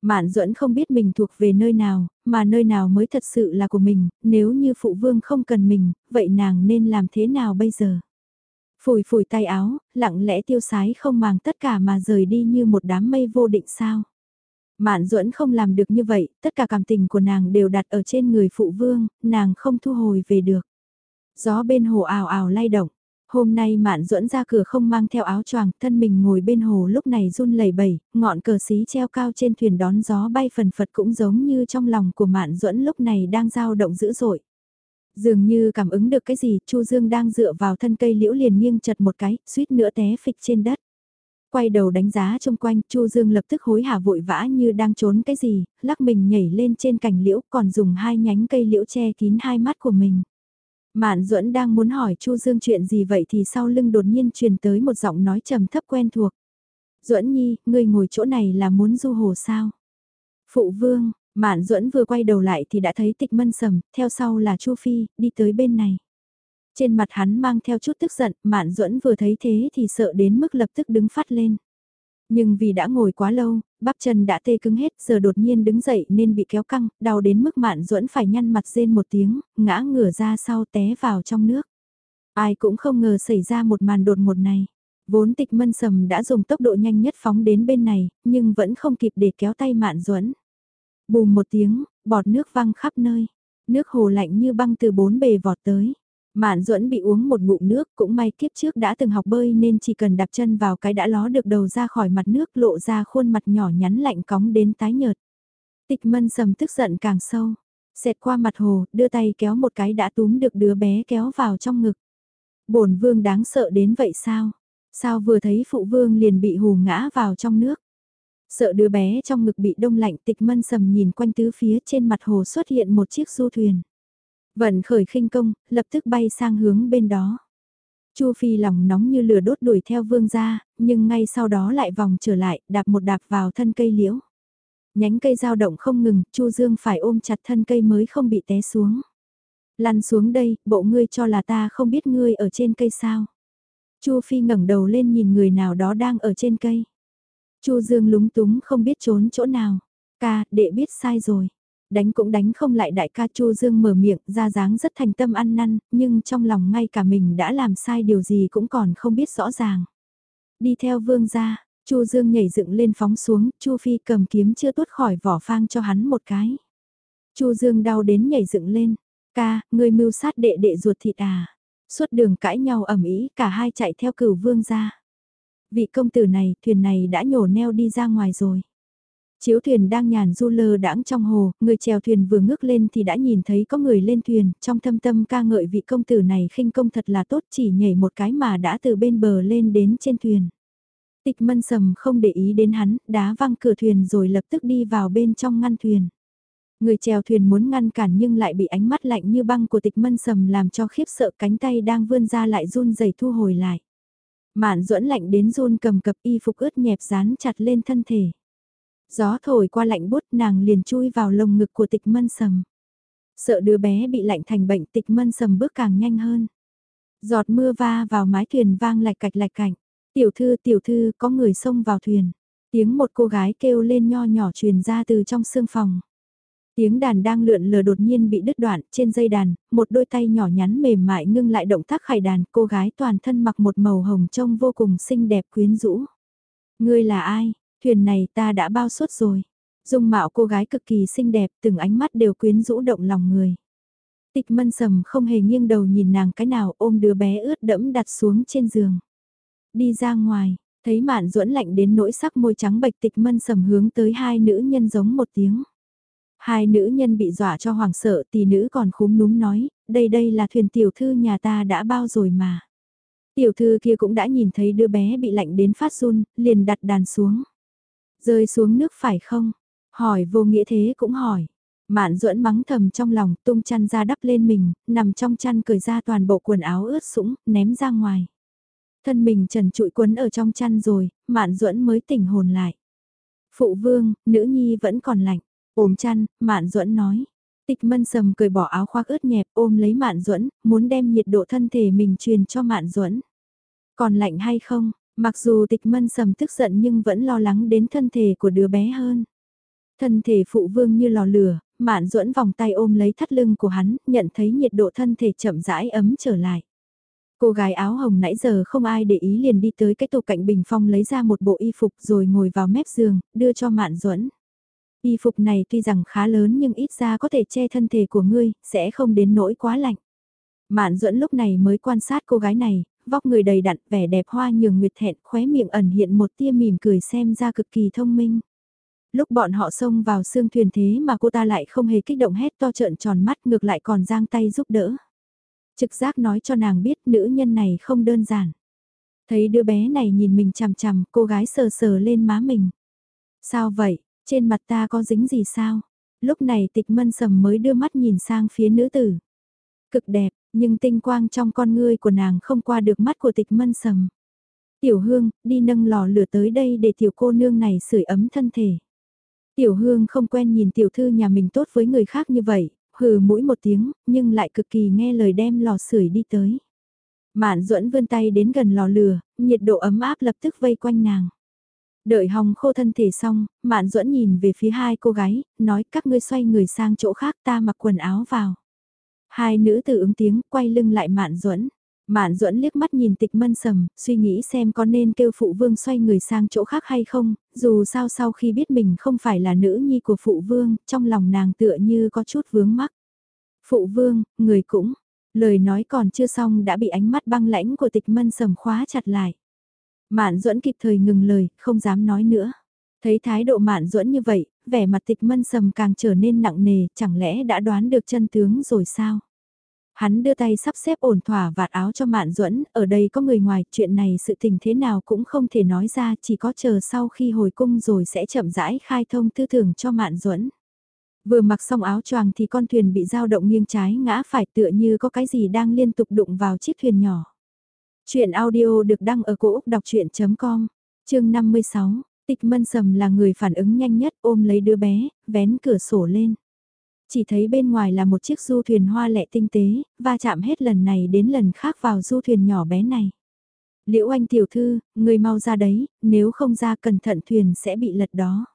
Mạn duẫn không biết mình thuộc về nơi nào, mà nơi nào mới thật sự là của mình, nếu như phụ vương không cần mình, vậy nàng nên làm thế nào bây giờ? Phủi phủi tay áo, lặng lẽ tiêu sái không màng tất cả mà rời đi như một đám mây vô định sao. Mạn duẫn không làm được như vậy, tất cả cảm tình của nàng đều đặt ở trên người phụ vương, nàng không thu hồi về được. Gió bên hồ ảo ảo lay động. Hôm nay Mạn Duẫn ra cửa không mang theo áo choàng, thân mình ngồi bên hồ lúc này run lẩy bẩy, ngọn cờ xí treo cao trên thuyền đón gió bay phần phật cũng giống như trong lòng của Mạn Duẫn lúc này đang dao động dữ dội. Dường như cảm ứng được cái gì, Chu Dương đang dựa vào thân cây liễu liền nghiêng chật một cái, suýt nữa té phịch trên đất. Quay đầu đánh giá xung quanh, Chu Dương lập tức hối hả vội vã như đang trốn cái gì, lắc mình nhảy lên trên cành liễu còn dùng hai nhánh cây liễu che kín hai mắt của mình. Mạn Duẫn đang muốn hỏi Chu Dương chuyện gì vậy thì sau lưng đột nhiên truyền tới một giọng nói trầm thấp quen thuộc. Duẫn Nhi, ngươi ngồi chỗ này là muốn du hồ sao? Phụ vương, Mạn Duẫn vừa quay đầu lại thì đã thấy Tịch Mân Sầm, theo sau là Chu Phi, đi tới bên này. Trên mặt hắn mang theo chút tức giận, Mạn Duẫn vừa thấy thế thì sợ đến mức lập tức đứng phát lên. Nhưng vì đã ngồi quá lâu, bắp chân đã tê cứng hết, giờ đột nhiên đứng dậy nên bị kéo căng, đau đến mức mạn duẫn phải nhăn mặt rên một tiếng, ngã ngửa ra sau té vào trong nước. Ai cũng không ngờ xảy ra một màn đột ngột này. Vốn tịch mân sầm đã dùng tốc độ nhanh nhất phóng đến bên này, nhưng vẫn không kịp để kéo tay mạn duẫn. Bùm một tiếng, bọt nước văng khắp nơi. Nước hồ lạnh như băng từ bốn bề vọt tới. Mạn duẫn bị uống một ngụm nước cũng may kiếp trước đã từng học bơi nên chỉ cần đạp chân vào cái đã ló được đầu ra khỏi mặt nước lộ ra khuôn mặt nhỏ nhắn lạnh cóng đến tái nhợt. Tịch mân sầm tức giận càng sâu, xẹt qua mặt hồ, đưa tay kéo một cái đã túm được đứa bé kéo vào trong ngực. bổn vương đáng sợ đến vậy sao? Sao vừa thấy phụ vương liền bị hù ngã vào trong nước? Sợ đứa bé trong ngực bị đông lạnh tịch mân sầm nhìn quanh tứ phía trên mặt hồ xuất hiện một chiếc du thuyền. Vận khởi khinh công, lập tức bay sang hướng bên đó. Chu Phi lòng nóng như lửa đốt đuổi theo vương gia, nhưng ngay sau đó lại vòng trở lại, đạp một đạp vào thân cây liễu. Nhánh cây dao động không ngừng, Chu Dương phải ôm chặt thân cây mới không bị té xuống. Lăn xuống đây, bộ ngươi cho là ta không biết ngươi ở trên cây sao. Chu Phi ngẩng đầu lên nhìn người nào đó đang ở trên cây. Chu Dương lúng túng không biết trốn chỗ nào. Ca, đệ biết sai rồi. Đánh cũng đánh không lại đại ca Chu Dương mở miệng ra dáng rất thành tâm ăn năn, nhưng trong lòng ngay cả mình đã làm sai điều gì cũng còn không biết rõ ràng. Đi theo vương gia, Chu Dương nhảy dựng lên phóng xuống, Chu Phi cầm kiếm chưa tuốt khỏi vỏ phang cho hắn một cái. Chu Dương đau đến nhảy dựng lên, ca, người mưu sát đệ đệ ruột thịt à. Suốt đường cãi nhau ẩm ý, cả hai chạy theo cửu vương gia. Vị công tử này, thuyền này đã nhổ neo đi ra ngoài rồi. Chiếu thuyền đang nhàn du lơ đãng trong hồ, người chèo thuyền vừa ngước lên thì đã nhìn thấy có người lên thuyền, trong thâm tâm ca ngợi vị công tử này khinh công thật là tốt chỉ nhảy một cái mà đã từ bên bờ lên đến trên thuyền. Tịch mân sầm không để ý đến hắn, đá văng cửa thuyền rồi lập tức đi vào bên trong ngăn thuyền. Người chèo thuyền muốn ngăn cản nhưng lại bị ánh mắt lạnh như băng của tịch mân sầm làm cho khiếp sợ cánh tay đang vươn ra lại run rẩy thu hồi lại. Mạn duẫn lạnh đến run cầm cập y phục ướt nhẹp dán chặt lên thân thể. Gió thổi qua lạnh bút nàng liền chui vào lồng ngực của tịch mân sầm. Sợ đứa bé bị lạnh thành bệnh tịch mân sầm bước càng nhanh hơn. Giọt mưa va vào mái thuyền vang lạch cạch lạch cạnh. Tiểu thư tiểu thư có người xông vào thuyền. Tiếng một cô gái kêu lên nho nhỏ truyền ra từ trong sương phòng. Tiếng đàn đang lượn lờ đột nhiên bị đứt đoạn trên dây đàn, một đôi tay nhỏ nhắn mềm mại ngưng lại động tác khải đàn, cô gái toàn thân mặc một màu hồng trông vô cùng xinh đẹp quyến rũ. Ngươi là ai? Thuyền này ta đã bao suốt rồi. Dung mạo cô gái cực kỳ xinh đẹp, từng ánh mắt đều quyến rũ động lòng người. Tịch mân sầm không hề nghiêng đầu nhìn nàng cái nào ôm đứa bé ướt đẫm đặt xuống trên giường. Đi ra ngoài, thấy mạn duẫn lạnh đến nỗi sắc môi trắng bạch tịch mân sầm hướng tới hai nữ nhân giống một tiếng. Hai nữ nhân bị dọa cho hoàng sợ tỷ nữ còn khúm núm nói, đây đây là thuyền tiểu thư nhà ta đã bao rồi mà. Tiểu thư kia cũng đã nhìn thấy đứa bé bị lạnh đến phát run, liền đặt đàn xuống. Rơi xuống nước phải không? Hỏi vô nghĩa thế cũng hỏi. Mạn duẫn mắng thầm trong lòng, tung chăn ra đắp lên mình, nằm trong chăn cởi ra toàn bộ quần áo ướt sũng, ném ra ngoài. Thân mình trần trụi quấn ở trong chăn rồi, Mạn duẫn mới tỉnh hồn lại. Phụ vương, nữ nhi vẫn còn lạnh, ôm chăn, Mạn duẫn nói. Tịch mân sầm cởi bỏ áo khoác ướt nhẹp ôm lấy Mạn duẫn, muốn đem nhiệt độ thân thể mình truyền cho Mạn duẫn. Còn lạnh hay không, mặc dù tịch mân sầm tức giận nhưng vẫn lo lắng đến thân thể của đứa bé hơn. Thân thể phụ vương như lò lửa, Mạn duẫn vòng tay ôm lấy thắt lưng của hắn, nhận thấy nhiệt độ thân thể chậm rãi ấm trở lại. Cô gái áo hồng nãy giờ không ai để ý liền đi tới cái tủ cạnh bình phong lấy ra một bộ y phục rồi ngồi vào mép giường, đưa cho Mạn duẫn. Y phục này tuy rằng khá lớn nhưng ít ra có thể che thân thể của ngươi, sẽ không đến nỗi quá lạnh. Mạn duẫn lúc này mới quan sát cô gái này, vóc người đầy đặn, vẻ đẹp hoa nhường nguyệt thẹn, khóe miệng ẩn hiện một tia mỉm cười xem ra cực kỳ thông minh. Lúc bọn họ xông vào xương thuyền thế mà cô ta lại không hề kích động hét to trợn tròn mắt ngược lại còn giang tay giúp đỡ. Trực giác nói cho nàng biết nữ nhân này không đơn giản. Thấy đứa bé này nhìn mình chằm chằm, cô gái sờ sờ lên má mình. Sao vậy, trên mặt ta có dính gì sao? Lúc này tịch mân sầm mới đưa mắt nhìn sang phía nữ tử. Cực đẹp, nhưng tinh quang trong con ngươi của nàng không qua được mắt của tịch mân sầm. Tiểu hương, đi nâng lò lửa tới đây để tiểu cô nương này sưởi ấm thân thể. Tiểu hương không quen nhìn tiểu thư nhà mình tốt với người khác như vậy, hừ mũi một tiếng, nhưng lại cực kỳ nghe lời đem lò sưởi đi tới. Mạn duẫn vươn tay đến gần lò lửa, nhiệt độ ấm áp lập tức vây quanh nàng. Đợi hòng khô thân thể xong, Mạn duẫn nhìn về phía hai cô gái, nói các ngươi xoay người sang chỗ khác ta mặc quần áo vào. Hai nữ tử ứng tiếng, quay lưng lại Mạn duẫn Mạn duẫn liếc mắt nhìn tịch mân sầm, suy nghĩ xem có nên kêu phụ vương xoay người sang chỗ khác hay không, dù sao sau khi biết mình không phải là nữ nhi của phụ vương, trong lòng nàng tựa như có chút vướng mắc. Phụ vương, người cũng, lời nói còn chưa xong đã bị ánh mắt băng lãnh của tịch mân sầm khóa chặt lại. Mạn duẫn kịp thời ngừng lời, không dám nói nữa. Thấy thái độ mạn duẫn như vậy, vẻ mặt tịch mân sầm càng trở nên nặng nề, chẳng lẽ đã đoán được chân tướng rồi sao? Hắn đưa tay sắp xếp ổn thỏa vạt áo cho Mạn Duẫn, ở đây có người ngoài, chuyện này sự tình thế nào cũng không thể nói ra, chỉ có chờ sau khi hồi cung rồi sẽ chậm rãi khai thông tư tưởng cho Mạn Duẫn. Vừa mặc xong áo choàng thì con thuyền bị dao động nghiêng trái ngã phải tựa như có cái gì đang liên tục đụng vào chiếc thuyền nhỏ. Chuyện audio được đăng ở cổ Úc đọc chuyện.com, chương 56, tịch mân sầm là người phản ứng nhanh nhất ôm lấy đứa bé, vén cửa sổ lên. Chỉ thấy bên ngoài là một chiếc du thuyền hoa lệ tinh tế, va chạm hết lần này đến lần khác vào du thuyền nhỏ bé này. Liễu anh tiểu thư, người mau ra đấy, nếu không ra cẩn thận thuyền sẽ bị lật đó.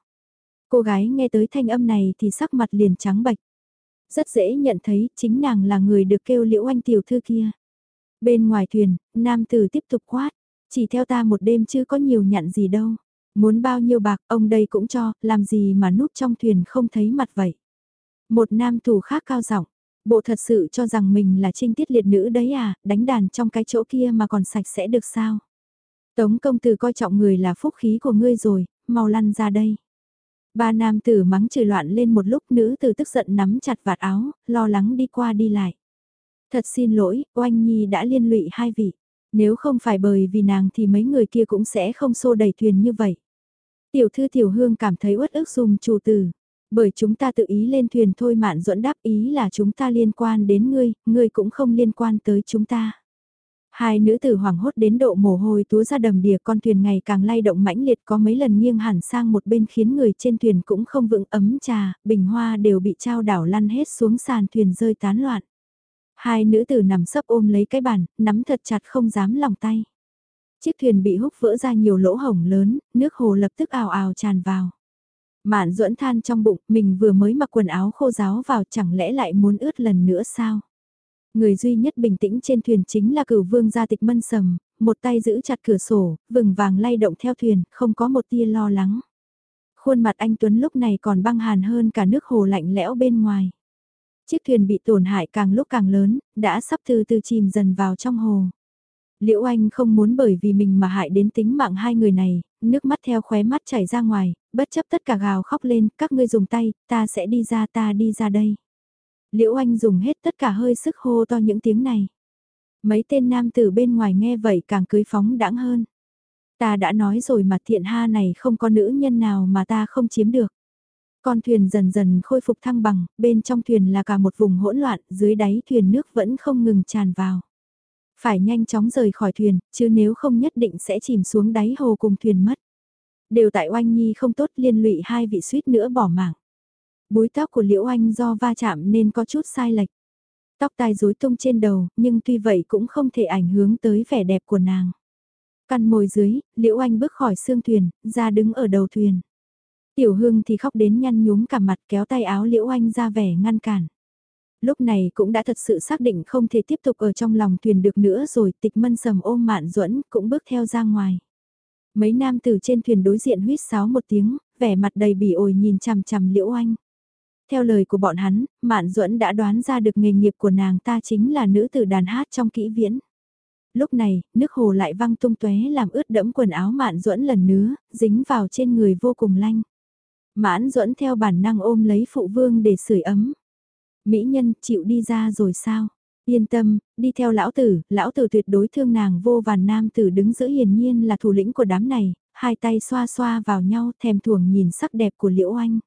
Cô gái nghe tới thanh âm này thì sắc mặt liền trắng bạch. Rất dễ nhận thấy chính nàng là người được kêu liễu anh tiểu thư kia. Bên ngoài thuyền, nam tử tiếp tục quát, chỉ theo ta một đêm chứ có nhiều nhận gì đâu. Muốn bao nhiêu bạc ông đây cũng cho, làm gì mà núp trong thuyền không thấy mặt vậy. Một nam thủ khác cao giọng bộ thật sự cho rằng mình là trinh tiết liệt nữ đấy à, đánh đàn trong cái chỗ kia mà còn sạch sẽ được sao? Tống công tử coi trọng người là phúc khí của ngươi rồi, mau lăn ra đây. Ba nam tử mắng chửi loạn lên một lúc nữ tử tức giận nắm chặt vạt áo, lo lắng đi qua đi lại. Thật xin lỗi, oanh nhi đã liên lụy hai vị. Nếu không phải bởi vì nàng thì mấy người kia cũng sẽ không xô đẩy thuyền như vậy. Tiểu thư tiểu hương cảm thấy uất ức dùng chủ tử. Bởi chúng ta tự ý lên thuyền thôi mạn duẫn đáp ý là chúng ta liên quan đến ngươi, ngươi cũng không liên quan tới chúng ta. Hai nữ tử hoảng hốt đến độ mồ hôi túa ra đầm đìa con thuyền ngày càng lay động mãnh liệt có mấy lần nghiêng hẳn sang một bên khiến người trên thuyền cũng không vững ấm trà, bình hoa đều bị trao đảo lăn hết xuống sàn thuyền rơi tán loạn. Hai nữ tử nằm sấp ôm lấy cái bàn, nắm thật chặt không dám lòng tay. Chiếc thuyền bị húc vỡ ra nhiều lỗ hổng lớn, nước hồ lập tức ào ào tràn vào. Mạn duẫn than trong bụng, mình vừa mới mặc quần áo khô giáo vào chẳng lẽ lại muốn ướt lần nữa sao? Người duy nhất bình tĩnh trên thuyền chính là cửu vương gia tịch mân sầm, một tay giữ chặt cửa sổ, vừng vàng lay động theo thuyền, không có một tia lo lắng. Khuôn mặt anh Tuấn lúc này còn băng hàn hơn cả nước hồ lạnh lẽo bên ngoài. Chiếc thuyền bị tổn hại càng lúc càng lớn, đã sắp từ từ chìm dần vào trong hồ. Liễu Anh không muốn bởi vì mình mà hại đến tính mạng hai người này, nước mắt theo khóe mắt chảy ra ngoài, bất chấp tất cả gào khóc lên, các ngươi dùng tay, ta sẽ đi ra ta đi ra đây. Liễu Anh dùng hết tất cả hơi sức hô to những tiếng này. Mấy tên nam tử bên ngoài nghe vậy càng cưới phóng đãng hơn. Ta đã nói rồi mà thiện ha này không có nữ nhân nào mà ta không chiếm được. Con thuyền dần dần khôi phục thăng bằng, bên trong thuyền là cả một vùng hỗn loạn, dưới đáy thuyền nước vẫn không ngừng tràn vào. Phải nhanh chóng rời khỏi thuyền, chứ nếu không nhất định sẽ chìm xuống đáy hồ cùng thuyền mất. Đều tại oanh nhi không tốt liên lụy hai vị suýt nữa bỏ mạng. Búi tóc của Liễu Anh do va chạm nên có chút sai lệch. Tóc tai rối tung trên đầu, nhưng tuy vậy cũng không thể ảnh hưởng tới vẻ đẹp của nàng. Căn môi dưới, Liễu Anh bước khỏi xương thuyền, ra đứng ở đầu thuyền. Tiểu Hương thì khóc đến nhăn nhúm cả mặt kéo tay áo Liễu Anh ra vẻ ngăn cản. Lúc này cũng đã thật sự xác định không thể tiếp tục ở trong lòng thuyền được nữa rồi tịch mân sầm ôm mạn duẫn cũng bước theo ra ngoài. Mấy nam từ trên thuyền đối diện huýt sáo một tiếng, vẻ mặt đầy bỉ ổi nhìn chằm chằm Liễu Anh. Theo lời của bọn hắn, Mạn Duẫn đã đoán ra được nghề nghiệp của nàng ta chính là nữ tử đàn hát trong kỹ viễn. Lúc này, nước hồ lại văng tung tóe làm ướt đẫm quần áo Mạn Duẫn lần nữa, dính vào trên người vô cùng lanh. Mãn Duẫn theo bản năng ôm lấy phụ vương để sưởi ấm. Mỹ nhân chịu đi ra rồi sao? Yên tâm, đi theo lão tử, lão tử tuyệt đối thương nàng vô vàn nam tử đứng giữa hiển nhiên là thủ lĩnh của đám này, hai tay xoa xoa vào nhau thèm thuồng nhìn sắc đẹp của Liễu Anh.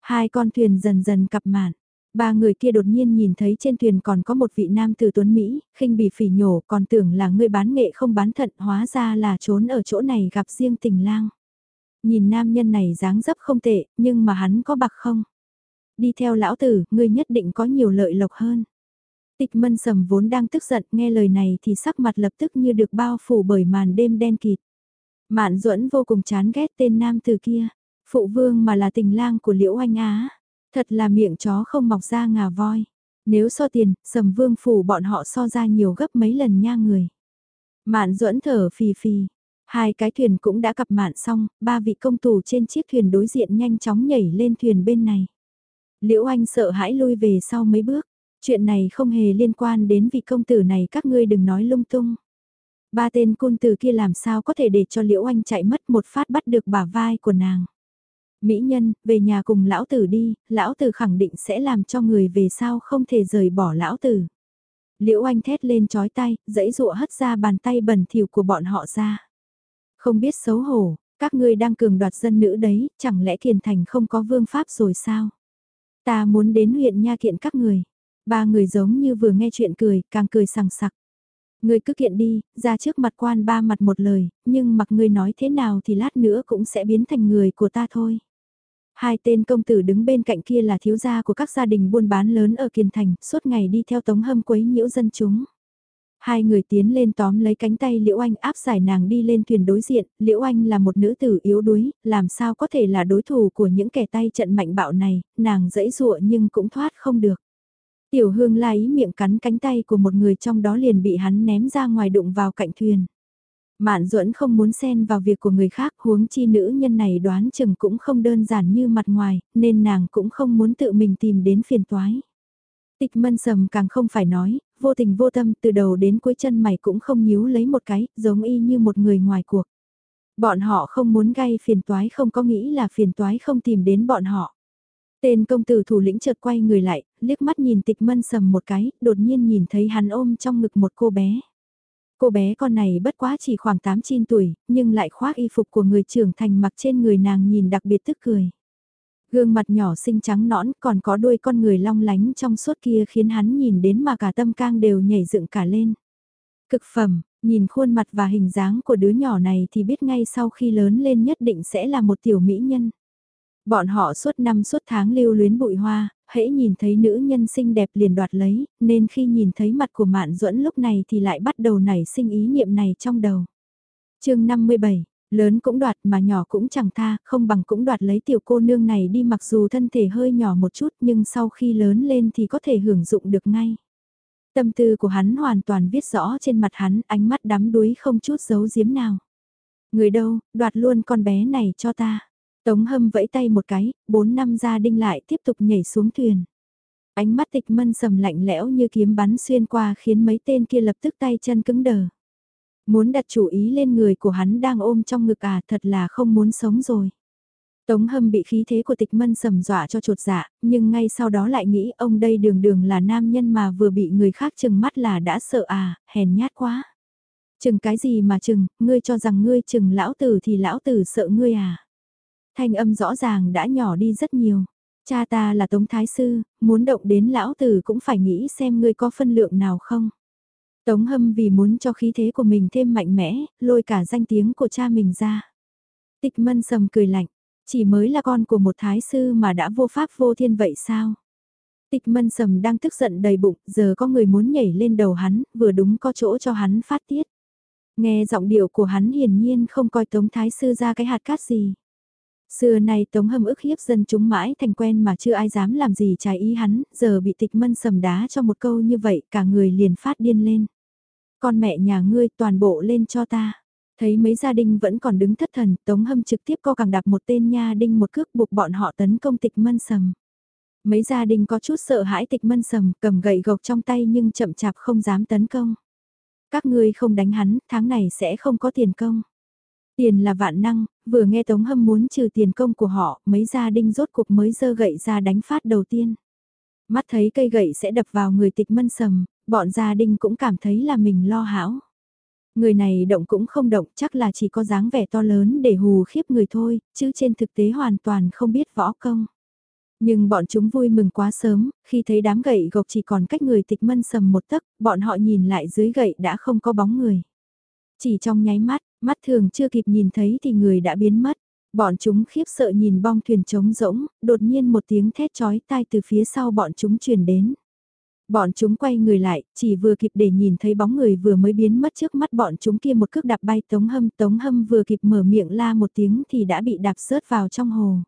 Hai con thuyền dần dần cặp mạn. Ba người kia đột nhiên nhìn thấy trên thuyền còn có một vị nam tử tuấn Mỹ, khinh bỉ phỉ nhổ còn tưởng là người bán nghệ không bán thận hóa ra là trốn ở chỗ này gặp riêng tình lang. Nhìn nam nhân này dáng dấp không tệ, nhưng mà hắn có bạc không? Đi theo lão tử, ngươi nhất định có nhiều lợi lộc hơn. Tịch mân sầm vốn đang tức giận, nghe lời này thì sắc mặt lập tức như được bao phủ bởi màn đêm đen kịt. Mạn duẫn vô cùng chán ghét tên nam tử kia. Phụ vương mà là tình lang của Liễu Anh Á. Thật là miệng chó không mọc ra ngà voi. Nếu so tiền, sầm vương phủ bọn họ so ra nhiều gấp mấy lần nha người. Mạn duẫn thở phì phì. Hai cái thuyền cũng đã cặp mạn xong, ba vị công tù trên chiếc thuyền đối diện nhanh chóng nhảy lên thuyền bên này. Liễu Anh sợ hãi lui về sau mấy bước. Chuyện này không hề liên quan đến vị công tử này các ngươi đừng nói lung tung. Ba tên côn tử kia làm sao có thể để cho Liễu Anh chạy mất một phát bắt được bả vai của nàng. Mỹ nhân, về nhà cùng lão tử đi, lão tử khẳng định sẽ làm cho người về sau không thể rời bỏ lão tử. Liễu Anh thét lên chói tay, dãy dụa hất ra bàn tay bẩn thỉu của bọn họ ra. Không biết xấu hổ, các ngươi đang cường đoạt dân nữ đấy, chẳng lẽ kiền thành không có vương pháp rồi sao? Ta muốn đến huyện nha kiện các người. Ba người giống như vừa nghe chuyện cười, càng cười sằng sặc. Người cứ kiện đi, ra trước mặt quan ba mặt một lời, nhưng mặc người nói thế nào thì lát nữa cũng sẽ biến thành người của ta thôi. Hai tên công tử đứng bên cạnh kia là thiếu gia của các gia đình buôn bán lớn ở Kiên Thành, suốt ngày đi theo tống hâm quấy nhiễu dân chúng. Hai người tiến lên tóm lấy cánh tay Liễu Anh áp giải nàng đi lên thuyền đối diện, Liễu Anh là một nữ tử yếu đuối, làm sao có thể là đối thủ của những kẻ tay trận mạnh bạo này, nàng dẫy dụa nhưng cũng thoát không được. Tiểu hương la ý miệng cắn cánh tay của một người trong đó liền bị hắn ném ra ngoài đụng vào cạnh thuyền. Mạn duẫn không muốn xen vào việc của người khác huống chi nữ nhân này đoán chừng cũng không đơn giản như mặt ngoài, nên nàng cũng không muốn tự mình tìm đến phiền toái. Tịch mân sầm càng không phải nói, vô tình vô tâm từ đầu đến cuối chân mày cũng không nhíu lấy một cái, giống y như một người ngoài cuộc. Bọn họ không muốn gây phiền toái không có nghĩ là phiền toái không tìm đến bọn họ. Tên công tử thủ lĩnh chợt quay người lại, liếc mắt nhìn tịch mân sầm một cái, đột nhiên nhìn thấy hắn ôm trong ngực một cô bé. Cô bé con này bất quá chỉ khoảng 8-9 tuổi, nhưng lại khoác y phục của người trưởng thành mặc trên người nàng nhìn đặc biệt tức cười. Gương mặt nhỏ xinh trắng nõn còn có đôi con người long lánh trong suốt kia khiến hắn nhìn đến mà cả tâm cang đều nhảy dựng cả lên. Cực phẩm, nhìn khuôn mặt và hình dáng của đứa nhỏ này thì biết ngay sau khi lớn lên nhất định sẽ là một tiểu mỹ nhân. Bọn họ suốt năm suốt tháng lưu luyến bụi hoa, hễ nhìn thấy nữ nhân xinh đẹp liền đoạt lấy, nên khi nhìn thấy mặt của Mạn Duẫn lúc này thì lại bắt đầu nảy sinh ý niệm này trong đầu. chương 57, lớn cũng đoạt mà nhỏ cũng chẳng tha, không bằng cũng đoạt lấy tiểu cô nương này đi mặc dù thân thể hơi nhỏ một chút nhưng sau khi lớn lên thì có thể hưởng dụng được ngay. Tâm tư của hắn hoàn toàn viết rõ trên mặt hắn, ánh mắt đắm đuối không chút giấu giếm nào. Người đâu, đoạt luôn con bé này cho ta. Tống hâm vẫy tay một cái, bốn năm gia đinh lại tiếp tục nhảy xuống thuyền. Ánh mắt tịch mân sầm lạnh lẽo như kiếm bắn xuyên qua khiến mấy tên kia lập tức tay chân cứng đờ. Muốn đặt chủ ý lên người của hắn đang ôm trong ngực à thật là không muốn sống rồi. Tống hâm bị khí thế của tịch mân sầm dọa cho trột dạ, nhưng ngay sau đó lại nghĩ ông đây đường đường là nam nhân mà vừa bị người khác chừng mắt là đã sợ à, hèn nhát quá. Chừng cái gì mà chừng, ngươi cho rằng ngươi chừng lão tử thì lão tử sợ ngươi à. Thanh âm rõ ràng đã nhỏ đi rất nhiều. Cha ta là Tống Thái Sư, muốn động đến lão tử cũng phải nghĩ xem ngươi có phân lượng nào không. Tống hâm vì muốn cho khí thế của mình thêm mạnh mẽ, lôi cả danh tiếng của cha mình ra. Tịch mân sầm cười lạnh, chỉ mới là con của một thái sư mà đã vô pháp vô thiên vậy sao? Tịch mân sầm đang tức giận đầy bụng, giờ có người muốn nhảy lên đầu hắn, vừa đúng có chỗ cho hắn phát tiết. Nghe giọng điệu của hắn hiển nhiên không coi Tống Thái Sư ra cái hạt cát gì. Xưa nay Tống Hâm ức hiếp dân chúng mãi thành quen mà chưa ai dám làm gì trái ý hắn, giờ bị tịch mân sầm đá cho một câu như vậy cả người liền phát điên lên. Con mẹ nhà ngươi toàn bộ lên cho ta. Thấy mấy gia đình vẫn còn đứng thất thần, Tống Hâm trực tiếp co càng đạp một tên nha đinh một cước buộc bọn họ tấn công tịch mân sầm. Mấy gia đình có chút sợ hãi tịch mân sầm, cầm gậy gộc trong tay nhưng chậm chạp không dám tấn công. Các ngươi không đánh hắn, tháng này sẽ không có tiền công. Tiền là vạn năng, vừa nghe Tống Hâm muốn trừ tiền công của họ, mấy gia đình rốt cuộc mới dơ gậy ra đánh phát đầu tiên. Mắt thấy cây gậy sẽ đập vào người tịch mân sầm, bọn gia đình cũng cảm thấy là mình lo hão. Người này động cũng không động chắc là chỉ có dáng vẻ to lớn để hù khiếp người thôi, chứ trên thực tế hoàn toàn không biết võ công. Nhưng bọn chúng vui mừng quá sớm, khi thấy đám gậy gộc chỉ còn cách người tịch mân sầm một tấc, bọn họ nhìn lại dưới gậy đã không có bóng người. Chỉ trong nháy mắt, mắt thường chưa kịp nhìn thấy thì người đã biến mất. Bọn chúng khiếp sợ nhìn bong thuyền trống rỗng, đột nhiên một tiếng thét chói tai từ phía sau bọn chúng truyền đến. Bọn chúng quay người lại, chỉ vừa kịp để nhìn thấy bóng người vừa mới biến mất trước mắt bọn chúng kia một cước đạp bay Tống Hâm. Tống Hâm vừa kịp mở miệng la một tiếng thì đã bị đạp rớt vào trong hồ.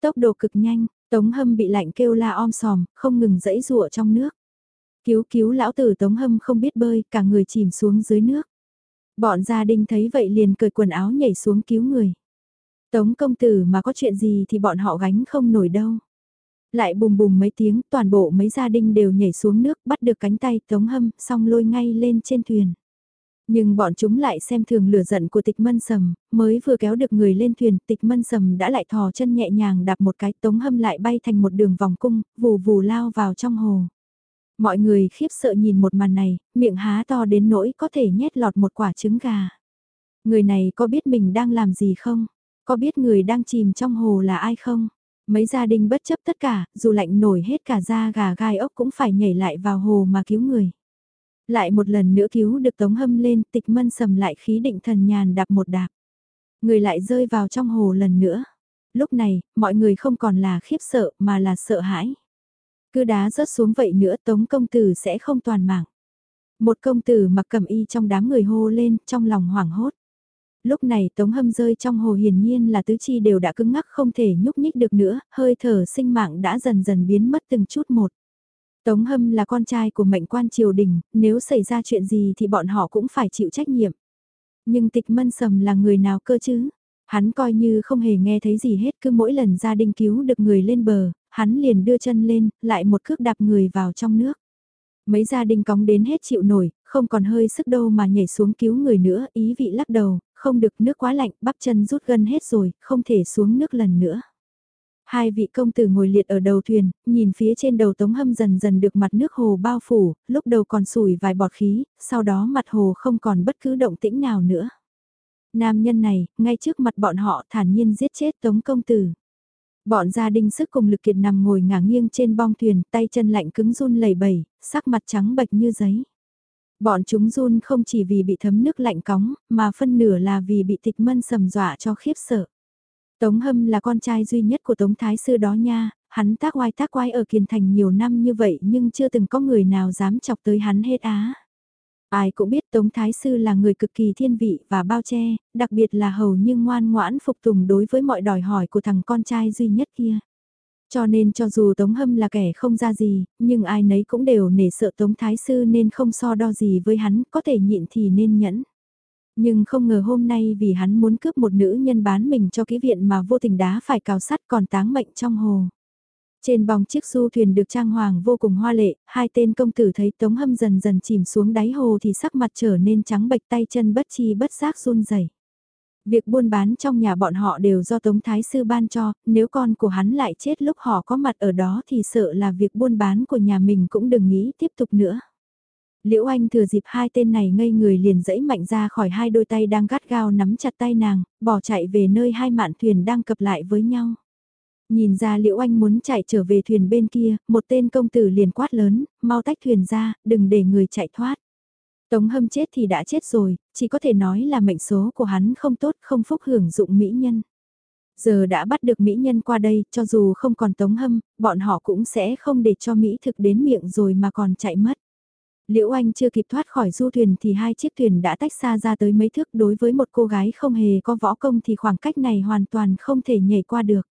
Tốc độ cực nhanh, Tống Hâm bị lạnh kêu la om sòm, không ngừng dẫy rụa trong nước. Cứu cứu lão tử Tống Hâm không biết bơi, cả người chìm xuống dưới nước. Bọn gia đình thấy vậy liền cởi quần áo nhảy xuống cứu người. Tống công tử mà có chuyện gì thì bọn họ gánh không nổi đâu. Lại bùm bùm mấy tiếng, toàn bộ mấy gia đình đều nhảy xuống nước, bắt được cánh tay Tống Hâm, xong lôi ngay lên trên thuyền. Nhưng bọn chúng lại xem thường lửa giận của tịch mân sầm, mới vừa kéo được người lên thuyền, tịch mân sầm đã lại thò chân nhẹ nhàng đạp một cái tống hâm lại bay thành một đường vòng cung, vù vù lao vào trong hồ. Mọi người khiếp sợ nhìn một màn này, miệng há to đến nỗi có thể nhét lọt một quả trứng gà. Người này có biết mình đang làm gì không? Có biết người đang chìm trong hồ là ai không? Mấy gia đình bất chấp tất cả, dù lạnh nổi hết cả da gà gai ốc cũng phải nhảy lại vào hồ mà cứu người. Lại một lần nữa cứu được tống hâm lên, tịch mân sầm lại khí định thần nhàn đạp một đạp. Người lại rơi vào trong hồ lần nữa. Lúc này, mọi người không còn là khiếp sợ mà là sợ hãi. Cứ đá rớt xuống vậy nữa tống công tử sẽ không toàn mạng. Một công tử mặc cầm y trong đám người hô lên trong lòng hoảng hốt. Lúc này tống hâm rơi trong hồ hiển nhiên là tứ chi đều đã cứng ngắc không thể nhúc nhích được nữa, hơi thở sinh mạng đã dần dần biến mất từng chút một. Tống Hâm là con trai của mệnh quan triều đình, nếu xảy ra chuyện gì thì bọn họ cũng phải chịu trách nhiệm. Nhưng tịch mân sầm là người nào cơ chứ? Hắn coi như không hề nghe thấy gì hết cứ mỗi lần gia đình cứu được người lên bờ, hắn liền đưa chân lên, lại một cước đạp người vào trong nước. Mấy gia đình cóng đến hết chịu nổi, không còn hơi sức đâu mà nhảy xuống cứu người nữa, ý vị lắc đầu, không được nước quá lạnh, bắp chân rút gân hết rồi, không thể xuống nước lần nữa. Hai vị công tử ngồi liệt ở đầu thuyền, nhìn phía trên đầu tống hâm dần dần được mặt nước hồ bao phủ, lúc đầu còn sủi vài bọt khí, sau đó mặt hồ không còn bất cứ động tĩnh nào nữa. Nam nhân này, ngay trước mặt bọn họ thản nhiên giết chết tống công tử. Bọn gia đình sức cùng lực kiệt nằm ngồi ngả nghiêng trên bong thuyền, tay chân lạnh cứng run lẩy bẩy, sắc mặt trắng bệch như giấy. Bọn chúng run không chỉ vì bị thấm nước lạnh cóng, mà phân nửa là vì bị tịch mân sầm dọa cho khiếp sợ. Tống Hâm là con trai duy nhất của Tống Thái Sư đó nha, hắn tác oai tác oai ở Kiền Thành nhiều năm như vậy nhưng chưa từng có người nào dám chọc tới hắn hết á. Ai cũng biết Tống Thái Sư là người cực kỳ thiên vị và bao che, đặc biệt là hầu như ngoan ngoãn phục tùng đối với mọi đòi hỏi của thằng con trai duy nhất kia. Cho nên cho dù Tống Hâm là kẻ không ra gì, nhưng ai nấy cũng đều nể sợ Tống Thái Sư nên không so đo gì với hắn, có thể nhịn thì nên nhẫn. Nhưng không ngờ hôm nay vì hắn muốn cướp một nữ nhân bán mình cho ký viện mà vô tình đá phải cào sắt còn táng mệnh trong hồ. Trên bong chiếc du thuyền được trang hoàng vô cùng hoa lệ, hai tên công tử thấy tống hâm dần dần chìm xuống đáy hồ thì sắc mặt trở nên trắng bệch tay chân bất chi bất giác run rẩy. Việc buôn bán trong nhà bọn họ đều do Tống Thái Sư ban cho, nếu con của hắn lại chết lúc họ có mặt ở đó thì sợ là việc buôn bán của nhà mình cũng đừng nghĩ tiếp tục nữa. Liễu Anh thừa dịp hai tên này ngây người liền dẫy mạnh ra khỏi hai đôi tay đang gắt gao nắm chặt tay nàng, bỏ chạy về nơi hai mạn thuyền đang cập lại với nhau. Nhìn ra Liễu Anh muốn chạy trở về thuyền bên kia, một tên công tử liền quát lớn, mau tách thuyền ra, đừng để người chạy thoát. Tống hâm chết thì đã chết rồi, chỉ có thể nói là mệnh số của hắn không tốt không phúc hưởng dụng mỹ nhân. Giờ đã bắt được mỹ nhân qua đây, cho dù không còn tống hâm, bọn họ cũng sẽ không để cho mỹ thực đến miệng rồi mà còn chạy mất. Liễu Anh chưa kịp thoát khỏi du thuyền thì hai chiếc thuyền đã tách xa ra tới mấy thước đối với một cô gái không hề có võ công thì khoảng cách này hoàn toàn không thể nhảy qua được.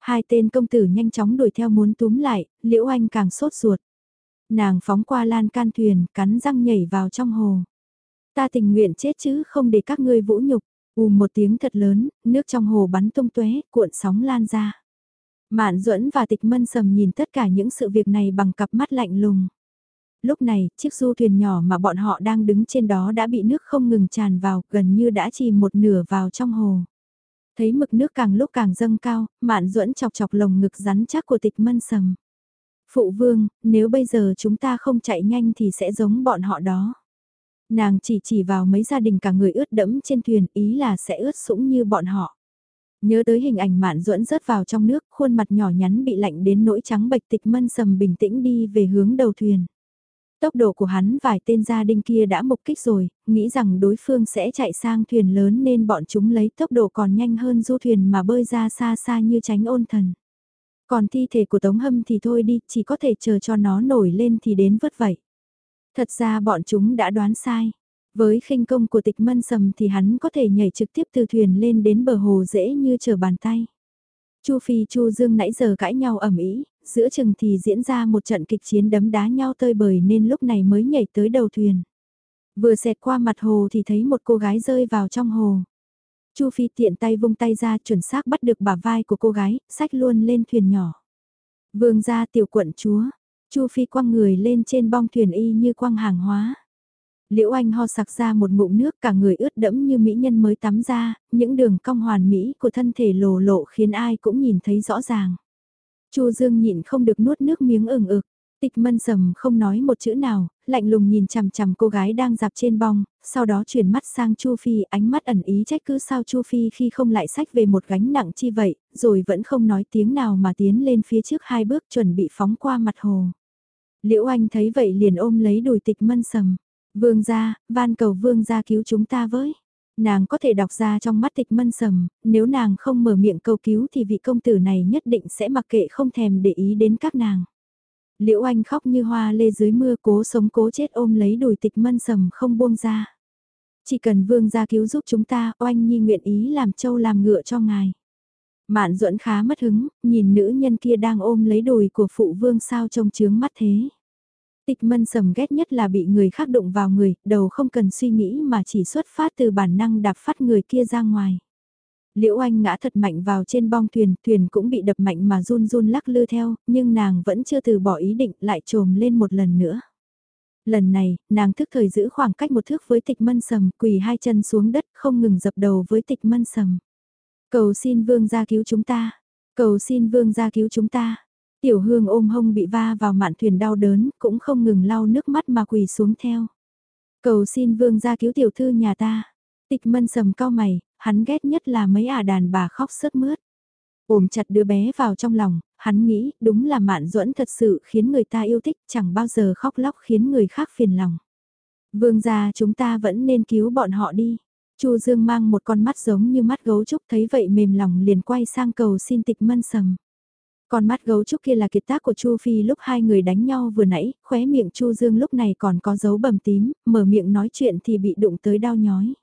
Hai tên công tử nhanh chóng đuổi theo muốn túm lại, Liễu Anh càng sốt ruột. Nàng phóng qua lan can thuyền, cắn răng nhảy vào trong hồ. Ta tình nguyện chết chứ không để các ngươi vũ nhục. ù một tiếng thật lớn, nước trong hồ bắn tung tóe, cuộn sóng lan ra. Mạn duẫn và tịch mân sầm nhìn tất cả những sự việc này bằng cặp mắt lạnh lùng. Lúc này, chiếc du thuyền nhỏ mà bọn họ đang đứng trên đó đã bị nước không ngừng tràn vào, gần như đã chìm một nửa vào trong hồ. Thấy mực nước càng lúc càng dâng cao, mạn duẫn chọc chọc lồng ngực rắn chắc của tịch mân sầm. Phụ vương, nếu bây giờ chúng ta không chạy nhanh thì sẽ giống bọn họ đó. Nàng chỉ chỉ vào mấy gia đình cả người ướt đẫm trên thuyền ý là sẽ ướt sũng như bọn họ. Nhớ tới hình ảnh mạn duẫn rớt vào trong nước, khuôn mặt nhỏ nhắn bị lạnh đến nỗi trắng bệch tịch mân sầm bình tĩnh đi về hướng đầu thuyền. Tốc độ của hắn vài tên gia đình kia đã mục kích rồi, nghĩ rằng đối phương sẽ chạy sang thuyền lớn nên bọn chúng lấy tốc độ còn nhanh hơn du thuyền mà bơi ra xa xa như tránh ôn thần. Còn thi thể của Tống Hâm thì thôi đi, chỉ có thể chờ cho nó nổi lên thì đến vất vậy. Thật ra bọn chúng đã đoán sai. Với khinh công của tịch mân sầm thì hắn có thể nhảy trực tiếp từ thuyền lên đến bờ hồ dễ như chờ bàn tay. Chu Phi Chu Dương nãy giờ cãi nhau ẩm ý, giữa chừng thì diễn ra một trận kịch chiến đấm đá nhau tơi bời nên lúc này mới nhảy tới đầu thuyền. Vừa xẹt qua mặt hồ thì thấy một cô gái rơi vào trong hồ. Chu Phi tiện tay vung tay ra chuẩn xác bắt được bả vai của cô gái, xách luôn lên thuyền nhỏ. Vương gia tiểu quận chúa, Chu Phi quăng người lên trên bong thuyền y như quăng hàng hóa. Liễu Anh ho sặc ra một ngụm nước cả người ướt đẫm như mỹ nhân mới tắm ra, những đường cong hoàn mỹ của thân thể lồ lộ khiến ai cũng nhìn thấy rõ ràng. Chu Dương nhịn không được nuốt nước miếng ửng ực. Tịch mân sầm không nói một chữ nào, lạnh lùng nhìn chằm chằm cô gái đang dạp trên bong, sau đó chuyển mắt sang Chu Phi, ánh mắt ẩn ý trách cứ sao Chu Phi khi không lại sách về một gánh nặng chi vậy, rồi vẫn không nói tiếng nào mà tiến lên phía trước hai bước chuẩn bị phóng qua mặt hồ. Liễu Anh thấy vậy liền ôm lấy đùi tịch mân sầm. Vương gia, van cầu vương gia cứu chúng ta với. Nàng có thể đọc ra trong mắt tịch mân sầm, nếu nàng không mở miệng cầu cứu thì vị công tử này nhất định sẽ mặc kệ không thèm để ý đến các nàng. Liễu Anh khóc như hoa lê dưới mưa cố sống cố chết ôm lấy đùi tịch mân sầm không buông ra. Chỉ cần vương gia cứu giúp chúng ta, oanh nhi nguyện ý làm trâu làm ngựa cho ngài. Mạn duẫn khá mất hứng, nhìn nữ nhân kia đang ôm lấy đùi của phụ vương sao trông chướng mắt thế. Tịch mân sầm ghét nhất là bị người khác đụng vào người, đầu không cần suy nghĩ mà chỉ xuất phát từ bản năng đạp phát người kia ra ngoài. Liễu Anh ngã thật mạnh vào trên bong thuyền, thuyền cũng bị đập mạnh mà run run lắc lư theo, nhưng nàng vẫn chưa từ bỏ ý định lại trồm lên một lần nữa. Lần này, nàng thức thời giữ khoảng cách một thước với tịch mân sầm, quỳ hai chân xuống đất không ngừng dập đầu với tịch mân sầm. Cầu xin vương gia cứu chúng ta, cầu xin vương gia cứu chúng ta. Tiểu hương ôm hông bị va vào mạn thuyền đau đớn, cũng không ngừng lau nước mắt mà quỳ xuống theo. Cầu xin vương gia cứu tiểu thư nhà ta. Tịch mân sầm cao mày, hắn ghét nhất là mấy ả đàn bà khóc sướt mướt. Ôm chặt đứa bé vào trong lòng, hắn nghĩ đúng là mạn duẫn thật sự khiến người ta yêu thích chẳng bao giờ khóc lóc khiến người khác phiền lòng. Vương gia chúng ta vẫn nên cứu bọn họ đi. Chu Dương mang một con mắt giống như mắt gấu trúc thấy vậy mềm lòng liền quay sang cầu xin tịch mân sầm. Con mắt gấu trúc kia là kiệt tác của Chu Phi lúc hai người đánh nhau vừa nãy, khóe miệng Chu Dương lúc này còn có dấu bầm tím, mở miệng nói chuyện thì bị đụng tới đau nhói.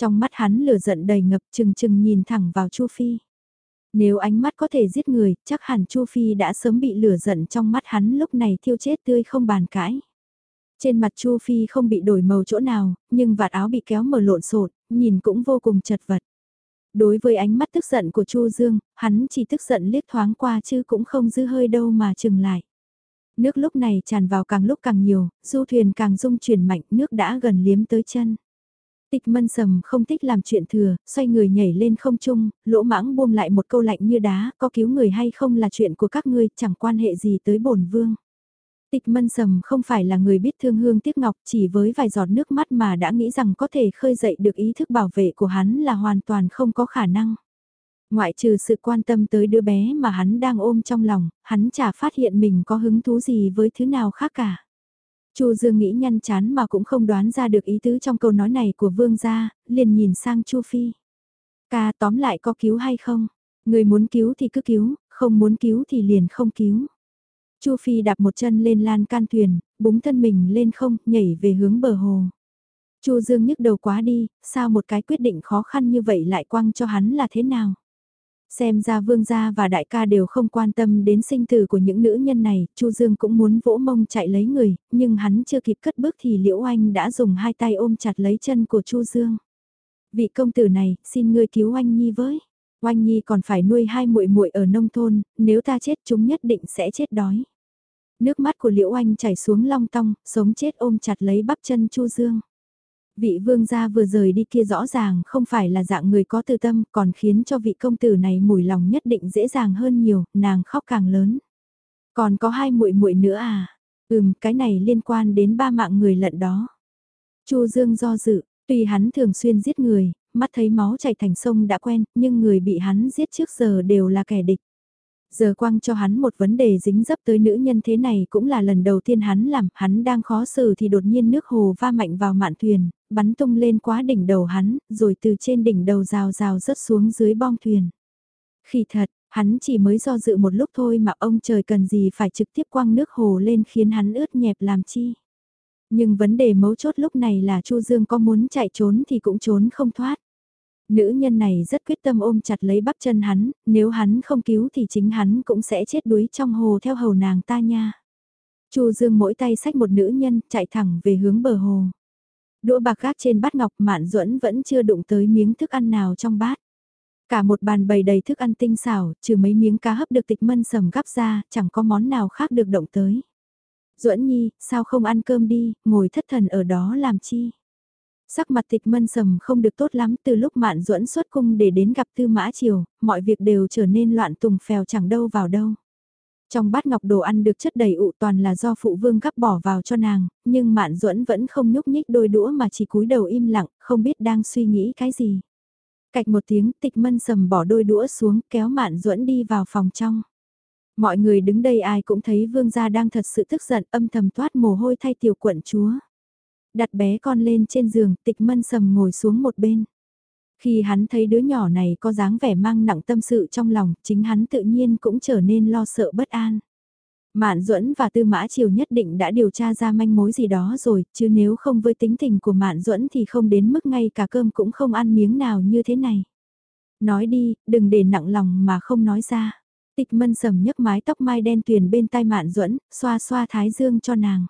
Trong mắt hắn lửa giận đầy ngập chừng chừng nhìn thẳng vào Chu Phi. Nếu ánh mắt có thể giết người, chắc hẳn Chu Phi đã sớm bị lửa giận trong mắt hắn lúc này thiêu chết tươi không bàn cãi. Trên mặt Chu Phi không bị đổi màu chỗ nào, nhưng vạt áo bị kéo mở lộn xộn, nhìn cũng vô cùng chật vật. Đối với ánh mắt tức giận của Chu Dương, hắn chỉ tức giận liếc thoáng qua chứ cũng không dư hơi đâu mà chừng lại. Nước lúc này tràn vào càng lúc càng nhiều, du thuyền càng rung chuyển mạnh, nước đã gần liếm tới chân. Tịch mân sầm không thích làm chuyện thừa, xoay người nhảy lên không trung, lỗ mãng buông lại một câu lạnh như đá, có cứu người hay không là chuyện của các ngươi, chẳng quan hệ gì tới bổn vương. Tịch mân sầm không phải là người biết thương hương tiếc ngọc chỉ với vài giọt nước mắt mà đã nghĩ rằng có thể khơi dậy được ý thức bảo vệ của hắn là hoàn toàn không có khả năng. Ngoại trừ sự quan tâm tới đứa bé mà hắn đang ôm trong lòng, hắn chả phát hiện mình có hứng thú gì với thứ nào khác cả. Chu Dương nghĩ nhăn chán mà cũng không đoán ra được ý tứ trong câu nói này của vương gia, liền nhìn sang Chu Phi. Ca tóm lại có cứu hay không? Người muốn cứu thì cứ cứu, không muốn cứu thì liền không cứu. Chu Phi đạp một chân lên lan can thuyền, búng thân mình lên không, nhảy về hướng bờ hồ. Chu Dương nhức đầu quá đi, sao một cái quyết định khó khăn như vậy lại quăng cho hắn là thế nào? Xem ra vương gia và đại ca đều không quan tâm đến sinh tử của những nữ nhân này, Chu Dương cũng muốn vỗ mông chạy lấy người, nhưng hắn chưa kịp cất bước thì Liễu Anh đã dùng hai tay ôm chặt lấy chân của Chu Dương. Vị công tử này, xin ngươi cứu Anh Nhi với. Oanh Nhi còn phải nuôi hai muội muội ở nông thôn, nếu ta chết chúng nhất định sẽ chết đói. Nước mắt của Liễu Anh chảy xuống long tong, sống chết ôm chặt lấy bắp chân Chu Dương. Vị vương gia vừa rời đi kia rõ ràng không phải là dạng người có tư tâm, còn khiến cho vị công tử này mùi lòng nhất định dễ dàng hơn nhiều, nàng khóc càng lớn. Còn có hai muội muội nữa à? Ừm, cái này liên quan đến ba mạng người lận đó. Chu Dương do dự, tuy hắn thường xuyên giết người, mắt thấy máu chảy thành sông đã quen, nhưng người bị hắn giết trước giờ đều là kẻ địch. Giờ quăng cho hắn một vấn đề dính dấp tới nữ nhân thế này cũng là lần đầu tiên hắn làm, hắn đang khó xử thì đột nhiên nước hồ va mạnh vào mạn thuyền, bắn tung lên quá đỉnh đầu hắn, rồi từ trên đỉnh đầu rào rào rớt xuống dưới bong thuyền. Khi thật, hắn chỉ mới do dự một lúc thôi mà ông trời cần gì phải trực tiếp quăng nước hồ lên khiến hắn ướt nhẹp làm chi. Nhưng vấn đề mấu chốt lúc này là Chu Dương có muốn chạy trốn thì cũng trốn không thoát. Nữ nhân này rất quyết tâm ôm chặt lấy bắp chân hắn, nếu hắn không cứu thì chính hắn cũng sẽ chết đuối trong hồ theo hầu nàng ta nha. Chu Dương mỗi tay xách một nữ nhân chạy thẳng về hướng bờ hồ. Đũa bạc gác trên bát ngọc mạn duẫn vẫn chưa đụng tới miếng thức ăn nào trong bát. Cả một bàn bày đầy thức ăn tinh xảo, trừ mấy miếng cá hấp được tịch mân sầm gắp ra, chẳng có món nào khác được động tới. Duẫn Nhi, sao không ăn cơm đi, ngồi thất thần ở đó làm chi? Sắc mặt tịch mân sầm không được tốt lắm từ lúc mạn duẫn xuất cung để đến gặp tư mã triều, mọi việc đều trở nên loạn tùng phèo chẳng đâu vào đâu. Trong bát ngọc đồ ăn được chất đầy ụ toàn là do phụ vương gắp bỏ vào cho nàng, nhưng mạn duẫn vẫn không nhúc nhích đôi đũa mà chỉ cúi đầu im lặng, không biết đang suy nghĩ cái gì. Cạch một tiếng tịch mân sầm bỏ đôi đũa xuống kéo mạn duẫn đi vào phòng trong. Mọi người đứng đây ai cũng thấy vương gia đang thật sự tức giận âm thầm toát mồ hôi thay tiểu quận chúa. Đặt bé con lên trên giường, tịch mân sầm ngồi xuống một bên. Khi hắn thấy đứa nhỏ này có dáng vẻ mang nặng tâm sự trong lòng, chính hắn tự nhiên cũng trở nên lo sợ bất an. Mạn Duẫn và Tư Mã Triều nhất định đã điều tra ra manh mối gì đó rồi, chứ nếu không với tính tình của Mạn Duẫn thì không đến mức ngay cả cơm cũng không ăn miếng nào như thế này. Nói đi, đừng để nặng lòng mà không nói ra. Tịch Mân Sầm nhấc mái tóc mai đen tuyền bên tai Mạn Duẫn, xoa xoa thái dương cho nàng.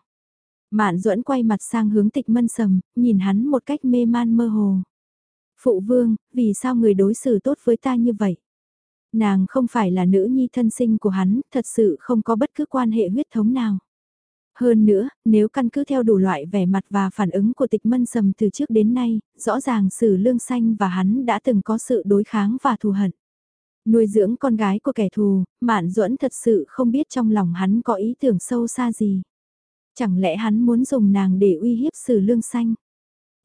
Mạn duẫn quay mặt sang hướng tịch mân sầm, nhìn hắn một cách mê man mơ hồ. Phụ vương, vì sao người đối xử tốt với ta như vậy? Nàng không phải là nữ nhi thân sinh của hắn, thật sự không có bất cứ quan hệ huyết thống nào. Hơn nữa, nếu căn cứ theo đủ loại vẻ mặt và phản ứng của tịch mân sầm từ trước đến nay, rõ ràng sử lương xanh và hắn đã từng có sự đối kháng và thù hận. Nuôi dưỡng con gái của kẻ thù, mạn duẫn thật sự không biết trong lòng hắn có ý tưởng sâu xa gì. Chẳng lẽ hắn muốn dùng nàng để uy hiếp sử lương xanh?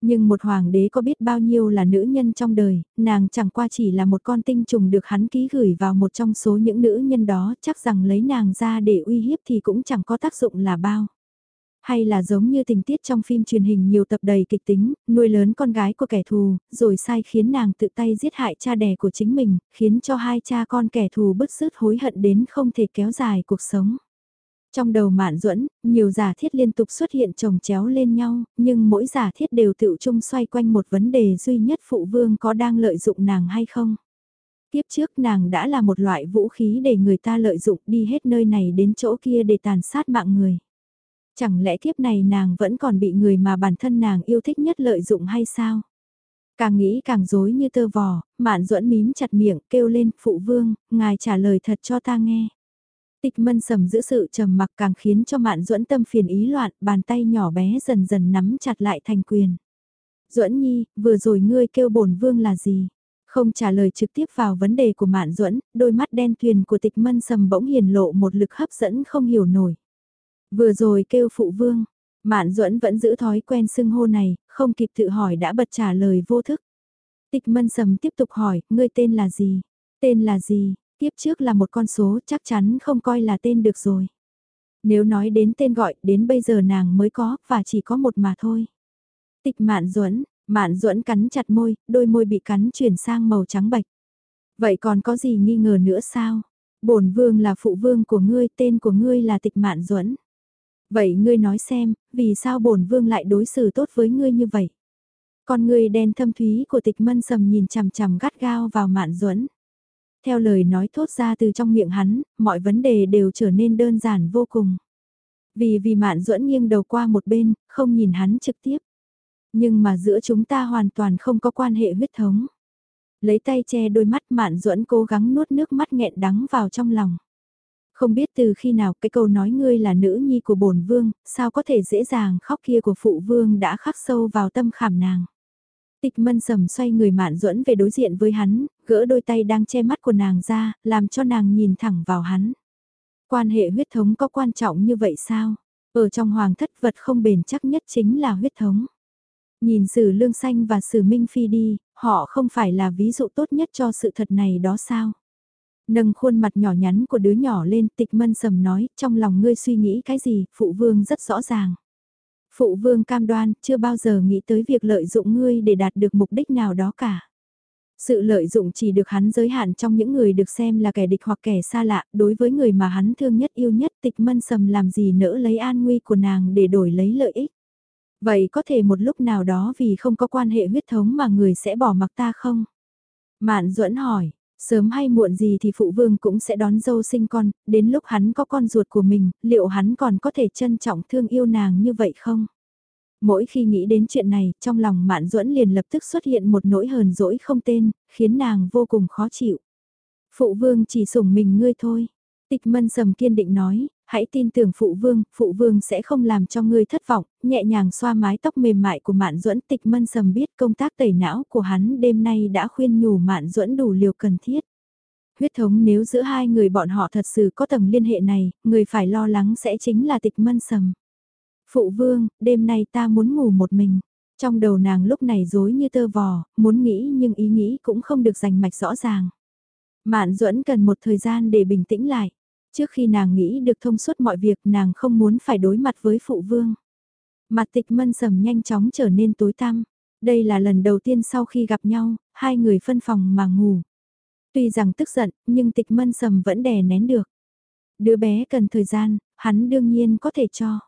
Nhưng một hoàng đế có biết bao nhiêu là nữ nhân trong đời, nàng chẳng qua chỉ là một con tinh trùng được hắn ký gửi vào một trong số những nữ nhân đó, chắc rằng lấy nàng ra để uy hiếp thì cũng chẳng có tác dụng là bao. Hay là giống như tình tiết trong phim truyền hình nhiều tập đầy kịch tính, nuôi lớn con gái của kẻ thù, rồi sai khiến nàng tự tay giết hại cha đẻ của chính mình, khiến cho hai cha con kẻ thù bứt rứt hối hận đến không thể kéo dài cuộc sống. Trong đầu mạn duẫn nhiều giả thiết liên tục xuất hiện chồng chéo lên nhau, nhưng mỗi giả thiết đều tự chung xoay quanh một vấn đề duy nhất phụ vương có đang lợi dụng nàng hay không. Tiếp trước nàng đã là một loại vũ khí để người ta lợi dụng đi hết nơi này đến chỗ kia để tàn sát mạng người. Chẳng lẽ kiếp này nàng vẫn còn bị người mà bản thân nàng yêu thích nhất lợi dụng hay sao? Càng nghĩ càng dối như tơ vò, mạn duẫn mím chặt miệng kêu lên phụ vương, ngài trả lời thật cho ta nghe. Tịch mân sầm giữ sự trầm mặc càng khiến cho mạn duẫn tâm phiền ý loạn, bàn tay nhỏ bé dần dần nắm chặt lại thành quyền. duẫn nhi, vừa rồi ngươi kêu bổn vương là gì? Không trả lời trực tiếp vào vấn đề của mạn duẫn đôi mắt đen thuyền của tịch mân sầm bỗng hiền lộ một lực hấp dẫn không hiểu nổi. Vừa rồi kêu phụ vương, Mạn Duẫn vẫn giữ thói quen xưng hô này, không kịp tự hỏi đã bật trả lời vô thức. Tịch mân sầm tiếp tục hỏi, ngươi tên là gì? Tên là gì? Tiếp trước là một con số chắc chắn không coi là tên được rồi. Nếu nói đến tên gọi, đến bây giờ nàng mới có, và chỉ có một mà thôi. Tịch Mạn Duẫn, Mạn Duẫn cắn chặt môi, đôi môi bị cắn chuyển sang màu trắng bạch. Vậy còn có gì nghi ngờ nữa sao? Bổn vương là phụ vương của ngươi, tên của ngươi là Tịch Mạn Duẫn. Vậy ngươi nói xem, vì sao bổn vương lại đối xử tốt với ngươi như vậy? Con ngươi đen thâm thúy của Tịch Mân Sầm nhìn chằm chằm gắt gao vào Mạn Duẫn. Theo lời nói thốt ra từ trong miệng hắn, mọi vấn đề đều trở nên đơn giản vô cùng. Vì vì Mạn Duẫn nghiêng đầu qua một bên, không nhìn hắn trực tiếp. Nhưng mà giữa chúng ta hoàn toàn không có quan hệ huyết thống. Lấy tay che đôi mắt Mạn Duẫn cố gắng nuốt nước mắt nghẹn đắng vào trong lòng. Không biết từ khi nào cái câu nói ngươi là nữ nhi của bổn vương, sao có thể dễ dàng khóc kia của phụ vương đã khắc sâu vào tâm khảm nàng. Tịch mân sầm xoay người mạn duẫn về đối diện với hắn, gỡ đôi tay đang che mắt của nàng ra, làm cho nàng nhìn thẳng vào hắn. Quan hệ huyết thống có quan trọng như vậy sao? Ở trong hoàng thất vật không bền chắc nhất chính là huyết thống. Nhìn sử lương xanh và sử minh phi đi, họ không phải là ví dụ tốt nhất cho sự thật này đó sao? Nâng khuôn mặt nhỏ nhắn của đứa nhỏ lên tịch mân sầm nói, trong lòng ngươi suy nghĩ cái gì, phụ vương rất rõ ràng. Phụ vương cam đoan, chưa bao giờ nghĩ tới việc lợi dụng ngươi để đạt được mục đích nào đó cả. Sự lợi dụng chỉ được hắn giới hạn trong những người được xem là kẻ địch hoặc kẻ xa lạ, đối với người mà hắn thương nhất yêu nhất tịch mân sầm làm gì nỡ lấy an nguy của nàng để đổi lấy lợi ích. Vậy có thể một lúc nào đó vì không có quan hệ huyết thống mà người sẽ bỏ mặc ta không? Mạn duẫn hỏi, sớm hay muộn gì thì phụ vương cũng sẽ đón dâu sinh con, đến lúc hắn có con ruột của mình, liệu hắn còn có thể trân trọng thương yêu nàng như vậy không? Mỗi khi nghĩ đến chuyện này, trong lòng Mạn Duẫn liền lập tức xuất hiện một nỗi hờn dỗi không tên, khiến nàng vô cùng khó chịu. Phụ vương chỉ sủng mình ngươi thôi. Tịch mân sầm kiên định nói, hãy tin tưởng phụ vương, phụ vương sẽ không làm cho ngươi thất vọng, nhẹ nhàng xoa mái tóc mềm mại của Mạn Duẫn. Tịch mân sầm biết công tác tẩy não của hắn đêm nay đã khuyên nhủ Mạn Duẫn đủ liều cần thiết. Huyết thống nếu giữa hai người bọn họ thật sự có tầng liên hệ này, người phải lo lắng sẽ chính là tịch mân sầm. Phụ vương, đêm nay ta muốn ngủ một mình. Trong đầu nàng lúc này dối như tơ vò, muốn nghĩ nhưng ý nghĩ cũng không được rành mạch rõ ràng. Mạn duẫn cần một thời gian để bình tĩnh lại. Trước khi nàng nghĩ được thông suốt mọi việc nàng không muốn phải đối mặt với phụ vương. Mặt tịch mân sầm nhanh chóng trở nên tối tăm. Đây là lần đầu tiên sau khi gặp nhau, hai người phân phòng mà ngủ. Tuy rằng tức giận, nhưng tịch mân sầm vẫn đè nén được. Đứa bé cần thời gian, hắn đương nhiên có thể cho.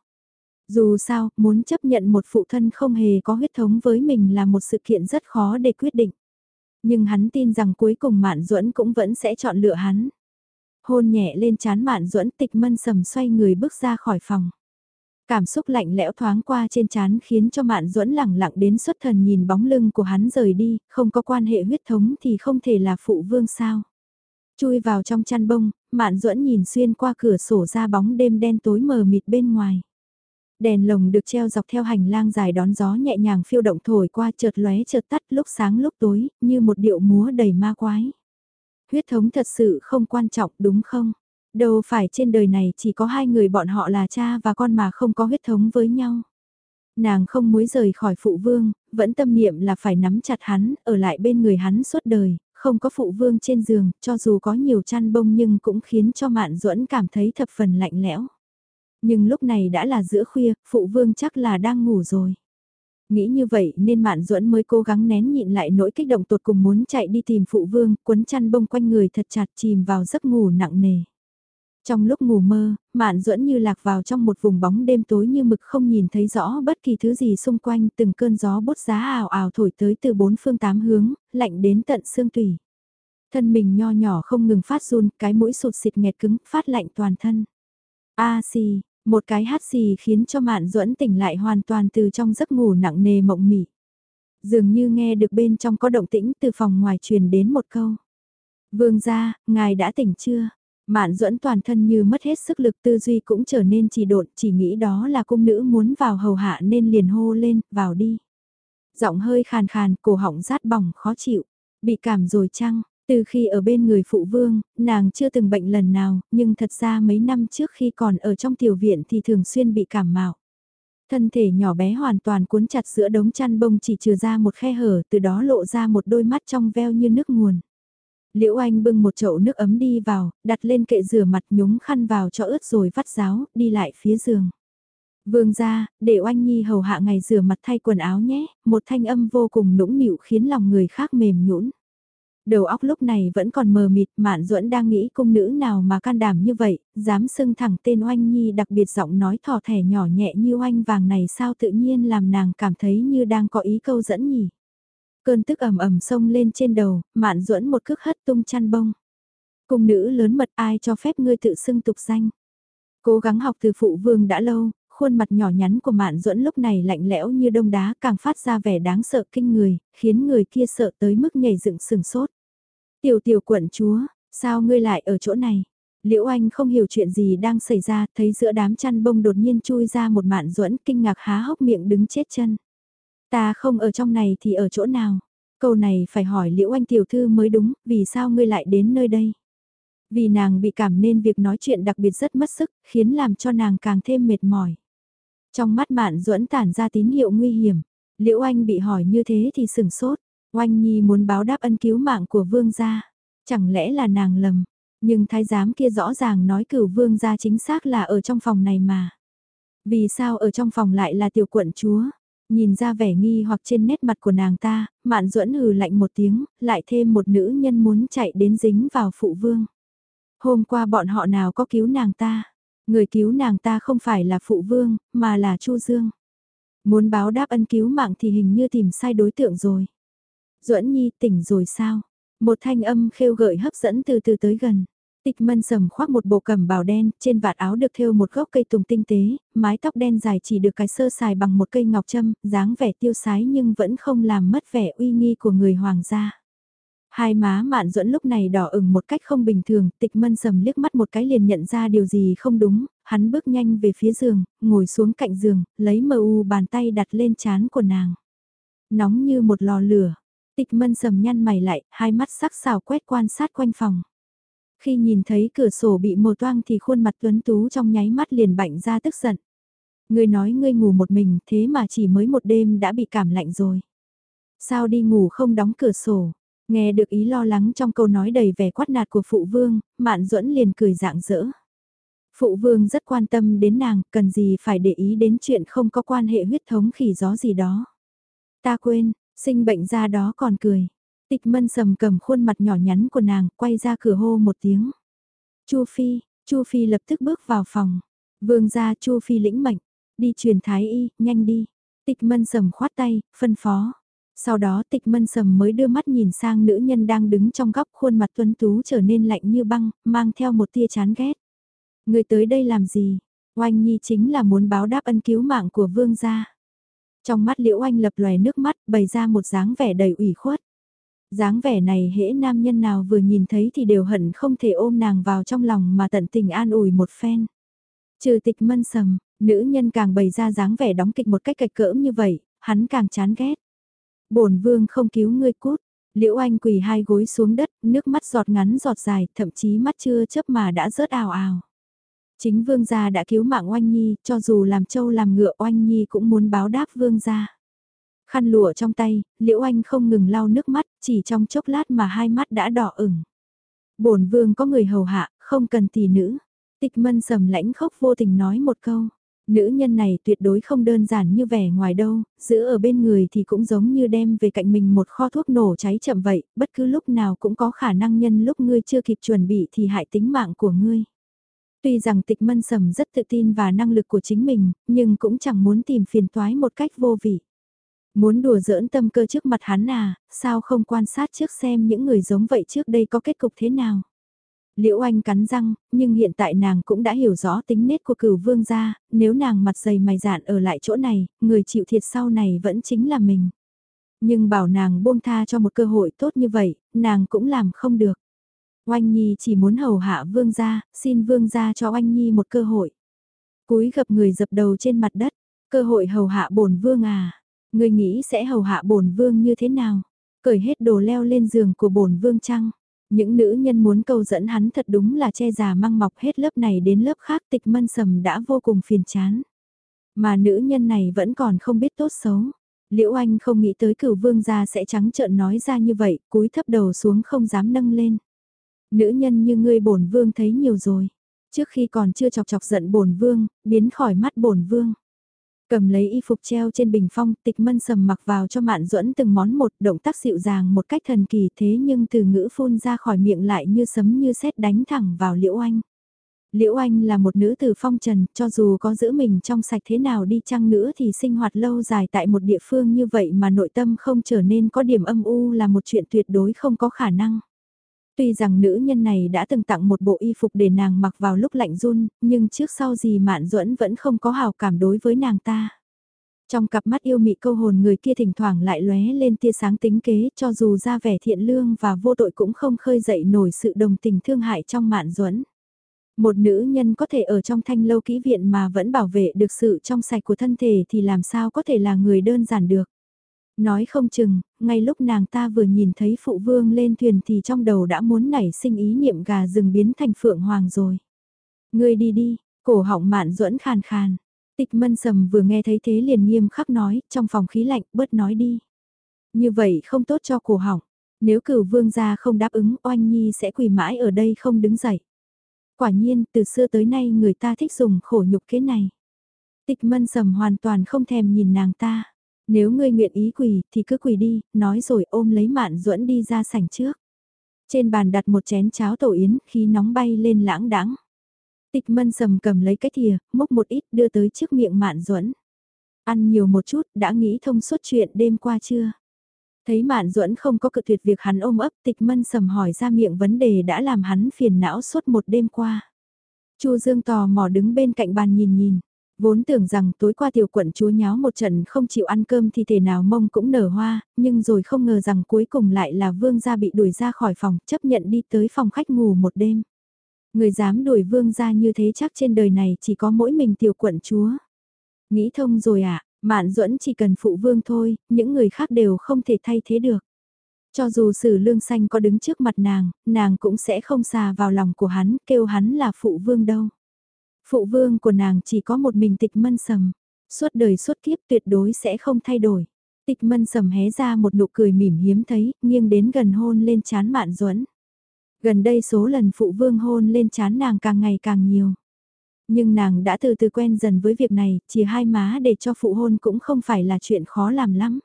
Dù sao, muốn chấp nhận một phụ thân không hề có huyết thống với mình là một sự kiện rất khó để quyết định. Nhưng hắn tin rằng cuối cùng Mạn Duẫn cũng vẫn sẽ chọn lựa hắn. Hôn nhẹ lên chán Mạn Duẫn tịch mân sầm xoay người bước ra khỏi phòng. Cảm xúc lạnh lẽo thoáng qua trên chán khiến cho Mạn Duẫn lẳng lặng đến xuất thần nhìn bóng lưng của hắn rời đi, không có quan hệ huyết thống thì không thể là phụ vương sao. Chui vào trong chăn bông, Mạn Duẫn nhìn xuyên qua cửa sổ ra bóng đêm đen tối mờ mịt bên ngoài. Đèn lồng được treo dọc theo hành lang dài đón gió nhẹ nhàng phiêu động thổi qua chợt lóe chợt tắt lúc sáng lúc tối, như một điệu múa đầy ma quái. Huyết thống thật sự không quan trọng đúng không? Đâu phải trên đời này chỉ có hai người bọn họ là cha và con mà không có huyết thống với nhau. Nàng không muốn rời khỏi phụ vương, vẫn tâm niệm là phải nắm chặt hắn, ở lại bên người hắn suốt đời, không có phụ vương trên giường, cho dù có nhiều chăn bông nhưng cũng khiến cho mạn duẫn cảm thấy thập phần lạnh lẽo. Nhưng lúc này đã là giữa khuya, phụ vương chắc là đang ngủ rồi. Nghĩ như vậy nên Mạn Duẫn mới cố gắng nén nhịn lại nỗi kích động tột cùng muốn chạy đi tìm phụ vương, quấn chăn bông quanh người thật chặt chìm vào giấc ngủ nặng nề. Trong lúc ngủ mơ, Mạn Duẫn như lạc vào trong một vùng bóng đêm tối như mực không nhìn thấy rõ bất kỳ thứ gì xung quanh, từng cơn gió bút giá ảo ảo thổi tới từ bốn phương tám hướng, lạnh đến tận xương tủy. Thân mình nho nhỏ không ngừng phát run, cái mũi sụt xịt nghẹt cứng, phát lạnh toàn thân. A xì, một cái hát xì khiến cho Mạn Duẫn tỉnh lại hoàn toàn từ trong giấc ngủ nặng nề mộng mị. Dường như nghe được bên trong có động tĩnh từ phòng ngoài truyền đến một câu. Vương gia, ngài đã tỉnh chưa? Mạn duẫn toàn thân như mất hết sức lực tư duy cũng trở nên trì độn, chỉ nghĩ đó là cung nữ muốn vào hầu hạ nên liền hô lên, vào đi. Giọng hơi khàn khàn, cổ họng rát bỏng khó chịu, bị cảm rồi chăng? Từ khi ở bên người phụ vương, nàng chưa từng bệnh lần nào, nhưng thật ra mấy năm trước khi còn ở trong tiểu viện thì thường xuyên bị cảm mạo. Thân thể nhỏ bé hoàn toàn cuốn chặt giữa đống chăn bông chỉ trừ ra một khe hở, từ đó lộ ra một đôi mắt trong veo như nước nguồn. Liễu Anh bưng một chậu nước ấm đi vào, đặt lên kệ rửa mặt nhúng khăn vào cho ướt rồi vắt ráo, đi lại phía giường. Vương ra, để Oanh Nhi hầu hạ ngày rửa mặt thay quần áo nhé, một thanh âm vô cùng nũng nịu khiến lòng người khác mềm nhũn. Đầu óc lúc này vẫn còn mờ mịt, Mạn Duẫn đang nghĩ cung nữ nào mà can đảm như vậy, dám xưng thẳng tên Oanh Nhi đặc biệt giọng nói thò thẻ nhỏ nhẹ như oanh vàng này sao tự nhiên làm nàng cảm thấy như đang có ý câu dẫn nhỉ. Cơn tức ầm ầm sông lên trên đầu, Mạn Duẫn một cước hất tung chăn bông. Cung nữ lớn mật ai cho phép ngươi tự xưng tục danh. Cố gắng học từ phụ vương đã lâu, khuôn mặt nhỏ nhắn của Mạn Duẫn lúc này lạnh lẽo như đông đá càng phát ra vẻ đáng sợ kinh người, khiến người kia sợ tới mức nhảy dựng sừng sốt. Tiểu tiểu quận chúa, sao ngươi lại ở chỗ này? Liễu Anh không hiểu chuyện gì đang xảy ra, thấy giữa đám chăn bông đột nhiên chui ra một Mạn Duẫn kinh ngạc há hốc miệng đứng chết chân. Ta không ở trong này thì ở chỗ nào? Câu này phải hỏi Liễu Anh tiểu thư mới đúng, vì sao ngươi lại đến nơi đây? Vì nàng bị cảm nên việc nói chuyện đặc biệt rất mất sức, khiến làm cho nàng càng thêm mệt mỏi. Trong mắt Mạn Duẫn tản ra tín hiệu nguy hiểm. Liễu Anh bị hỏi như thế thì sừng sốt. Oanh Nhi muốn báo đáp ân cứu mạng của vương gia. Chẳng lẽ là nàng lầm. Nhưng thái giám kia rõ ràng nói cửu vương gia chính xác là ở trong phòng này mà. Vì sao ở trong phòng lại là tiểu quận chúa? Nhìn ra vẻ nghi hoặc trên nét mặt của nàng ta, mạn duẫn hừ lạnh một tiếng, lại thêm một nữ nhân muốn chạy đến dính vào phụ vương. Hôm qua bọn họ nào có cứu nàng ta? Người cứu nàng ta không phải là phụ vương, mà là Chu Dương. Muốn báo đáp ân cứu mạng thì hình như tìm sai đối tượng rồi. Duẫn Nhi tỉnh rồi sao? Một thanh âm khêu gợi hấp dẫn từ từ tới gần. Tịch mân sầm khoác một bộ cẩm bào đen, trên vạt áo được thêu một gốc cây tùng tinh tế, mái tóc đen dài chỉ được cái sơ xài bằng một cây ngọc châm, dáng vẻ tiêu sái nhưng vẫn không làm mất vẻ uy nghi của người hoàng gia. Hai má mạn duẫn lúc này đỏ ửng một cách không bình thường, tịch mân sầm liếc mắt một cái liền nhận ra điều gì không đúng, hắn bước nhanh về phía giường, ngồi xuống cạnh giường, lấy mờ u bàn tay đặt lên chán của nàng. Nóng như một lò lửa, tịch mân sầm nhăn mày lại, hai mắt sắc sảo quét quan sát quanh phòng. Khi nhìn thấy cửa sổ bị mồ toang thì khuôn mặt tuấn tú trong nháy mắt liền bạnh ra tức giận. Ngươi nói ngươi ngủ một mình thế mà chỉ mới một đêm đã bị cảm lạnh rồi. Sao đi ngủ không đóng cửa sổ? Nghe được ý lo lắng trong câu nói đầy vẻ quát nạt của phụ vương, mạn duẫn liền cười dạng dỡ. Phụ vương rất quan tâm đến nàng, cần gì phải để ý đến chuyện không có quan hệ huyết thống khỉ gió gì đó. Ta quên, sinh bệnh ra đó còn cười. Tịch mân sầm cầm khuôn mặt nhỏ nhắn của nàng, quay ra cửa hô một tiếng. Chu Phi, Chu Phi lập tức bước vào phòng. Vương gia Chu Phi lĩnh mệnh, đi truyền thái y, nhanh đi. Tịch mân sầm khoát tay, phân phó. Sau đó tịch mân sầm mới đưa mắt nhìn sang nữ nhân đang đứng trong góc khuôn mặt tuấn tú trở nên lạnh như băng, mang theo một tia chán ghét. Người tới đây làm gì? Oanh Nhi chính là muốn báo đáp ân cứu mạng của vương gia. Trong mắt liễu anh lập lòe nước mắt, bày ra một dáng vẻ đầy ủy khuất. dáng vẻ này hễ nam nhân nào vừa nhìn thấy thì đều hận không thể ôm nàng vào trong lòng mà tận tình an ủi một phen. Trừ tịch mân sầm, nữ nhân càng bày ra dáng vẻ đóng kịch một cách cạch cỡm như vậy, hắn càng chán ghét bổn vương không cứu ngươi cút. Liễu Anh quỳ hai gối xuống đất, nước mắt giọt ngắn giọt dài, thậm chí mắt chưa chớp mà đã rớt ào ào. Chính vương gia đã cứu mạng oanh nhi, cho dù làm trâu làm ngựa oanh nhi cũng muốn báo đáp vương gia. Khăn lụa trong tay, liễu anh không ngừng lau nước mắt, chỉ trong chốc lát mà hai mắt đã đỏ ửng. bổn vương có người hầu hạ, không cần tỷ nữ. Tịch mân sầm lãnh khốc vô tình nói một câu. Nữ nhân này tuyệt đối không đơn giản như vẻ ngoài đâu, giữ ở bên người thì cũng giống như đem về cạnh mình một kho thuốc nổ cháy chậm vậy, bất cứ lúc nào cũng có khả năng nhân lúc ngươi chưa kịp chuẩn bị thì hại tính mạng của ngươi. Tuy rằng tịch mân sầm rất tự tin và năng lực của chính mình, nhưng cũng chẳng muốn tìm phiền toái một cách vô vị. Muốn đùa giỡn tâm cơ trước mặt hắn à, sao không quan sát trước xem những người giống vậy trước đây có kết cục thế nào. Liễu Anh cắn răng, nhưng hiện tại nàng cũng đã hiểu rõ tính nết của cửu vương gia, nếu nàng mặt dày mày dạn ở lại chỗ này, người chịu thiệt sau này vẫn chính là mình. Nhưng bảo nàng buông tha cho một cơ hội tốt như vậy, nàng cũng làm không được. Oanh Nhi chỉ muốn hầu hạ vương gia, xin vương gia cho Oanh Nhi một cơ hội. Cúi gập người dập đầu trên mặt đất, cơ hội hầu hạ bổn vương à, người nghĩ sẽ hầu hạ bổn vương như thế nào? Cởi hết đồ leo lên giường của bổn vương chăng? Những nữ nhân muốn câu dẫn hắn thật đúng là che già măng mọc hết lớp này đến lớp khác tịch mân sầm đã vô cùng phiền chán. Mà nữ nhân này vẫn còn không biết tốt xấu. Liễu Anh không nghĩ tới cửu vương gia sẽ trắng trợn nói ra như vậy, cúi thấp đầu xuống không dám nâng lên. Nữ nhân như ngươi bổn vương thấy nhiều rồi. Trước khi còn chưa chọc chọc giận bổn vương, biến khỏi mắt bổn vương. Cầm lấy y phục treo trên bình phong, tịch mân sầm mặc vào cho mạn duẫn từng món một động tác dịu dàng một cách thần kỳ thế nhưng từ ngữ phun ra khỏi miệng lại như sấm như sét đánh thẳng vào liễu anh. Liễu Anh là một nữ tử phong trần, cho dù có giữ mình trong sạch thế nào đi chăng nữa thì sinh hoạt lâu dài tại một địa phương như vậy mà nội tâm không trở nên có điểm âm u là một chuyện tuyệt đối không có khả năng. Tuy rằng nữ nhân này đã từng tặng một bộ y phục để nàng mặc vào lúc lạnh run, nhưng trước sau gì Mạn Duẫn vẫn không có hào cảm đối với nàng ta. Trong cặp mắt yêu mị câu hồn người kia thỉnh thoảng lại lóe lên tia sáng tính kế cho dù ra vẻ thiện lương và vô tội cũng không khơi dậy nổi sự đồng tình thương hại trong Mạn Duẫn. Một nữ nhân có thể ở trong thanh lâu kỹ viện mà vẫn bảo vệ được sự trong sạch của thân thể thì làm sao có thể là người đơn giản được. Nói không chừng, ngay lúc nàng ta vừa nhìn thấy phụ vương lên thuyền thì trong đầu đã muốn nảy sinh ý niệm gà rừng biến thành phượng hoàng rồi. Ngươi đi đi, cổ họng mạn duẫn khàn khàn. Tịch mân sầm vừa nghe thấy thế liền nghiêm khắc nói, trong phòng khí lạnh, bớt nói đi. Như vậy không tốt cho cổ họng. Nếu cửu vương gia không đáp ứng, oanh nhi sẽ quỳ mãi ở đây không đứng dậy. Quả nhiên, từ xưa tới nay người ta thích dùng khổ nhục kế này. Tịch mân sầm hoàn toàn không thèm nhìn nàng ta. Nếu ngươi nguyện ý quỳ thì cứ quỳ đi, nói rồi ôm lấy mạn duẫn đi ra sảnh trước. Trên bàn đặt một chén cháo tổ yến, khí nóng bay lên lãng đãng. Tịch mân sầm cầm lấy cái thìa, múc một ít đưa tới trước miệng mạn duẫn. Ăn nhiều một chút, đã nghĩ thông suốt chuyện đêm qua chưa? Thấy mạn duẫn không có cự tuyệt việc hắn ôm ấp tịch mân sầm hỏi ra miệng vấn đề đã làm hắn phiền não suốt một đêm qua. Chu Dương tò mò đứng bên cạnh bàn nhìn nhìn. Vốn tưởng rằng tối qua tiểu quận chúa nháo một trận không chịu ăn cơm thì thể nào mông cũng nở hoa, nhưng rồi không ngờ rằng cuối cùng lại là vương gia bị đuổi ra khỏi phòng, chấp nhận đi tới phòng khách ngủ một đêm. Người dám đuổi vương gia như thế chắc trên đời này chỉ có mỗi mình tiểu quận chúa. Nghĩ thông rồi ạ, à, Mạn duẫn chỉ cần phụ vương thôi, những người khác đều không thể thay thế được. Cho dù sử lương xanh có đứng trước mặt nàng, nàng cũng sẽ không xà vào lòng của hắn, kêu hắn là phụ vương đâu. Phụ vương của nàng chỉ có một mình tịch mân sầm, suốt đời suốt kiếp tuyệt đối sẽ không thay đổi. Tịch mân sầm hé ra một nụ cười mỉm hiếm thấy, nghiêng đến gần hôn lên chán mạn duẫn Gần đây số lần phụ vương hôn lên chán nàng càng ngày càng nhiều. Nhưng nàng đã từ từ quen dần với việc này, chỉ hai má để cho phụ hôn cũng không phải là chuyện khó làm lắm.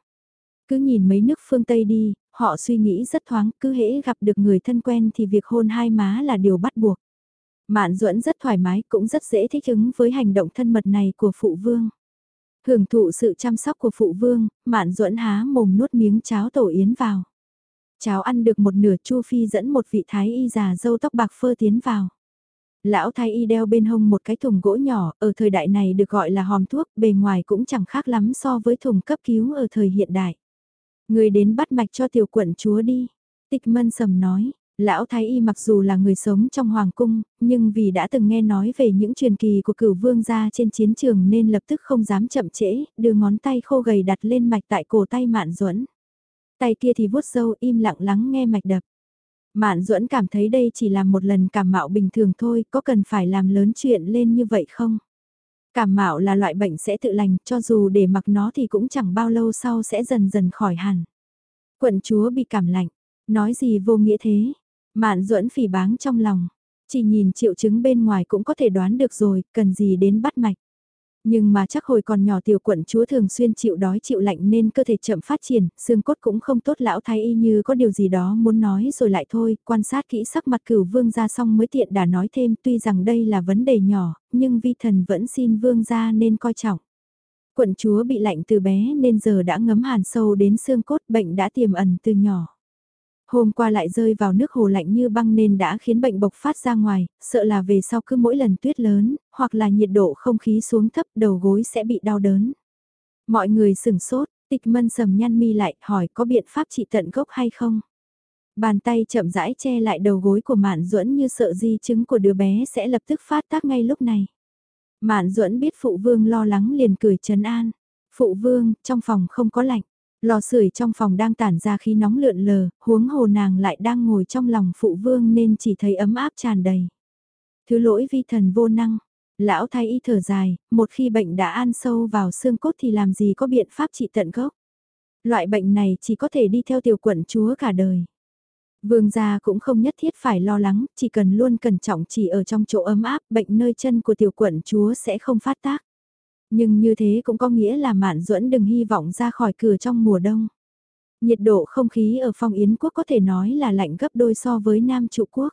Cứ nhìn mấy nước phương Tây đi, họ suy nghĩ rất thoáng, cứ hễ gặp được người thân quen thì việc hôn hai má là điều bắt buộc. Mạn duẫn rất thoải mái cũng rất dễ thích ứng với hành động thân mật này của phụ vương. Hưởng thụ sự chăm sóc của phụ vương, mạn duẫn há mồm nuốt miếng cháo tổ yến vào. Cháo ăn được một nửa Chu Phi dẫn một vị thái y già dâu tóc bạc phơ tiến vào. Lão thái y đeo bên hông một cái thùng gỗ nhỏ, ở thời đại này được gọi là hòm thuốc, bề ngoài cũng chẳng khác lắm so với thùng cấp cứu ở thời hiện đại. Người đến bắt mạch cho tiểu quận chúa đi. Tịch mân sầm nói, lão thái y mặc dù là người sống trong hoàng cung, nhưng vì đã từng nghe nói về những truyền kỳ của cửu vương gia trên chiến trường nên lập tức không dám chậm trễ, đưa ngón tay khô gầy đặt lên mạch tại cổ tay mạn duẫn Tay kia thì vuốt sâu im lặng lắng nghe mạch đập. Mạn duẫn cảm thấy đây chỉ là một lần cảm mạo bình thường thôi, có cần phải làm lớn chuyện lên như vậy không? Cảm mạo là loại bệnh sẽ tự lành, cho dù để mặc nó thì cũng chẳng bao lâu sau sẽ dần dần khỏi hẳn. Quận chúa bị cảm lạnh, nói gì vô nghĩa thế? Mạn duẫn phỉ báng trong lòng, chỉ nhìn triệu chứng bên ngoài cũng có thể đoán được rồi, cần gì đến bắt mạch. Nhưng mà chắc hồi còn nhỏ tiểu quận chúa thường xuyên chịu đói chịu lạnh nên cơ thể chậm phát triển, xương cốt cũng không tốt lão thái y như có điều gì đó muốn nói rồi lại thôi, quan sát kỹ sắc mặt cửu vương ra xong mới tiện đã nói thêm tuy rằng đây là vấn đề nhỏ, nhưng vi thần vẫn xin vương ra nên coi trọng. Quận chúa bị lạnh từ bé nên giờ đã ngấm hàn sâu đến xương cốt bệnh đã tiềm ẩn từ nhỏ. Hôm qua lại rơi vào nước hồ lạnh như băng nên đã khiến bệnh bộc phát ra ngoài, sợ là về sau cứ mỗi lần tuyết lớn, hoặc là nhiệt độ không khí xuống thấp đầu gối sẽ bị đau đớn. Mọi người sửng sốt, tịch mân sầm nhăn mi lại hỏi có biện pháp trị tận gốc hay không? Bàn tay chậm rãi che lại đầu gối của Mạn Duẫn như sợ di chứng của đứa bé sẽ lập tức phát tác ngay lúc này. Mạn Duẫn biết phụ vương lo lắng liền cười trấn an. Phụ vương, trong phòng không có lạnh. Lò sưởi trong phòng đang tản ra khí nóng lượn lờ, huống hồ nàng lại đang ngồi trong lòng phụ vương nên chỉ thấy ấm áp tràn đầy. Thứ lỗi vi thần vô năng, lão thái y thở dài, một khi bệnh đã an sâu vào xương cốt thì làm gì có biện pháp trị tận gốc. Loại bệnh này chỉ có thể đi theo tiểu quận chúa cả đời. Vương gia cũng không nhất thiết phải lo lắng, chỉ cần luôn cẩn trọng chỉ ở trong chỗ ấm áp, bệnh nơi chân của tiểu quận chúa sẽ không phát tác. Nhưng như thế cũng có nghĩa là Mạn Duẫn đừng hy vọng ra khỏi cửa trong mùa đông. Nhiệt độ không khí ở phong Yến quốc có thể nói là lạnh gấp đôi so với Nam trụ quốc.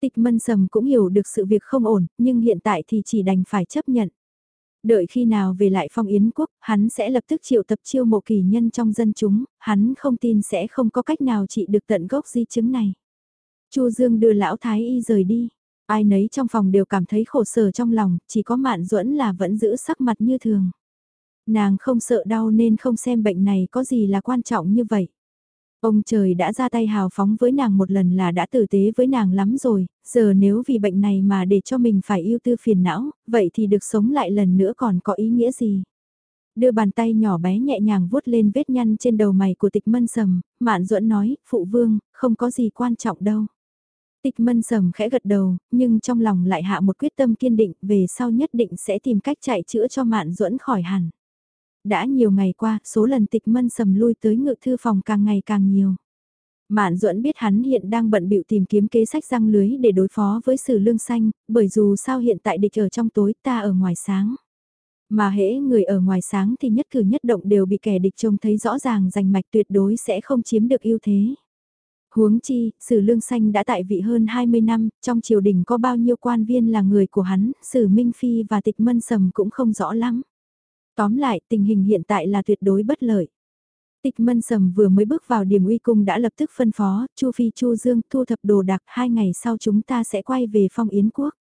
Tịch mân sầm cũng hiểu được sự việc không ổn, nhưng hiện tại thì chỉ đành phải chấp nhận. Đợi khi nào về lại phong Yến quốc, hắn sẽ lập tức triệu tập chiêu mộ kỳ nhân trong dân chúng, hắn không tin sẽ không có cách nào trị được tận gốc di chứng này. Chu Dương đưa lão thái y rời đi. Ai nấy trong phòng đều cảm thấy khổ sở trong lòng, chỉ có Mạn Duẫn là vẫn giữ sắc mặt như thường. Nàng không sợ đau nên không xem bệnh này có gì là quan trọng như vậy. Ông trời đã ra tay hào phóng với nàng một lần là đã tử tế với nàng lắm rồi, giờ nếu vì bệnh này mà để cho mình phải yêu tư phiền não, vậy thì được sống lại lần nữa còn có ý nghĩa gì? Đưa bàn tay nhỏ bé nhẹ nhàng vuốt lên vết nhăn trên đầu mày của tịch mân sầm, mạn duẫn nói, phụ vương, không có gì quan trọng đâu. Tịch mân sầm khẽ gật đầu, nhưng trong lòng lại hạ một quyết tâm kiên định, về sau nhất định sẽ tìm cách chạy chữa cho mạn duẫn khỏi hẳn. Đã nhiều ngày qua, số lần tịch mân sầm lui tới ngự thư phòng càng ngày càng nhiều. Mạn duẫn biết hắn hiện đang bận bịu tìm kiếm kế sách răng lưới để đối phó với sử lương xanh, bởi dù sao hiện tại địch ở trong tối ta ở ngoài sáng. Mà hễ người ở ngoài sáng thì nhất cử nhất động đều bị kẻ địch trông thấy rõ ràng rành mạch tuyệt đối sẽ không chiếm được ưu thế. Huống chi, Sử Lương Xanh đã tại vị hơn 20 năm, trong triều đình có bao nhiêu quan viên là người của hắn, Sử Minh Phi và Tịch Mân Sầm cũng không rõ lắm. Tóm lại, tình hình hiện tại là tuyệt đối bất lợi. Tịch Mân Sầm vừa mới bước vào điểm uy cung đã lập tức phân phó, Chu Phi Chu Dương thu thập đồ đạc, hai ngày sau chúng ta sẽ quay về phong Yến Quốc.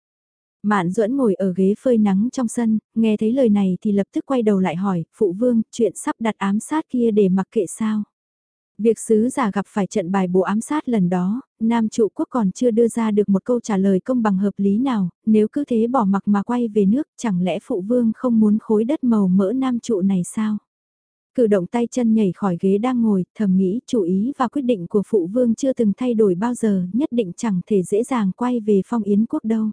Mạn duẫn ngồi ở ghế phơi nắng trong sân, nghe thấy lời này thì lập tức quay đầu lại hỏi, phụ vương, chuyện sắp đặt ám sát kia để mặc kệ sao? Việc sứ giả gặp phải trận bài bộ ám sát lần đó, Nam trụ quốc còn chưa đưa ra được một câu trả lời công bằng hợp lý nào, nếu cứ thế bỏ mặc mà quay về nước, chẳng lẽ phụ vương không muốn khối đất màu mỡ Nam trụ này sao? Cử động tay chân nhảy khỏi ghế đang ngồi, thầm nghĩ chủ ý và quyết định của phụ vương chưa từng thay đổi bao giờ, nhất định chẳng thể dễ dàng quay về phong yến quốc đâu.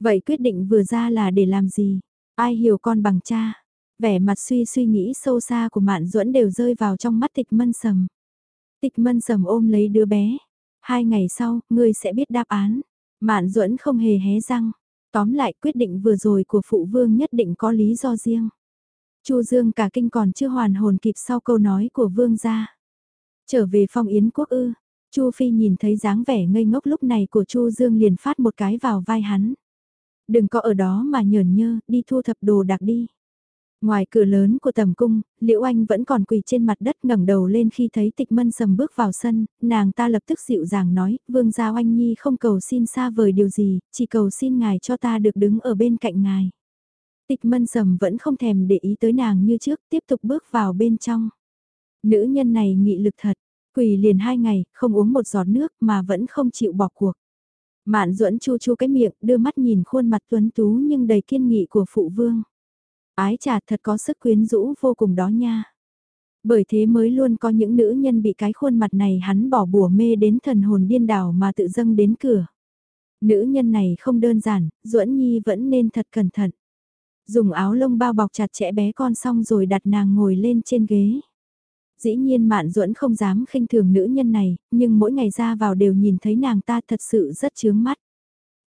Vậy quyết định vừa ra là để làm gì? Ai hiểu con bằng cha? Vẻ mặt suy suy nghĩ sâu xa của Mạn Duẫn đều rơi vào trong mắt tịch mân sầm. Tịch mân sầm ôm lấy đứa bé. Hai ngày sau, ngươi sẽ biết đáp án. Mạn duẫn không hề hé răng. Tóm lại quyết định vừa rồi của phụ vương nhất định có lý do riêng. Chu Dương cả kinh còn chưa hoàn hồn kịp sau câu nói của vương gia. Trở về phong yến quốc ư. Chu Phi nhìn thấy dáng vẻ ngây ngốc lúc này của Chu Dương liền phát một cái vào vai hắn. Đừng có ở đó mà nhờn nhơ, đi thu thập đồ đạc đi. Ngoài cửa lớn của tầm cung, Liễu Anh vẫn còn quỳ trên mặt đất ngẩng đầu lên khi thấy tịch mân sầm bước vào sân, nàng ta lập tức dịu dàng nói, vương gia oanh nhi không cầu xin xa vời điều gì, chỉ cầu xin ngài cho ta được đứng ở bên cạnh ngài. Tịch mân sầm vẫn không thèm để ý tới nàng như trước, tiếp tục bước vào bên trong. Nữ nhân này nghị lực thật, quỳ liền hai ngày, không uống một giọt nước mà vẫn không chịu bỏ cuộc. Mạn duẫn chu chu cái miệng, đưa mắt nhìn khuôn mặt tuấn tú nhưng đầy kiên nghị của phụ vương. Ái trà thật có sức quyến rũ vô cùng đó nha. Bởi thế mới luôn có những nữ nhân bị cái khuôn mặt này hắn bỏ bùa mê đến thần hồn điên đảo mà tự dâng đến cửa. Nữ nhân này không đơn giản, duẫn Nhi vẫn nên thật cẩn thận. Dùng áo lông bao bọc chặt chẽ bé con xong rồi đặt nàng ngồi lên trên ghế. Dĩ nhiên Mạn Duẫn không dám khinh thường nữ nhân này, nhưng mỗi ngày ra vào đều nhìn thấy nàng ta thật sự rất chướng mắt.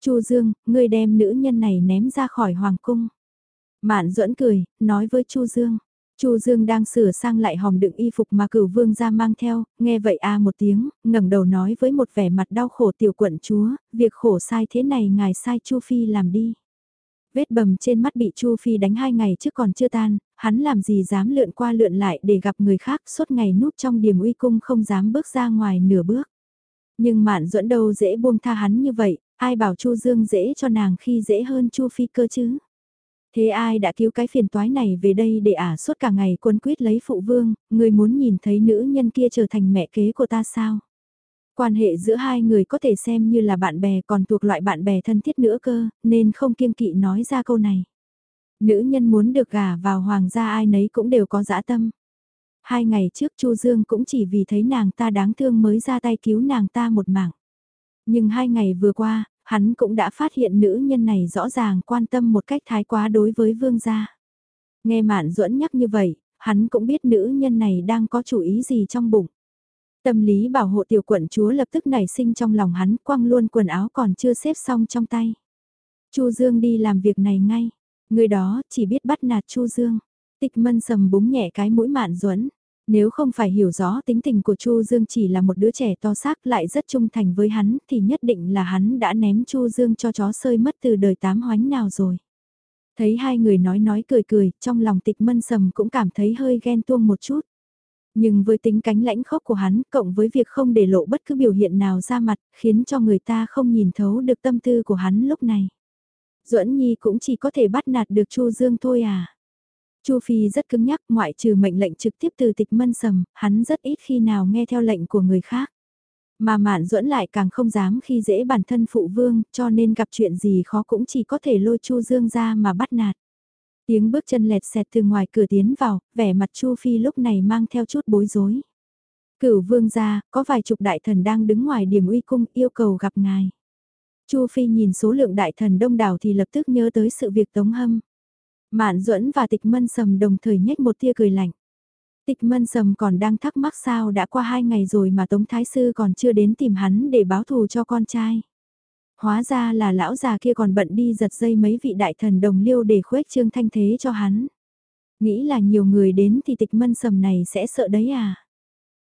Chu Dương, ngươi đem nữ nhân này ném ra khỏi hoàng cung. Mạn duẫn cười, nói với Chu Dương. Chu Dương đang sửa sang lại hòm đựng y phục mà cửu vương ra mang theo, nghe vậy a một tiếng, ngẩng đầu nói với một vẻ mặt đau khổ tiểu quận chúa, việc khổ sai thế này ngài sai Chu Phi làm đi. Vết bầm trên mắt bị Chu Phi đánh hai ngày trước còn chưa tan, hắn làm gì dám lượn qua lượn lại để gặp người khác suốt ngày núp trong điểm uy cung không dám bước ra ngoài nửa bước. Nhưng mạn duẫn đâu dễ buông tha hắn như vậy, ai bảo Chu Dương dễ cho nàng khi dễ hơn Chu Phi cơ chứ. Thế ai đã cứu cái phiền toái này về đây để ả suốt cả ngày quân quyết lấy phụ vương, người muốn nhìn thấy nữ nhân kia trở thành mẹ kế của ta sao? Quan hệ giữa hai người có thể xem như là bạn bè còn thuộc loại bạn bè thân thiết nữa cơ, nên không kiêng kỵ nói ra câu này. Nữ nhân muốn được gả vào hoàng gia ai nấy cũng đều có dã tâm. Hai ngày trước Chu Dương cũng chỉ vì thấy nàng ta đáng thương mới ra tay cứu nàng ta một mạng. Nhưng hai ngày vừa qua, hắn cũng đã phát hiện nữ nhân này rõ ràng quan tâm một cách thái quá đối với vương gia. Nghe Mạn Duẫn nhắc như vậy, hắn cũng biết nữ nhân này đang có chủ ý gì trong bụng. Tâm lý bảo hộ tiểu quận chúa lập tức nảy sinh trong lòng hắn quăng luôn quần áo còn chưa xếp xong trong tay. Chu Dương đi làm việc này ngay, người đó chỉ biết bắt nạt Chu Dương. Tịch mân sầm búng nhẹ cái mũi mạn duẫn nếu không phải hiểu rõ tính tình của Chu Dương chỉ là một đứa trẻ to xác lại rất trung thành với hắn thì nhất định là hắn đã ném Chu Dương cho chó sơi mất từ đời tám hoánh nào rồi. Thấy hai người nói nói cười cười, trong lòng tịch mân sầm cũng cảm thấy hơi ghen tuông một chút. Nhưng với tính cánh lãnh khốc của hắn, cộng với việc không để lộ bất cứ biểu hiện nào ra mặt, khiến cho người ta không nhìn thấu được tâm tư của hắn lúc này. Duẫn Nhi cũng chỉ có thể bắt nạt được Chu Dương thôi à. Chu Phi rất cứng nhắc, ngoại trừ mệnh lệnh trực tiếp từ tịch mân sầm, hắn rất ít khi nào nghe theo lệnh của người khác. Mà Mạn Duẫn lại càng không dám khi dễ bản thân phụ vương, cho nên gặp chuyện gì khó cũng chỉ có thể lôi Chu Dương ra mà bắt nạt. Tiếng bước chân lẹt xẹt từ ngoài cửa tiến vào, vẻ mặt Chu Phi lúc này mang theo chút bối rối. Cửu vương gia, có vài chục đại thần đang đứng ngoài điểm uy cung yêu cầu gặp ngài. Chu Phi nhìn số lượng đại thần đông đảo thì lập tức nhớ tới sự việc tống hâm. Mạn duẫn và tịch mân sầm đồng thời nhếch một tia cười lạnh. Tịch mân sầm còn đang thắc mắc sao đã qua hai ngày rồi mà Tống Thái Sư còn chưa đến tìm hắn để báo thù cho con trai. Hóa ra là lão già kia còn bận đi giật dây mấy vị đại thần đồng liêu để khuếch trương thanh thế cho hắn. Nghĩ là nhiều người đến thì tịch mân sầm này sẽ sợ đấy à?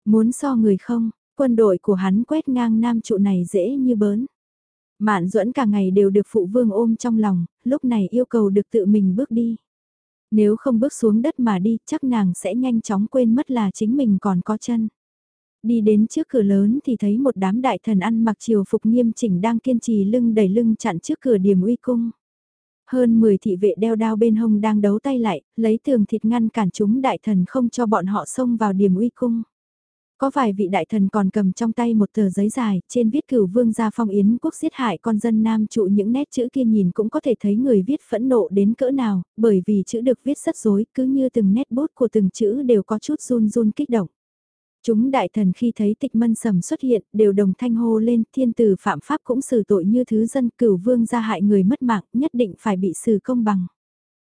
Muốn so người không, quân đội của hắn quét ngang nam trụ này dễ như bớn. Mạn duẫn cả ngày đều được phụ vương ôm trong lòng, lúc này yêu cầu được tự mình bước đi. Nếu không bước xuống đất mà đi, chắc nàng sẽ nhanh chóng quên mất là chính mình còn có chân. Đi đến trước cửa lớn thì thấy một đám đại thần ăn mặc triều phục nghiêm chỉnh đang kiên trì lưng đẩy lưng chặn trước cửa điểm uy cung. Hơn 10 thị vệ đeo đao bên hông đang đấu tay lại, lấy tường thịt ngăn cản chúng đại thần không cho bọn họ xông vào điểm uy cung. Có vài vị đại thần còn cầm trong tay một tờ giấy dài, trên viết cửu vương gia phong yến quốc giết hại con dân nam trụ những nét chữ kia nhìn cũng có thể thấy người viết phẫn nộ đến cỡ nào, bởi vì chữ được viết rất rối, cứ như từng nét bút của từng chữ đều có chút run run kích động. Chúng đại thần khi thấy tịch mân sầm xuất hiện đều đồng thanh hô lên thiên tử phạm pháp cũng xử tội như thứ dân cửu vương gia hại người mất mạng nhất định phải bị xử công bằng.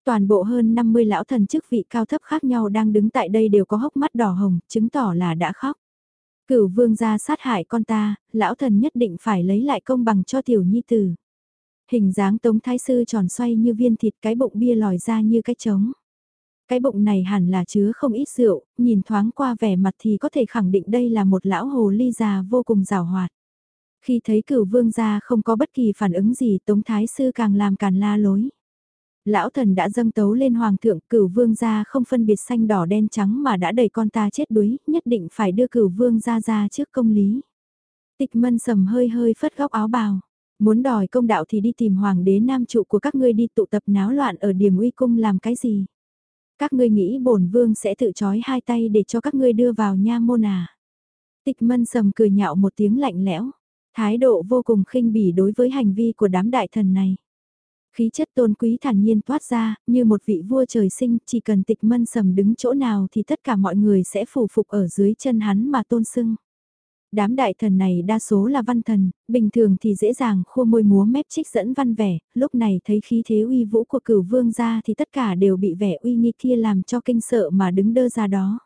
Toàn bộ hơn 50 lão thần chức vị cao thấp khác nhau đang đứng tại đây đều có hốc mắt đỏ hồng, chứng tỏ là đã khóc. Cửu vương gia sát hại con ta, lão thần nhất định phải lấy lại công bằng cho tiểu nhi tử. Hình dáng tống thái sư tròn xoay như viên thịt cái bụng bia lòi ra như cái trống. Cái bụng này hẳn là chứa không ít rượu, nhìn thoáng qua vẻ mặt thì có thể khẳng định đây là một lão hồ ly già vô cùng rào hoạt. Khi thấy cửu vương gia không có bất kỳ phản ứng gì tống thái sư càng làm càn la lối. Lão thần đã dâng tấu lên hoàng thượng cửu vương gia không phân biệt xanh đỏ đen trắng mà đã đẩy con ta chết đuối, nhất định phải đưa cửu vương gia ra trước công lý. Tịch mân sầm hơi hơi phất góc áo bào. Muốn đòi công đạo thì đi tìm hoàng đế nam trụ của các ngươi đi tụ tập náo loạn ở điểm uy cung làm cái gì. Các ngươi nghĩ bổn vương sẽ tự trói hai tay để cho các ngươi đưa vào nha môn à. Tịch mân sầm cười nhạo một tiếng lạnh lẽo, thái độ vô cùng khinh bỉ đối với hành vi của đám đại thần này. Khí chất tôn quý thản nhiên toát ra, như một vị vua trời sinh, chỉ cần tịch mân sầm đứng chỗ nào thì tất cả mọi người sẽ phủ phục ở dưới chân hắn mà tôn sưng. Đám đại thần này đa số là văn thần, bình thường thì dễ dàng khua môi múa mép trích dẫn văn vẻ, lúc này thấy khí thế uy vũ của cửu vương ra thì tất cả đều bị vẻ uy nghi kia làm cho kinh sợ mà đứng đơ ra đó.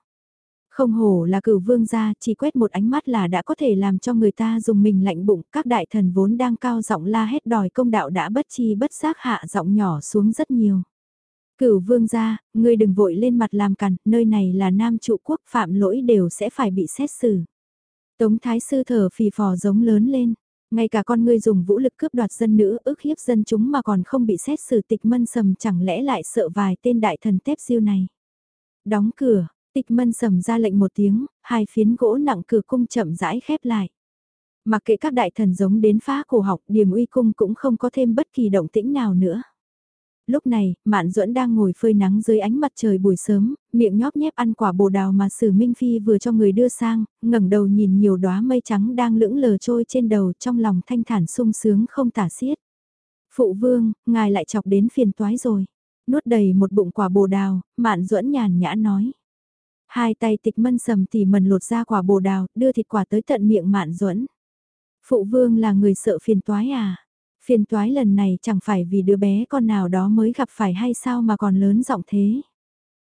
Không hổ là cửu vương gia, chỉ quét một ánh mắt là đã có thể làm cho người ta dùng mình lạnh bụng, các đại thần vốn đang cao giọng la hét đòi công đạo đã bất chi bất giác hạ giọng nhỏ xuống rất nhiều. Cửu vương gia, ngươi đừng vội lên mặt làm cằn, nơi này là nam trụ quốc phạm lỗi đều sẽ phải bị xét xử. Tống thái sư thở phì phò giống lớn lên, ngay cả con ngươi dùng vũ lực cướp đoạt dân nữ ức hiếp dân chúng mà còn không bị xét xử tịch mân sầm chẳng lẽ lại sợ vài tên đại thần tép siêu này. Đóng cửa, Tịch mân sầm ra lệnh một tiếng, hai phiến gỗ nặng cửa cung chậm rãi khép lại. Mặc kệ các đại thần giống đến phá cổ học, điểm uy cung cũng không có thêm bất kỳ động tĩnh nào nữa. Lúc này, Mạn Duẫn đang ngồi phơi nắng dưới ánh mặt trời buổi sớm, miệng nhóp nhép ăn quả bồ đào mà Sử Minh Phi vừa cho người đưa sang, ngẩng đầu nhìn nhiều đóa mây trắng đang lững lờ trôi trên đầu, trong lòng thanh thản sung sướng không tả xiết. Phụ vương, ngài lại chọc đến phiền toái rồi. Nuốt đầy một bụng quả bồ đào, Mạn Duẫn nhàn nhã nói. Hai tay tịch mân sầm tỉ mần lột ra quả bồ đào, đưa thịt quả tới tận miệng mạn duẫn Phụ vương là người sợ phiền toái à? Phiền toái lần này chẳng phải vì đứa bé con nào đó mới gặp phải hay sao mà còn lớn giọng thế.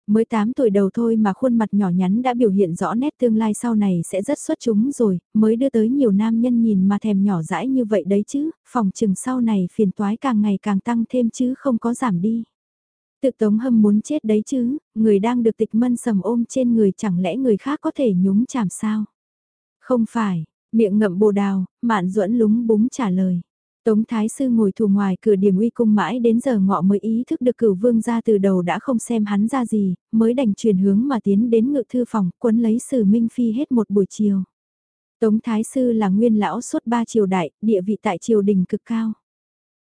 Mới 8 tuổi đầu thôi mà khuôn mặt nhỏ nhắn đã biểu hiện rõ nét tương lai sau này sẽ rất xuất chúng rồi, mới đưa tới nhiều nam nhân nhìn mà thèm nhỏ dãi như vậy đấy chứ, phòng trừng sau này phiền toái càng ngày càng tăng thêm chứ không có giảm đi. Tự tống hâm muốn chết đấy chứ, người đang được tịch mân sầm ôm trên người chẳng lẽ người khác có thể nhúng chảm sao? Không phải, miệng ngậm bồ đào, mạn duẫn lúng búng trả lời. Tống Thái Sư ngồi thù ngoài cửa điểm uy cung mãi đến giờ ngọ mới ý thức được cửu vương ra từ đầu đã không xem hắn ra gì, mới đành chuyển hướng mà tiến đến ngự thư phòng, quấn lấy sử Minh Phi hết một buổi chiều. Tống Thái Sư là nguyên lão suốt ba triều đại, địa vị tại triều đình cực cao.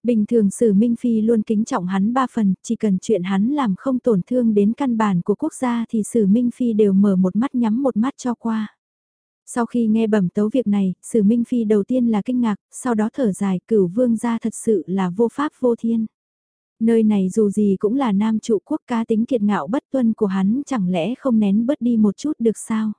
Bình thường sử Minh Phi luôn kính trọng hắn ba phần, chỉ cần chuyện hắn làm không tổn thương đến căn bản của quốc gia thì sử Minh Phi đều mở một mắt nhắm một mắt cho qua. Sau khi nghe bẩm tấu việc này, sử Minh Phi đầu tiên là kinh ngạc, sau đó thở dài cửu vương gia thật sự là vô pháp vô thiên. Nơi này dù gì cũng là nam trụ quốc ca tính kiệt ngạo bất tuân của hắn chẳng lẽ không nén bớt đi một chút được sao?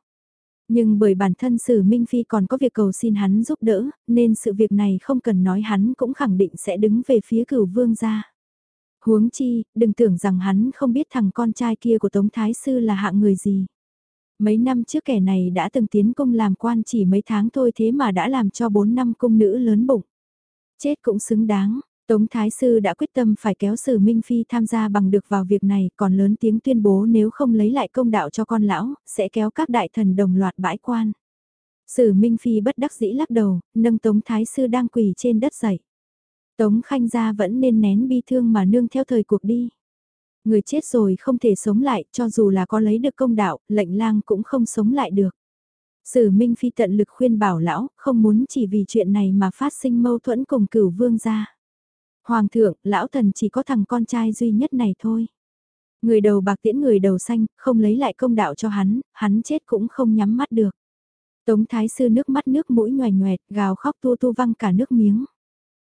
Nhưng bởi bản thân sử Minh Phi còn có việc cầu xin hắn giúp đỡ, nên sự việc này không cần nói hắn cũng khẳng định sẽ đứng về phía cửu vương gia. Huống chi, đừng tưởng rằng hắn không biết thằng con trai kia của Tống Thái Sư là hạng người gì. Mấy năm trước kẻ này đã từng tiến công làm quan chỉ mấy tháng thôi thế mà đã làm cho bốn năm cung nữ lớn bụng. Chết cũng xứng đáng, Tống Thái Sư đã quyết tâm phải kéo Sử Minh Phi tham gia bằng được vào việc này, còn lớn tiếng tuyên bố nếu không lấy lại công đạo cho con lão, sẽ kéo các đại thần đồng loạt bãi quan. Sử Minh Phi bất đắc dĩ lắc đầu, nâng Tống Thái Sư đang quỳ trên đất dậy. Tống Khanh gia vẫn nên nén bi thương mà nương theo thời cuộc đi. Người chết rồi không thể sống lại, cho dù là có lấy được công đạo, lệnh lang cũng không sống lại được. Sử Minh Phi tận lực khuyên bảo lão, không muốn chỉ vì chuyện này mà phát sinh mâu thuẫn cùng cửu vương gia. Hoàng thượng, lão thần chỉ có thằng con trai duy nhất này thôi. Người đầu bạc tiễn người đầu xanh, không lấy lại công đạo cho hắn, hắn chết cũng không nhắm mắt được. Tống thái sư nước mắt nước mũi nhòe nhoẹt, gào khóc tu tu văng cả nước miếng.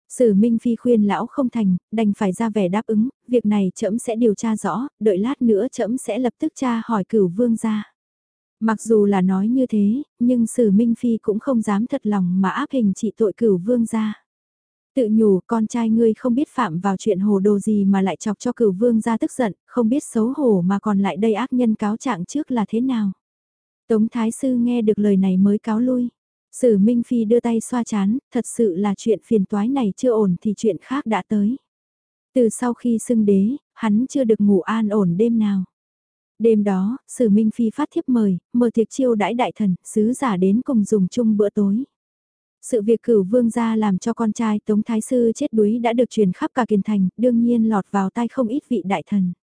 Sử Minh Phi khuyên lão không thành, đành phải ra vẻ đáp ứng, việc này trẫm sẽ điều tra rõ, đợi lát nữa trẫm sẽ lập tức tra hỏi cửu vương ra. Mặc dù là nói như thế, nhưng Sử Minh Phi cũng không dám thật lòng mà áp hình trị tội cửu vương ra. Tự nhủ con trai ngươi không biết phạm vào chuyện hồ đồ gì mà lại chọc cho cửu vương ra tức giận, không biết xấu hổ mà còn lại đây ác nhân cáo trạng trước là thế nào. Tống Thái Sư nghe được lời này mới cáo lui. Sử Minh Phi đưa tay xoa chán, thật sự là chuyện phiền toái này chưa ổn thì chuyện khác đã tới. Từ sau khi xưng đế, hắn chưa được ngủ an ổn đêm nào. Đêm đó, Sử Minh Phi phát thiếp mời, mở tiệc chiêu đãi đại thần, sứ giả đến cùng dùng chung bữa tối. Sự việc cửu vương gia làm cho con trai Tống Thái Sư chết đuối đã được truyền khắp cả kiền thành, đương nhiên lọt vào tay không ít vị đại thần.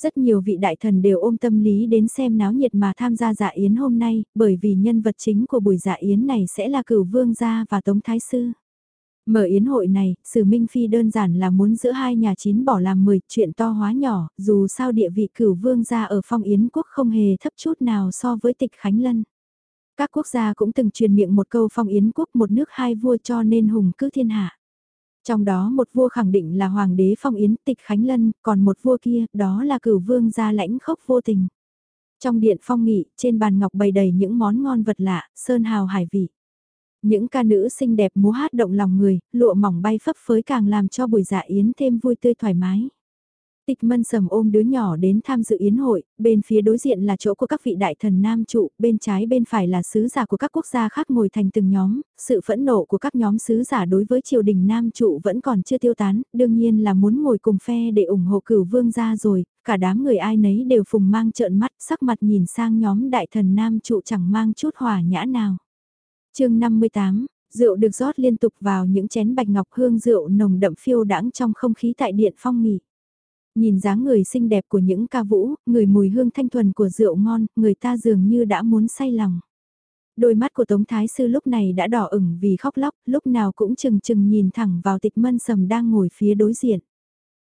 Rất nhiều vị đại thần đều ôm tâm lý đến xem náo nhiệt mà tham gia dạ yến hôm nay, bởi vì nhân vật chính của buổi dạ yến này sẽ là cửu vương gia và Tống Thái Sư. Mở yến hội này, Sử Minh Phi đơn giản là muốn giữa hai nhà chín bỏ làm mười chuyện to hóa nhỏ, dù sao địa vị cửu vương gia ở phong yến quốc không hề thấp chút nào so với tịch Khánh Lân. Các quốc gia cũng từng truyền miệng một câu phong yến quốc một nước hai vua cho nên hùng cứ thiên hạ. Trong đó một vua khẳng định là hoàng đế phong yến tịch Khánh Lân, còn một vua kia, đó là cửu vương gia lãnh khốc vô tình. Trong điện phong nghị, trên bàn ngọc bày đầy những món ngon vật lạ, sơn hào hải vị. Những ca nữ xinh đẹp múa hát động lòng người, lụa mỏng bay phấp phới càng làm cho buổi dạ yến thêm vui tươi thoải mái. Tịch mân sầm ôm đứa nhỏ đến tham dự yến hội, bên phía đối diện là chỗ của các vị đại thần nam trụ, bên trái bên phải là sứ giả của các quốc gia khác ngồi thành từng nhóm, sự phẫn nộ của các nhóm sứ giả đối với triều đình nam trụ vẫn còn chưa tiêu tán, đương nhiên là muốn ngồi cùng phe để ủng hộ cửu vương gia rồi, cả đám người ai nấy đều phùng mang trợn mắt sắc mặt nhìn sang nhóm đại thần nam trụ chẳng mang chút hòa nhã nào. chương 58 Rượu được rót liên tục vào những chén bạch ngọc hương rượu nồng đậm phiêu đãng trong không khí tại điện phong nghỉ. Nhìn dáng người xinh đẹp của những ca vũ, người mùi hương thanh thuần của rượu ngon, người ta dường như đã muốn say lòng. Đôi mắt của Tống Thái Sư lúc này đã đỏ ửng vì khóc lóc, lúc nào cũng chừng chừng nhìn thẳng vào tịch mân sầm đang ngồi phía đối diện.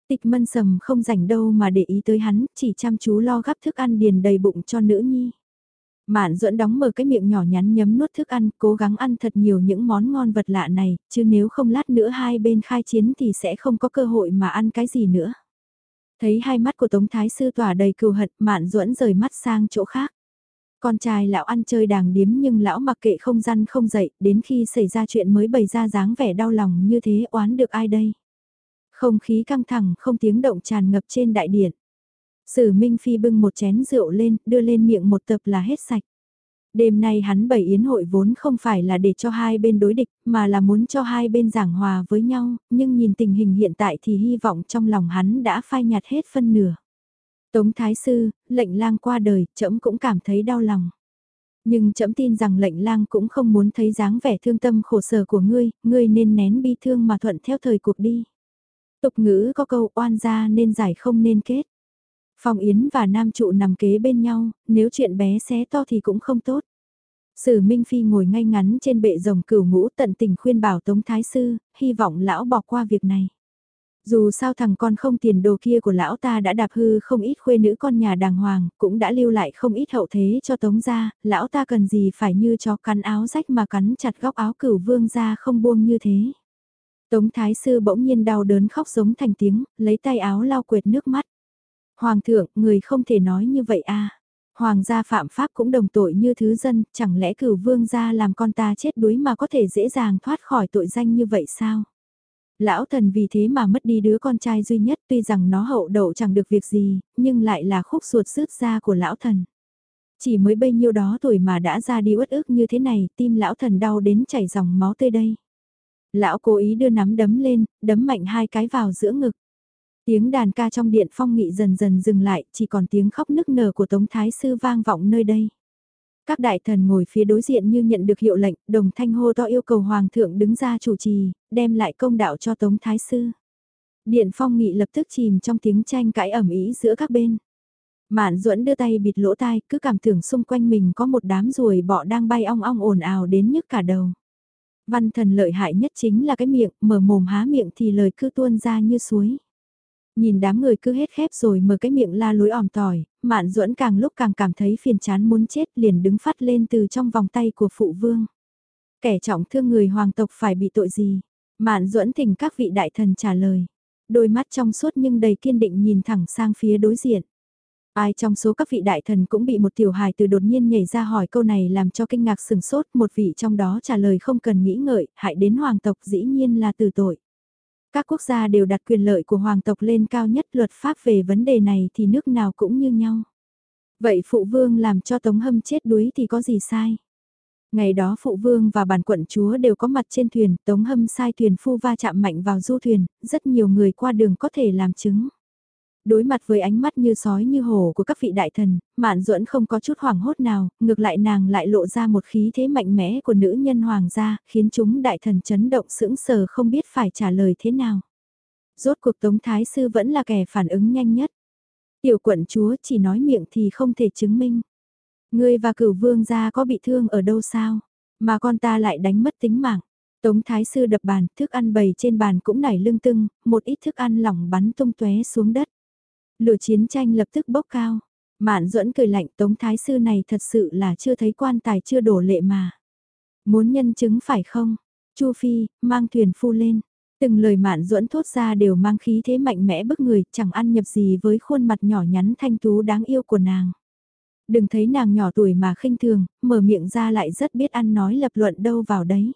Tịch mân sầm không rảnh đâu mà để ý tới hắn, chỉ chăm chú lo gắp thức ăn điền đầy bụng cho nữ nhi. Mạn duẫn đóng mở cái miệng nhỏ nhắn nhấm nuốt thức ăn, cố gắng ăn thật nhiều những món ngon vật lạ này, chứ nếu không lát nữa hai bên khai chiến thì sẽ không có cơ hội mà ăn cái gì nữa. Thấy hai mắt của Tống Thái Sư tỏa đầy cừu hận, Mạn Duẫn rời mắt sang chỗ khác. Con trai lão ăn chơi đàng điếm nhưng lão mặc kệ không răn không dậy, đến khi xảy ra chuyện mới bày ra dáng vẻ đau lòng như thế oán được ai đây. Không khí căng thẳng không tiếng động tràn ngập trên đại điện. Sử Minh Phi bưng một chén rượu lên, đưa lên miệng một tập là hết sạch. Đêm nay hắn bày yến hội vốn không phải là để cho hai bên đối địch, mà là muốn cho hai bên giảng hòa với nhau, nhưng nhìn tình hình hiện tại thì hy vọng trong lòng hắn đã phai nhạt hết phân nửa. Tống Thái Sư, lệnh lang qua đời, trẫm cũng cảm thấy đau lòng. Nhưng trẫm tin rằng lệnh lang cũng không muốn thấy dáng vẻ thương tâm khổ sở của ngươi, ngươi nên nén bi thương mà thuận theo thời cuộc đi. Tục ngữ có câu oan gia nên giải không nên kết. Phong Yến và Nam Trụ nằm kế bên nhau, nếu chuyện bé xé to thì cũng không tốt. Sử Minh Phi ngồi ngay ngắn trên bệ rồng cửu ngũ tận tình khuyên bảo Tống Thái Sư, hy vọng lão bỏ qua việc này. Dù sao thằng con không tiền đồ kia của lão ta đã đạp hư không ít khuê nữ con nhà đàng hoàng, cũng đã lưu lại không ít hậu thế cho Tống gia, lão ta cần gì phải như chó cắn áo rách mà cắn chặt góc áo cửu vương ra không buông như thế. Tống Thái Sư bỗng nhiên đau đớn khóc giống thành tiếng, lấy tay áo lau quệt nước mắt. Hoàng thượng, người không thể nói như vậy a. Hoàng gia phạm pháp cũng đồng tội như thứ dân, chẳng lẽ cửu vương gia làm con ta chết đuối mà có thể dễ dàng thoát khỏi tội danh như vậy sao? Lão thần vì thế mà mất đi đứa con trai duy nhất tuy rằng nó hậu đậu chẳng được việc gì, nhưng lại là khúc ruột rứt ra của lão thần. Chỉ mới bấy nhiêu đó tuổi mà đã ra đi uất ức như thế này, tim lão thần đau đến chảy dòng máu tươi đây. Lão cố ý đưa nắm đấm lên, đấm mạnh hai cái vào giữa ngực. Tiếng đàn ca trong điện phong nghị dần dần dừng lại, chỉ còn tiếng khóc nức nở của Tống Thái Sư vang vọng nơi đây. Các đại thần ngồi phía đối diện như nhận được hiệu lệnh, đồng thanh hô to yêu cầu Hoàng thượng đứng ra chủ trì, đem lại công đạo cho Tống Thái Sư. Điện phong nghị lập tức chìm trong tiếng tranh cãi ẩm ý giữa các bên. Mạn duẫn đưa tay bịt lỗ tai, cứ cảm tưởng xung quanh mình có một đám ruồi bọ đang bay ong ong ồn ào đến nhức cả đầu. Văn thần lợi hại nhất chính là cái miệng, mở mồm há miệng thì lời cứ tuôn ra như suối. Nhìn đám người cứ hết khép rồi mở cái miệng la lối òm tỏi, mạn duẫn càng lúc càng cảm thấy phiền chán muốn chết liền đứng phát lên từ trong vòng tay của phụ vương. Kẻ trọng thương người hoàng tộc phải bị tội gì? Mạn duẫn thỉnh các vị đại thần trả lời. Đôi mắt trong suốt nhưng đầy kiên định nhìn thẳng sang phía đối diện. Ai trong số các vị đại thần cũng bị một tiểu hài từ đột nhiên nhảy ra hỏi câu này làm cho kinh ngạc sừng sốt, một vị trong đó trả lời không cần nghĩ ngợi, hại đến hoàng tộc dĩ nhiên là từ tội. Các quốc gia đều đặt quyền lợi của hoàng tộc lên cao nhất luật pháp về vấn đề này thì nước nào cũng như nhau. Vậy phụ vương làm cho Tống Hâm chết đuối thì có gì sai? Ngày đó phụ vương và bản quận chúa đều có mặt trên thuyền, Tống Hâm sai thuyền phu va chạm mạnh vào du thuyền, rất nhiều người qua đường có thể làm chứng. Đối mặt với ánh mắt như sói như hổ của các vị đại thần, Mạn Duẫn không có chút hoảng hốt nào, ngược lại nàng lại lộ ra một khí thế mạnh mẽ của nữ nhân hoàng gia, khiến chúng đại thần chấn động sững sờ không biết phải trả lời thế nào. Rốt cuộc Tống Thái Sư vẫn là kẻ phản ứng nhanh nhất. Tiểu quận chúa chỉ nói miệng thì không thể chứng minh. Ngươi và cửu vương gia có bị thương ở đâu sao? Mà con ta lại đánh mất tính mạng. Tống Thái Sư đập bàn, thức ăn bầy trên bàn cũng nảy lưng tưng, một ít thức ăn lỏng bắn tung tóe xuống đất. Lửa chiến tranh lập tức bốc cao. Mạn duẫn cười lạnh Tống Thái Sư này thật sự là chưa thấy quan tài chưa đổ lệ mà. Muốn nhân chứng phải không? Chu Phi, mang thuyền phu lên. Từng lời mạn duẫn thốt ra đều mang khí thế mạnh mẽ bức người, chẳng ăn nhập gì với khuôn mặt nhỏ nhắn thanh tú đáng yêu của nàng. Đừng thấy nàng nhỏ tuổi mà khinh thường, mở miệng ra lại rất biết ăn nói lập luận đâu vào đấy.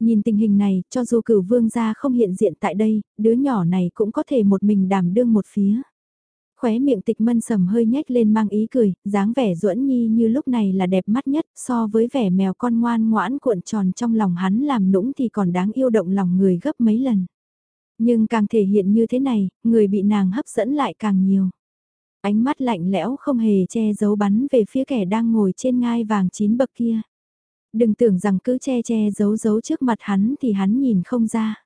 Nhìn tình hình này, cho dù cửu vương gia không hiện diện tại đây, đứa nhỏ này cũng có thể một mình đảm đương một phía. Khóe miệng tịch mân sầm hơi nhếch lên mang ý cười, dáng vẻ duẫn nhi như lúc này là đẹp mắt nhất so với vẻ mèo con ngoan ngoãn cuộn tròn trong lòng hắn làm nũng thì còn đáng yêu động lòng người gấp mấy lần. Nhưng càng thể hiện như thế này, người bị nàng hấp dẫn lại càng nhiều. Ánh mắt lạnh lẽo không hề che giấu bắn về phía kẻ đang ngồi trên ngai vàng chín bậc kia. Đừng tưởng rằng cứ che che giấu giấu trước mặt hắn thì hắn nhìn không ra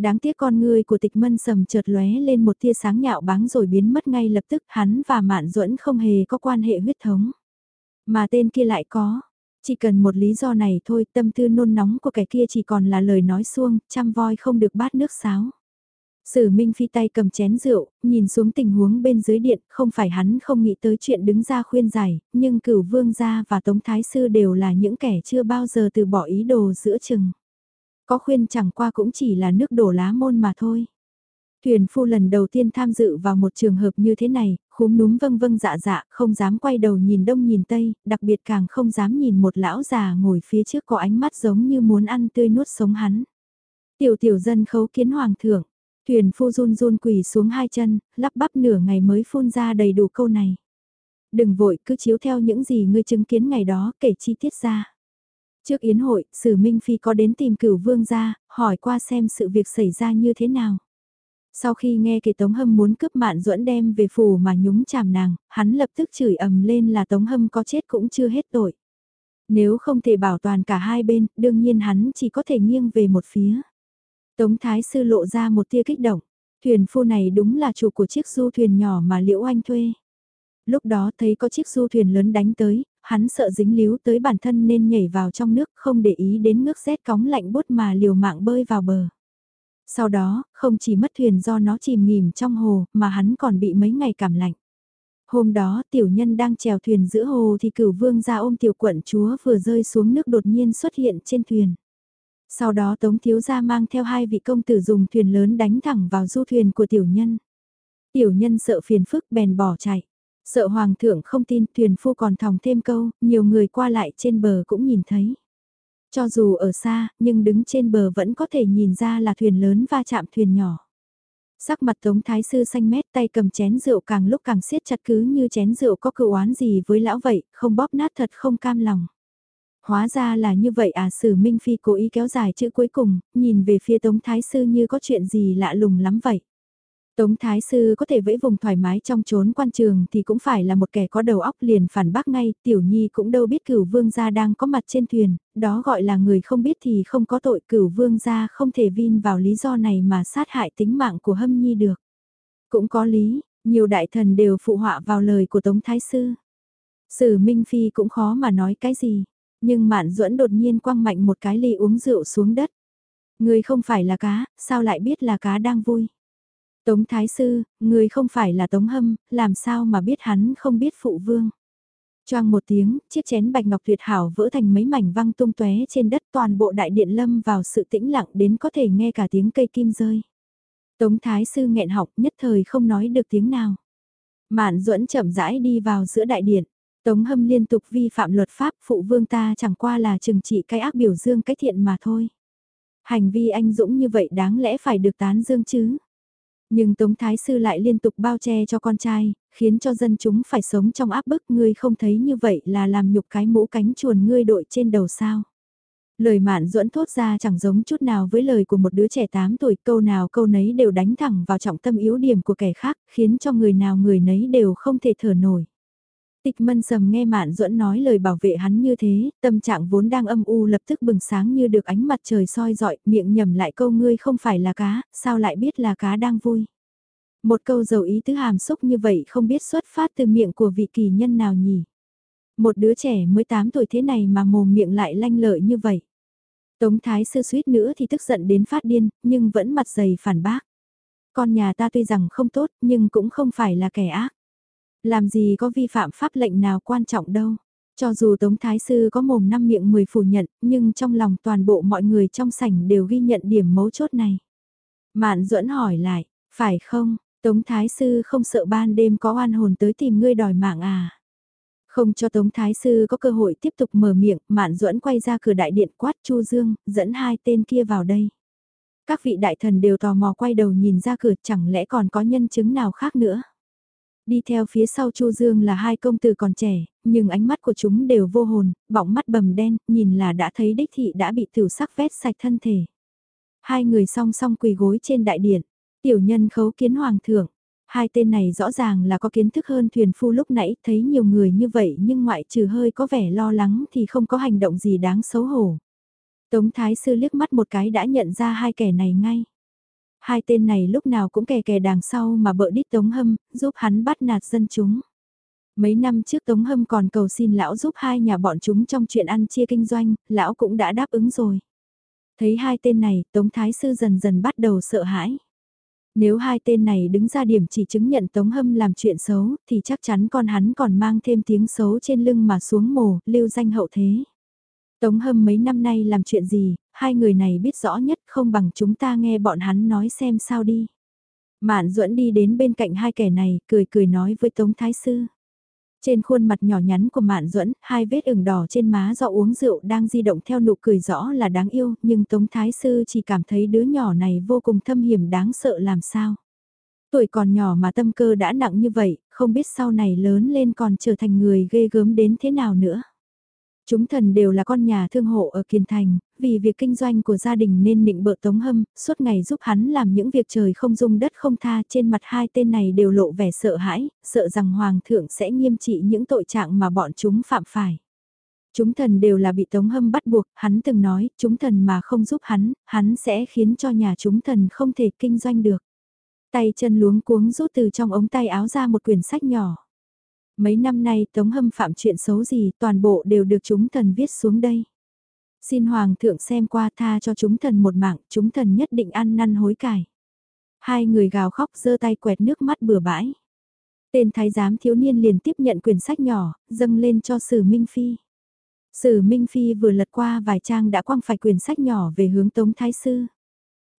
đáng tiếc con ngươi của tịch mân sầm chợt lóe lên một tia sáng nhạo báng rồi biến mất ngay lập tức hắn và mạn duẫn không hề có quan hệ huyết thống. Mà tên kia lại có, chỉ cần một lý do này thôi tâm tư nôn nóng của kẻ kia chỉ còn là lời nói xuông, chăm voi không được bát nước sáo. Sử Minh Phi tay cầm chén rượu, nhìn xuống tình huống bên dưới điện, không phải hắn không nghĩ tới chuyện đứng ra khuyên giải, nhưng cửu vương gia và tống thái sư đều là những kẻ chưa bao giờ từ bỏ ý đồ giữa chừng có khuyên chẳng qua cũng chỉ là nước đổ lá môn mà thôi. Thuyền phu lần đầu tiên tham dự vào một trường hợp như thế này, khúm núm vâng vâng dạ dạ, không dám quay đầu nhìn đông nhìn tây, đặc biệt càng không dám nhìn một lão già ngồi phía trước có ánh mắt giống như muốn ăn tươi nuốt sống hắn. Tiểu tiểu dân khấu kiến hoàng thượng, thuyền phu run run quỳ xuống hai chân, lắp bắp nửa ngày mới phun ra đầy đủ câu này. Đừng vội cứ chiếu theo những gì ngươi chứng kiến ngày đó kể chi tiết ra. Trước yến hội, Sử Minh Phi có đến tìm cửu vương ra, hỏi qua xem sự việc xảy ra như thế nào. Sau khi nghe kể Tống Hâm muốn cướp mạn duẫn đem về phủ mà nhúng chàm nàng, hắn lập tức chửi ầm lên là Tống Hâm có chết cũng chưa hết tội. Nếu không thể bảo toàn cả hai bên, đương nhiên hắn chỉ có thể nghiêng về một phía. Tống Thái Sư lộ ra một tia kích động. Thuyền phu này đúng là chủ của chiếc du thuyền nhỏ mà Liễu Anh thuê. Lúc đó thấy có chiếc du thuyền lớn đánh tới, hắn sợ dính líu tới bản thân nên nhảy vào trong nước không để ý đến nước rét cóng lạnh bút mà liều mạng bơi vào bờ. Sau đó, không chỉ mất thuyền do nó chìm nghỉm trong hồ mà hắn còn bị mấy ngày cảm lạnh. Hôm đó tiểu nhân đang chèo thuyền giữa hồ thì cửu vương ra ôm tiểu quận chúa vừa rơi xuống nước đột nhiên xuất hiện trên thuyền. Sau đó Tống Thiếu Gia mang theo hai vị công tử dùng thuyền lớn đánh thẳng vào du thuyền của tiểu nhân. Tiểu nhân sợ phiền phức bèn bỏ chạy. Sợ hoàng thượng không tin thuyền phu còn thòng thêm câu, nhiều người qua lại trên bờ cũng nhìn thấy. Cho dù ở xa, nhưng đứng trên bờ vẫn có thể nhìn ra là thuyền lớn va chạm thuyền nhỏ. Sắc mặt Tống Thái Sư xanh mét tay cầm chén rượu càng lúc càng siết chặt cứ như chén rượu có cựu oán gì với lão vậy, không bóp nát thật không cam lòng. Hóa ra là như vậy à sử Minh Phi cố ý kéo dài chữ cuối cùng, nhìn về phía Tống Thái Sư như có chuyện gì lạ lùng lắm vậy. Tống Thái Sư có thể vẫy vùng thoải mái trong trốn quan trường thì cũng phải là một kẻ có đầu óc liền phản bác ngay, Tiểu Nhi cũng đâu biết cửu vương gia đang có mặt trên thuyền, đó gọi là người không biết thì không có tội cửu vương gia không thể vin vào lý do này mà sát hại tính mạng của Hâm Nhi được. Cũng có lý, nhiều đại thần đều phụ họa vào lời của Tống Thái Sư. Sử Minh Phi cũng khó mà nói cái gì, nhưng Mạn Duẫn đột nhiên quăng mạnh một cái ly uống rượu xuống đất. Người không phải là cá, sao lại biết là cá đang vui? Tống Thái Sư, người không phải là Tống Hâm, làm sao mà biết hắn không biết phụ vương. Choang một tiếng, chiếc chén bạch ngọc tuyệt hảo vỡ thành mấy mảnh văng tung tóe trên đất toàn bộ đại điện lâm vào sự tĩnh lặng đến có thể nghe cả tiếng cây kim rơi. Tống Thái Sư nghẹn học nhất thời không nói được tiếng nào. Mạn duẫn chậm rãi đi vào giữa đại điện. Tống Hâm liên tục vi phạm luật pháp phụ vương ta chẳng qua là trừng trị cái ác biểu dương cái thiện mà thôi. Hành vi anh dũng như vậy đáng lẽ phải được tán dương chứ. Nhưng Tống Thái Sư lại liên tục bao che cho con trai, khiến cho dân chúng phải sống trong áp bức ngươi không thấy như vậy là làm nhục cái mũ cánh chuồn ngươi đội trên đầu sao. Lời mạn duẫn thốt ra chẳng giống chút nào với lời của một đứa trẻ 8 tuổi, câu nào câu nấy đều đánh thẳng vào trọng tâm yếu điểm của kẻ khác, khiến cho người nào người nấy đều không thể thở nổi. Tịch mân sầm nghe mạn duẫn nói lời bảo vệ hắn như thế, tâm trạng vốn đang âm u lập tức bừng sáng như được ánh mặt trời soi dọi, miệng nhầm lại câu ngươi không phải là cá, sao lại biết là cá đang vui. Một câu dầu ý tứ hàm xúc như vậy không biết xuất phát từ miệng của vị kỳ nhân nào nhỉ. Một đứa trẻ mới 8 tuổi thế này mà mồm miệng lại lanh lợi như vậy. Tống thái sư suýt nữa thì tức giận đến phát điên, nhưng vẫn mặt dày phản bác. Con nhà ta tuy rằng không tốt nhưng cũng không phải là kẻ ác. Làm gì có vi phạm pháp lệnh nào quan trọng đâu. Cho dù Tống Thái Sư có mồm năm miệng mười phủ nhận, nhưng trong lòng toàn bộ mọi người trong sảnh đều ghi nhận điểm mấu chốt này. Mạn duẫn hỏi lại, phải không, Tống Thái Sư không sợ ban đêm có oan hồn tới tìm ngươi đòi mạng à? Không cho Tống Thái Sư có cơ hội tiếp tục mở miệng, Mạn duẫn quay ra cửa đại điện quát Chu Dương, dẫn hai tên kia vào đây. Các vị đại thần đều tò mò quay đầu nhìn ra cửa chẳng lẽ còn có nhân chứng nào khác nữa. Đi theo phía sau Chu Dương là hai công tử còn trẻ, nhưng ánh mắt của chúng đều vô hồn, bọng mắt bầm đen, nhìn là đã thấy đích thị đã bị tiểu sắc vét sạch thân thể. Hai người song song quỳ gối trên đại điện, tiểu nhân khấu kiến hoàng thượng. Hai tên này rõ ràng là có kiến thức hơn thuyền phu lúc nãy thấy nhiều người như vậy nhưng ngoại trừ hơi có vẻ lo lắng thì không có hành động gì đáng xấu hổ. Tống Thái Sư liếc mắt một cái đã nhận ra hai kẻ này ngay. Hai tên này lúc nào cũng kè kè đằng sau mà bợ đít Tống Hâm, giúp hắn bắt nạt dân chúng. Mấy năm trước Tống Hâm còn cầu xin lão giúp hai nhà bọn chúng trong chuyện ăn chia kinh doanh, lão cũng đã đáp ứng rồi. Thấy hai tên này, Tống Thái Sư dần dần bắt đầu sợ hãi. Nếu hai tên này đứng ra điểm chỉ chứng nhận Tống Hâm làm chuyện xấu, thì chắc chắn con hắn còn mang thêm tiếng xấu trên lưng mà xuống mồ, lưu danh hậu thế. Tống Hâm mấy năm nay làm chuyện gì, hai người này biết rõ nhất không bằng chúng ta nghe bọn hắn nói xem sao đi. Mạn duẫn đi đến bên cạnh hai kẻ này, cười cười nói với Tống Thái Sư. Trên khuôn mặt nhỏ nhắn của Mạn Duẫn, hai vết ửng đỏ trên má do uống rượu đang di động theo nụ cười rõ là đáng yêu, nhưng Tống Thái Sư chỉ cảm thấy đứa nhỏ này vô cùng thâm hiểm đáng sợ làm sao. Tuổi còn nhỏ mà tâm cơ đã nặng như vậy, không biết sau này lớn lên còn trở thành người ghê gớm đến thế nào nữa. Chúng thần đều là con nhà thương hộ ở Kiên Thành, vì việc kinh doanh của gia đình nên nịnh bợ Tống Hâm, suốt ngày giúp hắn làm những việc trời không dung đất không tha trên mặt hai tên này đều lộ vẻ sợ hãi, sợ rằng Hoàng thượng sẽ nghiêm trị những tội trạng mà bọn chúng phạm phải. Chúng thần đều là bị Tống Hâm bắt buộc, hắn từng nói, chúng thần mà không giúp hắn, hắn sẽ khiến cho nhà chúng thần không thể kinh doanh được. Tay chân luống cuống rút từ trong ống tay áo ra một quyển sách nhỏ. Mấy năm nay Tống Hâm phạm chuyện xấu gì toàn bộ đều được chúng thần viết xuống đây. Xin Hoàng thượng xem qua tha cho chúng thần một mạng, chúng thần nhất định ăn năn hối cải. Hai người gào khóc giơ tay quẹt nước mắt bừa bãi. Tên thái giám thiếu niên liền tiếp nhận quyển sách nhỏ, dâng lên cho Sử Minh Phi. Sử Minh Phi vừa lật qua vài trang đã quăng phải quyển sách nhỏ về hướng Tống Thái Sư.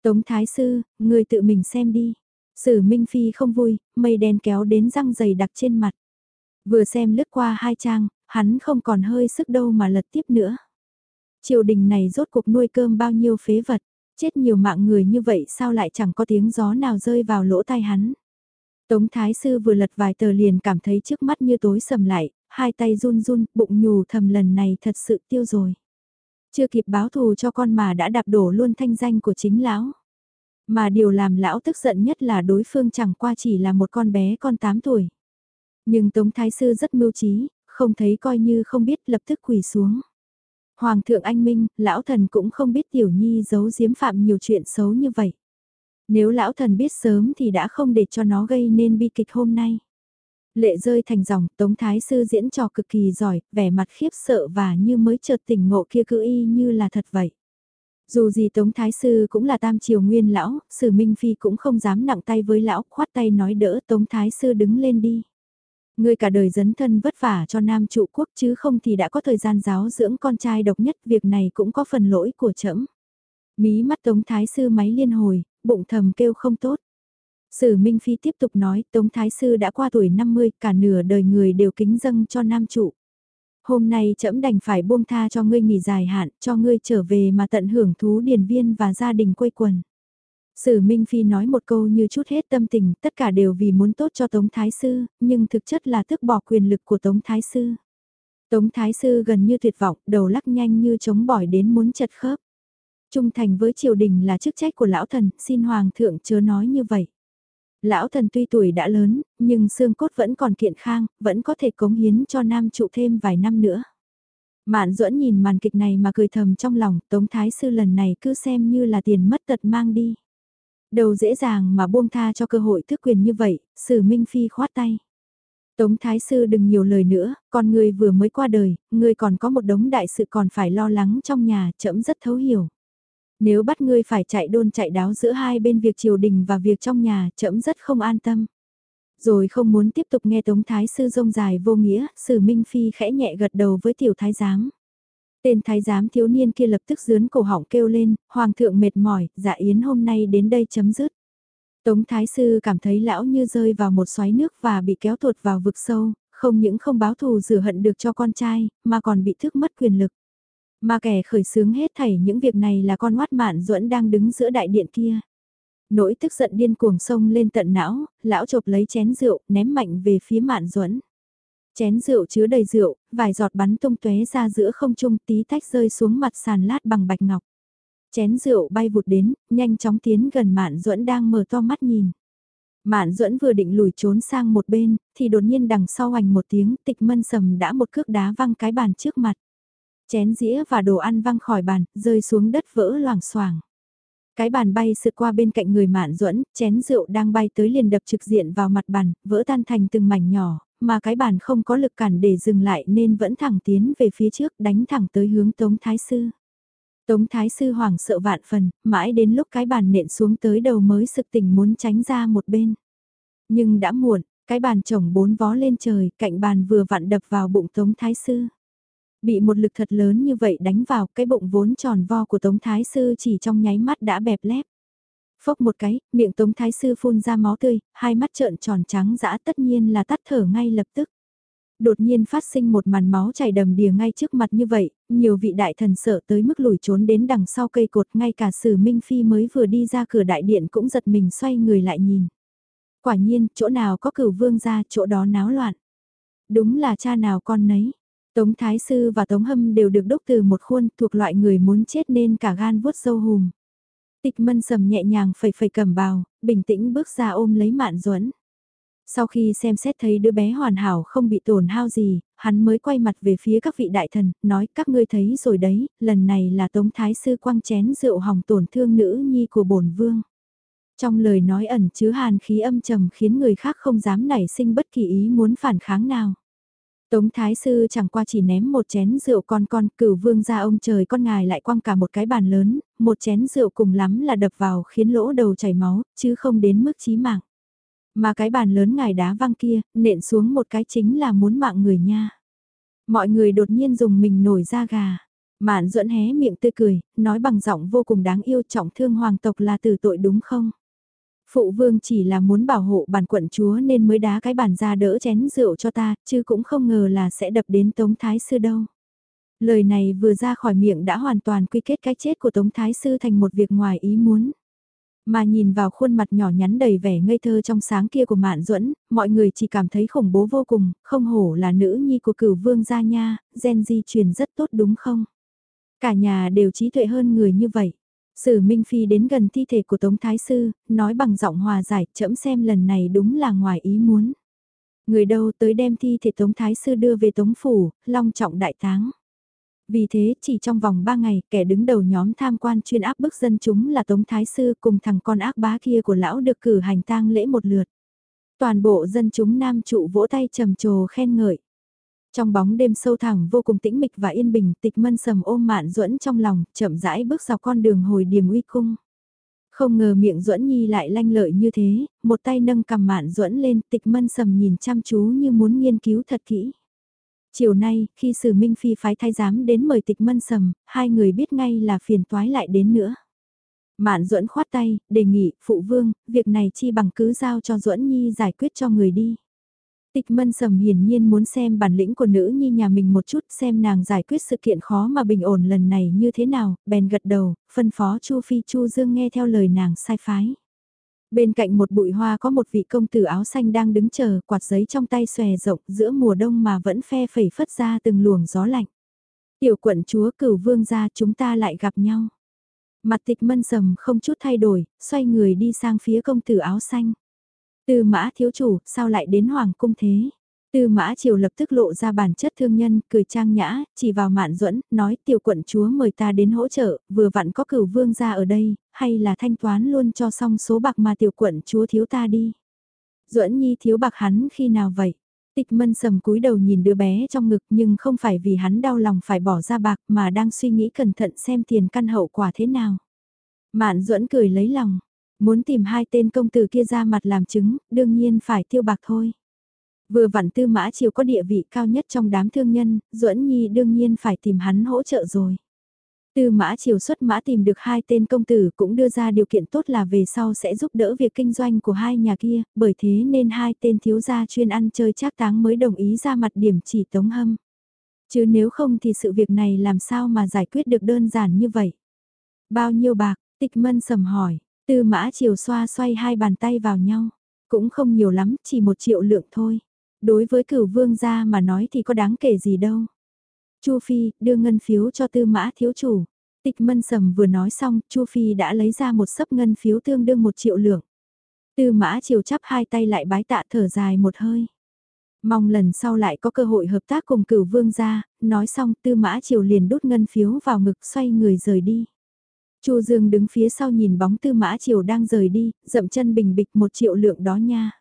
Tống Thái Sư, người tự mình xem đi. Sử Minh Phi không vui, mây đen kéo đến răng dày đặc trên mặt. Vừa xem lướt qua hai trang, hắn không còn hơi sức đâu mà lật tiếp nữa. Triều đình này rốt cuộc nuôi cơm bao nhiêu phế vật, chết nhiều mạng người như vậy sao lại chẳng có tiếng gió nào rơi vào lỗ tai hắn. Tống Thái Sư vừa lật vài tờ liền cảm thấy trước mắt như tối sầm lại, hai tay run run, bụng nhù thầm lần này thật sự tiêu rồi. Chưa kịp báo thù cho con mà đã đạp đổ luôn thanh danh của chính lão. Mà điều làm lão tức giận nhất là đối phương chẳng qua chỉ là một con bé con 8 tuổi. Nhưng Tống Thái Sư rất mưu trí, không thấy coi như không biết lập tức quỳ xuống. Hoàng thượng anh minh, lão thần cũng không biết tiểu nhi giấu giếm phạm nhiều chuyện xấu như vậy. Nếu lão thần biết sớm thì đã không để cho nó gây nên bi kịch hôm nay. Lệ rơi thành dòng, Tống Thái Sư diễn trò cực kỳ giỏi, vẻ mặt khiếp sợ và như mới chợt tỉnh ngộ kia cứ y như là thật vậy. Dù gì Tống Thái Sư cũng là tam triều nguyên lão, Sử Minh Phi cũng không dám nặng tay với lão, khoát tay nói đỡ Tống Thái Sư đứng lên đi. Ngươi cả đời dấn thân vất vả cho nam trụ quốc chứ không thì đã có thời gian giáo dưỡng con trai độc nhất, việc này cũng có phần lỗi của trẫm. Mí mắt Tống Thái Sư máy liên hồi, bụng thầm kêu không tốt. Sử Minh Phi tiếp tục nói, Tống Thái Sư đã qua tuổi 50, cả nửa đời người đều kính dâng cho nam trụ. Hôm nay trẫm đành phải buông tha cho ngươi nghỉ dài hạn, cho ngươi trở về mà tận hưởng thú điền viên và gia đình quây quần. Sử Minh Phi nói một câu như chút hết tâm tình, tất cả đều vì muốn tốt cho Tống Thái Sư, nhưng thực chất là thức bỏ quyền lực của Tống Thái Sư. Tống Thái Sư gần như tuyệt vọng, đầu lắc nhanh như chống bỏi đến muốn chật khớp. Trung thành với triều đình là chức trách của lão thần, xin Hoàng thượng chớ nói như vậy. Lão thần tuy tuổi đã lớn, nhưng xương cốt vẫn còn kiện khang, vẫn có thể cống hiến cho nam trụ thêm vài năm nữa. Mạn duẫn nhìn màn kịch này mà cười thầm trong lòng, Tống Thái Sư lần này cứ xem như là tiền mất tật mang đi. Đầu dễ dàng mà buông tha cho cơ hội thức quyền như vậy, sử Minh Phi khoát tay. Tống Thái Sư đừng nhiều lời nữa, con người vừa mới qua đời, người còn có một đống đại sự còn phải lo lắng trong nhà, chậm rất thấu hiểu. Nếu bắt ngươi phải chạy đôn chạy đáo giữa hai bên việc triều đình và việc trong nhà, chậm rất không an tâm. Rồi không muốn tiếp tục nghe Tống Thái Sư rông dài vô nghĩa, Sử Minh Phi khẽ nhẹ gật đầu với tiểu thái giám. Tên thái giám thiếu niên kia lập tức dướn cổ họng kêu lên, hoàng thượng mệt mỏi, dạ yến hôm nay đến đây chấm dứt. Tống thái sư cảm thấy lão như rơi vào một xoáy nước và bị kéo tuột vào vực sâu, không những không báo thù rửa hận được cho con trai, mà còn bị thức mất quyền lực. Mà kẻ khởi xướng hết thảy những việc này là con oát mạn duẫn đang đứng giữa đại điện kia. Nỗi tức giận điên cuồng sông lên tận não, lão chộp lấy chén rượu, ném mạnh về phía mạn duẫn Chén rượu chứa đầy rượu, vài giọt bắn tung tóe ra giữa không trung tí tách rơi xuống mặt sàn lát bằng bạch ngọc. Chén rượu bay vụt đến, nhanh chóng tiến gần Mạn Duẫn đang mở to mắt nhìn. Mạn Duẫn vừa định lùi trốn sang một bên, thì đột nhiên đằng sau hoành một tiếng, Tịch Mân Sầm đã một cước đá văng cái bàn trước mặt. Chén dĩa và đồ ăn văng khỏi bàn, rơi xuống đất vỡ loảng xoảng. Cái bàn bay sượt qua bên cạnh người Mạn Duẫn, chén rượu đang bay tới liền đập trực diện vào mặt bàn, vỡ tan thành từng mảnh nhỏ, mà cái bàn không có lực cản để dừng lại nên vẫn thẳng tiến về phía trước đánh thẳng tới hướng Tống Thái Sư. Tống Thái Sư hoảng sợ vạn phần, mãi đến lúc cái bàn nện xuống tới đầu mới sực tỉnh muốn tránh ra một bên. Nhưng đã muộn, cái bàn chồng bốn vó lên trời, cạnh bàn vừa vặn đập vào bụng Tống Thái Sư. Bị một lực thật lớn như vậy đánh vào, cái bụng vốn tròn vo của Tống Thái Sư chỉ trong nháy mắt đã bẹp lép. Phốc một cái, miệng Tống Thái Sư phun ra máu tươi, hai mắt trợn tròn trắng dã tất nhiên là tắt thở ngay lập tức. Đột nhiên phát sinh một màn máu chảy đầm đìa ngay trước mặt như vậy, nhiều vị đại thần sợ tới mức lùi trốn đến đằng sau cây cột ngay cả sử Minh Phi mới vừa đi ra cửa đại điện cũng giật mình xoay người lại nhìn. Quả nhiên, chỗ nào có cửu vương ra chỗ đó náo loạn. Đúng là cha nào con nấy. Tống Thái Sư và Tống Hâm đều được đúc từ một khuôn thuộc loại người muốn chết nên cả gan vuốt sâu hùm. Tịch mân sầm nhẹ nhàng phẩy phẩy cầm bào, bình tĩnh bước ra ôm lấy mạn duẫn Sau khi xem xét thấy đứa bé hoàn hảo không bị tổn hao gì, hắn mới quay mặt về phía các vị đại thần, nói các ngươi thấy rồi đấy, lần này là Tống Thái Sư quăng chén rượu hỏng tổn thương nữ nhi của bổn vương. Trong lời nói ẩn chứa hàn khí âm trầm khiến người khác không dám nảy sinh bất kỳ ý muốn phản kháng nào. Tống Thái Sư chẳng qua chỉ ném một chén rượu con con, cửu vương ra ông trời con ngài lại quăng cả một cái bàn lớn, một chén rượu cùng lắm là đập vào khiến lỗ đầu chảy máu, chứ không đến mức chí mạng. Mà cái bàn lớn ngài đá văng kia, nện xuống một cái chính là muốn mạng người nha. Mọi người đột nhiên dùng mình nổi da gà. Mạn duẫn hé miệng tươi cười, nói bằng giọng vô cùng đáng yêu trọng thương hoàng tộc là từ tội đúng không? Phụ vương chỉ là muốn bảo hộ bản quận chúa nên mới đá cái bàn ra đỡ chén rượu cho ta, chứ cũng không ngờ là sẽ đập đến Tống Thái Sư đâu. Lời này vừa ra khỏi miệng đã hoàn toàn quy kết cái chết của Tống Thái Sư thành một việc ngoài ý muốn. Mà nhìn vào khuôn mặt nhỏ nhắn đầy vẻ ngây thơ trong sáng kia của Mạn Duẫn, mọi người chỉ cảm thấy khủng bố vô cùng, không hổ là nữ nhi của cửu vương gia nha, gen di truyền rất tốt đúng không? Cả nhà đều trí tuệ hơn người như vậy. Sử Minh Phi đến gần thi thể của Tống Thái Sư, nói bằng giọng hòa giải, chậm xem lần này đúng là ngoài ý muốn. Người đâu tới đem thi thể Tống Thái Sư đưa về Tống Phủ, long trọng đại táng. Vì thế, chỉ trong vòng 3 ngày, kẻ đứng đầu nhóm tham quan chuyên áp bức dân chúng là Tống Thái Sư cùng thằng con ác bá kia của lão được cử hành tang lễ một lượt. Toàn bộ dân chúng nam trụ vỗ tay trầm trồ khen ngợi. Trong bóng đêm sâu thẳm vô cùng tĩnh mịch và yên bình, tịch mân sầm ôm mạn duẫn trong lòng, chậm rãi bước dọc con đường hồi điểm uy cung. Không ngờ miệng duẫn nhi lại lanh lợi như thế, một tay nâng cầm mạn duẫn lên, tịch mân sầm nhìn chăm chú như muốn nghiên cứu thật kỹ. Chiều nay, khi sử minh phi phái thái giám đến mời tịch mân sầm, hai người biết ngay là phiền toái lại đến nữa. Mạn duẫn khoát tay, đề nghị, phụ vương, việc này chi bằng cứ giao cho duẫn nhi giải quyết cho người đi. Tịch mân sầm hiển nhiên muốn xem bản lĩnh của nữ nhi nhà mình một chút xem nàng giải quyết sự kiện khó mà bình ổn lần này như thế nào, bèn gật đầu, phân phó Chu Phi Chu Dương nghe theo lời nàng sai phái. Bên cạnh một bụi hoa có một vị công tử áo xanh đang đứng chờ, quạt giấy trong tay xòe rộng giữa mùa đông mà vẫn phe phẩy phất ra từng luồng gió lạnh. Tiểu quận chúa cửu vương ra chúng ta lại gặp nhau. Mặt tịch mân sầm không chút thay đổi, xoay người đi sang phía công tử áo xanh. Tư mã thiếu chủ, sao lại đến hoàng cung thế? Tư mã triều lập tức lộ ra bản chất thương nhân, cười trang nhã, chỉ vào mạn duẫn nói tiểu quận chúa mời ta đến hỗ trợ, vừa vặn có cửu vương ra ở đây, hay là thanh toán luôn cho xong số bạc mà tiểu quận chúa thiếu ta đi. duẫn nhi thiếu bạc hắn khi nào vậy? Tịch mân sầm cúi đầu nhìn đứa bé trong ngực nhưng không phải vì hắn đau lòng phải bỏ ra bạc mà đang suy nghĩ cẩn thận xem tiền căn hậu quả thế nào. Mạn duẫn cười lấy lòng, Muốn tìm hai tên công tử kia ra mặt làm chứng, đương nhiên phải tiêu bạc thôi. Vừa vặn tư mã triều có địa vị cao nhất trong đám thương nhân, duẫn nhi đương nhiên phải tìm hắn hỗ trợ rồi. Tư mã triều xuất mã tìm được hai tên công tử cũng đưa ra điều kiện tốt là về sau sẽ giúp đỡ việc kinh doanh của hai nhà kia, bởi thế nên hai tên thiếu gia chuyên ăn chơi trác táng mới đồng ý ra mặt điểm chỉ tống hâm. Chứ nếu không thì sự việc này làm sao mà giải quyết được đơn giản như vậy. Bao nhiêu bạc, tịch mân sầm hỏi, Tư mã chiều xoa xoay hai bàn tay vào nhau. Cũng không nhiều lắm, chỉ một triệu lượng thôi. Đối với cửu vương gia mà nói thì có đáng kể gì đâu. Chu Phi, đưa ngân phiếu cho tư mã thiếu chủ. Tịch mân sầm vừa nói xong, Chu Phi đã lấy ra một sấp ngân phiếu tương đương một triệu lượng. Tư mã chiều chắp hai tay lại bái tạ thở dài một hơi. Mong lần sau lại có cơ hội hợp tác cùng cửu vương gia, nói xong tư mã chiều liền đút ngân phiếu vào ngực xoay người rời đi. Chu Dương đứng phía sau nhìn bóng tư mã triều đang rời đi, dậm chân bình bịch một triệu lượng đó nha.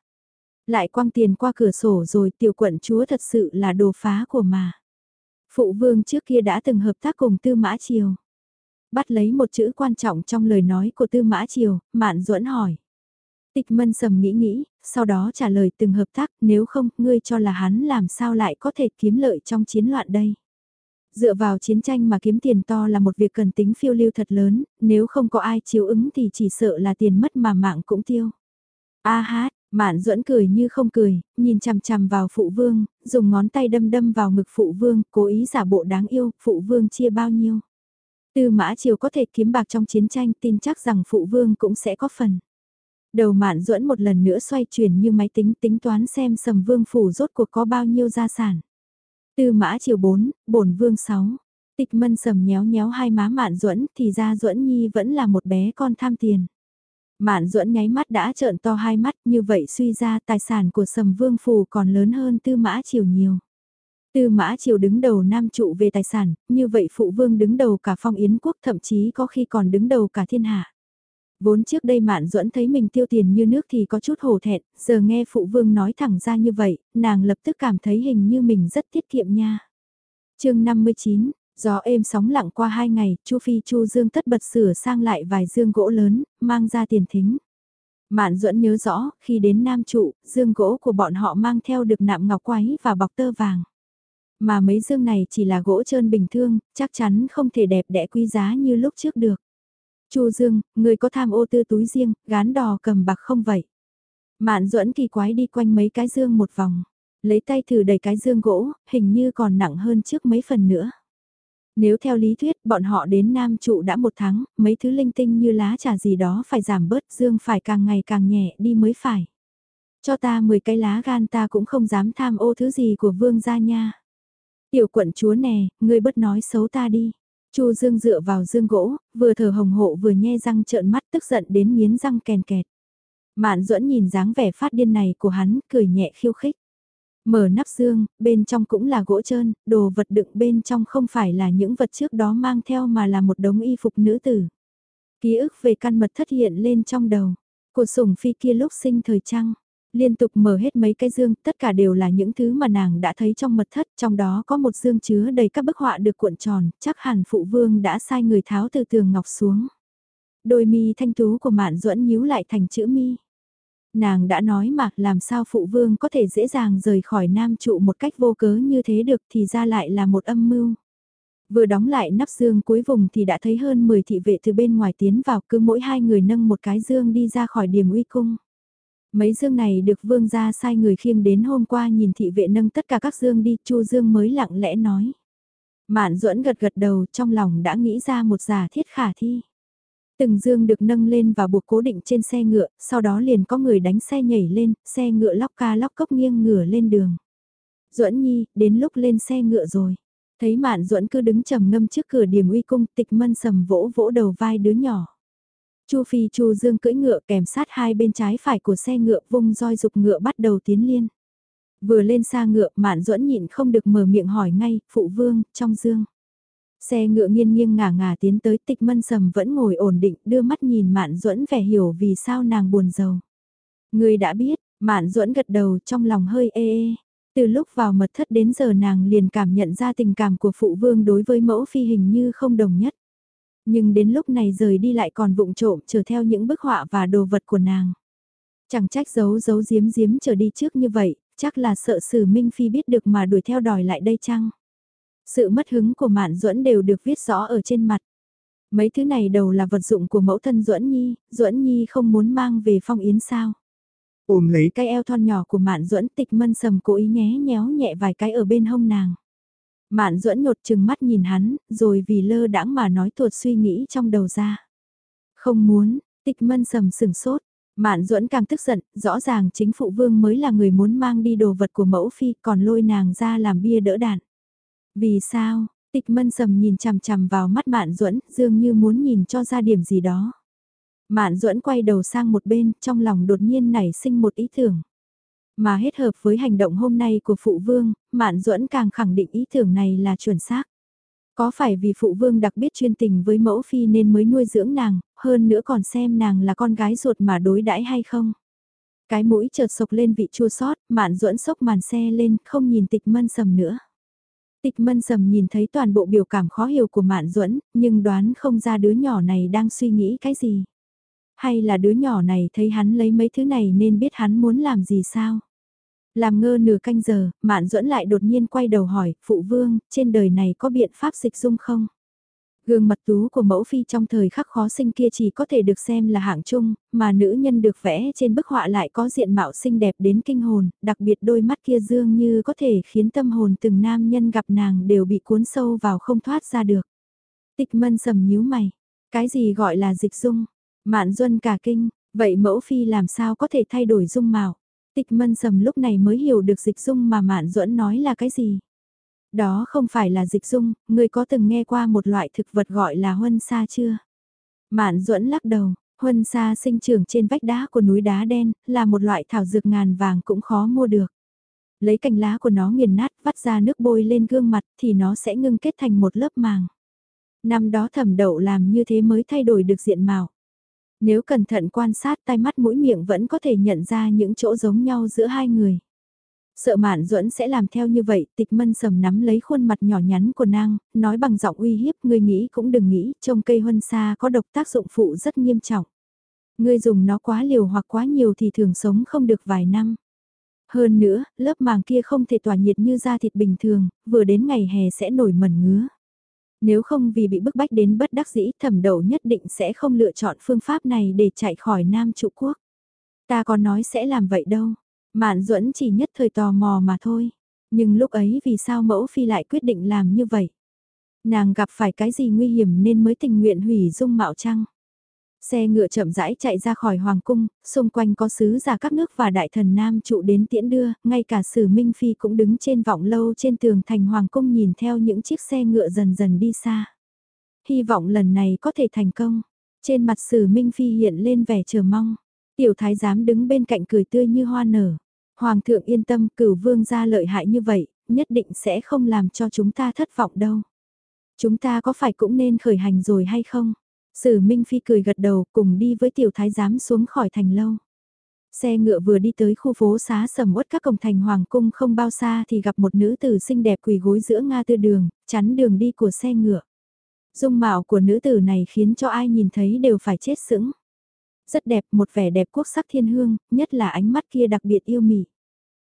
Lại quăng tiền qua cửa sổ rồi tiểu quận chúa thật sự là đồ phá của mà. Phụ vương trước kia đã từng hợp tác cùng tư mã triều. Bắt lấy một chữ quan trọng trong lời nói của tư mã triều, mạn duẫn hỏi. Tịch mân sầm nghĩ nghĩ, sau đó trả lời từng hợp tác nếu không, ngươi cho là hắn làm sao lại có thể kiếm lợi trong chiến loạn đây. Dựa vào chiến tranh mà kiếm tiền to là một việc cần tính phiêu lưu thật lớn, nếu không có ai chiếu ứng thì chỉ sợ là tiền mất mà mạng cũng tiêu. A hát, Mạn duẫn cười như không cười, nhìn chằm chằm vào phụ vương, dùng ngón tay đâm đâm vào ngực phụ vương, cố ý giả bộ đáng yêu, phụ vương chia bao nhiêu. Tư mã triều có thể kiếm bạc trong chiến tranh tin chắc rằng phụ vương cũng sẽ có phần. Đầu mạn duẫn một lần nữa xoay chuyển như máy tính tính toán xem sầm vương phủ rốt cuộc có bao nhiêu gia sản. Tư mã triều 4, bổn vương 6. Tịch mân sầm nhéo nhéo hai má mạn duẫn thì ra duẫn nhi vẫn là một bé con tham tiền. Mạn duẫn nháy mắt đã trợn to hai mắt như vậy suy ra tài sản của sầm vương phù còn lớn hơn tư mã triều nhiều. Tư mã triều đứng đầu nam trụ về tài sản, như vậy phụ vương đứng đầu cả phong yến quốc thậm chí có khi còn đứng đầu cả thiên hạ. Vốn trước đây Mạn Duẫn thấy mình tiêu tiền như nước thì có chút hổ thẹn, giờ nghe phụ vương nói thẳng ra như vậy, nàng lập tức cảm thấy hình như mình rất tiết kiệm nha. chương 59, gió êm sóng lặng qua hai ngày, Chu Phi Chu Dương tất bật sửa sang lại vài dương gỗ lớn, mang ra tiền thính. Mạn Duẫn nhớ rõ, khi đến Nam Trụ, dương gỗ của bọn họ mang theo được nạm ngọc quái và bọc tơ vàng. Mà mấy dương này chỉ là gỗ trơn bình thường, chắc chắn không thể đẹp đẽ quý giá như lúc trước được. Chu Dương, người có tham ô tư túi riêng, gán đò cầm bạc không vậy? Mạn duẫn kỳ quái đi quanh mấy cái dương một vòng. Lấy tay thử đầy cái dương gỗ, hình như còn nặng hơn trước mấy phần nữa. Nếu theo lý thuyết bọn họ đến Nam trụ đã một tháng, mấy thứ linh tinh như lá trà gì đó phải giảm bớt dương phải càng ngày càng nhẹ đi mới phải. Cho ta 10 cái lá gan ta cũng không dám tham ô thứ gì của vương gia nha. Tiểu quận chúa nè, ngươi bất nói xấu ta đi. Chu Dương dựa vào dương gỗ, vừa thở hồng hộ vừa nhe răng trợn mắt tức giận đến miến răng kèn kẹt. Mạn duẫn nhìn dáng vẻ phát điên này của hắn, cười nhẹ khiêu khích. Mở nắp dương, bên trong cũng là gỗ trơn, đồ vật đựng bên trong không phải là những vật trước đó mang theo mà là một đống y phục nữ tử. Ký ức về căn mật thất hiện lên trong đầu. Của sủng phi kia lúc sinh thời trăng liên tục mở hết mấy cái dương, tất cả đều là những thứ mà nàng đã thấy trong mật thất, trong đó có một dương chứa đầy các bức họa được cuộn tròn, chắc hẳn phụ vương đã sai người tháo từ tường ngọc xuống. Đôi mi thanh tú của mạn duẫn nhíu lại thành chữ mi. Nàng đã nói mà làm sao phụ vương có thể dễ dàng rời khỏi nam trụ một cách vô cớ như thế được thì ra lại là một âm mưu. Vừa đóng lại nắp dương cuối vùng thì đã thấy hơn 10 thị vệ từ bên ngoài tiến vào cứ mỗi hai người nâng một cái dương đi ra khỏi điểm uy cung. Mấy dương này được vương gia sai người khiêng đến hôm qua nhìn thị vệ nâng tất cả các dương đi, Chu Dương mới lặng lẽ nói. Mạn duẫn gật gật đầu trong lòng đã nghĩ ra một giả thiết khả thi. Từng dương được nâng lên và buộc cố định trên xe ngựa, sau đó liền có người đánh xe nhảy lên, xe ngựa lóc ca lóc cốc nghiêng ngửa lên đường. Duẫn Nhi, đến lúc lên xe ngựa rồi. Thấy Mạn Duẫn cứ đứng trầm ngâm trước cửa điểm uy cung, Tịch Mân sầm vỗ vỗ đầu vai đứa nhỏ. Chu Phi Chu Dương cưỡi ngựa kèm sát hai bên trái phải của xe ngựa vung roi dục ngựa bắt đầu tiến liên. Vừa lên xa ngựa mạn duẫn nhịn không được mở miệng hỏi ngay, phụ vương, trong dương. Xe ngựa nghiêng nghiêng ngả ngả tiến tới tịch mân sầm vẫn ngồi ổn định đưa mắt nhìn mạn duẫn vẻ hiểu vì sao nàng buồn rầu. Người đã biết, mạn duẫn gật đầu trong lòng hơi ê ê. Từ lúc vào mật thất đến giờ nàng liền cảm nhận ra tình cảm của phụ vương đối với mẫu phi hình như không đồng nhất. Nhưng đến lúc này rời đi lại còn vụng trộm chờ theo những bức họa và đồ vật của nàng. Chẳng trách giấu giấu giếm giếm trở đi trước như vậy, chắc là sợ sử Minh Phi biết được mà đuổi theo đòi lại đây chăng? Sự mất hứng của Mạn Duẫn đều được viết rõ ở trên mặt. Mấy thứ này đầu là vật dụng của mẫu thân Duẫn Nhi, Duẫn Nhi không muốn mang về phong yến sao? Ôm lấy cái eo thon nhỏ của Mạn Duẫn tịch mân sầm cố ý nhé nhéo nhẹ vài cái ở bên hông nàng. Mạn duẫn nhột chừng mắt nhìn hắn, rồi vì lơ đãng mà nói tuột suy nghĩ trong đầu ra. Không muốn, tịch mân sầm sừng sốt. Mạn duẫn càng tức giận, rõ ràng chính phụ vương mới là người muốn mang đi đồ vật của mẫu phi còn lôi nàng ra làm bia đỡ đạn. Vì sao, tịch mân sầm nhìn chằm chằm vào mắt mạn duẫn dường như muốn nhìn cho ra điểm gì đó. Mạn duẫn quay đầu sang một bên, trong lòng đột nhiên nảy sinh một ý tưởng. Mà hết hợp với hành động hôm nay của phụ vương, Mạn Duẫn càng khẳng định ý tưởng này là chuẩn xác. Có phải vì phụ vương đặc biệt chuyên tình với mẫu phi nên mới nuôi dưỡng nàng, hơn nữa còn xem nàng là con gái ruột mà đối đãi hay không? Cái mũi chợt sộc lên vị chua sót, Mạn Duẫn sốc màn xe lên, không nhìn tịch mân sầm nữa. Tịch mân sầm nhìn thấy toàn bộ biểu cảm khó hiểu của Mạn Duẫn, nhưng đoán không ra đứa nhỏ này đang suy nghĩ cái gì. Hay là đứa nhỏ này thấy hắn lấy mấy thứ này nên biết hắn muốn làm gì sao? Làm ngơ nửa canh giờ, Mạn Duẫn lại đột nhiên quay đầu hỏi, phụ vương, trên đời này có biện pháp dịch dung không? Gương mặt tú của mẫu phi trong thời khắc khó sinh kia chỉ có thể được xem là hạng chung, mà nữ nhân được vẽ trên bức họa lại có diện mạo xinh đẹp đến kinh hồn, đặc biệt đôi mắt kia dương như có thể khiến tâm hồn từng nam nhân gặp nàng đều bị cuốn sâu vào không thoát ra được. Tịch mân sầm nhíu mày, cái gì gọi là dịch dung? Mạn duân cả kinh, vậy mẫu phi làm sao có thể thay đổi dung mạo? Tịch mân sầm lúc này mới hiểu được dịch dung mà Mạn duẫn nói là cái gì? Đó không phải là dịch dung, người có từng nghe qua một loại thực vật gọi là huân sa chưa? Mạn duẫn lắc đầu, huân sa sinh trưởng trên vách đá của núi đá đen, là một loại thảo dược ngàn vàng cũng khó mua được. Lấy cành lá của nó nghiền nát, vắt ra nước bôi lên gương mặt thì nó sẽ ngưng kết thành một lớp màng. Năm đó thẩm đậu làm như thế mới thay đổi được diện mạo. Nếu cẩn thận quan sát tai mắt mũi miệng vẫn có thể nhận ra những chỗ giống nhau giữa hai người. Sợ mạn duẫn sẽ làm theo như vậy, tịch mân sầm nắm lấy khuôn mặt nhỏ nhắn của nàng, nói bằng giọng uy hiếp, ngươi nghĩ cũng đừng nghĩ, trông cây huân sa có độc tác dụng phụ rất nghiêm trọng. Ngươi dùng nó quá liều hoặc quá nhiều thì thường sống không được vài năm. Hơn nữa, lớp màng kia không thể tỏa nhiệt như da thịt bình thường, vừa đến ngày hè sẽ nổi mẩn ngứa. Nếu không vì bị bức bách đến bất đắc dĩ thẩm đầu nhất định sẽ không lựa chọn phương pháp này để chạy khỏi Nam trụ quốc. Ta có nói sẽ làm vậy đâu, Mạn duẫn chỉ nhất thời tò mò mà thôi. Nhưng lúc ấy vì sao mẫu phi lại quyết định làm như vậy? Nàng gặp phải cái gì nguy hiểm nên mới tình nguyện hủy dung mạo trăng? Xe ngựa chậm rãi chạy ra khỏi hoàng cung, xung quanh có sứ giả các nước và đại thần nam trụ đến tiễn đưa, ngay cả sử minh phi cũng đứng trên vọng lâu trên tường thành hoàng cung nhìn theo những chiếc xe ngựa dần dần đi xa. Hy vọng lần này có thể thành công. Trên mặt sử minh phi hiện lên vẻ chờ mong. Tiểu thái giám đứng bên cạnh cười tươi như hoa nở. Hoàng thượng yên tâm cửu vương gia lợi hại như vậy, nhất định sẽ không làm cho chúng ta thất vọng đâu. Chúng ta có phải cũng nên khởi hành rồi hay không? Sử Minh Phi cười gật đầu cùng đi với tiểu thái giám xuống khỏi thành lâu. Xe ngựa vừa đi tới khu phố xá sầm uất các cổng thành hoàng cung không bao xa thì gặp một nữ tử xinh đẹp quỳ gối giữa Nga tư đường, chắn đường đi của xe ngựa. Dung mạo của nữ tử này khiến cho ai nhìn thấy đều phải chết sững rất đẹp, một vẻ đẹp quốc sắc thiên hương, nhất là ánh mắt kia đặc biệt yêu mị.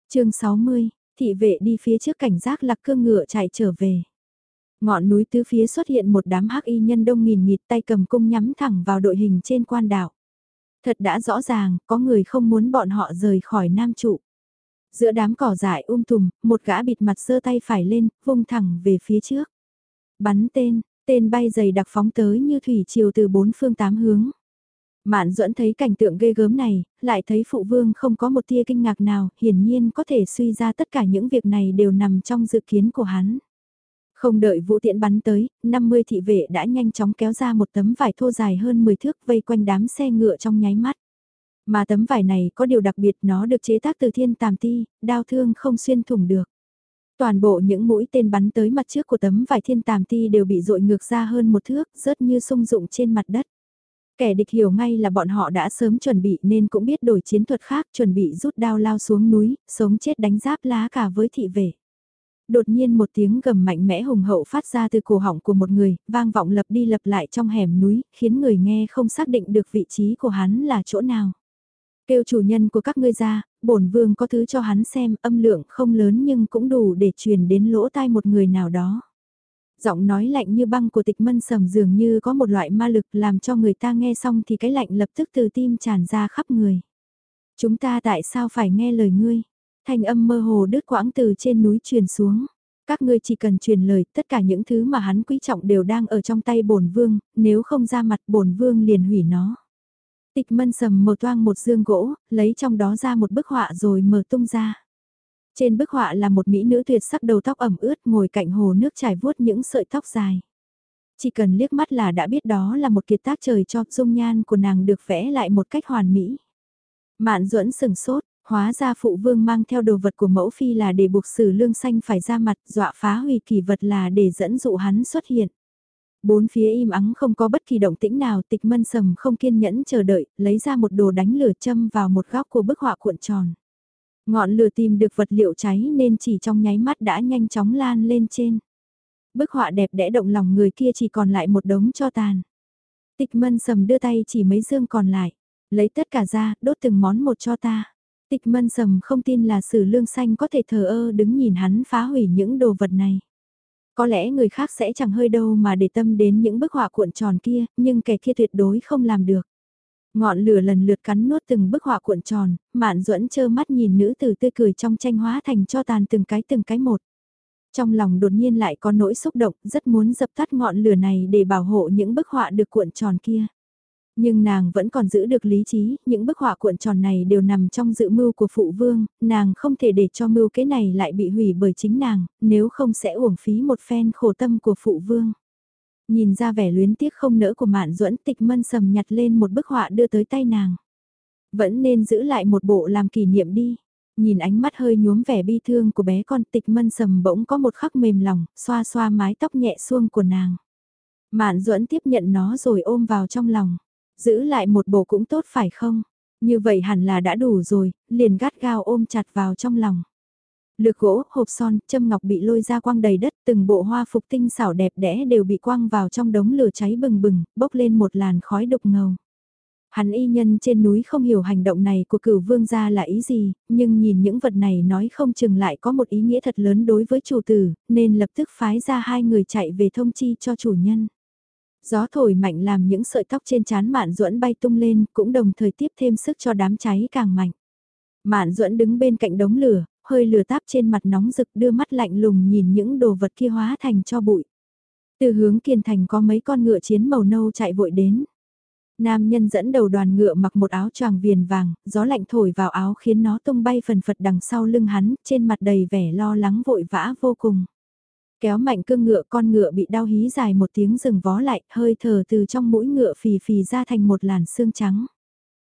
chương 60, thị vệ đi phía trước cảnh giác lạc cương ngựa chạy trở về. Ngọn núi tứ phía xuất hiện một đám hắc y nhân đông nghìn nghịt tay cầm cung nhắm thẳng vào đội hình trên quan đảo. Thật đã rõ ràng, có người không muốn bọn họ rời khỏi nam trụ. Giữa đám cỏ dại um tùm, một gã bịt mặt sơ tay phải lên, vung thẳng về phía trước. Bắn tên, tên bay dày đặc phóng tới như thủy chiều từ bốn phương tám hướng. Mạn duẫn thấy cảnh tượng ghê gớm này, lại thấy phụ vương không có một tia kinh ngạc nào, hiển nhiên có thể suy ra tất cả những việc này đều nằm trong dự kiến của hắn. Không đợi vũ tiễn bắn tới, 50 thị vệ đã nhanh chóng kéo ra một tấm vải thô dài hơn 10 thước vây quanh đám xe ngựa trong nháy mắt. Mà tấm vải này có điều đặc biệt nó được chế tác từ thiên tàm ti, đao thương không xuyên thủng được. Toàn bộ những mũi tên bắn tới mặt trước của tấm vải thiên tàm ti đều bị dội ngược ra hơn một thước, rớt như sung dụng trên mặt đất. Kẻ địch hiểu ngay là bọn họ đã sớm chuẩn bị nên cũng biết đổi chiến thuật khác chuẩn bị rút đao lao xuống núi, sống chết đánh giáp lá cả với thị vệ. Đột nhiên một tiếng gầm mạnh mẽ hùng hậu phát ra từ cổ họng của một người, vang vọng lập đi lập lại trong hẻm núi, khiến người nghe không xác định được vị trí của hắn là chỗ nào. Kêu chủ nhân của các ngươi ra, bổn vương có thứ cho hắn xem, âm lượng không lớn nhưng cũng đủ để truyền đến lỗ tai một người nào đó. Giọng nói lạnh như băng của tịch mân sầm dường như có một loại ma lực làm cho người ta nghe xong thì cái lạnh lập tức từ tim tràn ra khắp người. Chúng ta tại sao phải nghe lời ngươi? Thanh âm mơ hồ đứt quãng từ trên núi truyền xuống. Các ngươi chỉ cần truyền lời, tất cả những thứ mà hắn quý trọng đều đang ở trong tay bổn vương, nếu không ra mặt bổn vương liền hủy nó. Tịch mân sầm mở toang một dương gỗ, lấy trong đó ra một bức họa rồi mở tung ra. Trên bức họa là một mỹ nữ tuyệt sắc đầu tóc ẩm ướt ngồi cạnh hồ nước trải vuốt những sợi tóc dài. Chỉ cần liếc mắt là đã biết đó là một kiệt tác trời cho dung nhan của nàng được vẽ lại một cách hoàn mỹ. Mạn duẫn sừng sốt, hóa ra phụ vương mang theo đồ vật của mẫu phi là để buộc sử lương xanh phải ra mặt dọa phá hủy kỳ vật là để dẫn dụ hắn xuất hiện. Bốn phía im ắng không có bất kỳ động tĩnh nào tịch mân sầm không kiên nhẫn chờ đợi, lấy ra một đồ đánh lửa châm vào một góc của bức họa cuộn tròn. Ngọn lửa tìm được vật liệu cháy nên chỉ trong nháy mắt đã nhanh chóng lan lên trên. Bức họa đẹp đẽ động lòng người kia chỉ còn lại một đống cho tàn. Tịch mân sầm đưa tay chỉ mấy dương còn lại. Lấy tất cả ra, đốt từng món một cho ta. Tịch mân sầm không tin là sử lương xanh có thể thờ ơ đứng nhìn hắn phá hủy những đồ vật này. Có lẽ người khác sẽ chẳng hơi đâu mà để tâm đến những bức họa cuộn tròn kia, nhưng kẻ kia tuyệt đối không làm được. Ngọn lửa lần lượt cắn nuốt từng bức họa cuộn tròn, mạn duẫn chơ mắt nhìn nữ tử tươi cười trong tranh hóa thành cho tàn từng cái từng cái một. Trong lòng đột nhiên lại có nỗi xúc động, rất muốn dập tắt ngọn lửa này để bảo hộ những bức họa được cuộn tròn kia. Nhưng nàng vẫn còn giữ được lý trí, những bức họa cuộn tròn này đều nằm trong dự mưu của phụ vương, nàng không thể để cho mưu kế này lại bị hủy bởi chính nàng, nếu không sẽ uổng phí một phen khổ tâm của phụ vương. Nhìn ra vẻ luyến tiếc không nỡ của mạn duẫn tịch mân sầm nhặt lên một bức họa đưa tới tay nàng. Vẫn nên giữ lại một bộ làm kỷ niệm đi. Nhìn ánh mắt hơi nhuốm vẻ bi thương của bé con tịch mân sầm bỗng có một khắc mềm lòng, xoa xoa mái tóc nhẹ xuông của nàng. Mạn duẫn tiếp nhận nó rồi ôm vào trong lòng. Giữ lại một bộ cũng tốt phải không? Như vậy hẳn là đã đủ rồi, liền gắt gao ôm chặt vào trong lòng. Lược gỗ, hộp son, châm ngọc bị lôi ra quang đầy đất, từng bộ hoa phục tinh xảo đẹp đẽ đều bị quang vào trong đống lửa cháy bừng bừng, bốc lên một làn khói đục ngầu. Hắn y nhân trên núi không hiểu hành động này của cửu vương gia là ý gì, nhưng nhìn những vật này nói không chừng lại có một ý nghĩa thật lớn đối với chủ tử, nên lập tức phái ra hai người chạy về thông chi cho chủ nhân. Gió thổi mạnh làm những sợi tóc trên trán Mạn Duẫn bay tung lên, cũng đồng thời tiếp thêm sức cho đám cháy càng mạnh. Mạn Duẫn đứng bên cạnh đống lửa, hơi lửa táp trên mặt nóng rực đưa mắt lạnh lùng nhìn những đồ vật kia hóa thành cho bụi. Từ hướng kiên thành có mấy con ngựa chiến màu nâu chạy vội đến. Nam nhân dẫn đầu đoàn ngựa mặc một áo choàng viền vàng, gió lạnh thổi vào áo khiến nó tung bay phần phật đằng sau lưng hắn, trên mặt đầy vẻ lo lắng vội vã vô cùng. Kéo mạnh cương ngựa con ngựa bị đau hí dài một tiếng rừng vó lại, hơi thở từ trong mũi ngựa phì phì ra thành một làn xương trắng.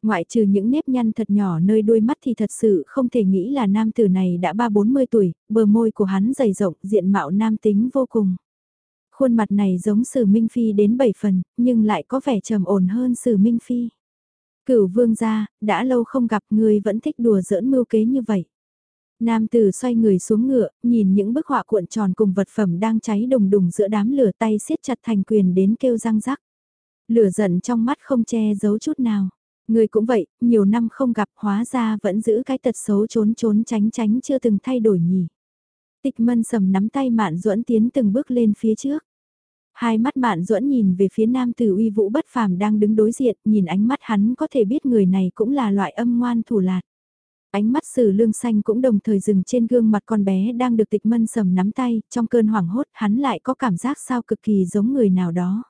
Ngoại trừ những nếp nhăn thật nhỏ nơi đuôi mắt thì thật sự không thể nghĩ là nam tử này đã ba bốn mươi tuổi, bờ môi của hắn dày rộng, diện mạo nam tính vô cùng. Khuôn mặt này giống sử Minh Phi đến bảy phần, nhưng lại có vẻ trầm ổn hơn sử Minh Phi. Cửu vương gia, đã lâu không gặp người vẫn thích đùa giỡn mưu kế như vậy. Nam tử xoay người xuống ngựa, nhìn những bức họa cuộn tròn cùng vật phẩm đang cháy đùng đùng giữa đám lửa tay siết chặt thành quyền đến kêu răng rắc. Lửa giận trong mắt không che giấu chút nào. Người cũng vậy, nhiều năm không gặp hóa ra vẫn giữ cái tật xấu trốn trốn tránh tránh chưa từng thay đổi nhỉ. Tịch mân sầm nắm tay mạn duẫn tiến từng bước lên phía trước. Hai mắt mạn duẫn nhìn về phía nam tử uy vũ bất phàm đang đứng đối diện, nhìn ánh mắt hắn có thể biết người này cũng là loại âm ngoan thủ lạt. Ánh mắt sử lương xanh cũng đồng thời dừng trên gương mặt con bé đang được tịch mân sầm nắm tay, trong cơn hoảng hốt hắn lại có cảm giác sao cực kỳ giống người nào đó.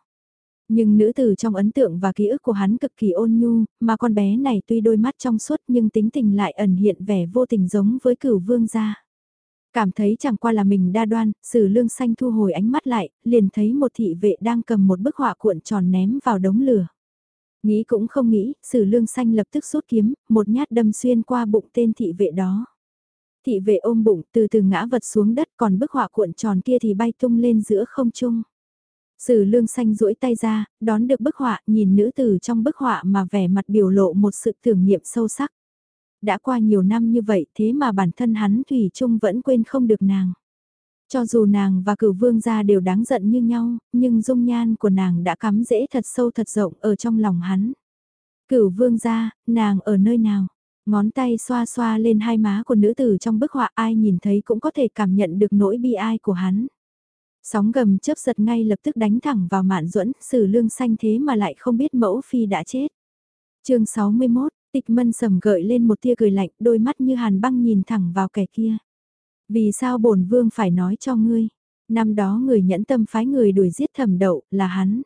Nhưng nữ tử trong ấn tượng và ký ức của hắn cực kỳ ôn nhu, mà con bé này tuy đôi mắt trong suốt nhưng tính tình lại ẩn hiện vẻ vô tình giống với cửu vương gia. Cảm thấy chẳng qua là mình đa đoan, sử lương xanh thu hồi ánh mắt lại, liền thấy một thị vệ đang cầm một bức họa cuộn tròn ném vào đống lửa. Nghĩ cũng không nghĩ, sử lương xanh lập tức rút kiếm, một nhát đâm xuyên qua bụng tên thị vệ đó. Thị vệ ôm bụng từ từ ngã vật xuống đất còn bức họa cuộn tròn kia thì bay tung lên giữa không trung. Sử lương xanh duỗi tay ra, đón được bức họa, nhìn nữ tử trong bức họa mà vẻ mặt biểu lộ một sự tưởng niệm sâu sắc. Đã qua nhiều năm như vậy thế mà bản thân hắn Thủy chung vẫn quên không được nàng. Cho dù nàng và cửu vương gia đều đáng giận như nhau, nhưng dung nhan của nàng đã cắm rễ thật sâu thật rộng ở trong lòng hắn. Cửu vương gia, nàng ở nơi nào? Ngón tay xoa xoa lên hai má của nữ tử trong bức họa ai nhìn thấy cũng có thể cảm nhận được nỗi bi ai của hắn. Sóng gầm chớp giật ngay lập tức đánh thẳng vào mạn duẫn sử lương xanh thế mà lại không biết mẫu phi đã chết. chương 61, tịch mân sầm gợi lên một tia cười lạnh đôi mắt như hàn băng nhìn thẳng vào kẻ kia. Vì sao bổn vương phải nói cho ngươi? Năm đó người nhẫn tâm phái người đuổi giết thẩm đậu là hắn.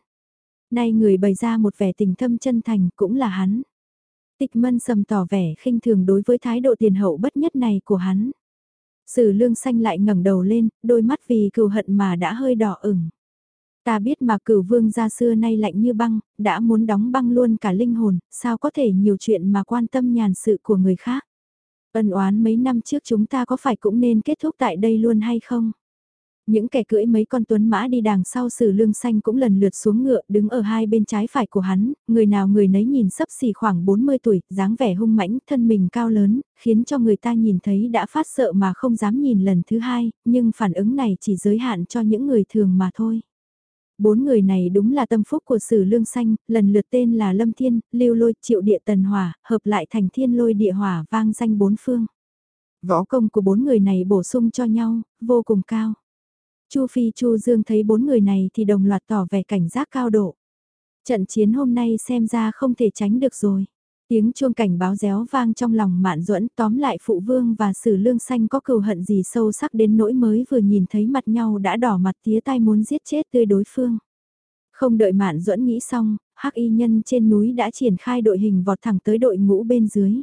Nay người bày ra một vẻ tình thâm chân thành cũng là hắn. Tịch mân sầm tỏ vẻ khinh thường đối với thái độ tiền hậu bất nhất này của hắn. Sử lương xanh lại ngẩng đầu lên, đôi mắt vì cừu hận mà đã hơi đỏ ửng. Ta biết mà cửu vương gia xưa nay lạnh như băng, đã muốn đóng băng luôn cả linh hồn, sao có thể nhiều chuyện mà quan tâm nhàn sự của người khác. Ân oán mấy năm trước chúng ta có phải cũng nên kết thúc tại đây luôn hay không? Những kẻ cưỡi mấy con tuấn mã đi đằng sau sử lương xanh cũng lần lượt xuống ngựa đứng ở hai bên trái phải của hắn, người nào người nấy nhìn sấp xỉ khoảng 40 tuổi, dáng vẻ hung mãnh, thân mình cao lớn, khiến cho người ta nhìn thấy đã phát sợ mà không dám nhìn lần thứ hai, nhưng phản ứng này chỉ giới hạn cho những người thường mà thôi. Bốn người này đúng là tâm phúc của sử lương xanh, lần lượt tên là Lâm Thiên, Lưu Lôi, Triệu Địa Tần Hỏa, hợp lại thành Thiên Lôi Địa Hỏa vang danh bốn phương. Võ công của bốn người này bổ sung cho nhau, vô cùng cao. Chu Phi Chu Dương thấy bốn người này thì đồng loạt tỏ vẻ cảnh giác cao độ. Trận chiến hôm nay xem ra không thể tránh được rồi. Tiếng chuông cảnh báo réo vang trong lòng mạn duẫn tóm lại phụ vương và sử lương xanh có cừu hận gì sâu sắc đến nỗi mới vừa nhìn thấy mặt nhau đã đỏ mặt tía tai muốn giết chết tươi đối phương. Không đợi mạn duẫn nghĩ xong, hắc y nhân trên núi đã triển khai đội hình vọt thẳng tới đội ngũ bên dưới.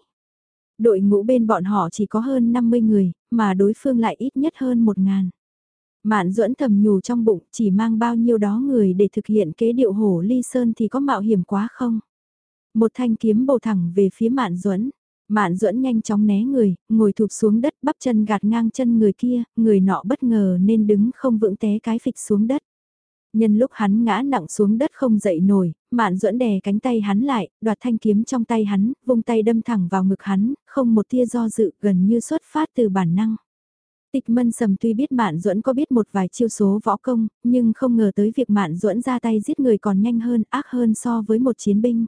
Đội ngũ bên bọn họ chỉ có hơn 50 người, mà đối phương lại ít nhất hơn 1 ngàn. Mạn duẫn thầm nhủ trong bụng chỉ mang bao nhiêu đó người để thực hiện kế điệu hổ ly sơn thì có mạo hiểm quá không? Một thanh kiếm bổ thẳng về phía Mạn Duẫn. Mạn Duẫn nhanh chóng né người, ngồi thụp xuống đất bắp chân gạt ngang chân người kia, người nọ bất ngờ nên đứng không vững té cái phịch xuống đất. Nhân lúc hắn ngã nặng xuống đất không dậy nổi, Mạn Duẫn đè cánh tay hắn lại, đoạt thanh kiếm trong tay hắn, vung tay đâm thẳng vào ngực hắn, không một tia do dự, gần như xuất phát từ bản năng. Tịch Mân Sầm tuy biết Mạn Duẫn có biết một vài chiêu số võ công, nhưng không ngờ tới việc Mạn Duẫn ra tay giết người còn nhanh hơn, ác hơn so với một chiến binh.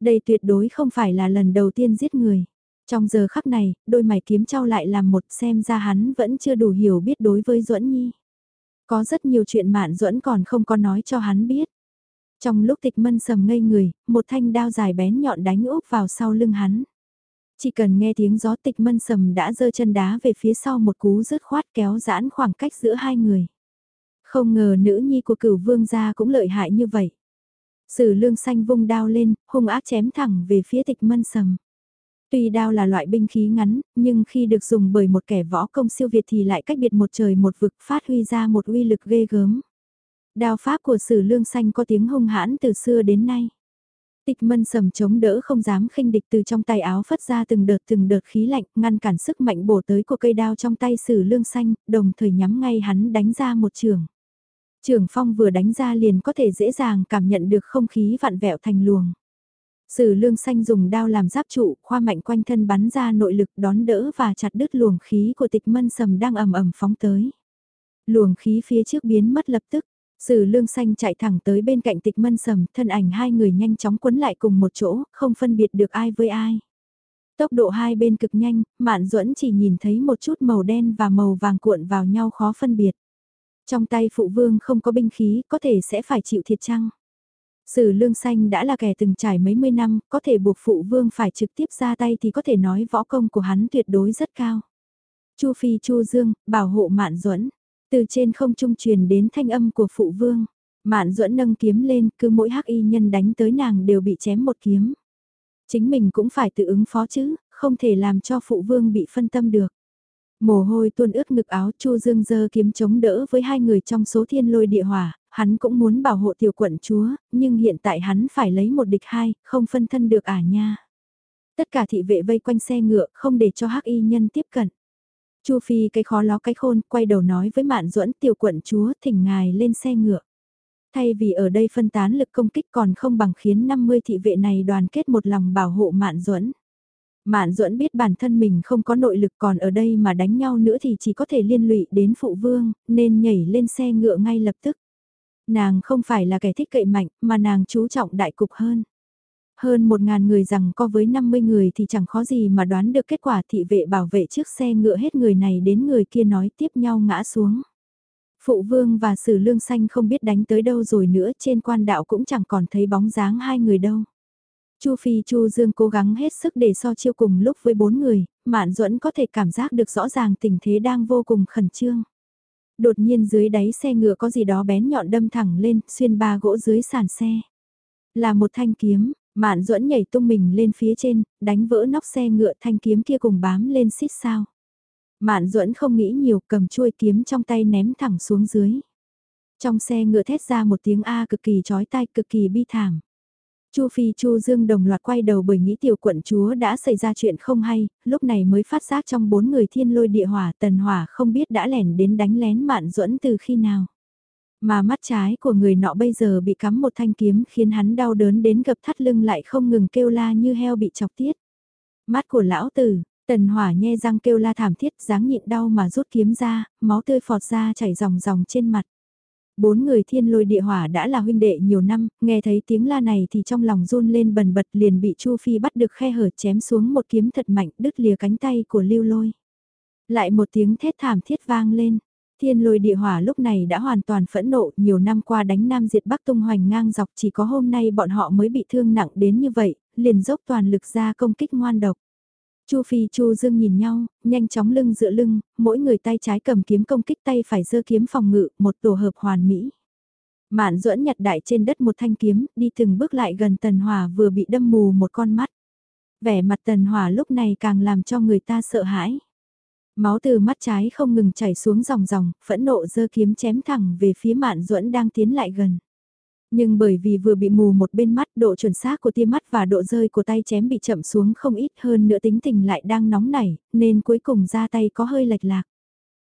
Đây tuyệt đối không phải là lần đầu tiên giết người. Trong giờ khắc này, đôi mày kiếm trao lại làm một xem ra hắn vẫn chưa đủ hiểu biết đối với Duẫn Nhi. Có rất nhiều chuyện mạn Duẫn còn không có nói cho hắn biết. Trong lúc tịch mân sầm ngây người, một thanh đao dài bén nhọn đánh úp vào sau lưng hắn. Chỉ cần nghe tiếng gió tịch mân sầm đã giơ chân đá về phía sau một cú rứt khoát kéo giãn khoảng cách giữa hai người. Không ngờ nữ nhi của cửu vương gia cũng lợi hại như vậy. Sử lương xanh vung đao lên, hung ác chém thẳng về phía tịch mân sầm. Tuy đao là loại binh khí ngắn, nhưng khi được dùng bởi một kẻ võ công siêu việt thì lại cách biệt một trời một vực phát huy ra một uy lực ghê gớm. Đao pháp của sử lương xanh có tiếng hung hãn từ xưa đến nay. Tịch mân sầm chống đỡ không dám khinh địch từ trong tay áo phất ra từng đợt từng đợt khí lạnh, ngăn cản sức mạnh bổ tới của cây đao trong tay sử lương xanh, đồng thời nhắm ngay hắn đánh ra một trường. Trường phong vừa đánh ra liền có thể dễ dàng cảm nhận được không khí vặn vẹo thành luồng. Sử lương xanh dùng đao làm giáp trụ, khoa mạnh quanh thân bắn ra nội lực đón đỡ và chặt đứt luồng khí của tịch mân sầm đang ầm ầm phóng tới. Luồng khí phía trước biến mất lập tức, sử lương xanh chạy thẳng tới bên cạnh tịch mân sầm, thân ảnh hai người nhanh chóng quấn lại cùng một chỗ, không phân biệt được ai với ai. Tốc độ hai bên cực nhanh, mạn duẫn chỉ nhìn thấy một chút màu đen và màu vàng cuộn vào nhau khó phân biệt. Trong tay phụ vương không có binh khí, có thể sẽ phải chịu thiệt chăng? Sử lương xanh đã là kẻ từng trải mấy mươi năm, có thể buộc phụ vương phải trực tiếp ra tay thì có thể nói võ công của hắn tuyệt đối rất cao. Chu Phi Chu Dương, bảo hộ Mạn Duẫn. Từ trên không trung truyền đến thanh âm của phụ vương. Mạn Duẫn nâng kiếm lên, cứ mỗi hắc y nhân đánh tới nàng đều bị chém một kiếm. Chính mình cũng phải tự ứng phó chứ, không thể làm cho phụ vương bị phân tâm được. Mồ hôi tuôn ướt ngực áo Chu Dương dơ kiếm chống đỡ với hai người trong số thiên lôi địa hỏa, hắn cũng muốn bảo hộ tiểu quận chúa, nhưng hiện tại hắn phải lấy một địch hai, không phân thân được à nha. Tất cả thị vệ vây quanh xe ngựa, không để cho hắc y nhân tiếp cận. Chu Phi cái khó ló cái khôn, quay đầu nói với Mạn Duẫn tiểu quận chúa thỉnh ngài lên xe ngựa. Thay vì ở đây phân tán lực công kích còn không bằng khiến 50 thị vệ này đoàn kết một lòng bảo hộ Mạn Duẫn. Mạn duẫn biết bản thân mình không có nội lực còn ở đây mà đánh nhau nữa thì chỉ có thể liên lụy đến phụ vương, nên nhảy lên xe ngựa ngay lập tức. Nàng không phải là kẻ thích cậy mạnh, mà nàng chú trọng đại cục hơn. Hơn một ngàn người rằng co với 50 người thì chẳng khó gì mà đoán được kết quả thị vệ bảo vệ trước xe ngựa hết người này đến người kia nói tiếp nhau ngã xuống. Phụ vương và sử lương xanh không biết đánh tới đâu rồi nữa trên quan đạo cũng chẳng còn thấy bóng dáng hai người đâu. Chu Phi Chu Dương cố gắng hết sức để so chiêu cùng lúc với bốn người, Mạn Duẫn có thể cảm giác được rõ ràng tình thế đang vô cùng khẩn trương. Đột nhiên dưới đáy xe ngựa có gì đó bén nhọn đâm thẳng lên, xuyên ba gỗ dưới sàn xe. Là một thanh kiếm, Mạn Duẫn nhảy tung mình lên phía trên, đánh vỡ nóc xe ngựa thanh kiếm kia cùng bám lên xít sao. Mạn Duẫn không nghĩ nhiều, cầm chuôi kiếm trong tay ném thẳng xuống dưới. Trong xe ngựa thét ra một tiếng A cực kỳ chói tai, cực kỳ bi thảm. Chu Phi Chu Dương đồng loạt quay đầu bởi nghĩ tiểu quận chúa đã xảy ra chuyện không hay, lúc này mới phát giác trong bốn người thiên lôi địa hỏa tần hỏa không biết đã lẻn đến đánh lén mạn duẫn từ khi nào. Mà mắt trái của người nọ bây giờ bị cắm một thanh kiếm khiến hắn đau đớn đến gập thắt lưng lại không ngừng kêu la như heo bị chọc tiết. Mắt của lão tử, tần hỏa nhe răng kêu la thảm thiết dáng nhịn đau mà rút kiếm ra, máu tươi phọt ra chảy ròng ròng trên mặt. Bốn người thiên lôi địa hỏa đã là huynh đệ nhiều năm, nghe thấy tiếng la này thì trong lòng run lên bần bật liền bị Chu Phi bắt được khe hở chém xuống một kiếm thật mạnh đứt lìa cánh tay của lưu lôi. Lại một tiếng thét thảm thiết vang lên. Thiên lôi địa hỏa lúc này đã hoàn toàn phẫn nộ, nhiều năm qua đánh Nam diệt Bắc tung hoành ngang dọc chỉ có hôm nay bọn họ mới bị thương nặng đến như vậy, liền dốc toàn lực ra công kích ngoan độc. Chu Phi Chu Dương nhìn nhau, nhanh chóng lưng dựa lưng, mỗi người tay trái cầm kiếm công kích tay phải giơ kiếm phòng ngự, một tổ hợp hoàn mỹ. Mạn duẫn nhặt đại trên đất một thanh kiếm, đi từng bước lại gần Tần Hòa vừa bị đâm mù một con mắt. Vẻ mặt Tần Hòa lúc này càng làm cho người ta sợ hãi. Máu từ mắt trái không ngừng chảy xuống dòng dòng, phẫn nộ giơ kiếm chém thẳng về phía Mạn duẫn đang tiến lại gần. Nhưng bởi vì vừa bị mù một bên mắt độ chuẩn xác của tia mắt và độ rơi của tay chém bị chậm xuống không ít hơn nữa tính tình lại đang nóng nảy, nên cuối cùng ra tay có hơi lệch lạc.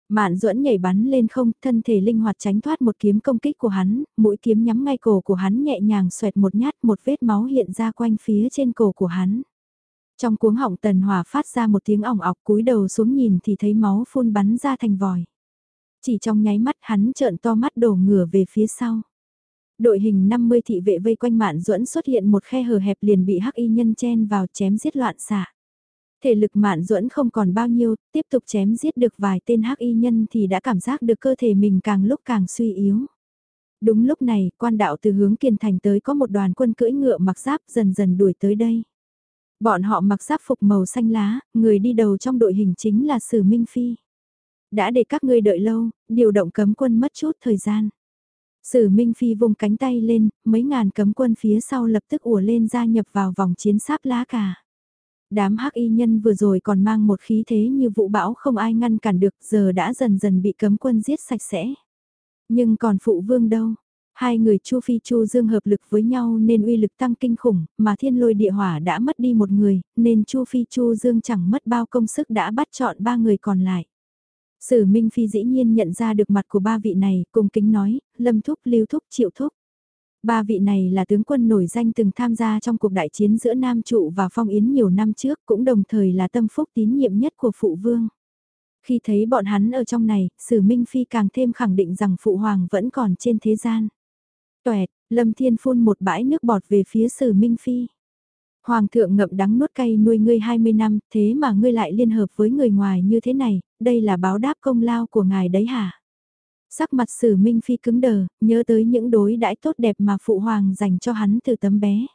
Mạn duẫn nhảy bắn lên không, thân thể linh hoạt tránh thoát một kiếm công kích của hắn, mũi kiếm nhắm ngay cổ của hắn nhẹ nhàng xoẹt một nhát, một vết máu hiện ra quanh phía trên cổ của hắn. Trong cuống họng tần hòa phát ra một tiếng ỏng ọc cúi đầu xuống nhìn thì thấy máu phun bắn ra thành vòi. Chỉ trong nháy mắt hắn trợn to mắt đổ ngửa về phía sau. Đội hình 50 thị vệ vây quanh Mạn Duẫn xuất hiện một khe hở hẹp liền bị hắc y nhân chen vào chém giết loạn xạ. Thể lực Mạn Duẫn không còn bao nhiêu, tiếp tục chém giết được vài tên hắc y nhân thì đã cảm giác được cơ thể mình càng lúc càng suy yếu. Đúng lúc này, quan đạo từ hướng Kiên Thành tới có một đoàn quân cưỡi ngựa mặc giáp dần dần đuổi tới đây. Bọn họ mặc giáp phục màu xanh lá, người đi đầu trong đội hình chính là Sử Minh Phi. Đã để các ngươi đợi lâu, điều động cấm quân mất chút thời gian. Sử Minh Phi vùng cánh tay lên, mấy ngàn cấm quân phía sau lập tức ùa lên gia nhập vào vòng chiến sáp lá cà. Đám hắc y nhân vừa rồi còn mang một khí thế như vụ bão không ai ngăn cản được giờ đã dần dần bị cấm quân giết sạch sẽ. Nhưng còn phụ vương đâu? Hai người Chu Phi Chu Dương hợp lực với nhau nên uy lực tăng kinh khủng, mà thiên lôi địa hỏa đã mất đi một người, nên Chu Phi Chu Dương chẳng mất bao công sức đã bắt chọn ba người còn lại. Sử Minh Phi dĩ nhiên nhận ra được mặt của ba vị này, cùng kính nói, Lâm Thúc, Lưu Thúc, Triệu Thúc. Ba vị này là tướng quân nổi danh từng tham gia trong cuộc đại chiến giữa Nam Trụ và Phong Yến nhiều năm trước, cũng đồng thời là tâm phúc tín nhiệm nhất của Phụ Vương. Khi thấy bọn hắn ở trong này, Sử Minh Phi càng thêm khẳng định rằng Phụ Hoàng vẫn còn trên thế gian. Tuẹt, Lâm Thiên phun một bãi nước bọt về phía Sử Minh Phi. Hoàng thượng ngậm đắng nuốt cay nuôi ngươi 20 năm, thế mà ngươi lại liên hợp với người ngoài như thế này, đây là báo đáp công lao của ngài đấy hả? Sắc mặt sử minh phi cứng đờ, nhớ tới những đối đãi tốt đẹp mà phụ hoàng dành cho hắn từ tấm bé.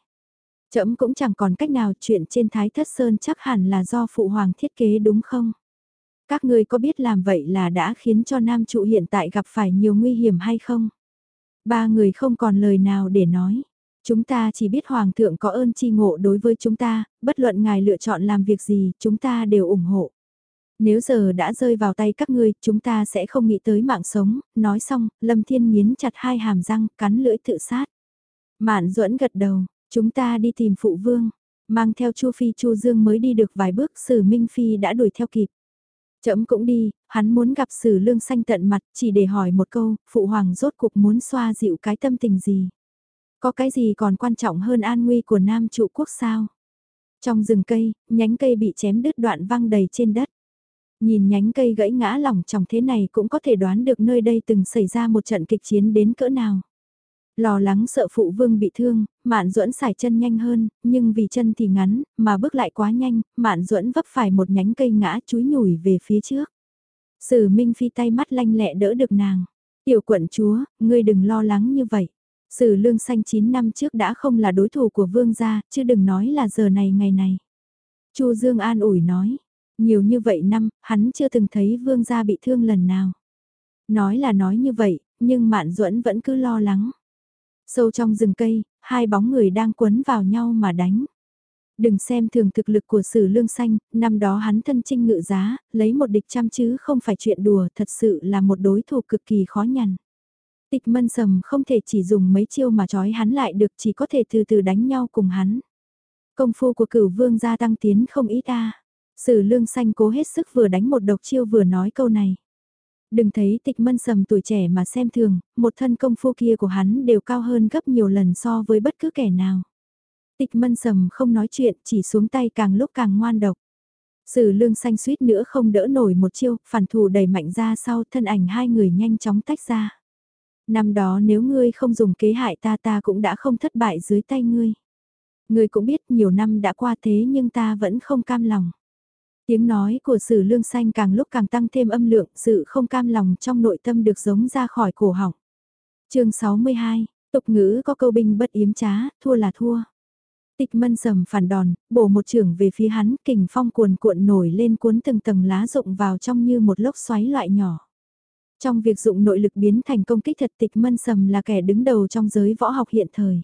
Chấm cũng chẳng còn cách nào chuyện trên thái thất sơn chắc hẳn là do phụ hoàng thiết kế đúng không? Các ngươi có biết làm vậy là đã khiến cho nam trụ hiện tại gặp phải nhiều nguy hiểm hay không? Ba người không còn lời nào để nói. Chúng ta chỉ biết Hoàng thượng có ơn chi ngộ đối với chúng ta, bất luận ngài lựa chọn làm việc gì, chúng ta đều ủng hộ. Nếu giờ đã rơi vào tay các ngươi, chúng ta sẽ không nghĩ tới mạng sống, nói xong, Lâm Thiên nghiến chặt hai hàm răng, cắn lưỡi tự sát. Mạn duẫn gật đầu, chúng ta đi tìm phụ vương, mang theo Chu Phi Chu Dương mới đi được vài bước, Sử Minh Phi đã đuổi theo kịp. Chậm cũng đi, hắn muốn gặp Sử Lương xanh tận mặt, chỉ để hỏi một câu, phụ hoàng rốt cuộc muốn xoa dịu cái tâm tình gì. Có cái gì còn quan trọng hơn an nguy của Nam trụ quốc sao? Trong rừng cây, nhánh cây bị chém đứt đoạn văng đầy trên đất. Nhìn nhánh cây gãy ngã lỏng trong thế này cũng có thể đoán được nơi đây từng xảy ra một trận kịch chiến đến cỡ nào. Lo lắng sợ phụ vương bị thương, Mạn Duẫn xài chân nhanh hơn, nhưng vì chân thì ngắn, mà bước lại quá nhanh, Mạn Duẫn vấp phải một nhánh cây ngã chúi nhủi về phía trước. Sử Minh Phi tay mắt lanh lẹ đỡ được nàng. Tiểu quận chúa, ngươi đừng lo lắng như vậy. Sử lương xanh 9 năm trước đã không là đối thủ của vương gia, chứ đừng nói là giờ này ngày này. Chu Dương an ủi nói, nhiều như vậy năm, hắn chưa từng thấy vương gia bị thương lần nào. Nói là nói như vậy, nhưng Mạn Duẫn vẫn cứ lo lắng. Sâu trong rừng cây, hai bóng người đang quấn vào nhau mà đánh. Đừng xem thường thực lực của sử lương xanh, năm đó hắn thân trinh ngự giá, lấy một địch trăm chứ không phải chuyện đùa, thật sự là một đối thủ cực kỳ khó nhằn. Tịch mân sầm không thể chỉ dùng mấy chiêu mà trói hắn lại được chỉ có thể từ từ đánh nhau cùng hắn. Công phu của cửu vương gia tăng tiến không ít ta. Sử lương xanh cố hết sức vừa đánh một độc chiêu vừa nói câu này. Đừng thấy tịch mân sầm tuổi trẻ mà xem thường, một thân công phu kia của hắn đều cao hơn gấp nhiều lần so với bất cứ kẻ nào. Tịch mân sầm không nói chuyện, chỉ xuống tay càng lúc càng ngoan độc. Sử lương xanh suýt nữa không đỡ nổi một chiêu, phản thủ đẩy mạnh ra sau thân ảnh hai người nhanh chóng tách ra. Năm đó nếu ngươi không dùng kế hại ta ta cũng đã không thất bại dưới tay ngươi. Ngươi cũng biết nhiều năm đã qua thế nhưng ta vẫn không cam lòng. Tiếng nói của sử lương xanh càng lúc càng tăng thêm âm lượng, sự không cam lòng trong nội tâm được giống ra khỏi cổ họng. chương 62, tục ngữ có câu binh bất yếm trá, thua là thua. Tịch mân sầm phản đòn, bổ một trưởng về phía hắn, kình phong cuồn cuộn nổi lên cuốn từng tầng lá rụng vào trong như một lốc xoáy loại nhỏ. Trong việc dụng nội lực biến thành công kích thật tịch mân sầm là kẻ đứng đầu trong giới võ học hiện thời.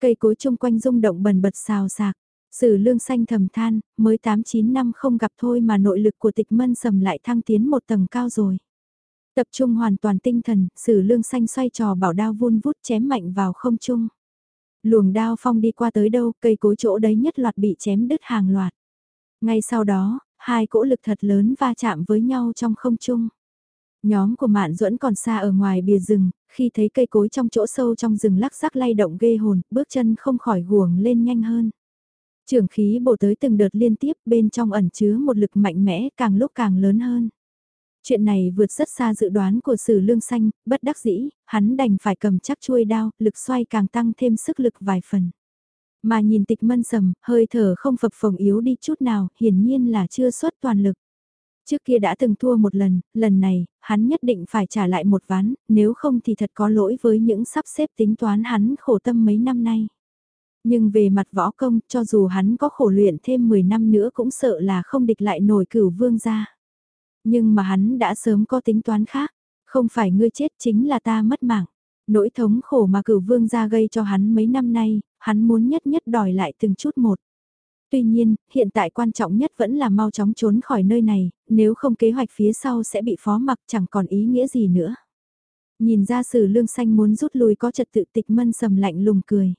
Cây cối chung quanh rung động bần bật xào sạc. Sử lương xanh thầm than, mới 8-9 năm không gặp thôi mà nội lực của tịch mân sầm lại thăng tiến một tầng cao rồi. Tập trung hoàn toàn tinh thần, sử lương xanh xoay trò bảo đao vun vút chém mạnh vào không trung. Luồng đao phong đi qua tới đâu, cây cối chỗ đấy nhất loạt bị chém đứt hàng loạt. Ngay sau đó, hai cỗ lực thật lớn va chạm với nhau trong không trung. Nhóm của Mạn Duẫn còn xa ở ngoài bìa rừng, khi thấy cây cối trong chỗ sâu trong rừng lắc rắc lay động ghê hồn, bước chân không khỏi guồng lên nhanh hơn. Trường khí bổ tới từng đợt liên tiếp bên trong ẩn chứa một lực mạnh mẽ càng lúc càng lớn hơn. Chuyện này vượt rất xa dự đoán của sử lương xanh, bất đắc dĩ, hắn đành phải cầm chắc chuôi đao, lực xoay càng tăng thêm sức lực vài phần. Mà nhìn tịch mân sầm, hơi thở không phập phồng yếu đi chút nào, hiển nhiên là chưa xuất toàn lực. Trước kia đã từng thua một lần, lần này, hắn nhất định phải trả lại một ván, nếu không thì thật có lỗi với những sắp xếp tính toán hắn khổ tâm mấy năm nay. Nhưng về mặt võ công, cho dù hắn có khổ luyện thêm 10 năm nữa cũng sợ là không địch lại nổi cửu vương ra. Nhưng mà hắn đã sớm có tính toán khác, không phải ngươi chết chính là ta mất mạng. Nỗi thống khổ mà cửu vương ra gây cho hắn mấy năm nay, hắn muốn nhất nhất đòi lại từng chút một. Tuy nhiên, hiện tại quan trọng nhất vẫn là mau chóng trốn khỏi nơi này, nếu không kế hoạch phía sau sẽ bị phó mặc chẳng còn ý nghĩa gì nữa. Nhìn ra sử lương xanh muốn rút lui có trật tự tịch mân sầm lạnh lùng cười.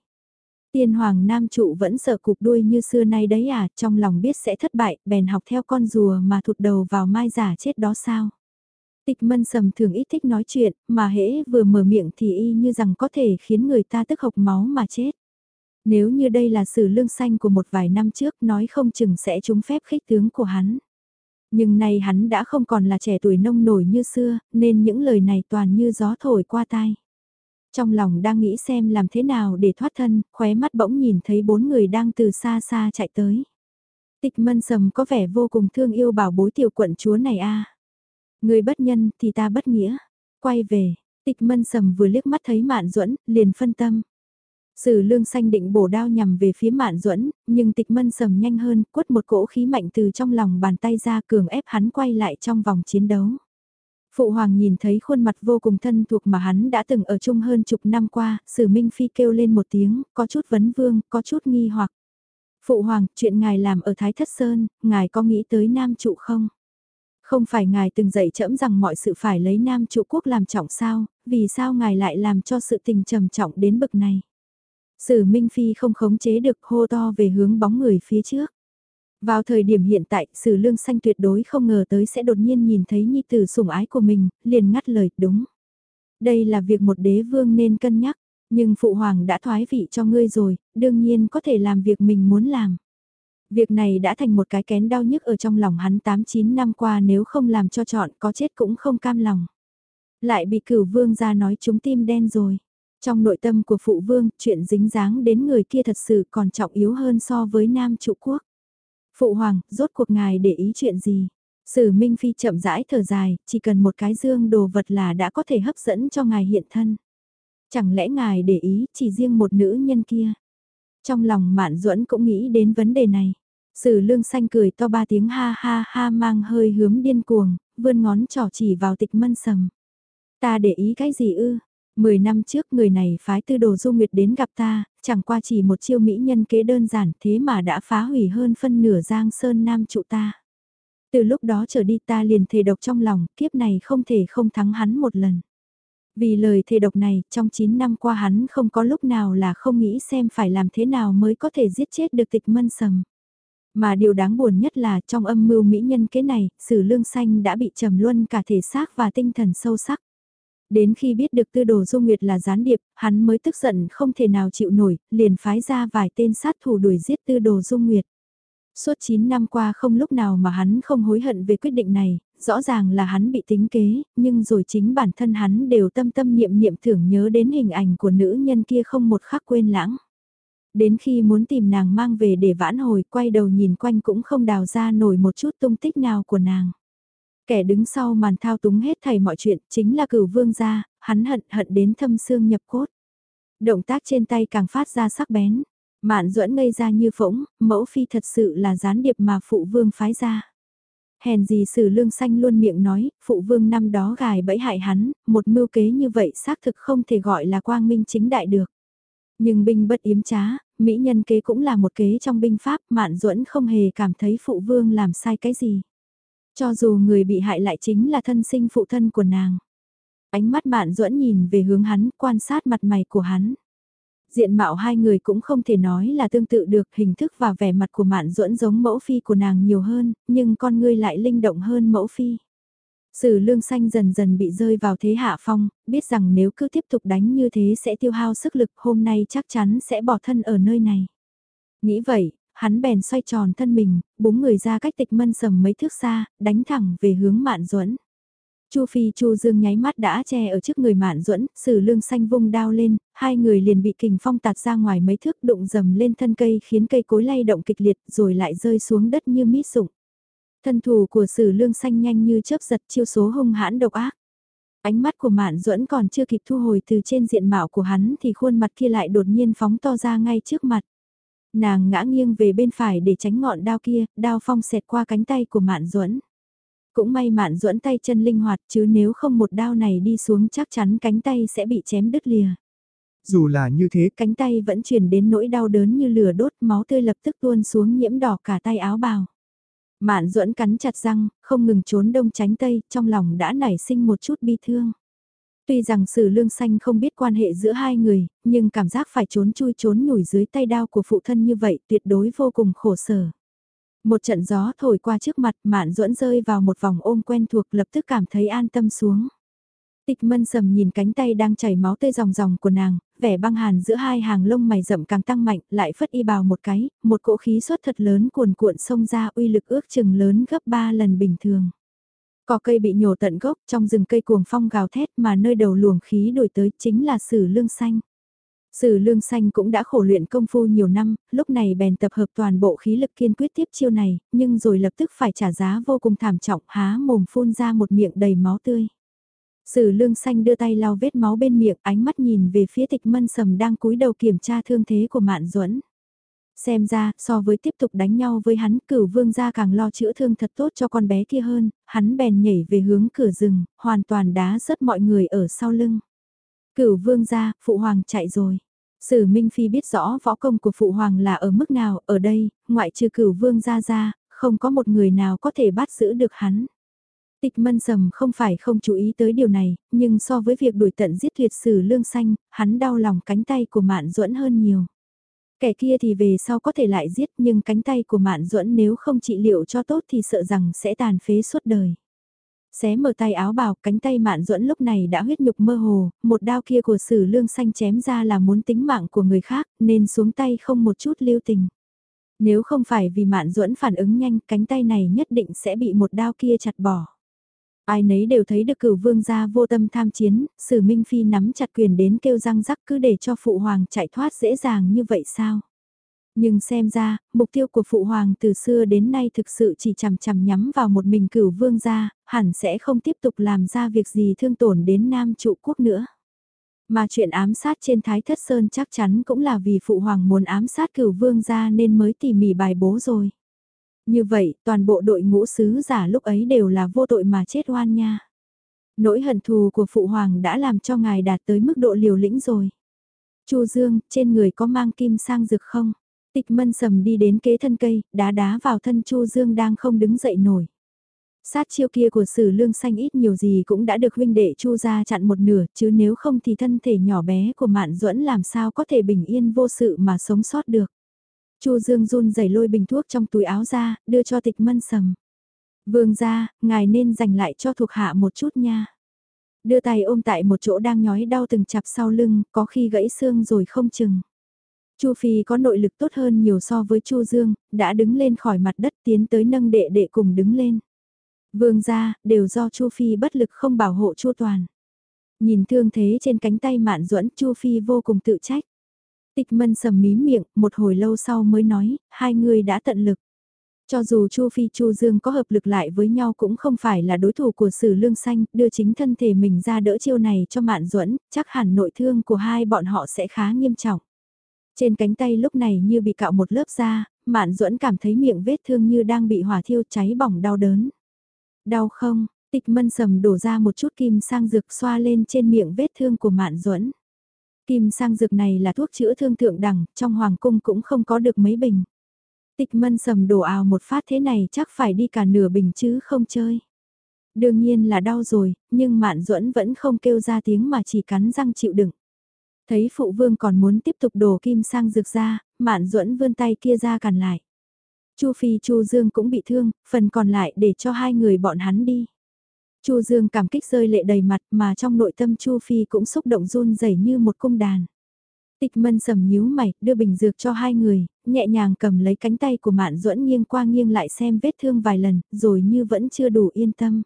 Tiên hoàng nam trụ vẫn sợ cục đuôi như xưa nay đấy à, trong lòng biết sẽ thất bại, bèn học theo con rùa mà thụt đầu vào mai giả chết đó sao. Tịch mân sầm thường ít thích nói chuyện, mà hễ vừa mở miệng thì y như rằng có thể khiến người ta tức hộc máu mà chết. Nếu như đây là sự lương xanh của một vài năm trước nói không chừng sẽ trúng phép khích tướng của hắn. Nhưng nay hắn đã không còn là trẻ tuổi nông nổi như xưa, nên những lời này toàn như gió thổi qua tai. Trong lòng đang nghĩ xem làm thế nào để thoát thân, khóe mắt bỗng nhìn thấy bốn người đang từ xa xa chạy tới. Tịch mân sầm có vẻ vô cùng thương yêu bảo bối tiểu quận chúa này a Người bất nhân thì ta bất nghĩa. Quay về, tịch mân sầm vừa liếc mắt thấy mạn duẫn liền phân tâm. Sử lương xanh định bổ đao nhằm về phía mạn duẫn nhưng tịch mân sầm nhanh hơn, quất một cỗ khí mạnh từ trong lòng bàn tay ra cường ép hắn quay lại trong vòng chiến đấu. Phụ hoàng nhìn thấy khuôn mặt vô cùng thân thuộc mà hắn đã từng ở chung hơn chục năm qua, sử minh phi kêu lên một tiếng, có chút vấn vương, có chút nghi hoặc. Phụ hoàng, chuyện ngài làm ở Thái Thất Sơn, ngài có nghĩ tới nam trụ không? Không phải ngài từng dạy trẫm rằng mọi sự phải lấy nam trụ quốc làm trọng sao, vì sao ngài lại làm cho sự tình trầm trọng đến bực này? Sử Minh Phi không khống chế được hô to về hướng bóng người phía trước. Vào thời điểm hiện tại, Sử Lương Xanh tuyệt đối không ngờ tới sẽ đột nhiên nhìn thấy nhi tử sủng ái của mình, liền ngắt lời, đúng. Đây là việc một đế vương nên cân nhắc, nhưng Phụ Hoàng đã thoái vị cho ngươi rồi, đương nhiên có thể làm việc mình muốn làm. Việc này đã thành một cái kén đau nhức ở trong lòng hắn 8-9 năm qua nếu không làm cho chọn có chết cũng không cam lòng. Lại bị cửu vương ra nói chúng tim đen rồi. Trong nội tâm của phụ vương, chuyện dính dáng đến người kia thật sự còn trọng yếu hơn so với nam trụ quốc. Phụ hoàng, rốt cuộc ngài để ý chuyện gì? Sử Minh Phi chậm rãi thở dài, chỉ cần một cái dương đồ vật là đã có thể hấp dẫn cho ngài hiện thân. Chẳng lẽ ngài để ý chỉ riêng một nữ nhân kia? Trong lòng Mạn Duẫn cũng nghĩ đến vấn đề này. Sử Lương Xanh cười to ba tiếng ha ha ha mang hơi hướng điên cuồng, vươn ngón trỏ chỉ vào tịch mân sầm. Ta để ý cái gì ư? Mười năm trước người này phái tư đồ du nguyệt đến gặp ta, chẳng qua chỉ một chiêu mỹ nhân kế đơn giản thế mà đã phá hủy hơn phân nửa giang sơn nam trụ ta. Từ lúc đó trở đi ta liền thề độc trong lòng, kiếp này không thể không thắng hắn một lần. Vì lời thề độc này, trong 9 năm qua hắn không có lúc nào là không nghĩ xem phải làm thế nào mới có thể giết chết được tịch mân sầm. Mà điều đáng buồn nhất là trong âm mưu mỹ nhân kế này, sử lương xanh đã bị trầm luân cả thể xác và tinh thần sâu sắc. Đến khi biết được tư đồ Du Nguyệt là gián điệp, hắn mới tức giận không thể nào chịu nổi, liền phái ra vài tên sát thủ đuổi giết tư đồ Du Nguyệt. Suốt 9 năm qua không lúc nào mà hắn không hối hận về quyết định này, rõ ràng là hắn bị tính kế, nhưng rồi chính bản thân hắn đều tâm tâm niệm niệm tưởng nhớ đến hình ảnh của nữ nhân kia không một khắc quên lãng. Đến khi muốn tìm nàng mang về để vãn hồi, quay đầu nhìn quanh cũng không đào ra nổi một chút tung tích nào của nàng. Kẻ đứng sau màn thao túng hết thảy mọi chuyện chính là cửu vương gia, hắn hận hận đến thâm xương nhập cốt. Động tác trên tay càng phát ra sắc bén. Mạn duẫn ngây ra như phỗng, mẫu phi thật sự là gián điệp mà phụ vương phái ra. Hèn gì sử lương xanh luôn miệng nói, phụ vương năm đó gài bẫy hại hắn, một mưu kế như vậy xác thực không thể gọi là quang minh chính đại được. Nhưng binh bất yếm trá, mỹ nhân kế cũng là một kế trong binh pháp, mạn duẫn không hề cảm thấy phụ vương làm sai cái gì. Cho dù người bị hại lại chính là thân sinh phụ thân của nàng. Ánh mắt bạn duẫn nhìn về hướng hắn, quan sát mặt mày của hắn. Diện mạo hai người cũng không thể nói là tương tự được hình thức và vẻ mặt của mạn duẫn giống mẫu phi của nàng nhiều hơn, nhưng con ngươi lại linh động hơn mẫu phi. Sử lương xanh dần dần bị rơi vào thế hạ phong, biết rằng nếu cứ tiếp tục đánh như thế sẽ tiêu hao sức lực hôm nay chắc chắn sẽ bỏ thân ở nơi này. Nghĩ vậy, hắn bèn xoay tròn thân mình, búng người ra cách tịch mân sầm mấy thước xa, đánh thẳng về hướng mạn duẫn Chu Phi Chu Dương nháy mắt đã che ở trước người Mạn Duẫn, Sử Lương xanh vung đao lên, hai người liền bị kình phong tạt ra ngoài mấy thước đụng dầm lên thân cây khiến cây cối lay động kịch liệt rồi lại rơi xuống đất như mít sụng. Thân thủ của Sử Lương xanh nhanh như chớp giật chiêu số hung hãn độc ác. Ánh mắt của Mạn Duẫn còn chưa kịp thu hồi từ trên diện mạo của hắn thì khuôn mặt kia lại đột nhiên phóng to ra ngay trước mặt. Nàng ngã nghiêng về bên phải để tránh ngọn đao kia, đao phong xẹt qua cánh tay của Mạn Duẫn. Cũng may mạn duẫn tay chân linh hoạt chứ nếu không một đao này đi xuống chắc chắn cánh tay sẽ bị chém đứt lìa. Dù là như thế, cánh tay vẫn truyền đến nỗi đau đớn như lửa đốt, máu tươi lập tức tuôn xuống nhiễm đỏ cả tay áo bào. Mạn duẫn cắn chặt răng, không ngừng trốn đông tránh tây, trong lòng đã nảy sinh một chút bi thương. Tuy rằng sử lương xanh không biết quan hệ giữa hai người, nhưng cảm giác phải trốn chui trốn nhủi dưới tay đao của phụ thân như vậy tuyệt đối vô cùng khổ sở. Một trận gió thổi qua trước mặt mạn duẫn rơi vào một vòng ôm quen thuộc lập tức cảm thấy an tâm xuống. Tịch mân sầm nhìn cánh tay đang chảy máu tươi ròng ròng của nàng, vẻ băng hàn giữa hai hàng lông mày rậm càng tăng mạnh, lại phất y bào một cái, một cỗ khí suất thật lớn cuồn cuộn xông ra uy lực ước chừng lớn gấp ba lần bình thường. Cỏ cây bị nhổ tận gốc trong rừng cây cuồng phong gào thét mà nơi đầu luồng khí đổi tới chính là sử lương xanh. Sử lương xanh cũng đã khổ luyện công phu nhiều năm, lúc này bèn tập hợp toàn bộ khí lực kiên quyết tiếp chiêu này, nhưng rồi lập tức phải trả giá vô cùng thảm trọng há mồm phun ra một miệng đầy máu tươi. Sử lương xanh đưa tay lau vết máu bên miệng ánh mắt nhìn về phía tịch mân sầm đang cúi đầu kiểm tra thương thế của mạn duẫn Xem ra, so với tiếp tục đánh nhau với hắn, cửu vương gia càng lo chữa thương thật tốt cho con bé kia hơn, hắn bèn nhảy về hướng cửa rừng, hoàn toàn đá rớt mọi người ở sau lưng. Cửu vương gia, phụ hoàng chạy rồi. Sử Minh Phi biết rõ võ công của phụ hoàng là ở mức nào, ở đây, ngoại trừ cửu vương gia gia, không có một người nào có thể bắt giữ được hắn. Tịch mân sầm không phải không chú ý tới điều này, nhưng so với việc đuổi tận giết tuyệt sử lương xanh, hắn đau lòng cánh tay của mạn duẫn hơn nhiều. Kẻ kia thì về sau có thể lại giết nhưng cánh tay của mạn duẫn nếu không trị liệu cho tốt thì sợ rằng sẽ tàn phế suốt đời. Xé mở tay áo bào, cánh tay mạn duẫn lúc này đã huyết nhục mơ hồ, một đao kia của sử lương xanh chém ra là muốn tính mạng của người khác, nên xuống tay không một chút lưu tình. Nếu không phải vì mạn duẫn phản ứng nhanh, cánh tay này nhất định sẽ bị một đao kia chặt bỏ. Ai nấy đều thấy được cửu vương gia vô tâm tham chiến, sử minh phi nắm chặt quyền đến kêu răng rắc cứ để cho phụ hoàng chạy thoát dễ dàng như vậy sao? Nhưng xem ra, mục tiêu của Phụ Hoàng từ xưa đến nay thực sự chỉ chằm chằm nhắm vào một mình cửu vương gia, hẳn sẽ không tiếp tục làm ra việc gì thương tổn đến Nam trụ quốc nữa. Mà chuyện ám sát trên Thái Thất Sơn chắc chắn cũng là vì Phụ Hoàng muốn ám sát cửu vương gia nên mới tỉ mỉ bài bố rồi. Như vậy, toàn bộ đội ngũ sứ giả lúc ấy đều là vô tội mà chết oan nha. Nỗi hận thù của Phụ Hoàng đã làm cho ngài đạt tới mức độ liều lĩnh rồi. Chu Dương, trên người có mang kim sang dược không? Tịch mân sầm đi đến kế thân cây, đá đá vào thân Chu Dương đang không đứng dậy nổi. Sát chiêu kia của sử lương xanh ít nhiều gì cũng đã được huynh đệ Chu ra chặn một nửa, chứ nếu không thì thân thể nhỏ bé của Mạn Duẫn làm sao có thể bình yên vô sự mà sống sót được. Chu Dương run rẩy lôi bình thuốc trong túi áo ra, đưa cho tịch mân sầm. Vương ra, ngài nên dành lại cho thuộc hạ một chút nha. Đưa tay ôm tại một chỗ đang nhói đau từng chặp sau lưng, có khi gãy xương rồi không chừng. Chu Phi có nội lực tốt hơn nhiều so với Chu Dương, đã đứng lên khỏi mặt đất tiến tới nâng đệ đệ cùng đứng lên. Vương gia, đều do Chu Phi bất lực không bảo hộ Chu Toàn. Nhìn thương thế trên cánh tay Mạn Duẫn, Chu Phi vô cùng tự trách. Tịch Mân sầm mí miệng, một hồi lâu sau mới nói, hai người đã tận lực. Cho dù Chu Phi Chu Dương có hợp lực lại với nhau cũng không phải là đối thủ của Sử Lương Xanh, đưa chính thân thể mình ra đỡ chiêu này cho Mạn Duẫn, chắc hẳn nội thương của hai bọn họ sẽ khá nghiêm trọng. Trên cánh tay lúc này như bị cạo một lớp da, Mạn Duẫn cảm thấy miệng vết thương như đang bị hỏa thiêu cháy bỏng đau đớn. Đau không? Tịch Mân sầm đổ ra một chút kim sang dược xoa lên trên miệng vết thương của Mạn Duẫn. Kim sang dược này là thuốc chữa thương thượng đẳng, trong hoàng cung cũng không có được mấy bình. Tịch mân sầm đổ ào một phát thế này chắc phải đi cả nửa bình chứ không chơi. Đương nhiên là đau rồi, nhưng Mạn Duẫn vẫn không kêu ra tiếng mà chỉ cắn răng chịu đựng. Thấy phụ vương còn muốn tiếp tục đổ kim sang dược ra, Mạn Duẫn vươn tay kia ra cản lại. Chu Phi Chu Dương cũng bị thương, phần còn lại để cho hai người bọn hắn đi. Chu Dương cảm kích rơi lệ đầy mặt mà trong nội tâm Chu Phi cũng xúc động run rẩy như một cung đàn. Tịch mân sầm nhíu mày, đưa bình dược cho hai người, nhẹ nhàng cầm lấy cánh tay của Mạn Duẫn nghiêng qua nghiêng lại xem vết thương vài lần, rồi như vẫn chưa đủ yên tâm.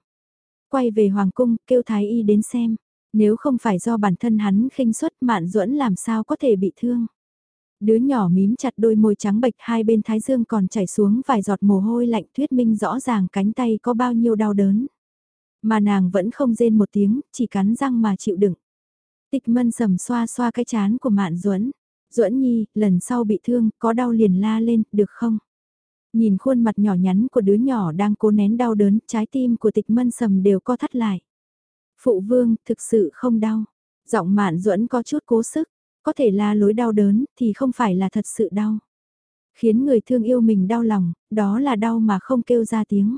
Quay về Hoàng Cung, kêu Thái Y đến xem. Nếu không phải do bản thân hắn khinh suất Mạn Duẫn làm sao có thể bị thương. Đứa nhỏ mím chặt đôi môi trắng bệch hai bên thái dương còn chảy xuống vài giọt mồ hôi lạnh thuyết minh rõ ràng cánh tay có bao nhiêu đau đớn. Mà nàng vẫn không rên một tiếng, chỉ cắn răng mà chịu đựng. Tịch mân sầm xoa xoa cái chán của Mạn Duẫn. Duẫn Nhi, lần sau bị thương, có đau liền la lên, được không? Nhìn khuôn mặt nhỏ nhắn của đứa nhỏ đang cố nén đau đớn, trái tim của tịch mân sầm đều co thắt lại. Phụ vương, thực sự không đau. Giọng Mạn Duẫn có chút cố sức, có thể la lối đau đớn thì không phải là thật sự đau. Khiến người thương yêu mình đau lòng, đó là đau mà không kêu ra tiếng.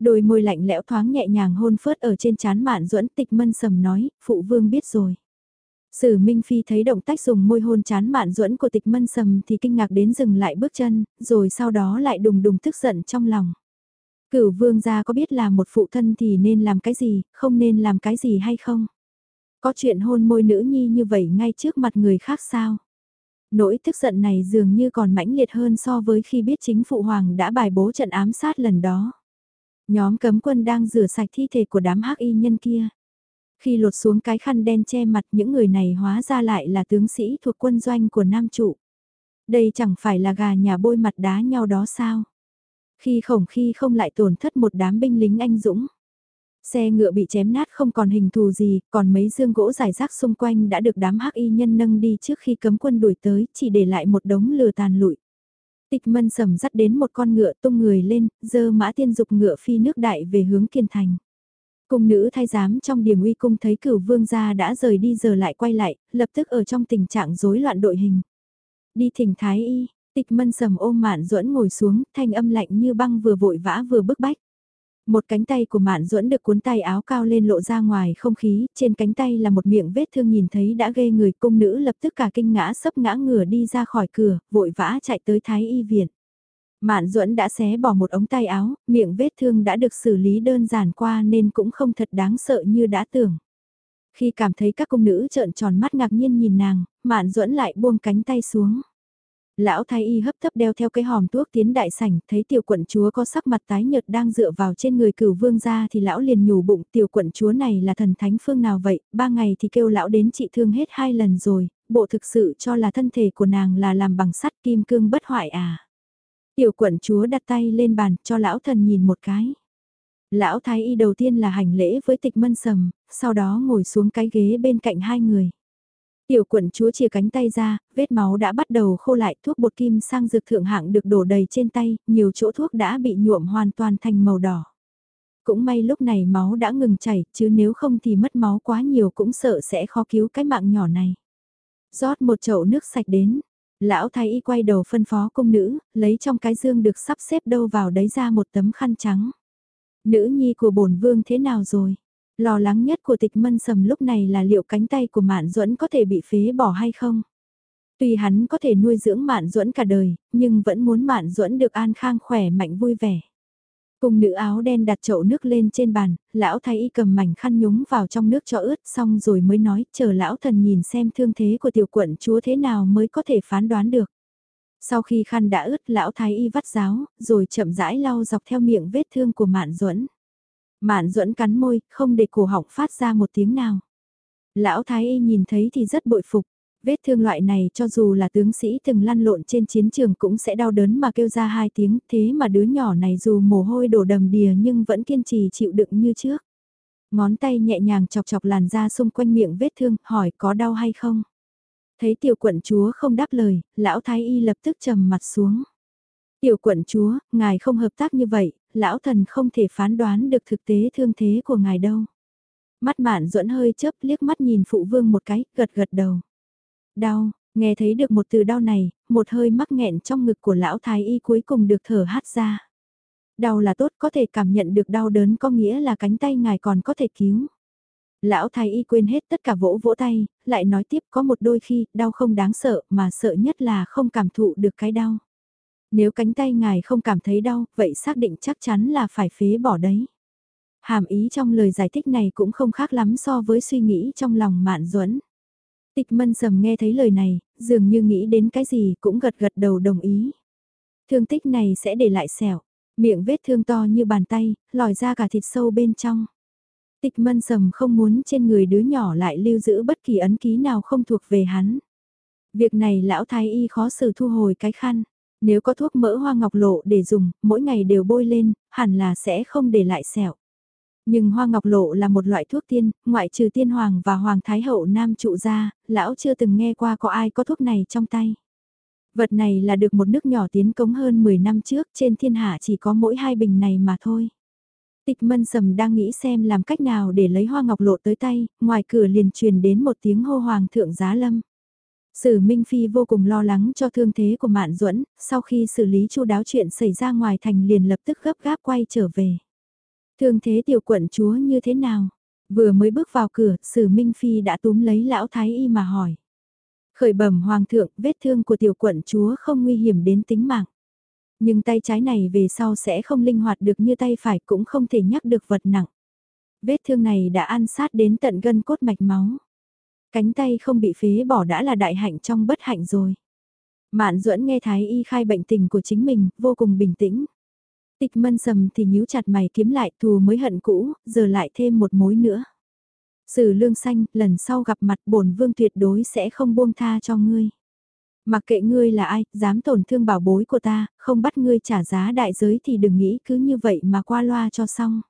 Đôi môi lạnh lẽo thoáng nhẹ nhàng hôn phớt ở trên chán Mạn Duẫn tịch mân sầm nói, phụ vương biết rồi. Sử Minh Phi thấy động tác dùng môi hôn chán mạn duẫn của tịch mân sầm thì kinh ngạc đến dừng lại bước chân, rồi sau đó lại đùng đùng tức giận trong lòng. Cửu vương gia có biết là một phụ thân thì nên làm cái gì, không nên làm cái gì hay không? Có chuyện hôn môi nữ nhi như vậy ngay trước mặt người khác sao? Nỗi tức giận này dường như còn mãnh liệt hơn so với khi biết chính phụ hoàng đã bài bố trận ám sát lần đó. Nhóm cấm quân đang rửa sạch thi thể của đám hắc y nhân kia. Khi lột xuống cái khăn đen che mặt những người này hóa ra lại là tướng sĩ thuộc quân doanh của Nam Trụ. Đây chẳng phải là gà nhà bôi mặt đá nhau đó sao? Khi khổng khi không lại tổn thất một đám binh lính anh dũng. Xe ngựa bị chém nát không còn hình thù gì, còn mấy dương gỗ giải rác xung quanh đã được đám hắc y nhân nâng đi trước khi cấm quân đuổi tới, chỉ để lại một đống lừa tàn lụi. Tịch mân sầm dắt đến một con ngựa tung người lên, dơ mã tiên dục ngựa phi nước đại về hướng kiên thành. Cung nữ thay giám trong điểm uy cung thấy cửu vương gia đã rời đi giờ lại quay lại, lập tức ở trong tình trạng rối loạn đội hình. Đi thỉnh thái y, tịch mân sầm ôm mạn duẫn ngồi xuống, thanh âm lạnh như băng vừa vội vã vừa bức bách. Một cánh tay của Mạn Duẫn được cuốn tay áo cao lên lộ ra ngoài không khí, trên cánh tay là một miệng vết thương nhìn thấy đã ghê người cung nữ lập tức cả kinh ngã sấp ngã ngửa đi ra khỏi cửa, vội vã chạy tới Thái Y Viện. Mạn Duẫn đã xé bỏ một ống tay áo, miệng vết thương đã được xử lý đơn giản qua nên cũng không thật đáng sợ như đã tưởng. Khi cảm thấy các cung nữ trợn tròn mắt ngạc nhiên nhìn nàng, Mạn Duẫn lại buông cánh tay xuống. Lão thái y hấp tấp đeo theo cái hòm thuốc tiến đại sảnh, thấy tiểu quận chúa có sắc mặt tái nhợt đang dựa vào trên người cửu vương gia thì lão liền nhủ bụng tiểu quận chúa này là thần thánh phương nào vậy, ba ngày thì kêu lão đến trị thương hết hai lần rồi, bộ thực sự cho là thân thể của nàng là làm bằng sắt kim cương bất hoại à. Tiểu quận chúa đặt tay lên bàn cho lão thần nhìn một cái. Lão thái y đầu tiên là hành lễ với tịch mân sầm, sau đó ngồi xuống cái ghế bên cạnh hai người. Tiểu quận chúa chia cánh tay ra, vết máu đã bắt đầu khô lại, thuốc bột kim sang dược thượng hạng được đổ đầy trên tay, nhiều chỗ thuốc đã bị nhuộm hoàn toàn thành màu đỏ. Cũng may lúc này máu đã ngừng chảy, chứ nếu không thì mất máu quá nhiều cũng sợ sẽ khó cứu cái mạng nhỏ này. rót một chậu nước sạch đến, Lão thái y quay đầu phân phó công nữ, lấy trong cái dương được sắp xếp đâu vào đấy ra một tấm khăn trắng. Nữ nhi của bổn vương thế nào rồi? Lo lắng nhất của tịch mân sầm lúc này là liệu cánh tay của Mạn Duẫn có thể bị phế bỏ hay không? Tuy hắn có thể nuôi dưỡng Mạn Duẫn cả đời, nhưng vẫn muốn Mạn Duẫn được an khang khỏe mạnh vui vẻ. Cùng nữ áo đen đặt chậu nước lên trên bàn, lão thái y cầm mảnh khăn nhúng vào trong nước cho ướt xong rồi mới nói chờ lão thần nhìn xem thương thế của tiểu quận chúa thế nào mới có thể phán đoán được. Sau khi khăn đã ướt lão thái y vắt giáo, rồi chậm rãi lau dọc theo miệng vết thương của mạn duẫn Mạn duẫn cắn môi, không để cổ họng phát ra một tiếng nào. Lão Thái Y nhìn thấy thì rất bội phục. Vết thương loại này cho dù là tướng sĩ từng lăn lộn trên chiến trường cũng sẽ đau đớn mà kêu ra hai tiếng, thế mà đứa nhỏ này dù mồ hôi đổ đầm đìa nhưng vẫn kiên trì chịu đựng như trước. Ngón tay nhẹ nhàng chọc chọc làn da xung quanh miệng vết thương, hỏi có đau hay không? Thấy tiểu quận chúa không đáp lời, lão thái y lập tức trầm mặt xuống. Tiểu quận chúa, ngài không hợp tác như vậy, lão thần không thể phán đoán được thực tế thương thế của ngài đâu. Mắt mạn duẫn hơi chớp liếc mắt nhìn phụ vương một cái, gật gật đầu. Đau, nghe thấy được một từ đau này, một hơi mắc nghẹn trong ngực của lão thái y cuối cùng được thở hát ra. Đau là tốt có thể cảm nhận được đau đớn có nghĩa là cánh tay ngài còn có thể cứu. Lão thái y quên hết tất cả vỗ vỗ tay, lại nói tiếp có một đôi khi đau không đáng sợ mà sợ nhất là không cảm thụ được cái đau. Nếu cánh tay ngài không cảm thấy đau, vậy xác định chắc chắn là phải phế bỏ đấy. Hàm ý trong lời giải thích này cũng không khác lắm so với suy nghĩ trong lòng mạn duẫn Tịch mân sầm nghe thấy lời này, dường như nghĩ đến cái gì cũng gật gật đầu đồng ý. Thương tích này sẽ để lại sẹo, miệng vết thương to như bàn tay, lòi ra cả thịt sâu bên trong. Tịch mân sầm không muốn trên người đứa nhỏ lại lưu giữ bất kỳ ấn ký nào không thuộc về hắn. Việc này lão thái y khó xử thu hồi cái khăn. Nếu có thuốc mỡ hoa ngọc lộ để dùng, mỗi ngày đều bôi lên, hẳn là sẽ không để lại sẹo. Nhưng hoa ngọc lộ là một loại thuốc tiên, ngoại trừ tiên hoàng và hoàng thái hậu nam trụ ra, lão chưa từng nghe qua có ai có thuốc này trong tay. Vật này là được một nước nhỏ tiến cống hơn 10 năm trước, trên thiên hạ chỉ có mỗi hai bình này mà thôi. Tịch mân sầm đang nghĩ xem làm cách nào để lấy hoa ngọc lộ tới tay, ngoài cửa liền truyền đến một tiếng hô hoàng thượng giá lâm. Sử Minh Phi vô cùng lo lắng cho thương thế của Mạn Duẫn, sau khi xử lý chu đáo chuyện xảy ra ngoài thành liền lập tức gấp gáp quay trở về. Thương thế tiểu quận chúa như thế nào? Vừa mới bước vào cửa, Sử Minh Phi đã túm lấy lão thái y mà hỏi. Khởi bẩm hoàng thượng, vết thương của tiểu quận chúa không nguy hiểm đến tính mạng. Nhưng tay trái này về sau sẽ không linh hoạt được như tay phải cũng không thể nhắc được vật nặng. Vết thương này đã ăn sát đến tận gân cốt mạch máu. Cánh tay không bị phế bỏ đã là đại hạnh trong bất hạnh rồi. Mạn duẫn nghe Thái Y khai bệnh tình của chính mình, vô cùng bình tĩnh. Tịch mân sầm thì nhíu chặt mày kiếm lại thù mới hận cũ, giờ lại thêm một mối nữa. Sử lương xanh, lần sau gặp mặt bổn vương tuyệt đối sẽ không buông tha cho ngươi. Mặc kệ ngươi là ai, dám tổn thương bảo bối của ta, không bắt ngươi trả giá đại giới thì đừng nghĩ cứ như vậy mà qua loa cho xong.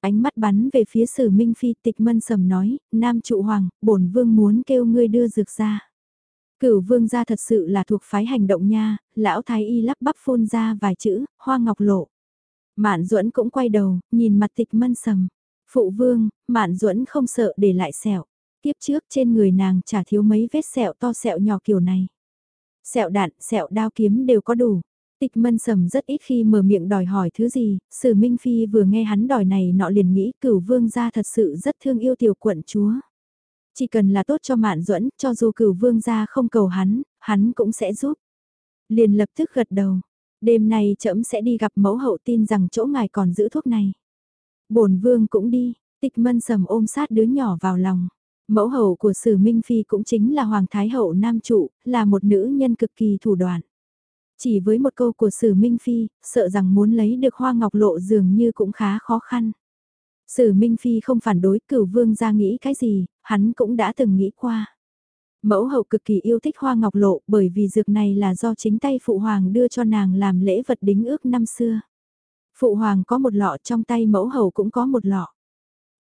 Ánh mắt bắn về phía sử minh phi tịch mân sầm nói, nam trụ hoàng, bổn vương muốn kêu ngươi đưa dược ra. Cửu vương gia thật sự là thuộc phái hành động nha, lão thái y lắp bắp phun ra vài chữ, hoa ngọc lộ. Mạn duẫn cũng quay đầu, nhìn mặt tịch mân sầm. Phụ vương, mạn duẫn không sợ để lại sẹo. Tiếp trước trên người nàng chả thiếu mấy vết sẹo to sẹo nhỏ kiểu này. Sẹo đạn, sẹo đao kiếm đều có đủ. Tịch mân sầm rất ít khi mở miệng đòi hỏi thứ gì, sử minh phi vừa nghe hắn đòi này nọ liền nghĩ cửu vương gia thật sự rất thương yêu tiểu quận chúa. Chỉ cần là tốt cho mạn duẫn, cho dù cửu vương gia không cầu hắn, hắn cũng sẽ giúp. Liền lập tức gật đầu, đêm nay trẫm sẽ đi gặp mẫu hậu tin rằng chỗ ngài còn giữ thuốc này. bổn vương cũng đi, tịch mân sầm ôm sát đứa nhỏ vào lòng. Mẫu hậu của Sử Minh Phi cũng chính là Hoàng Thái Hậu Nam Trụ, là một nữ nhân cực kỳ thủ đoạn. Chỉ với một câu của Sử Minh Phi, sợ rằng muốn lấy được hoa ngọc lộ dường như cũng khá khó khăn. Sử Minh Phi không phản đối cửu vương ra nghĩ cái gì, hắn cũng đã từng nghĩ qua. Mẫu hậu cực kỳ yêu thích hoa ngọc lộ bởi vì dược này là do chính tay phụ hoàng đưa cho nàng làm lễ vật đính ước năm xưa. Phụ hoàng có một lọ trong tay mẫu hậu cũng có một lọ.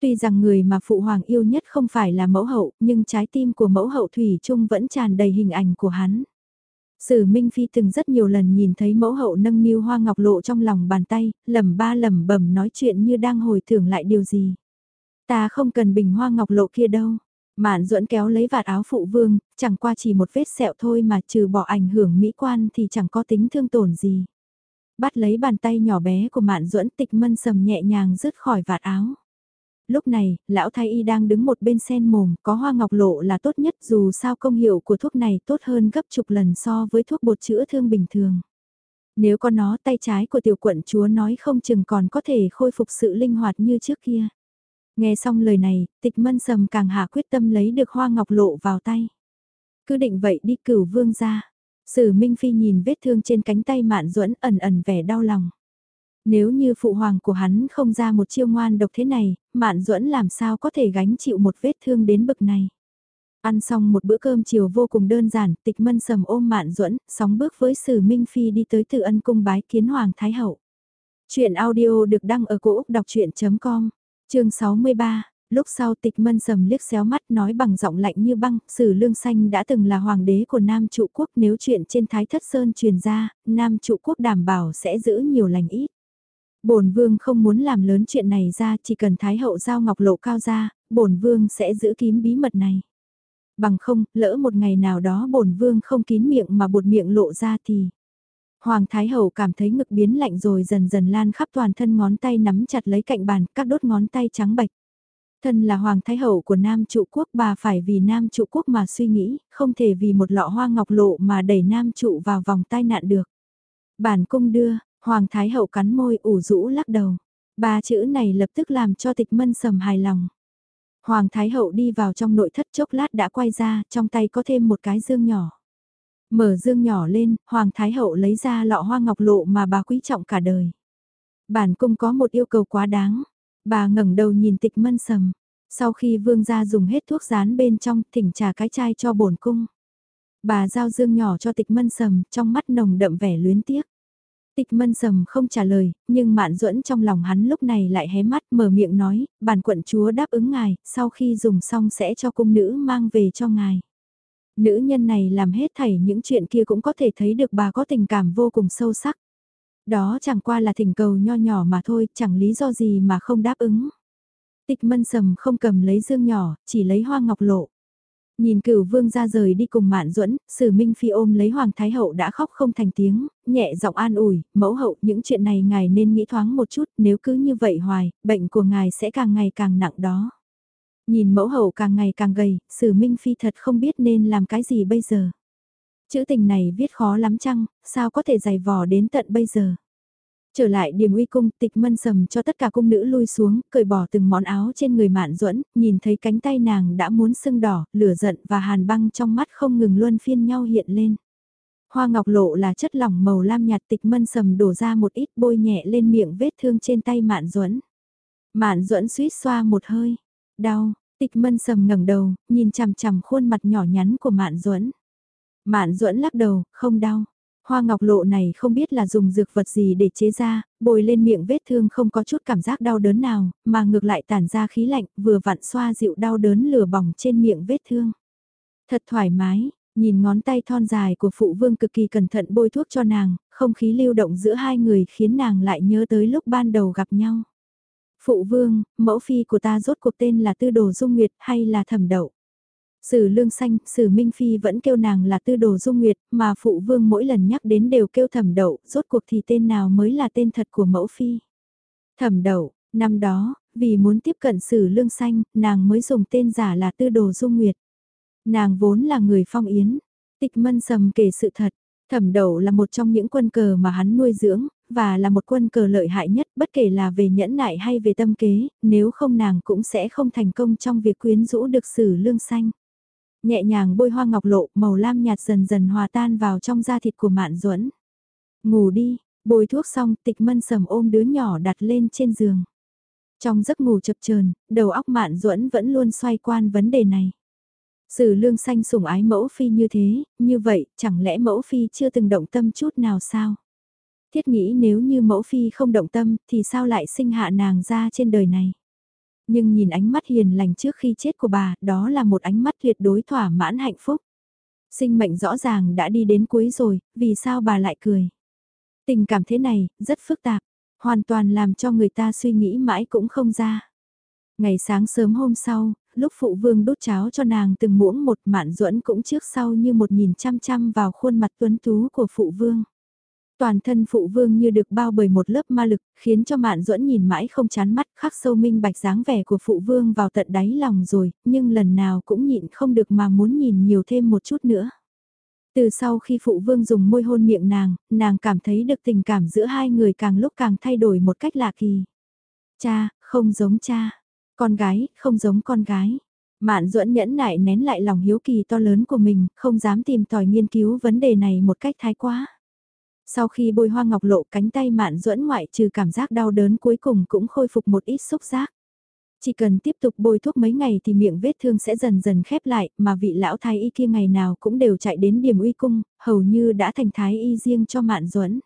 Tuy rằng người mà phụ hoàng yêu nhất không phải là mẫu hậu, nhưng trái tim của mẫu hậu Thủy Trung vẫn tràn đầy hình ảnh của hắn. Sử Minh Phi từng rất nhiều lần nhìn thấy mẫu hậu nâng niu hoa ngọc lộ trong lòng bàn tay, lẩm ba lẩm bẩm nói chuyện như đang hồi tưởng lại điều gì. Ta không cần bình hoa ngọc lộ kia đâu. Mạn duẫn kéo lấy vạt áo phụ vương, chẳng qua chỉ một vết sẹo thôi mà trừ bỏ ảnh hưởng mỹ quan thì chẳng có tính thương tổn gì. Bắt lấy bàn tay nhỏ bé của mạn duẫn tịch mân sầm nhẹ nhàng rứt khỏi vạt áo lúc này, lão thái y đang đứng một bên sen mồm, có hoa ngọc lộ là tốt nhất dù sao công hiệu của thuốc này tốt hơn gấp chục lần so với thuốc bột chữa thương bình thường. Nếu có nó tay trái của tiểu quận chúa nói không chừng còn có thể khôi phục sự linh hoạt như trước kia. Nghe xong lời này, tịch mân sầm càng hạ quyết tâm lấy được hoa ngọc lộ vào tay. Cứ định vậy đi cửu vương ra. Sử Minh Phi nhìn vết thương trên cánh tay mạn duẫn ẩn ẩn vẻ đau lòng. Nếu như phụ hoàng của hắn không ra một chiêu ngoan độc thế này, Mạn Duẫn làm sao có thể gánh chịu một vết thương đến bực này. Ăn xong một bữa cơm chiều vô cùng đơn giản, tịch mân sầm ôm Mạn Duẫn, sóng bước với Sử Minh Phi đi tới tự ân cung bái kiến Hoàng Thái Hậu. Chuyện audio được đăng ở cổ Úc đọc chuyện.com, chương 63. Lúc sau tịch mân sầm liếc xéo mắt nói bằng giọng lạnh như băng, sử lương xanh đã từng là hoàng đế của Nam trụ quốc nếu chuyện trên Thái Thất Sơn truyền ra, Nam trụ quốc đảm bảo sẽ giữ nhiều lành ít bổn vương không muốn làm lớn chuyện này ra, chỉ cần Thái hậu giao ngọc lộ cao ra, bổn vương sẽ giữ kín bí mật này. Bằng không, lỡ một ngày nào đó bổn vương không kín miệng mà bột miệng lộ ra thì... Hoàng Thái Hậu cảm thấy ngực biến lạnh rồi dần dần lan khắp toàn thân ngón tay nắm chặt lấy cạnh bàn, các đốt ngón tay trắng bạch. Thân là Hoàng Thái Hậu của Nam Trụ Quốc bà phải vì Nam Trụ Quốc mà suy nghĩ, không thể vì một lọ hoa ngọc lộ mà đẩy Nam Trụ vào vòng tai nạn được. Bản cung đưa, Hoàng Thái Hậu cắn môi ủ rũ lắc đầu. Ba chữ này lập tức làm cho tịch mân sầm hài lòng. Hoàng Thái Hậu đi vào trong nội thất chốc lát đã quay ra, trong tay có thêm một cái dương nhỏ. Mở dương nhỏ lên, Hoàng Thái Hậu lấy ra lọ hoa ngọc lộ mà bà quý trọng cả đời. Bản cung có một yêu cầu quá đáng. Bà ngẩng đầu nhìn tịch mân sầm. Sau khi vương gia dùng hết thuốc rán bên trong, thỉnh trà cái chai cho bổn cung. Bà giao dương nhỏ cho tịch mân sầm, trong mắt nồng đậm vẻ luyến tiếc. Tịch mân sầm không trả lời, nhưng mạn duẫn trong lòng hắn lúc này lại hé mắt mở miệng nói, bản quận chúa đáp ứng ngài, sau khi dùng xong sẽ cho cung nữ mang về cho ngài. Nữ nhân này làm hết thảy những chuyện kia cũng có thể thấy được bà có tình cảm vô cùng sâu sắc. Đó chẳng qua là thỉnh cầu nho nhỏ mà thôi, chẳng lý do gì mà không đáp ứng. Tịch mân sầm không cầm lấy dương nhỏ, chỉ lấy hoa ngọc lộ. Nhìn cửu vương ra rời đi cùng mạn duẫn sử minh phi ôm lấy hoàng thái hậu đã khóc không thành tiếng, nhẹ giọng an ủi, mẫu hậu những chuyện này ngài nên nghĩ thoáng một chút, nếu cứ như vậy hoài, bệnh của ngài sẽ càng ngày càng nặng đó. Nhìn mẫu hậu càng ngày càng gầy, sử minh phi thật không biết nên làm cái gì bây giờ. Chữ tình này viết khó lắm chăng, sao có thể dày vò đến tận bây giờ. Trở lại điểm uy cung, tịch mân sầm cho tất cả cung nữ lui xuống, cởi bỏ từng món áo trên người mạn duẫn nhìn thấy cánh tay nàng đã muốn sưng đỏ, lửa giận và hàn băng trong mắt không ngừng luân phiên nhau hiện lên. Hoa ngọc lộ là chất lỏng màu lam nhạt tịch mân sầm đổ ra một ít bôi nhẹ lên miệng vết thương trên tay mạn duẫn Mạn duẫn suýt xoa một hơi, đau, tịch mân sầm ngẩng đầu, nhìn chằm chằm khuôn mặt nhỏ nhắn của mạn duẫn Mạn duẫn lắc đầu, không đau. Hoa ngọc lộ này không biết là dùng dược vật gì để chế ra, bồi lên miệng vết thương không có chút cảm giác đau đớn nào, mà ngược lại tản ra khí lạnh, vừa vặn xoa dịu đau đớn lửa bỏng trên miệng vết thương. Thật thoải mái, nhìn ngón tay thon dài của phụ vương cực kỳ cẩn thận bôi thuốc cho nàng, không khí lưu động giữa hai người khiến nàng lại nhớ tới lúc ban đầu gặp nhau. Phụ vương, mẫu phi của ta rốt cuộc tên là Tư Đồ Dung Nguyệt hay là Thẩm Đậu? Sử lương xanh, sử minh phi vẫn kêu nàng là tư đồ dung nguyệt, mà phụ vương mỗi lần nhắc đến đều kêu thẩm đậu, rốt cuộc thì tên nào mới là tên thật của mẫu phi. Thẩm đậu, năm đó, vì muốn tiếp cận sử lương xanh, nàng mới dùng tên giả là tư đồ dung nguyệt. Nàng vốn là người phong yến, tịch mân sầm kể sự thật, thẩm đậu là một trong những quân cờ mà hắn nuôi dưỡng, và là một quân cờ lợi hại nhất bất kể là về nhẫn nại hay về tâm kế, nếu không nàng cũng sẽ không thành công trong việc quyến rũ được sử lương xanh. Nhẹ nhàng bôi hoa ngọc lộ, màu lam nhạt dần dần hòa tan vào trong da thịt của Mạn Duẫn. Ngủ đi, bôi thuốc xong, Tịch Mân Sầm ôm đứa nhỏ đặt lên trên giường. Trong giấc ngủ chập chờn, đầu óc Mạn Duẫn vẫn luôn xoay quan vấn đề này. Sử lương xanh sủng ái mẫu phi như thế, như vậy, chẳng lẽ mẫu phi chưa từng động tâm chút nào sao? Thiết nghĩ nếu như mẫu phi không động tâm, thì sao lại sinh hạ nàng ra trên đời này? Nhưng nhìn ánh mắt hiền lành trước khi chết của bà, đó là một ánh mắt tuyệt đối thỏa mãn hạnh phúc. Sinh mệnh rõ ràng đã đi đến cuối rồi, vì sao bà lại cười? Tình cảm thế này, rất phức tạp, hoàn toàn làm cho người ta suy nghĩ mãi cũng không ra. Ngày sáng sớm hôm sau, lúc phụ vương đốt cháo cho nàng từng muỗng một mạn duẫn cũng trước sau như một nhìn chăm chăm vào khuôn mặt tuấn tú của phụ vương. Toàn thân phụ vương như được bao bởi một lớp ma lực, khiến cho mạn duẫn nhìn mãi không chán mắt khắc sâu minh bạch dáng vẻ của phụ vương vào tận đáy lòng rồi, nhưng lần nào cũng nhịn không được mà muốn nhìn nhiều thêm một chút nữa. Từ sau khi phụ vương dùng môi hôn miệng nàng, nàng cảm thấy được tình cảm giữa hai người càng lúc càng thay đổi một cách lạ kỳ. Cha, không giống cha. Con gái, không giống con gái. Mạn duẫn nhẫn nại nén lại lòng hiếu kỳ to lớn của mình, không dám tìm tòi nghiên cứu vấn đề này một cách thái quá. Sau khi bôi hoa ngọc lộ cánh tay mạn duẫn ngoại trừ cảm giác đau đớn cuối cùng cũng khôi phục một ít xúc giác. Chỉ cần tiếp tục bôi thuốc mấy ngày thì miệng vết thương sẽ dần dần khép lại, mà vị lão thái y kia ngày nào cũng đều chạy đến điểm uy cung, hầu như đã thành thái y riêng cho mạn duẫn.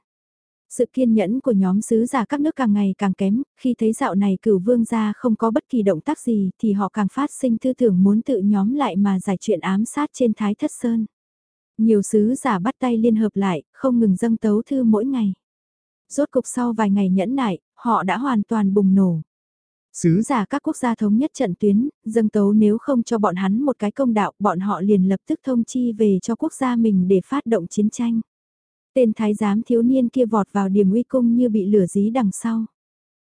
Sự kiên nhẫn của nhóm sứ giả các nước càng ngày càng kém, khi thấy dạo này cửu vương gia không có bất kỳ động tác gì thì họ càng phát sinh tư tưởng muốn tự nhóm lại mà giải chuyện ám sát trên thái thất sơn. Nhiều sứ giả bắt tay liên hợp lại, không ngừng dâng tấu thư mỗi ngày. Rốt cục sau vài ngày nhẫn nại, họ đã hoàn toàn bùng nổ. Sứ giả các quốc gia thống nhất trận tuyến, dâng tấu nếu không cho bọn hắn một cái công đạo, bọn họ liền lập tức thông chi về cho quốc gia mình để phát động chiến tranh. Tên thái giám thiếu niên kia vọt vào điểm uy cung như bị lửa dí đằng sau.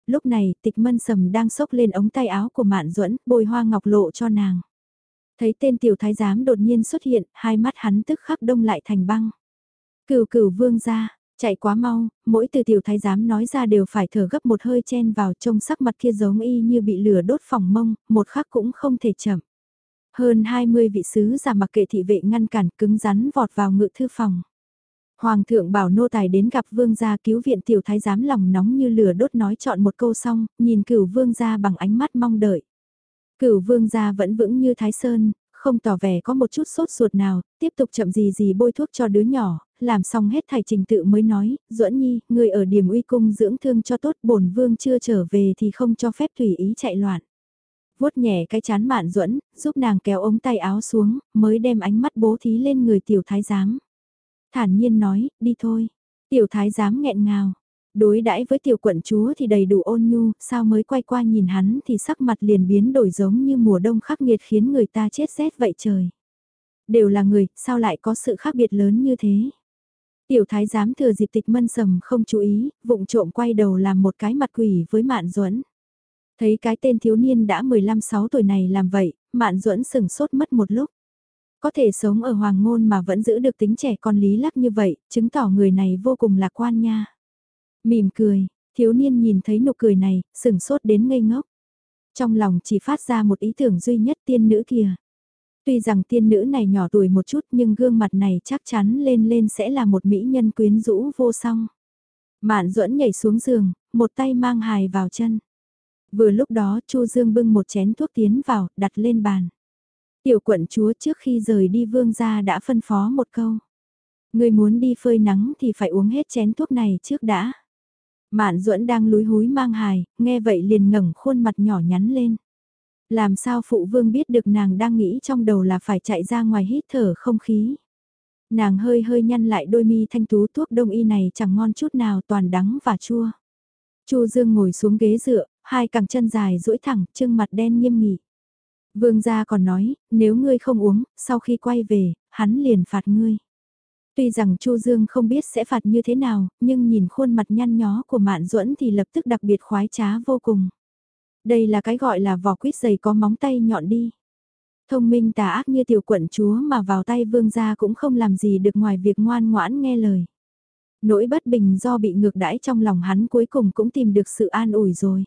Lúc này, tịch mân sầm đang sốc lên ống tay áo của mạn duẫn bồi hoa ngọc lộ cho nàng. Thấy tên tiểu thái giám đột nhiên xuất hiện, hai mắt hắn tức khắc đông lại thành băng. Cửu cửu vương ra, chạy quá mau, mỗi từ tiểu thái giám nói ra đều phải thở gấp một hơi chen vào trông sắc mặt kia giống y như bị lửa đốt phòng mông, một khắc cũng không thể chậm. Hơn 20 vị sứ giả mặc kệ thị vệ ngăn cản cứng rắn vọt vào ngự thư phòng. Hoàng thượng bảo nô tài đến gặp vương gia cứu viện tiểu thái giám lòng nóng như lửa đốt nói chọn một câu xong, nhìn cửu vương gia bằng ánh mắt mong đợi. Cửu vương gia vẫn vững như thái sơn, không tỏ vẻ có một chút sốt ruột nào, tiếp tục chậm gì gì bôi thuốc cho đứa nhỏ, làm xong hết thầy trình tự mới nói, duẫn nhi, người ở điểm uy cung dưỡng thương cho tốt bổn vương chưa trở về thì không cho phép tùy ý chạy loạn. vuốt nhẹ cái chán mạn duẫn giúp nàng kéo ống tay áo xuống, mới đem ánh mắt bố thí lên người tiểu thái giám thản nhiên nói, đi thôi. Tiểu thái giám nghẹn ngào, đối đãi với tiểu quận chúa thì đầy đủ ôn nhu, sao mới quay qua nhìn hắn thì sắc mặt liền biến đổi giống như mùa đông khắc nghiệt khiến người ta chết rét vậy trời. Đều là người, sao lại có sự khác biệt lớn như thế? Tiểu thái giám thừa dịp tịch mân sầm không chú ý, vụng trộm quay đầu làm một cái mặt quỷ với mạn duẫn Thấy cái tên thiếu niên đã 15-6 tuổi này làm vậy, mạn duẫn sừng sốt mất một lúc. Có thể sống ở hoàng ngôn mà vẫn giữ được tính trẻ con lý lắc như vậy, chứng tỏ người này vô cùng lạc quan nha. Mỉm cười, thiếu niên nhìn thấy nụ cười này, sừng sốt đến ngây ngốc. Trong lòng chỉ phát ra một ý tưởng duy nhất tiên nữ kia. Tuy rằng tiên nữ này nhỏ tuổi một chút nhưng gương mặt này chắc chắn lên lên sẽ là một mỹ nhân quyến rũ vô song. Mạn duẫn nhảy xuống giường, một tay mang hài vào chân. Vừa lúc đó Chu Dương bưng một chén thuốc tiến vào, đặt lên bàn. Tiểu quận chúa trước khi rời đi vương gia đã phân phó một câu. Người muốn đi phơi nắng thì phải uống hết chén thuốc này trước đã. Mạn duẫn đang lúi húi mang hài, nghe vậy liền ngẩng khuôn mặt nhỏ nhắn lên. Làm sao phụ vương biết được nàng đang nghĩ trong đầu là phải chạy ra ngoài hít thở không khí. Nàng hơi hơi nhăn lại đôi mi thanh tú thuốc đông y này chẳng ngon chút nào toàn đắng và chua. Chu Dương ngồi xuống ghế dựa, hai cẳng chân dài duỗi thẳng, trưng mặt đen nghiêm nghị. Vương gia còn nói, nếu ngươi không uống, sau khi quay về, hắn liền phạt ngươi. Tuy rằng Chu Dương không biết sẽ phạt như thế nào, nhưng nhìn khuôn mặt nhăn nhó của Mạn Duẫn thì lập tức đặc biệt khoái trá vô cùng. Đây là cái gọi là vỏ quýt dày có móng tay nhọn đi. Thông minh tà ác như tiểu quận chúa mà vào tay vương gia cũng không làm gì được ngoài việc ngoan ngoãn nghe lời. Nỗi bất bình do bị ngược đãi trong lòng hắn cuối cùng cũng tìm được sự an ủi rồi.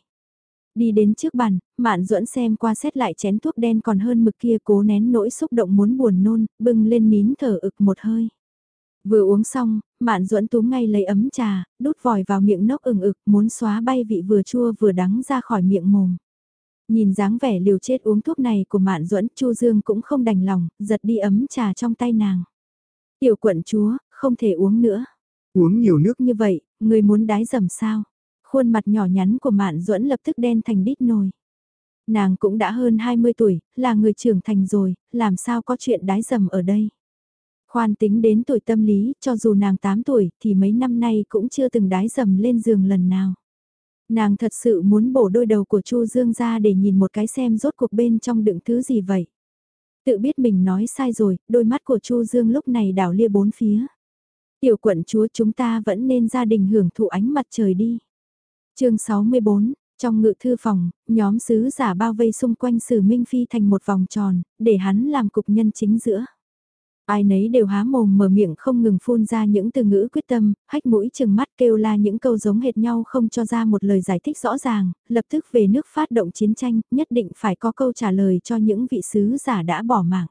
Đi đến trước bàn, Mạn Duẫn xem qua xét lại chén thuốc đen còn hơn mực kia cố nén nỗi xúc động muốn buồn nôn, bưng lên nín thở ực một hơi. Vừa uống xong, Mạn Duẫn túm ngay lấy ấm trà, đút vòi vào miệng nốc ừng ực, muốn xóa bay vị vừa chua vừa đắng ra khỏi miệng mồm. Nhìn dáng vẻ liều chết uống thuốc này của Mạn Duẫn, Chu Dương cũng không đành lòng, giật đi ấm trà trong tay nàng. Tiểu quận chúa, không thể uống nữa. Uống nhiều nước như vậy, người muốn đái dầm sao? Khuôn mặt nhỏ nhắn của Mạn Duẫn lập tức đen thành đít nồi. Nàng cũng đã hơn 20 tuổi, là người trưởng thành rồi, làm sao có chuyện đái dầm ở đây. Khoan tính đến tuổi tâm lý, cho dù nàng 8 tuổi thì mấy năm nay cũng chưa từng đái dầm lên giường lần nào. Nàng thật sự muốn bổ đôi đầu của Chu Dương ra để nhìn một cái xem rốt cuộc bên trong đựng thứ gì vậy. Tự biết mình nói sai rồi, đôi mắt của Chu Dương lúc này đảo lia bốn phía. Tiểu quận chúa chúng ta vẫn nên gia đình hưởng thụ ánh mặt trời đi chương 64, trong ngự thư phòng, nhóm sứ giả bao vây xung quanh sử Minh Phi thành một vòng tròn, để hắn làm cục nhân chính giữa. Ai nấy đều há mồm mở miệng không ngừng phun ra những từ ngữ quyết tâm, hách mũi chừng mắt kêu la những câu giống hệt nhau không cho ra một lời giải thích rõ ràng, lập tức về nước phát động chiến tranh, nhất định phải có câu trả lời cho những vị sứ giả đã bỏ mạng.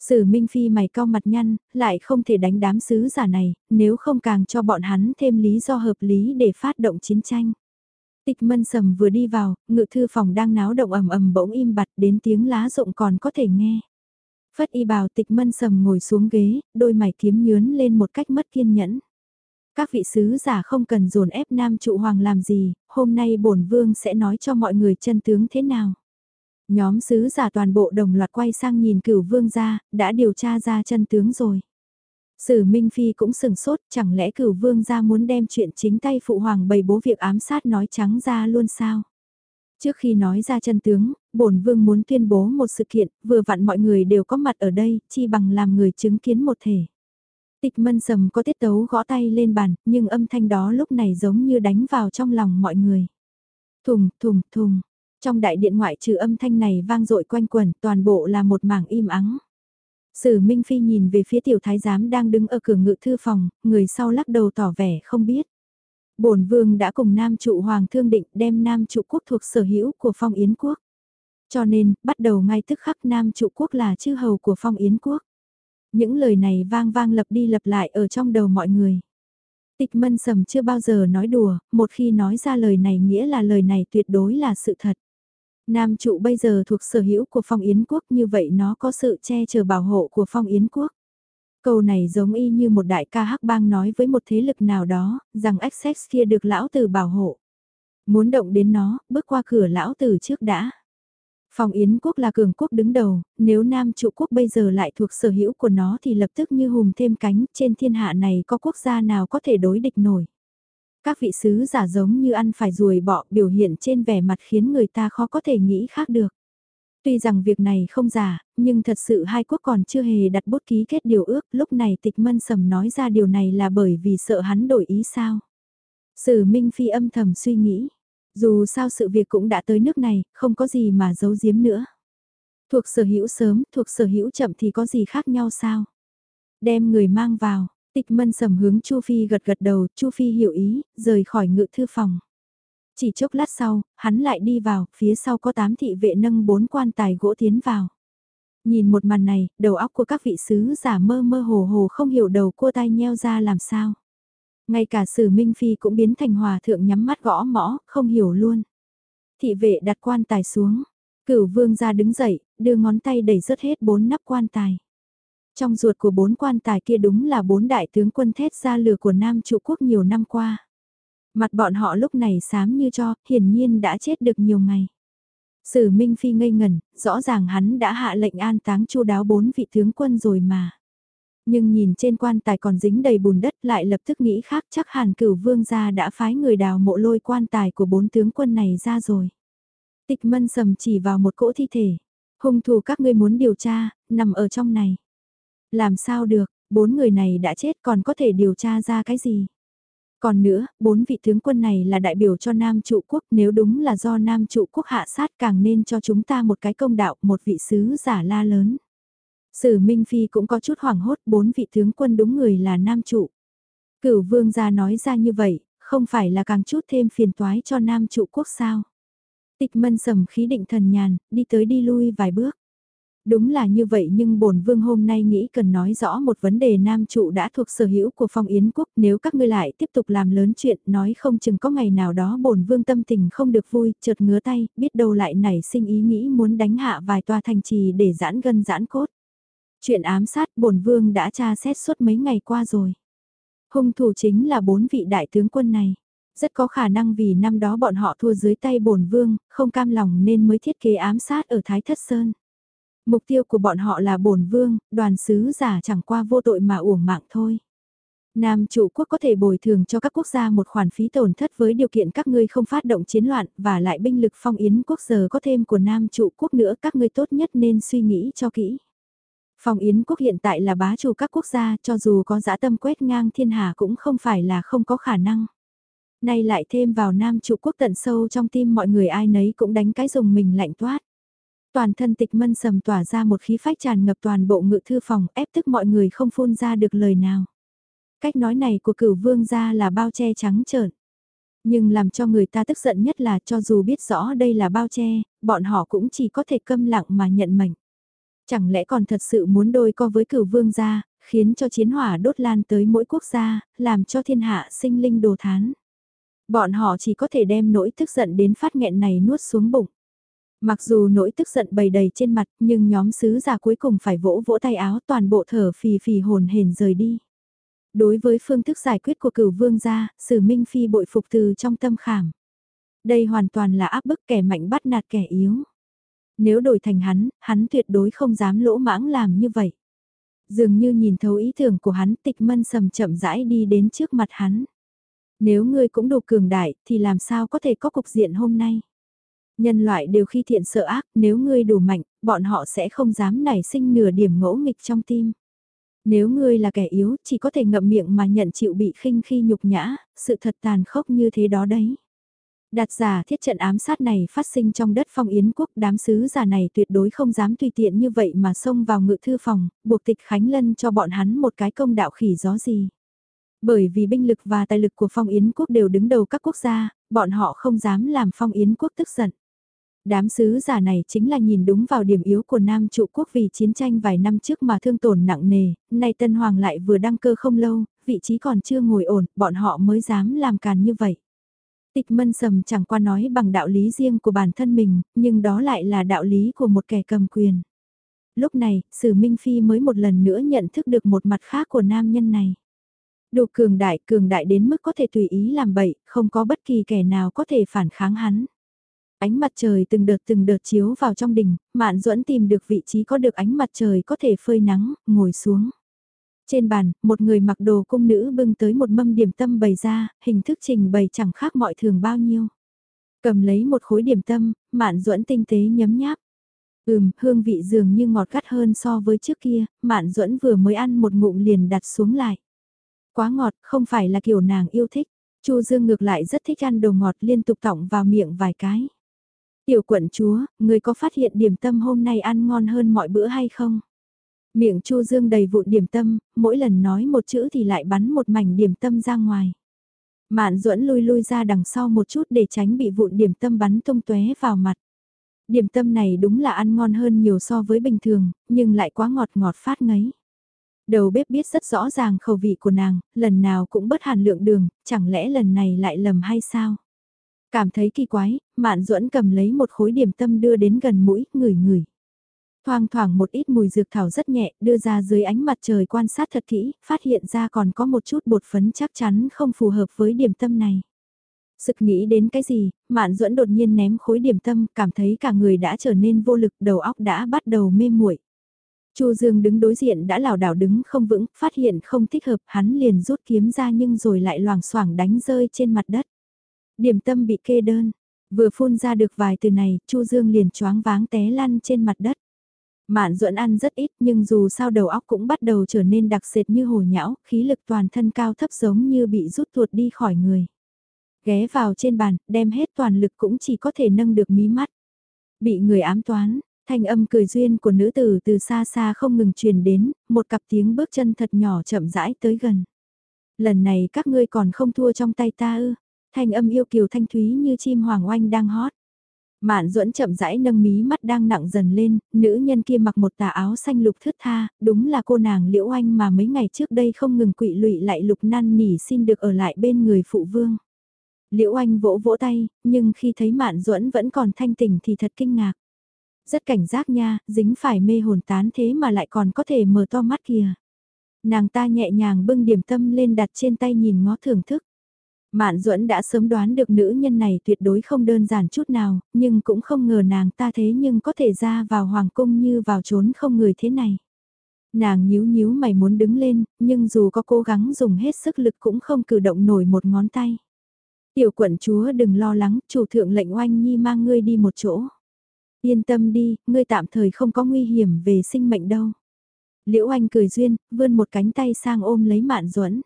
Sử Minh Phi mày cao mặt nhăn, lại không thể đánh đám sứ giả này, nếu không càng cho bọn hắn thêm lý do hợp lý để phát động chiến tranh. Tịch mân sầm vừa đi vào, ngự thư phòng đang náo động ầm ầm bỗng im bặt đến tiếng lá rụng còn có thể nghe. Phất y bào tịch mân sầm ngồi xuống ghế, đôi mày kiếm nhướn lên một cách mất kiên nhẫn. Các vị sứ giả không cần dồn ép nam trụ hoàng làm gì, hôm nay bổn vương sẽ nói cho mọi người chân tướng thế nào. Nhóm sứ giả toàn bộ đồng loạt quay sang nhìn cửu vương gia, đã điều tra ra chân tướng rồi. Sử Minh Phi cũng sừng sốt, chẳng lẽ cửu vương gia muốn đem chuyện chính tay phụ hoàng bày bố việc ám sát nói trắng ra luôn sao? Trước khi nói ra chân tướng, bổn vương muốn tuyên bố một sự kiện, vừa vặn mọi người đều có mặt ở đây, chi bằng làm người chứng kiến một thể. Tịch mân sầm có tiết tấu gõ tay lên bàn, nhưng âm thanh đó lúc này giống như đánh vào trong lòng mọi người. Thùng, thùng, thùng. Trong đại điện ngoại trừ âm thanh này vang dội quanh quẩn, toàn bộ là một mảng im ắng. Sử Minh Phi nhìn về phía tiểu thái giám đang đứng ở cửa ngự thư phòng, người sau lắc đầu tỏ vẻ không biết. Bổn vương đã cùng nam trụ hoàng thương định đem nam trụ quốc thuộc sở hữu của phong yến quốc. Cho nên, bắt đầu ngay tức khắc nam trụ quốc là chư hầu của phong yến quốc. Những lời này vang vang lập đi lập lại ở trong đầu mọi người. Tịch mân sầm chưa bao giờ nói đùa, một khi nói ra lời này nghĩa là lời này tuyệt đối là sự thật. Nam trụ bây giờ thuộc sở hữu của phong yến quốc như vậy nó có sự che chở bảo hộ của phong yến quốc. Câu này giống y như một đại ca hắc bang nói với một thế lực nào đó, rằng Essex kia được lão tử bảo hộ. Muốn động đến nó, bước qua cửa lão tử trước đã. Phong Yến quốc là cường quốc đứng đầu, nếu Nam trụ quốc bây giờ lại thuộc sở hữu của nó thì lập tức như hùm thêm cánh, trên thiên hạ này có quốc gia nào có thể đối địch nổi. Các vị sứ giả giống như ăn phải ruồi bọ biểu hiện trên vẻ mặt khiến người ta khó có thể nghĩ khác được. Tuy rằng việc này không giả, nhưng thật sự hai quốc còn chưa hề đặt bút ký kết điều ước, lúc này tịch mân sầm nói ra điều này là bởi vì sợ hắn đổi ý sao. Sử Minh Phi âm thầm suy nghĩ, dù sao sự việc cũng đã tới nước này, không có gì mà giấu giếm nữa. Thuộc sở hữu sớm, thuộc sở hữu chậm thì có gì khác nhau sao? Đem người mang vào, tịch mân sầm hướng Chu Phi gật gật đầu, Chu Phi hiểu ý, rời khỏi ngự thư phòng. Chỉ chốc lát sau, hắn lại đi vào, phía sau có tám thị vệ nâng bốn quan tài gỗ tiến vào. Nhìn một màn này, đầu óc của các vị sứ giả mơ mơ hồ hồ không hiểu đầu cua tai nheo ra làm sao. Ngay cả sử Minh Phi cũng biến thành hòa thượng nhắm mắt gõ mõ, không hiểu luôn. Thị vệ đặt quan tài xuống, cửu vương ra đứng dậy, đưa ngón tay đẩy rớt hết bốn nắp quan tài. Trong ruột của bốn quan tài kia đúng là bốn đại tướng quân thét ra lửa của Nam trụ quốc nhiều năm qua. Mặt bọn họ lúc này xám như cho, hiển nhiên đã chết được nhiều ngày. Sử Minh Phi ngây ngẩn, rõ ràng hắn đã hạ lệnh an táng chu đáo bốn vị tướng quân rồi mà. Nhưng nhìn trên quan tài còn dính đầy bùn đất lại lập tức nghĩ khác chắc hàn cửu vương gia đã phái người đào mộ lôi quan tài của bốn tướng quân này ra rồi. Tịch mân sầm chỉ vào một cỗ thi thể. Hung thủ các ngươi muốn điều tra, nằm ở trong này. Làm sao được, bốn người này đã chết còn có thể điều tra ra cái gì? Còn nữa, bốn vị tướng quân này là đại biểu cho Nam trụ quốc nếu đúng là do Nam trụ quốc hạ sát càng nên cho chúng ta một cái công đạo, một vị sứ giả la lớn. Sử Minh Phi cũng có chút hoảng hốt bốn vị tướng quân đúng người là Nam trụ. Cửu vương gia nói ra như vậy, không phải là càng chút thêm phiền toái cho Nam trụ quốc sao. Tịch mân sầm khí định thần nhàn, đi tới đi lui vài bước. Đúng là như vậy nhưng bổn vương hôm nay nghĩ cần nói rõ một vấn đề nam trụ đã thuộc sở hữu của phong yến quốc nếu các ngươi lại tiếp tục làm lớn chuyện nói không chừng có ngày nào đó bổn vương tâm tình không được vui chợt ngứa tay biết đâu lại nảy sinh ý nghĩ muốn đánh hạ vài tòa thành trì để giãn gân giãn cốt. Chuyện ám sát bổn vương đã tra xét suốt mấy ngày qua rồi. Hung thủ chính là bốn vị đại tướng quân này. Rất có khả năng vì năm đó bọn họ thua dưới tay bổn vương, không cam lòng nên mới thiết kế ám sát ở Thái Thất Sơn. Mục tiêu của bọn họ là bổn vương, đoàn sứ giả chẳng qua vô tội mà uổng mạng thôi. Nam chủ quốc có thể bồi thường cho các quốc gia một khoản phí tổn thất với điều kiện các ngươi không phát động chiến loạn và lại binh lực phong yến quốc giờ có thêm của Nam trụ quốc nữa các ngươi tốt nhất nên suy nghĩ cho kỹ. Phong yến quốc hiện tại là bá chủ các quốc gia cho dù có dã tâm quét ngang thiên hà cũng không phải là không có khả năng. Nay lại thêm vào Nam trụ quốc tận sâu trong tim mọi người ai nấy cũng đánh cái dùng mình lạnh toát toàn thân tịch mân sầm tỏa ra một khí phách tràn ngập toàn bộ ngự thư phòng ép tức mọi người không phun ra được lời nào. Cách nói này của cửu vương gia là bao che trắng trợn. Nhưng làm cho người ta tức giận nhất là cho dù biết rõ đây là bao che, bọn họ cũng chỉ có thể câm lặng mà nhận mệnh. Chẳng lẽ còn thật sự muốn đôi co với cửu vương gia, khiến cho chiến hỏa đốt lan tới mỗi quốc gia, làm cho thiên hạ sinh linh đồ thán. Bọn họ chỉ có thể đem nỗi tức giận đến phát nghẹn này nuốt xuống bụng. Mặc dù nỗi tức giận bầy đầy trên mặt, nhưng nhóm sứ giả cuối cùng phải vỗ vỗ tay áo toàn bộ thở phì phì hồn hền rời đi. Đối với phương thức giải quyết của cửu vương gia, sử minh phi bội phục từ trong tâm khảm. Đây hoàn toàn là áp bức kẻ mạnh bắt nạt kẻ yếu. Nếu đổi thành hắn, hắn tuyệt đối không dám lỗ mãng làm như vậy. Dường như nhìn thấu ý tưởng của hắn tịch mân sầm chậm rãi đi đến trước mặt hắn. Nếu ngươi cũng đủ cường đại thì làm sao có thể có cục diện hôm nay. Nhân loại đều khi thiện sợ ác, nếu ngươi đủ mạnh, bọn họ sẽ không dám nảy sinh nửa điểm ngỗ nghịch trong tim. Nếu ngươi là kẻ yếu, chỉ có thể ngậm miệng mà nhận chịu bị khinh khi nhục nhã, sự thật tàn khốc như thế đó đấy. Đạt giả thiết trận ám sát này phát sinh trong đất phong yến quốc đám sứ giả này tuyệt đối không dám tùy tiện như vậy mà xông vào ngự thư phòng, buộc tịch Khánh Lân cho bọn hắn một cái công đạo khỉ gió gì. Bởi vì binh lực và tài lực của phong yến quốc đều đứng đầu các quốc gia, bọn họ không dám làm phong yến quốc tức giận. Đám sứ giả này chính là nhìn đúng vào điểm yếu của Nam trụ quốc vì chiến tranh vài năm trước mà thương tổn nặng nề, nay Tân Hoàng lại vừa đăng cơ không lâu, vị trí còn chưa ngồi ổn, bọn họ mới dám làm càn như vậy. Tịch mân sầm chẳng qua nói bằng đạo lý riêng của bản thân mình, nhưng đó lại là đạo lý của một kẻ cầm quyền. Lúc này, Sử Minh Phi mới một lần nữa nhận thức được một mặt khác của nam nhân này. Đủ cường đại, cường đại đến mức có thể tùy ý làm bậy, không có bất kỳ kẻ nào có thể phản kháng hắn. Ánh mặt trời từng đợt từng đợt chiếu vào trong đình, Mạn Duẫn tìm được vị trí có được ánh mặt trời có thể phơi nắng, ngồi xuống. Trên bàn, một người mặc đồ cung nữ bưng tới một mâm điểm tâm bày ra, hình thức trình bày chẳng khác mọi thường bao nhiêu. Cầm lấy một khối điểm tâm, Mạn Duẫn tinh tế nhấm nháp. Ừm, hương vị dường như ngọt gắt hơn so với trước kia, Mạn Duẫn vừa mới ăn một ngụm liền đặt xuống lại. Quá ngọt, không phải là kiểu nàng yêu thích. Chu Dương ngược lại rất thích ăn đồ ngọt liên tục tọng vào miệng vài cái. Tiểu quận chúa, người có phát hiện điểm tâm hôm nay ăn ngon hơn mọi bữa hay không? Miệng Chu Dương đầy vụn điểm tâm, mỗi lần nói một chữ thì lại bắn một mảnh điểm tâm ra ngoài. Mạn duẫn lui lui ra đằng sau một chút để tránh bị vụn điểm tâm bắn tung tóe vào mặt. Điểm tâm này đúng là ăn ngon hơn nhiều so với bình thường, nhưng lại quá ngọt ngọt phát ngấy. Đầu bếp biết rất rõ ràng khẩu vị của nàng, lần nào cũng bớt hàn lượng đường, chẳng lẽ lần này lại lầm hay sao? Cảm thấy kỳ quái, Mạn Duẫn cầm lấy một khối điểm tâm đưa đến gần mũi, ngửi ngửi. Thoang thoảng một ít mùi dược thảo rất nhẹ, đưa ra dưới ánh mặt trời quan sát thật kỹ, phát hiện ra còn có một chút bột phấn chắc chắn không phù hợp với điểm tâm này. Sực nghĩ đến cái gì, Mạn Duẫn đột nhiên ném khối điểm tâm, cảm thấy cả người đã trở nên vô lực, đầu óc đã bắt đầu mê muội. Chu Dương đứng đối diện đã lảo đảo đứng không vững, phát hiện không thích hợp, hắn liền rút kiếm ra nhưng rồi lại loảng xoảng đánh rơi trên mặt đất. Điểm tâm bị kê đơn, vừa phun ra được vài từ này, Chu Dương liền choáng váng té lăn trên mặt đất. Mạn duẫn ăn rất ít nhưng dù sao đầu óc cũng bắt đầu trở nên đặc sệt như hồ nhão, khí lực toàn thân cao thấp giống như bị rút tuột đi khỏi người. Ghé vào trên bàn, đem hết toàn lực cũng chỉ có thể nâng được mí mắt. Bị người ám toán, thanh âm cười duyên của nữ tử từ xa xa không ngừng truyền đến, một cặp tiếng bước chân thật nhỏ chậm rãi tới gần. Lần này các ngươi còn không thua trong tay ta ư, thanh âm yêu kiều thanh thúy như chim hoàng oanh đang hót. Mạn duẫn chậm rãi nâng mí mắt đang nặng dần lên, nữ nhân kia mặc một tà áo xanh lục thướt tha, đúng là cô nàng liễu anh mà mấy ngày trước đây không ngừng quỵ lụy lại lục năn nỉ xin được ở lại bên người phụ vương. Liễu anh vỗ vỗ tay, nhưng khi thấy mạn duẫn vẫn còn thanh tỉnh thì thật kinh ngạc. Rất cảnh giác nha, dính phải mê hồn tán thế mà lại còn có thể mở to mắt kìa. Nàng ta nhẹ nhàng bưng điểm tâm lên đặt trên tay nhìn ngó thưởng thức. Mạn Duẫn đã sớm đoán được nữ nhân này tuyệt đối không đơn giản chút nào, nhưng cũng không ngờ nàng ta thế nhưng có thể ra vào hoàng cung như vào trốn không người thế này. Nàng nhíu nhíu mày muốn đứng lên, nhưng dù có cố gắng dùng hết sức lực cũng không cử động nổi một ngón tay. Tiểu quận chúa đừng lo lắng, chủ thượng lệnh oanh nhi mang ngươi đi một chỗ. Yên tâm đi, ngươi tạm thời không có nguy hiểm về sinh mệnh đâu. Liễu Anh cười duyên, vươn một cánh tay sang ôm lấy Mạn Duẫn.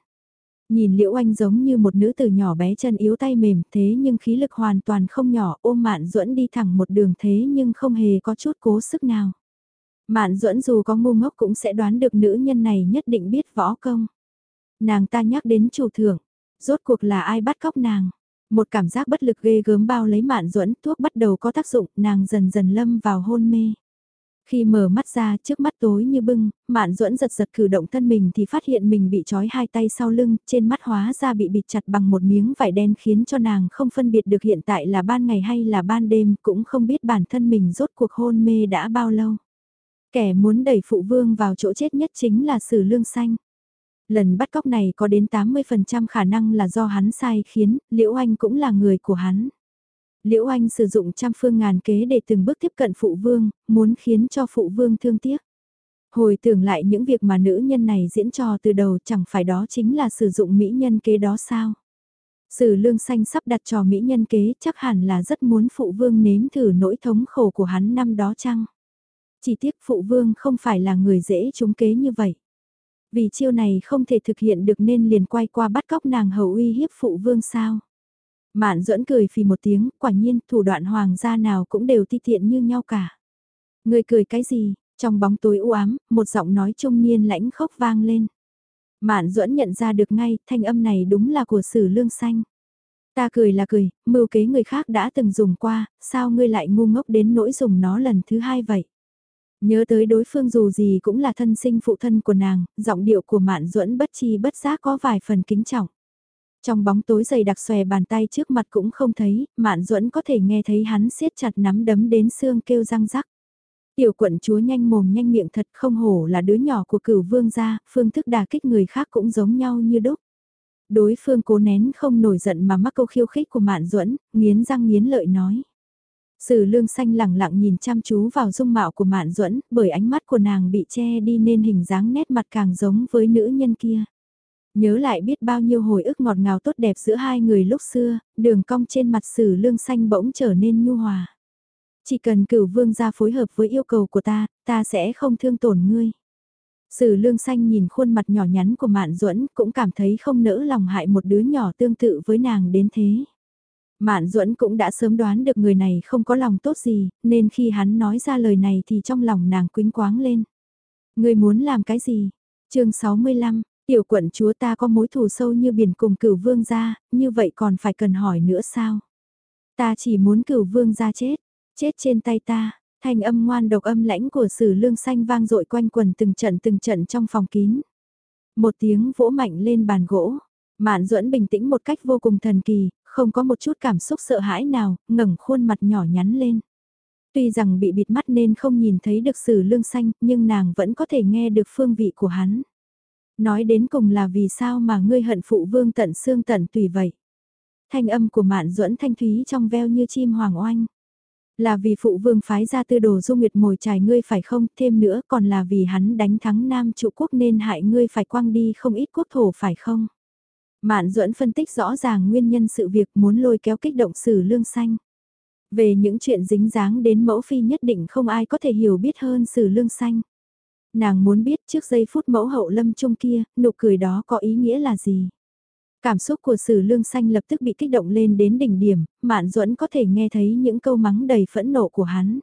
Nhìn Liễu Anh giống như một nữ tử nhỏ bé chân yếu tay mềm thế nhưng khí lực hoàn toàn không nhỏ ôm Mạn Duẫn đi thẳng một đường thế nhưng không hề có chút cố sức nào. Mạn Duẫn dù có ngu ngốc cũng sẽ đoán được nữ nhân này nhất định biết võ công. Nàng ta nhắc đến chủ thưởng, rốt cuộc là ai bắt cóc nàng. Một cảm giác bất lực ghê gớm bao lấy Mạn Duẫn thuốc bắt đầu có tác dụng nàng dần dần lâm vào hôn mê. Khi mở mắt ra trước mắt tối như bưng, Mạn Duẫn giật giật cử động thân mình thì phát hiện mình bị trói hai tay sau lưng, trên mắt hóa ra bị bịt chặt bằng một miếng vải đen khiến cho nàng không phân biệt được hiện tại là ban ngày hay là ban đêm, cũng không biết bản thân mình rốt cuộc hôn mê đã bao lâu. Kẻ muốn đẩy phụ vương vào chỗ chết nhất chính là Sử Lương Xanh. Lần bắt cóc này có đến 80% khả năng là do hắn sai khiến, Liễu Anh cũng là người của hắn. Liễu Anh sử dụng trăm phương ngàn kế để từng bước tiếp cận phụ vương, muốn khiến cho phụ vương thương tiếc. Hồi tưởng lại những việc mà nữ nhân này diễn trò từ đầu chẳng phải đó chính là sử dụng mỹ nhân kế đó sao. Sử lương xanh sắp đặt trò mỹ nhân kế chắc hẳn là rất muốn phụ vương nếm thử nỗi thống khổ của hắn năm đó chăng. Chỉ tiếc phụ vương không phải là người dễ trúng kế như vậy. Vì chiêu này không thể thực hiện được nên liền quay qua bắt cóc nàng hầu uy hiếp phụ vương sao. Mạn duẫn cười phì một tiếng, quả nhiên thủ đoạn hoàng gia nào cũng đều ti tiện như nhau cả. Người cười cái gì, trong bóng tối u ám, một giọng nói trung niên lãnh khốc vang lên. Mạn duẫn nhận ra được ngay, thanh âm này đúng là của sử lương xanh. Ta cười là cười, mưu kế người khác đã từng dùng qua, sao ngươi lại ngu ngốc đến nỗi dùng nó lần thứ hai vậy? Nhớ tới đối phương dù gì cũng là thân sinh phụ thân của nàng, giọng điệu của Mạn Duẫn bất chi bất giác có vài phần kính trọng. Trong bóng tối dày đặc xòe bàn tay trước mặt cũng không thấy, Mạn Duẫn có thể nghe thấy hắn siết chặt nắm đấm đến xương kêu răng rắc. Tiểu quận chúa nhanh mồm nhanh miệng thật không hổ là đứa nhỏ của cửu vương gia, phương thức đà kích người khác cũng giống nhau như đúc. Đối phương cố nén không nổi giận mà mắc câu khiêu khích của Mạn Duẫn, nghiến răng nghiến lợi nói. Sử lương xanh lẳng lặng nhìn chăm chú vào dung mạo của Mạn Duẫn, bởi ánh mắt của nàng bị che đi nên hình dáng nét mặt càng giống với nữ nhân kia. Nhớ lại biết bao nhiêu hồi ức ngọt ngào tốt đẹp giữa hai người lúc xưa, đường cong trên mặt sử lương xanh bỗng trở nên nhu hòa. Chỉ cần cửu vương gia phối hợp với yêu cầu của ta, ta sẽ không thương tổn ngươi. Sử lương xanh nhìn khuôn mặt nhỏ nhắn của Mạn Duẫn cũng cảm thấy không nỡ lòng hại một đứa nhỏ tương tự với nàng đến thế. Mạn Duẫn cũng đã sớm đoán được người này không có lòng tốt gì, nên khi hắn nói ra lời này thì trong lòng nàng quính quáng lên. Người muốn làm cái gì? chương 65, tiểu quận chúa ta có mối thù sâu như biển cùng cửu vương gia, như vậy còn phải cần hỏi nữa sao? Ta chỉ muốn cửu vương gia chết, chết trên tay ta. Thanh âm ngoan độc âm lãnh của sử lương xanh vang dội quanh quần từng trận từng trận trong phòng kín. Một tiếng vỗ mạnh lên bàn gỗ. Mạn duẫn bình tĩnh một cách vô cùng thần kỳ, không có một chút cảm xúc sợ hãi nào, ngẩng khuôn mặt nhỏ nhắn lên. Tuy rằng bị bịt mắt nên không nhìn thấy được sử lương xanh, nhưng nàng vẫn có thể nghe được phương vị của hắn. Nói đến cùng là vì sao mà ngươi hận phụ vương tận xương tận tùy vậy. Thanh âm của mạn duẫn thanh thúy trong veo như chim hoàng oanh. Là vì phụ vương phái ra tư đồ du nguyệt mồi trải ngươi phải không, thêm nữa còn là vì hắn đánh thắng nam trụ quốc nên hại ngươi phải quăng đi không ít quốc thổ phải không? Mạn duẫn phân tích rõ ràng nguyên nhân sự việc muốn lôi kéo kích động sử lương xanh. Về những chuyện dính dáng đến mẫu phi nhất định không ai có thể hiểu biết hơn sử lương xanh. Nàng muốn biết trước giây phút mẫu hậu lâm trung kia, nụ cười đó có ý nghĩa là gì. Cảm xúc của sử lương xanh lập tức bị kích động lên đến đỉnh điểm, mạn duẫn có thể nghe thấy những câu mắng đầy phẫn nộ của hắn.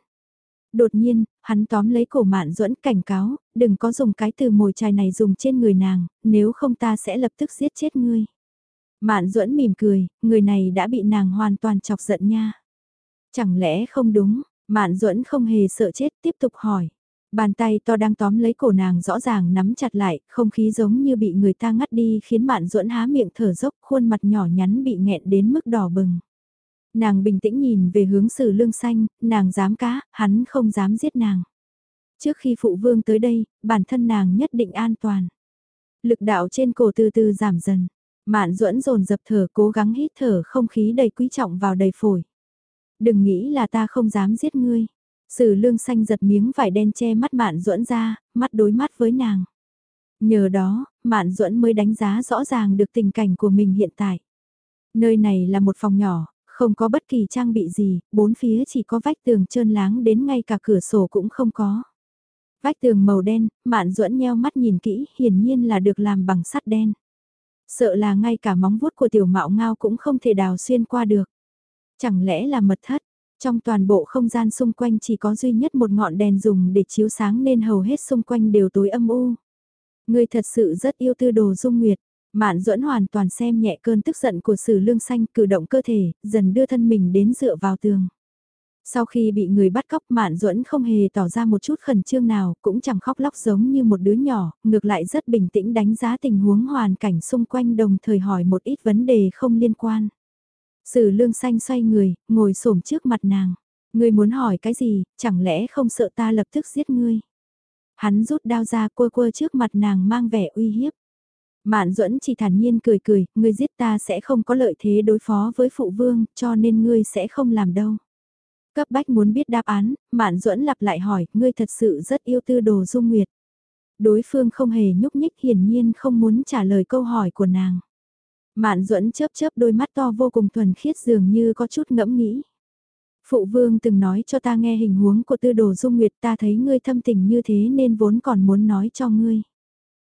Đột nhiên, hắn tóm lấy cổ mạn duẫn cảnh cáo, đừng có dùng cái từ mồi chài này dùng trên người nàng, nếu không ta sẽ lập tức giết chết ngươi. Mạn duẫn mỉm cười, người này đã bị nàng hoàn toàn chọc giận nha. Chẳng lẽ không đúng, mạn duẫn không hề sợ chết tiếp tục hỏi. Bàn tay to đang tóm lấy cổ nàng rõ ràng nắm chặt lại, không khí giống như bị người ta ngắt đi khiến mạn duẫn há miệng thở dốc khuôn mặt nhỏ nhắn bị nghẹn đến mức đỏ bừng. Nàng bình tĩnh nhìn về hướng sử lương xanh, nàng dám cá, hắn không dám giết nàng. Trước khi phụ vương tới đây, bản thân nàng nhất định an toàn. Lực đạo trên cổ từ từ giảm dần. Mạn duẫn dồn dập thở cố gắng hít thở không khí đầy quý trọng vào đầy phổi. Đừng nghĩ là ta không dám giết ngươi. Sử lương xanh giật miếng vải đen che mắt mạn duẫn ra, mắt đối mắt với nàng. Nhờ đó, mạn duẫn mới đánh giá rõ ràng được tình cảnh của mình hiện tại. Nơi này là một phòng nhỏ, không có bất kỳ trang bị gì, bốn phía chỉ có vách tường trơn láng đến ngay cả cửa sổ cũng không có. Vách tường màu đen, mạn duẫn nheo mắt nhìn kỹ, hiển nhiên là được làm bằng sắt đen. Sợ là ngay cả móng vuốt của tiểu mạo ngao cũng không thể đào xuyên qua được. Chẳng lẽ là mật thất? Trong toàn bộ không gian xung quanh chỉ có duy nhất một ngọn đèn dùng để chiếu sáng nên hầu hết xung quanh đều tối âm u. Người thật sự rất yêu tư đồ dung nguyệt. Mạn duẫn hoàn toàn xem nhẹ cơn tức giận của sử lương xanh cử động cơ thể, dần đưa thân mình đến dựa vào tường. Sau khi bị người bắt cóc Mạn Duẫn không hề tỏ ra một chút khẩn trương nào, cũng chẳng khóc lóc giống như một đứa nhỏ, ngược lại rất bình tĩnh đánh giá tình huống hoàn cảnh xung quanh đồng thời hỏi một ít vấn đề không liên quan. Sử lương xanh xoay người, ngồi xổm trước mặt nàng. Ngươi muốn hỏi cái gì, chẳng lẽ không sợ ta lập tức giết ngươi? Hắn rút đao ra quơ quơ trước mặt nàng mang vẻ uy hiếp. Mạn duẫn chỉ thản nhiên cười cười, ngươi giết ta sẽ không có lợi thế đối phó với phụ vương, cho nên ngươi sẽ không làm đâu. Cấp bách muốn biết đáp án, Mạn duẫn lặp lại hỏi, ngươi thật sự rất yêu tư đồ dung nguyệt. Đối phương không hề nhúc nhích hiển nhiên không muốn trả lời câu hỏi của nàng. Mạn duẫn chớp chớp đôi mắt to vô cùng thuần khiết dường như có chút ngẫm nghĩ. Phụ vương từng nói cho ta nghe hình huống của tư đồ dung nguyệt ta thấy ngươi thâm tình như thế nên vốn còn muốn nói cho ngươi.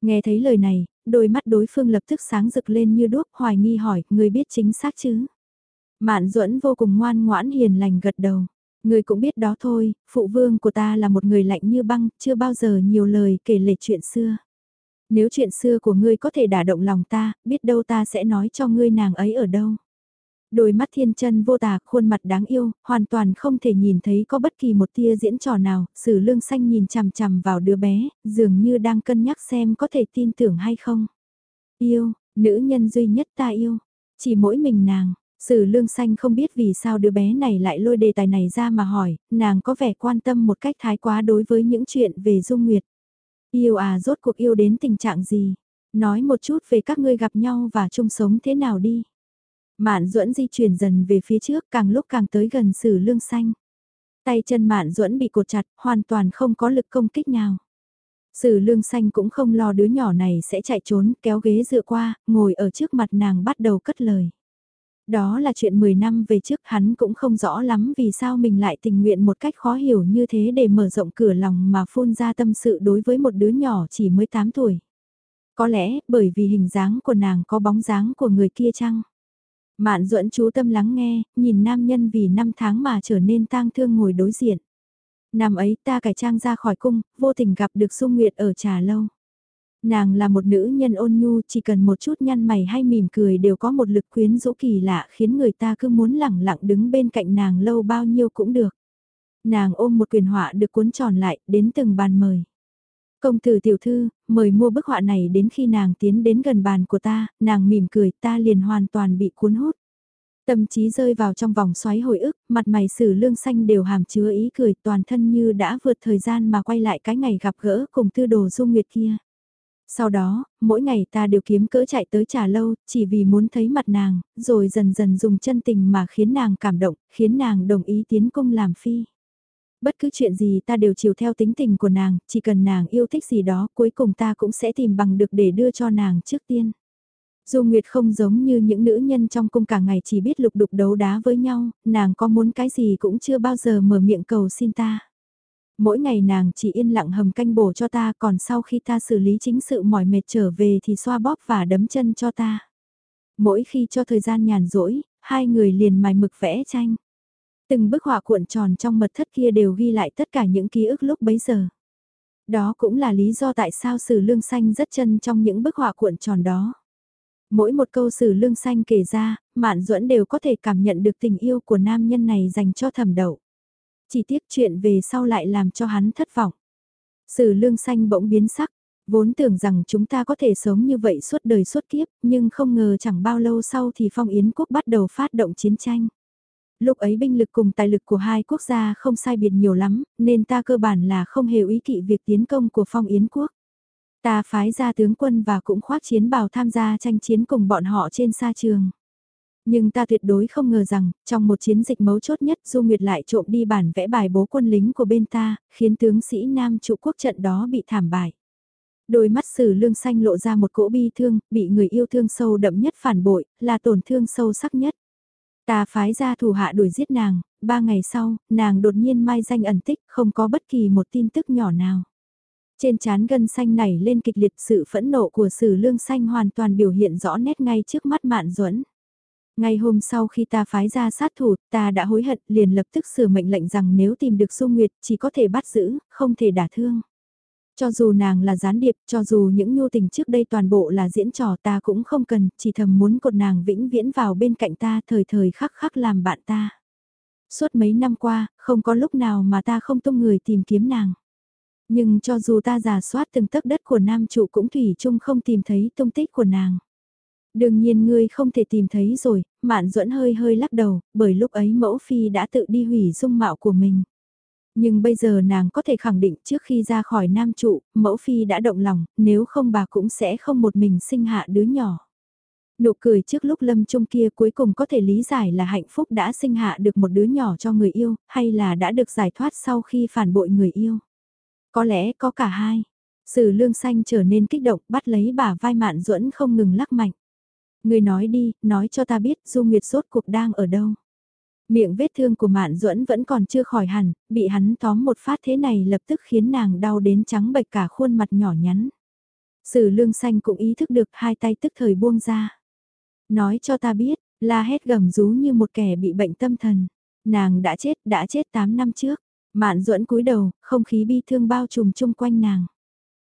Nghe thấy lời này, đôi mắt đối phương lập tức sáng rực lên như đuốc hoài nghi hỏi, ngươi biết chính xác chứ? Mạn duẫn vô cùng ngoan ngoãn hiền lành gật đầu. Ngươi cũng biết đó thôi, phụ vương của ta là một người lạnh như băng, chưa bao giờ nhiều lời kể lể chuyện xưa. Nếu chuyện xưa của ngươi có thể đả động lòng ta, biết đâu ta sẽ nói cho ngươi nàng ấy ở đâu. Đôi mắt thiên chân vô tà, khuôn mặt đáng yêu, hoàn toàn không thể nhìn thấy có bất kỳ một tia diễn trò nào, sử lương xanh nhìn chằm chằm vào đứa bé, dường như đang cân nhắc xem có thể tin tưởng hay không. Yêu, nữ nhân duy nhất ta yêu, chỉ mỗi mình nàng, Sử lương xanh không biết vì sao đứa bé này lại lôi đề tài này ra mà hỏi, nàng có vẻ quan tâm một cách thái quá đối với những chuyện về Dung Nguyệt. Yêu à rốt cuộc yêu đến tình trạng gì? Nói một chút về các ngươi gặp nhau và chung sống thế nào đi. Mạn duẫn di chuyển dần về phía trước càng lúc càng tới gần sử lương xanh. Tay chân mạn duẫn bị cột chặt, hoàn toàn không có lực công kích nào. Sử lương xanh cũng không lo đứa nhỏ này sẽ chạy trốn, kéo ghế dựa qua, ngồi ở trước mặt nàng bắt đầu cất lời. Đó là chuyện 10 năm về trước hắn cũng không rõ lắm vì sao mình lại tình nguyện một cách khó hiểu như thế để mở rộng cửa lòng mà phun ra tâm sự đối với một đứa nhỏ chỉ mới 8 tuổi. Có lẽ bởi vì hình dáng của nàng có bóng dáng của người kia chăng? Mạn duẫn chú tâm lắng nghe, nhìn nam nhân vì năm tháng mà trở nên tang thương ngồi đối diện. Năm ấy ta cải trang ra khỏi cung, vô tình gặp được Dung Nguyệt ở trà lâu. Nàng là một nữ nhân ôn nhu chỉ cần một chút nhăn mày hay mỉm cười đều có một lực quyến rũ kỳ lạ khiến người ta cứ muốn lẳng lặng đứng bên cạnh nàng lâu bao nhiêu cũng được. Nàng ôm một quyền họa được cuốn tròn lại đến từng bàn mời. Công tử tiểu thư, mời mua bức họa này đến khi nàng tiến đến gần bàn của ta, nàng mỉm cười ta liền hoàn toàn bị cuốn hút. Tâm trí rơi vào trong vòng xoáy hồi ức, mặt mày sử lương xanh đều hàm chứa ý cười toàn thân như đã vượt thời gian mà quay lại cái ngày gặp gỡ cùng tư đồ dung nguyệt kia. Sau đó, mỗi ngày ta đều kiếm cỡ chạy tới trà lâu, chỉ vì muốn thấy mặt nàng, rồi dần dần dùng chân tình mà khiến nàng cảm động, khiến nàng đồng ý tiến cung làm phi. Bất cứ chuyện gì ta đều chiều theo tính tình của nàng, chỉ cần nàng yêu thích gì đó cuối cùng ta cũng sẽ tìm bằng được để đưa cho nàng trước tiên. dù Nguyệt không giống như những nữ nhân trong cung cả ngày chỉ biết lục đục đấu đá với nhau, nàng có muốn cái gì cũng chưa bao giờ mở miệng cầu xin ta mỗi ngày nàng chỉ yên lặng hầm canh bổ cho ta còn sau khi ta xử lý chính sự mỏi mệt trở về thì xoa bóp và đấm chân cho ta. Mỗi khi cho thời gian nhàn rỗi, hai người liền mài mực vẽ tranh. Từng bức họa cuộn tròn trong mật thất kia đều ghi lại tất cả những ký ức lúc bấy giờ. Đó cũng là lý do tại sao sử lương xanh rất chân trong những bức họa cuộn tròn đó. Mỗi một câu sử lương xanh kể ra, Mạn Duẫn đều có thể cảm nhận được tình yêu của nam nhân này dành cho thẩm đậu. Chỉ tiếc chuyện về sau lại làm cho hắn thất vọng. Sử lương xanh bỗng biến sắc, vốn tưởng rằng chúng ta có thể sống như vậy suốt đời suốt kiếp, nhưng không ngờ chẳng bao lâu sau thì phong yến quốc bắt đầu phát động chiến tranh. Lúc ấy binh lực cùng tài lực của hai quốc gia không sai biệt nhiều lắm, nên ta cơ bản là không hề ý kỵ việc tiến công của phong yến quốc. Ta phái ra tướng quân và cũng khoác chiến bào tham gia tranh chiến cùng bọn họ trên sa trường. Nhưng ta tuyệt đối không ngờ rằng, trong một chiến dịch mấu chốt nhất Du Nguyệt lại trộm đi bản vẽ bài bố quân lính của bên ta, khiến tướng sĩ Nam trụ quốc trận đó bị thảm bại. Đôi mắt sử lương xanh lộ ra một cỗ bi thương, bị người yêu thương sâu đậm nhất phản bội, là tổn thương sâu sắc nhất. Ta phái ra thủ hạ đuổi giết nàng, ba ngày sau, nàng đột nhiên mai danh ẩn tích, không có bất kỳ một tin tức nhỏ nào. Trên trán gân xanh này lên kịch liệt sự phẫn nộ của sử lương xanh hoàn toàn biểu hiện rõ nét ngay trước mắt mạn duẫn ngay hôm sau khi ta phái ra sát thủ, ta đã hối hận liền lập tức sửa mệnh lệnh rằng nếu tìm được Dung Nguyệt chỉ có thể bắt giữ, không thể đả thương. Cho dù nàng là gián điệp, cho dù những nhu tình trước đây toàn bộ là diễn trò ta cũng không cần, chỉ thầm muốn cột nàng vĩnh viễn vào bên cạnh ta thời thời khắc khắc làm bạn ta. Suốt mấy năm qua, không có lúc nào mà ta không tung người tìm kiếm nàng. Nhưng cho dù ta giả soát từng tấc đất của nam trụ cũng thủy chung không tìm thấy tung tích của nàng. Đương nhiên ngươi không thể tìm thấy rồi, mạn duẫn hơi hơi lắc đầu, bởi lúc ấy mẫu phi đã tự đi hủy dung mạo của mình. Nhưng bây giờ nàng có thể khẳng định trước khi ra khỏi nam trụ, mẫu phi đã động lòng, nếu không bà cũng sẽ không một mình sinh hạ đứa nhỏ. Nụ cười trước lúc lâm trung kia cuối cùng có thể lý giải là hạnh phúc đã sinh hạ được một đứa nhỏ cho người yêu, hay là đã được giải thoát sau khi phản bội người yêu. Có lẽ có cả hai. Sử lương xanh trở nên kích động bắt lấy bà vai mạn duẫn không ngừng lắc mạnh. Người nói đi, nói cho ta biết Du Nguyệt sốt cuộc đang ở đâu. Miệng vết thương của Mạn Duẫn vẫn còn chưa khỏi hẳn, bị hắn tóm một phát thế này lập tức khiến nàng đau đến trắng bệch cả khuôn mặt nhỏ nhắn. Sử lương xanh cũng ý thức được hai tay tức thời buông ra. Nói cho ta biết, la hét gầm rú như một kẻ bị bệnh tâm thần. Nàng đã chết, đã chết 8 năm trước. Mạn duẫn cúi đầu, không khí bi thương bao trùm chung quanh nàng.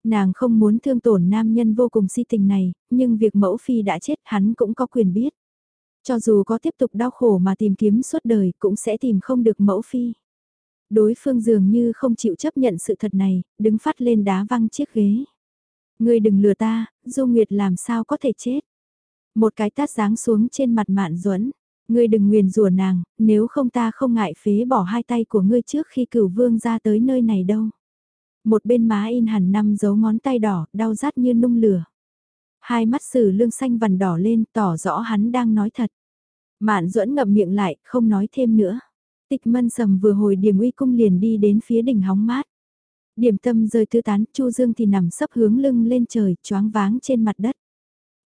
Nàng không muốn thương tổn nam nhân vô cùng si tình này, nhưng việc mẫu phi đã chết hắn cũng có quyền biết. Cho dù có tiếp tục đau khổ mà tìm kiếm suốt đời cũng sẽ tìm không được mẫu phi. Đối phương dường như không chịu chấp nhận sự thật này, đứng phát lên đá văng chiếc ghế. Ngươi đừng lừa ta, Du Nguyệt làm sao có thể chết. Một cái tát giáng xuống trên mặt mạn duẫn Ngươi đừng nguyền rủa nàng, nếu không ta không ngại phế bỏ hai tay của ngươi trước khi cửu vương ra tới nơi này đâu. Một bên má in hẳn năm dấu ngón tay đỏ, đau rát như nung lửa. Hai mắt sử lương xanh vằn đỏ lên, tỏ rõ hắn đang nói thật. Mạn duẫn ngậm miệng lại, không nói thêm nữa. Tịch mân sầm vừa hồi điểm uy cung liền đi đến phía đỉnh hóng mát. Điểm tâm rơi tứ tán, Chu Dương thì nằm sấp hướng lưng lên trời, choáng váng trên mặt đất.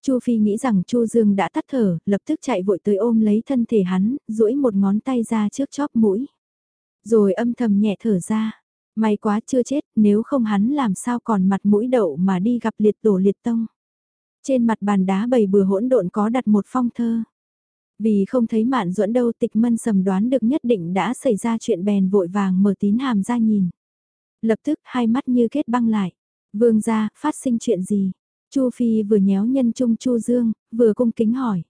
Chu Phi nghĩ rằng Chu Dương đã tắt thở, lập tức chạy vội tới ôm lấy thân thể hắn, duỗi một ngón tay ra trước chóp mũi. Rồi âm thầm nhẹ thở ra. May quá chưa chết, nếu không hắn làm sao còn mặt mũi đậu mà đi gặp liệt tổ liệt tông. Trên mặt bàn đá bầy bừa hỗn độn có đặt một phong thơ. Vì không thấy mạn duẫn đâu tịch mân sầm đoán được nhất định đã xảy ra chuyện bèn vội vàng mở tín hàm ra nhìn. Lập tức hai mắt như kết băng lại. Vương ra, phát sinh chuyện gì? Chu Phi vừa nhéo nhân trung Chu Dương, vừa cung kính hỏi.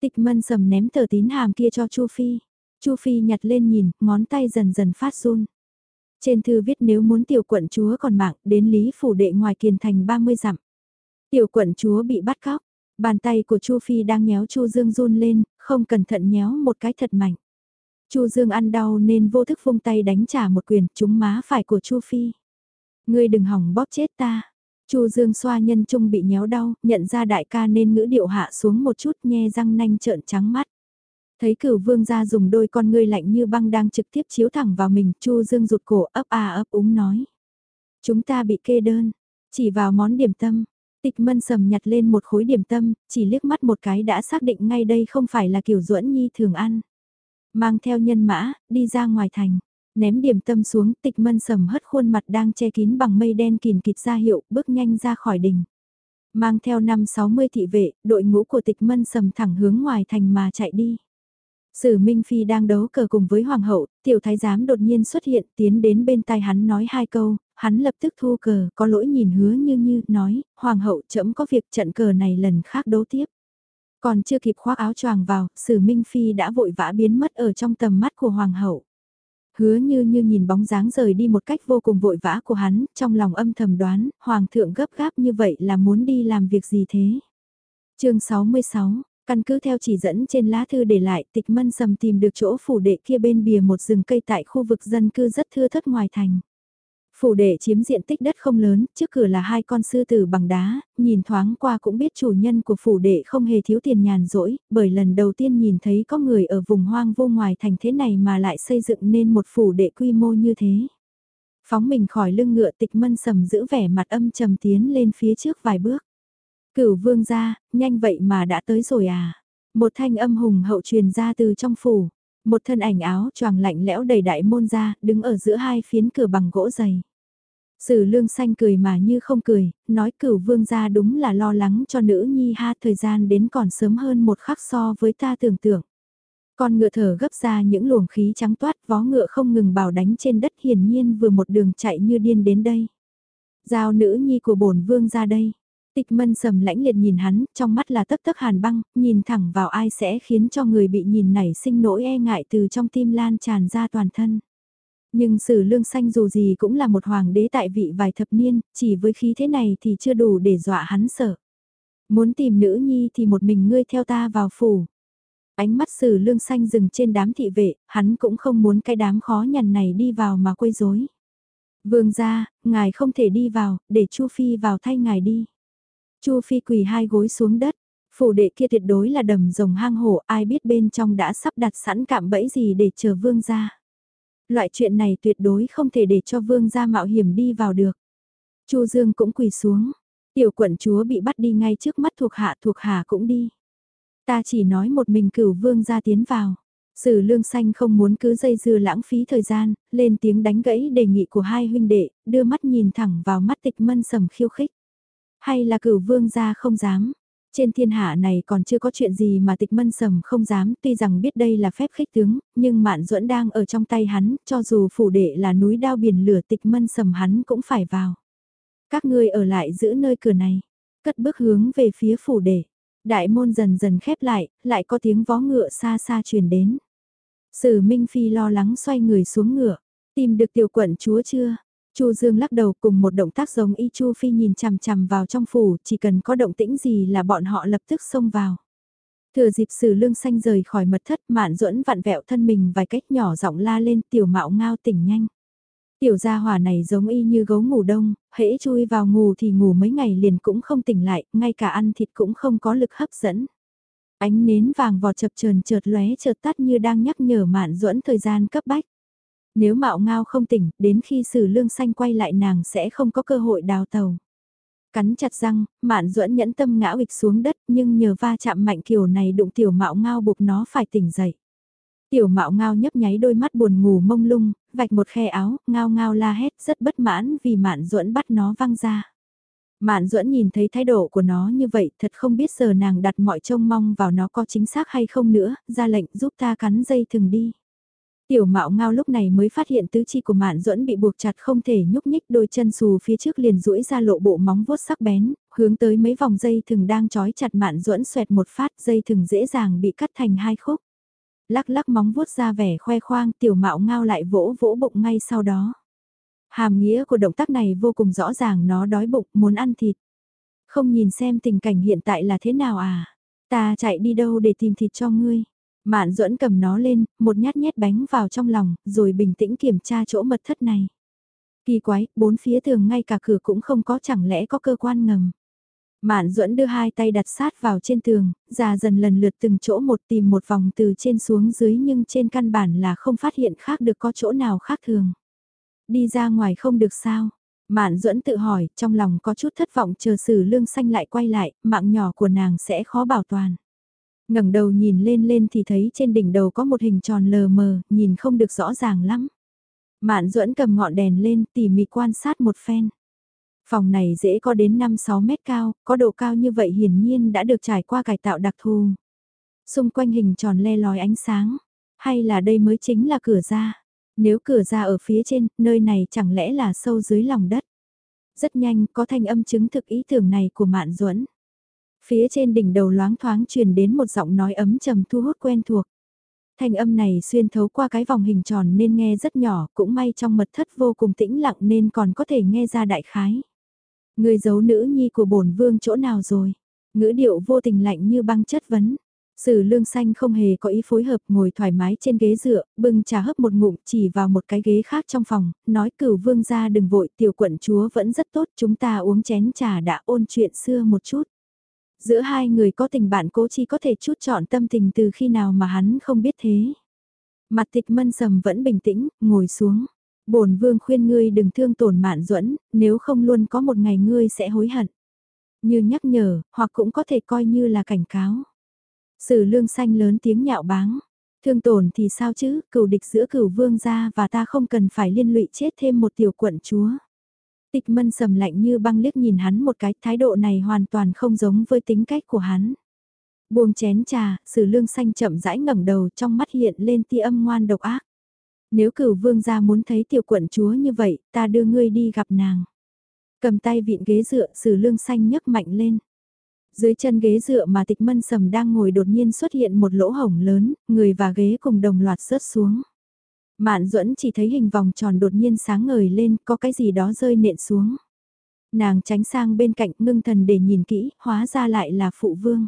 Tịch mân sầm ném tờ tín hàm kia cho Chu Phi. Chu Phi nhặt lên nhìn, ngón tay dần dần phát run. Trên thư viết nếu muốn tiểu quận chúa còn mạng, đến Lý Phủ Đệ ngoài kiền thành 30 dặm. Tiểu quận chúa bị bắt cóc, bàn tay của Chu Phi đang nhéo Chu Dương run lên, không cẩn thận nhéo một cái thật mạnh. Chu Dương ăn đau nên vô thức vung tay đánh trả một quyền trúng má phải của Chu Phi. Ngươi đừng hỏng bóp chết ta. Chu Dương xoa nhân trung bị nhéo đau, nhận ra đại ca nên ngữ điệu hạ xuống một chút nhe răng nanh trợn trắng mắt. Thấy cửu vương gia dùng đôi con ngươi lạnh như băng đang trực tiếp chiếu thẳng vào mình, Chu Dương rụt cổ ấp à ấp úng nói. Chúng ta bị kê đơn, chỉ vào món điểm tâm. Tịch mân sầm nhặt lên một khối điểm tâm, chỉ liếc mắt một cái đã xác định ngay đây không phải là kiểu duẫn nhi thường ăn. Mang theo nhân mã, đi ra ngoài thành ném điểm tâm xuống tịch mân sầm hất khuôn mặt đang che kín bằng mây đen kìn kịt ra hiệu, bước nhanh ra khỏi đình. Mang theo năm 60 thị vệ, đội ngũ của tịch mân sầm thẳng hướng ngoài thành mà chạy đi. Sử Minh Phi đang đấu cờ cùng với Hoàng hậu, tiểu thái giám đột nhiên xuất hiện tiến đến bên tai hắn nói hai câu, hắn lập tức thu cờ, có lỗi nhìn hứa như như, nói, Hoàng hậu chậm có việc trận cờ này lần khác đấu tiếp. Còn chưa kịp khoác áo choàng vào, Sử Minh Phi đã vội vã biến mất ở trong tầm mắt của Hoàng hậu. Hứa như như nhìn bóng dáng rời đi một cách vô cùng vội vã của hắn, trong lòng âm thầm đoán, Hoàng thượng gấp gáp như vậy là muốn đi làm việc gì thế? chương 66 Căn cứ theo chỉ dẫn trên lá thư để lại, tịch mân sầm tìm được chỗ phủ đệ kia bên bìa một rừng cây tại khu vực dân cư rất thưa thất ngoài thành. Phủ đệ chiếm diện tích đất không lớn, trước cửa là hai con sư tử bằng đá, nhìn thoáng qua cũng biết chủ nhân của phủ đệ không hề thiếu tiền nhàn rỗi, bởi lần đầu tiên nhìn thấy có người ở vùng hoang vô ngoài thành thế này mà lại xây dựng nên một phủ đệ quy mô như thế. Phóng mình khỏi lưng ngựa tịch mân sầm giữ vẻ mặt âm trầm tiến lên phía trước vài bước. Cửu vương ra, nhanh vậy mà đã tới rồi à. Một thanh âm hùng hậu truyền ra từ trong phủ. Một thân ảnh áo choàng lạnh lẽo đầy đại môn ra, đứng ở giữa hai phiến cửa bằng gỗ dày. Sử lương xanh cười mà như không cười, nói cửu vương gia đúng là lo lắng cho nữ nhi ha thời gian đến còn sớm hơn một khắc so với ta tưởng tượng. Con ngựa thở gấp ra những luồng khí trắng toát vó ngựa không ngừng bảo đánh trên đất hiển nhiên vừa một đường chạy như điên đến đây. Giao nữ nhi của bổn vương ra đây. Tịch mân sầm lãnh liệt nhìn hắn, trong mắt là tấp tấp hàn băng, nhìn thẳng vào ai sẽ khiến cho người bị nhìn nảy sinh nỗi e ngại từ trong tim lan tràn ra toàn thân. Nhưng sử lương xanh dù gì cũng là một hoàng đế tại vị vài thập niên, chỉ với khí thế này thì chưa đủ để dọa hắn sợ. Muốn tìm nữ nhi thì một mình ngươi theo ta vào phủ. Ánh mắt sử lương xanh dừng trên đám thị vệ, hắn cũng không muốn cái đám khó nhằn này đi vào mà quấy rối. Vương gia, ngài không thể đi vào, để Chu Phi vào thay ngài đi. Chu Phi quỳ hai gối xuống đất, phủ đệ kia tuyệt đối là đầm rồng hang hổ, ai biết bên trong đã sắp đặt sẵn cạm bẫy gì để chờ vương gia. Loại chuyện này tuyệt đối không thể để cho vương gia mạo hiểm đi vào được. Chu Dương cũng quỳ xuống, tiểu quận chúa bị bắt đi ngay trước mắt thuộc hạ thuộc hạ cũng đi. Ta chỉ nói một mình cửu vương gia tiến vào. Sử lương xanh không muốn cứ dây dưa lãng phí thời gian, lên tiếng đánh gãy đề nghị của hai huynh đệ, đưa mắt nhìn thẳng vào mắt tịch mân sầm khiêu khích. Hay là cửu vương gia không dám? Trên thiên hạ này còn chưa có chuyện gì mà tịch mân sầm không dám, tuy rằng biết đây là phép khích tướng, nhưng mạn duẫn đang ở trong tay hắn, cho dù phủ đệ là núi đao biển lửa tịch mân sầm hắn cũng phải vào. Các ngươi ở lại giữ nơi cửa này, cất bước hướng về phía phủ đệ. Đại môn dần dần khép lại, lại có tiếng vó ngựa xa xa truyền đến. Sử Minh Phi lo lắng xoay người xuống ngựa, tìm được tiểu quận chúa chưa? Chu Dương lắc đầu cùng một động tác giống y Chu Phi nhìn chằm chằm vào trong phủ, chỉ cần có động tĩnh gì là bọn họ lập tức xông vào. Thừa dịp sử lương xanh rời khỏi mật thất mạn duẫn vặn vẹo thân mình vài cách nhỏ giọng la lên tiểu mạo ngao tỉnh nhanh. Tiểu gia hỏa này giống y như gấu ngủ đông, hễ chui vào ngủ thì ngủ mấy ngày liền cũng không tỉnh lại, ngay cả ăn thịt cũng không có lực hấp dẫn. Ánh nến vàng vọt chập chờn chợt lóe chợt tắt như đang nhắc nhở mạn duẫn thời gian cấp bách. Nếu mạo ngao không tỉnh, đến khi sử lương xanh quay lại nàng sẽ không có cơ hội đào tàu. Cắn chặt răng, mạn duẫn nhẫn tâm ngã ịch xuống đất nhưng nhờ va chạm mạnh kiểu này đụng tiểu mạo ngao buộc nó phải tỉnh dậy. Tiểu mạo ngao nhấp nháy đôi mắt buồn ngủ mông lung, vạch một khe áo, ngao ngao la hét rất bất mãn vì mạn duẫn bắt nó văng ra. Mạn duẫn nhìn thấy thái độ của nó như vậy thật không biết giờ nàng đặt mọi trông mong vào nó có chính xác hay không nữa, ra lệnh giúp ta cắn dây thừng đi. Tiểu mạo ngao lúc này mới phát hiện tứ chi của mạn duẫn bị buộc chặt không thể nhúc nhích đôi chân xù phía trước liền duỗi ra lộ bộ móng vuốt sắc bén, hướng tới mấy vòng dây thừng đang trói chặt mạn duẫn xoẹt một phát dây thừng dễ dàng bị cắt thành hai khúc. Lắc lắc móng vuốt ra vẻ khoe khoang tiểu mạo ngao lại vỗ vỗ bụng ngay sau đó. Hàm nghĩa của động tác này vô cùng rõ ràng nó đói bụng muốn ăn thịt. Không nhìn xem tình cảnh hiện tại là thế nào à? Ta chạy đi đâu để tìm thịt cho ngươi? Mạn duẫn cầm nó lên, một nhát nhét bánh vào trong lòng, rồi bình tĩnh kiểm tra chỗ mật thất này. Kỳ quái, bốn phía tường ngay cả cửa cũng không có chẳng lẽ có cơ quan ngầm. Mạn duẫn đưa hai tay đặt sát vào trên tường, già dần lần lượt từng chỗ một tìm một vòng từ trên xuống dưới nhưng trên căn bản là không phát hiện khác được có chỗ nào khác thường. Đi ra ngoài không được sao? Mạn duẫn tự hỏi, trong lòng có chút thất vọng chờ sử lương xanh lại quay lại, mạng nhỏ của nàng sẽ khó bảo toàn ngẩng đầu nhìn lên lên thì thấy trên đỉnh đầu có một hình tròn lờ mờ, nhìn không được rõ ràng lắm. Mạn duẫn cầm ngọn đèn lên tỉ mỉ quan sát một phen. Phòng này dễ có đến 5-6 mét cao, có độ cao như vậy hiển nhiên đã được trải qua cải tạo đặc thù. Xung quanh hình tròn le lói ánh sáng, hay là đây mới chính là cửa ra. Nếu cửa ra ở phía trên, nơi này chẳng lẽ là sâu dưới lòng đất. Rất nhanh có thanh âm chứng thực ý tưởng này của Mạn Duẫn. Phía trên đỉnh đầu loáng thoáng truyền đến một giọng nói ấm trầm thu hút quen thuộc. Thanh âm này xuyên thấu qua cái vòng hình tròn nên nghe rất nhỏ, cũng may trong mật thất vô cùng tĩnh lặng nên còn có thể nghe ra đại khái. Người giấu nữ nhi của bổn vương chỗ nào rồi? Ngữ điệu vô tình lạnh như băng chất vấn. Sử lương xanh không hề có ý phối hợp ngồi thoải mái trên ghế dựa, bưng trà hấp một ngụm chỉ vào một cái ghế khác trong phòng, nói cửu vương ra đừng vội tiểu quận chúa vẫn rất tốt chúng ta uống chén trà đã ôn chuyện xưa một chút. Giữa hai người có tình bạn cố chi có thể chút chọn tâm tình từ khi nào mà hắn không biết thế. Mặt tịch mân sầm vẫn bình tĩnh, ngồi xuống. bổn vương khuyên ngươi đừng thương tổn mạn duẫn nếu không luôn có một ngày ngươi sẽ hối hận. Như nhắc nhở, hoặc cũng có thể coi như là cảnh cáo. Sử lương xanh lớn tiếng nhạo báng. Thương tổn thì sao chứ, cửu địch giữa cửu vương gia và ta không cần phải liên lụy chết thêm một tiểu quận chúa. Tịch mân sầm lạnh như băng liếc nhìn hắn một cái, thái độ này hoàn toàn không giống với tính cách của hắn. Buông chén trà, sử lương xanh chậm rãi ngẩng đầu trong mắt hiện lên tia âm ngoan độc ác. Nếu cửu vương gia muốn thấy tiểu quận chúa như vậy, ta đưa ngươi đi gặp nàng. Cầm tay vịn ghế dựa, sử lương xanh nhấc mạnh lên. Dưới chân ghế dựa mà tịch mân sầm đang ngồi đột nhiên xuất hiện một lỗ hổng lớn, người và ghế cùng đồng loạt rớt xuống. Mạn duẫn chỉ thấy hình vòng tròn đột nhiên sáng ngời lên, có cái gì đó rơi nện xuống. Nàng tránh sang bên cạnh ngưng thần để nhìn kỹ, hóa ra lại là phụ vương.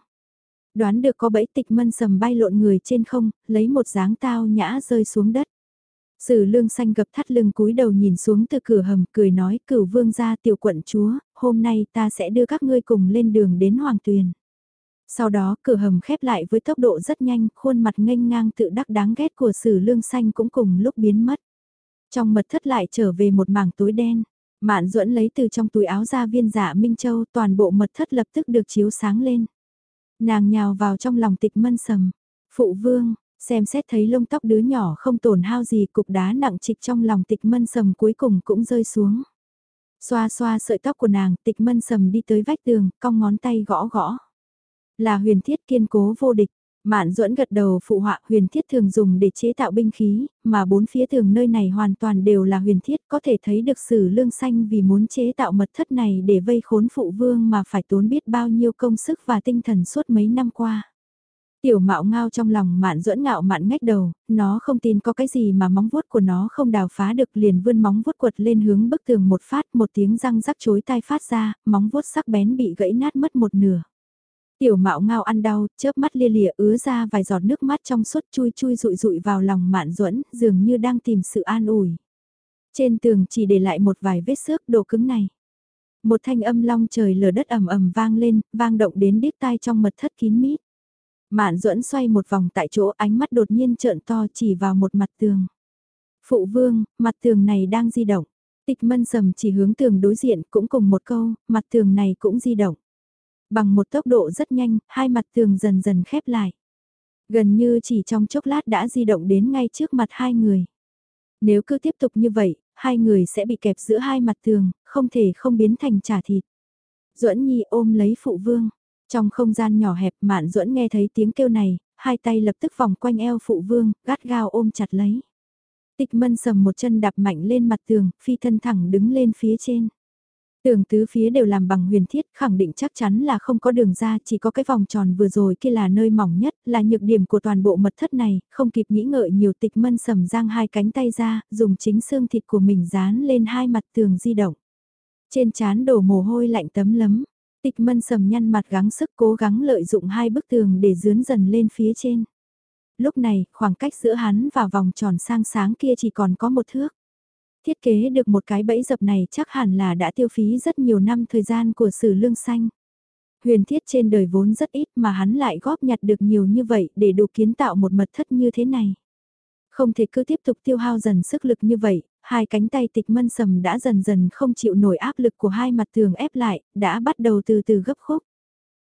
Đoán được có bẫy tịch mân sầm bay lộn người trên không, lấy một dáng tao nhã rơi xuống đất. Sử lương xanh gập thắt lưng cúi đầu nhìn xuống từ cửa hầm cười nói cửu vương gia tiểu quận chúa, hôm nay ta sẽ đưa các ngươi cùng lên đường đến Hoàng Tuyền. Sau đó cửa hầm khép lại với tốc độ rất nhanh, khuôn mặt nghênh ngang tự đắc đáng ghét của sử lương xanh cũng cùng lúc biến mất. Trong mật thất lại trở về một mảng tối đen, mạn duẫn lấy từ trong túi áo ra viên dạ Minh Châu toàn bộ mật thất lập tức được chiếu sáng lên. Nàng nhào vào trong lòng tịch mân sầm. Phụ vương, xem xét thấy lông tóc đứa nhỏ không tổn hao gì cục đá nặng trịch trong lòng tịch mân sầm cuối cùng cũng rơi xuống. Xoa xoa sợi tóc của nàng, tịch mân sầm đi tới vách tường, cong ngón tay gõ gõ. Là huyền thiết kiên cố vô địch. Mạn duẫn gật đầu phụ họa huyền thiết thường dùng để chế tạo binh khí, mà bốn phía tường nơi này hoàn toàn đều là huyền thiết có thể thấy được sử lương xanh vì muốn chế tạo mật thất này để vây khốn phụ vương mà phải tốn biết bao nhiêu công sức và tinh thần suốt mấy năm qua. Tiểu mạo ngao trong lòng mạn duẫn ngạo mạn ngách đầu, nó không tin có cái gì mà móng vuốt của nó không đào phá được liền vươn móng vuốt quật lên hướng bức tường một phát một tiếng răng rắc chối tai phát ra, móng vuốt sắc bén bị gãy nát mất một nửa. Tiểu mạo ngao ăn đau, chớp mắt lia lịa ứa ra vài giọt nước mắt trong suốt chui chui rụi rụi vào lòng mạn duẫn dường như đang tìm sự an ủi. Trên tường chỉ để lại một vài vết xước độ cứng này. Một thanh âm long trời lở đất ầm ầm vang lên, vang động đến điếc tai trong mật thất kín mít. Mạn duẫn xoay một vòng tại chỗ ánh mắt đột nhiên trợn to chỉ vào một mặt tường. Phụ vương, mặt tường này đang di động. Tịch mân sầm chỉ hướng tường đối diện cũng cùng một câu, mặt tường này cũng di động. Bằng một tốc độ rất nhanh, hai mặt tường dần dần khép lại. Gần như chỉ trong chốc lát đã di động đến ngay trước mặt hai người. Nếu cứ tiếp tục như vậy, hai người sẽ bị kẹp giữa hai mặt tường, không thể không biến thành trả thịt. Duẫn Nhi ôm lấy phụ vương. Trong không gian nhỏ hẹp Mạn Duẫn nghe thấy tiếng kêu này, hai tay lập tức vòng quanh eo phụ vương, gắt gao ôm chặt lấy. Tịch mân sầm một chân đạp mạnh lên mặt tường, phi thân thẳng đứng lên phía trên. Tường tứ phía đều làm bằng huyền thiết, khẳng định chắc chắn là không có đường ra, chỉ có cái vòng tròn vừa rồi kia là nơi mỏng nhất, là nhược điểm của toàn bộ mật thất này, không kịp nghĩ ngợi nhiều tịch mân sầm giang hai cánh tay ra, dùng chính xương thịt của mình dán lên hai mặt tường di động. Trên chán đổ mồ hôi lạnh tấm lấm, tịch mân sầm nhăn mặt gắng sức cố gắng lợi dụng hai bức tường để dướn dần lên phía trên. Lúc này, khoảng cách giữa hắn và vòng tròn sang sáng kia chỉ còn có một thước. Thiết kế được một cái bẫy dập này chắc hẳn là đã tiêu phí rất nhiều năm thời gian của sử lương xanh. Huyền thiết trên đời vốn rất ít mà hắn lại góp nhặt được nhiều như vậy để đủ kiến tạo một mật thất như thế này. Không thể cứ tiếp tục tiêu hao dần sức lực như vậy, hai cánh tay tịch mân sầm đã dần dần không chịu nổi áp lực của hai mặt tường ép lại, đã bắt đầu từ từ gấp khúc.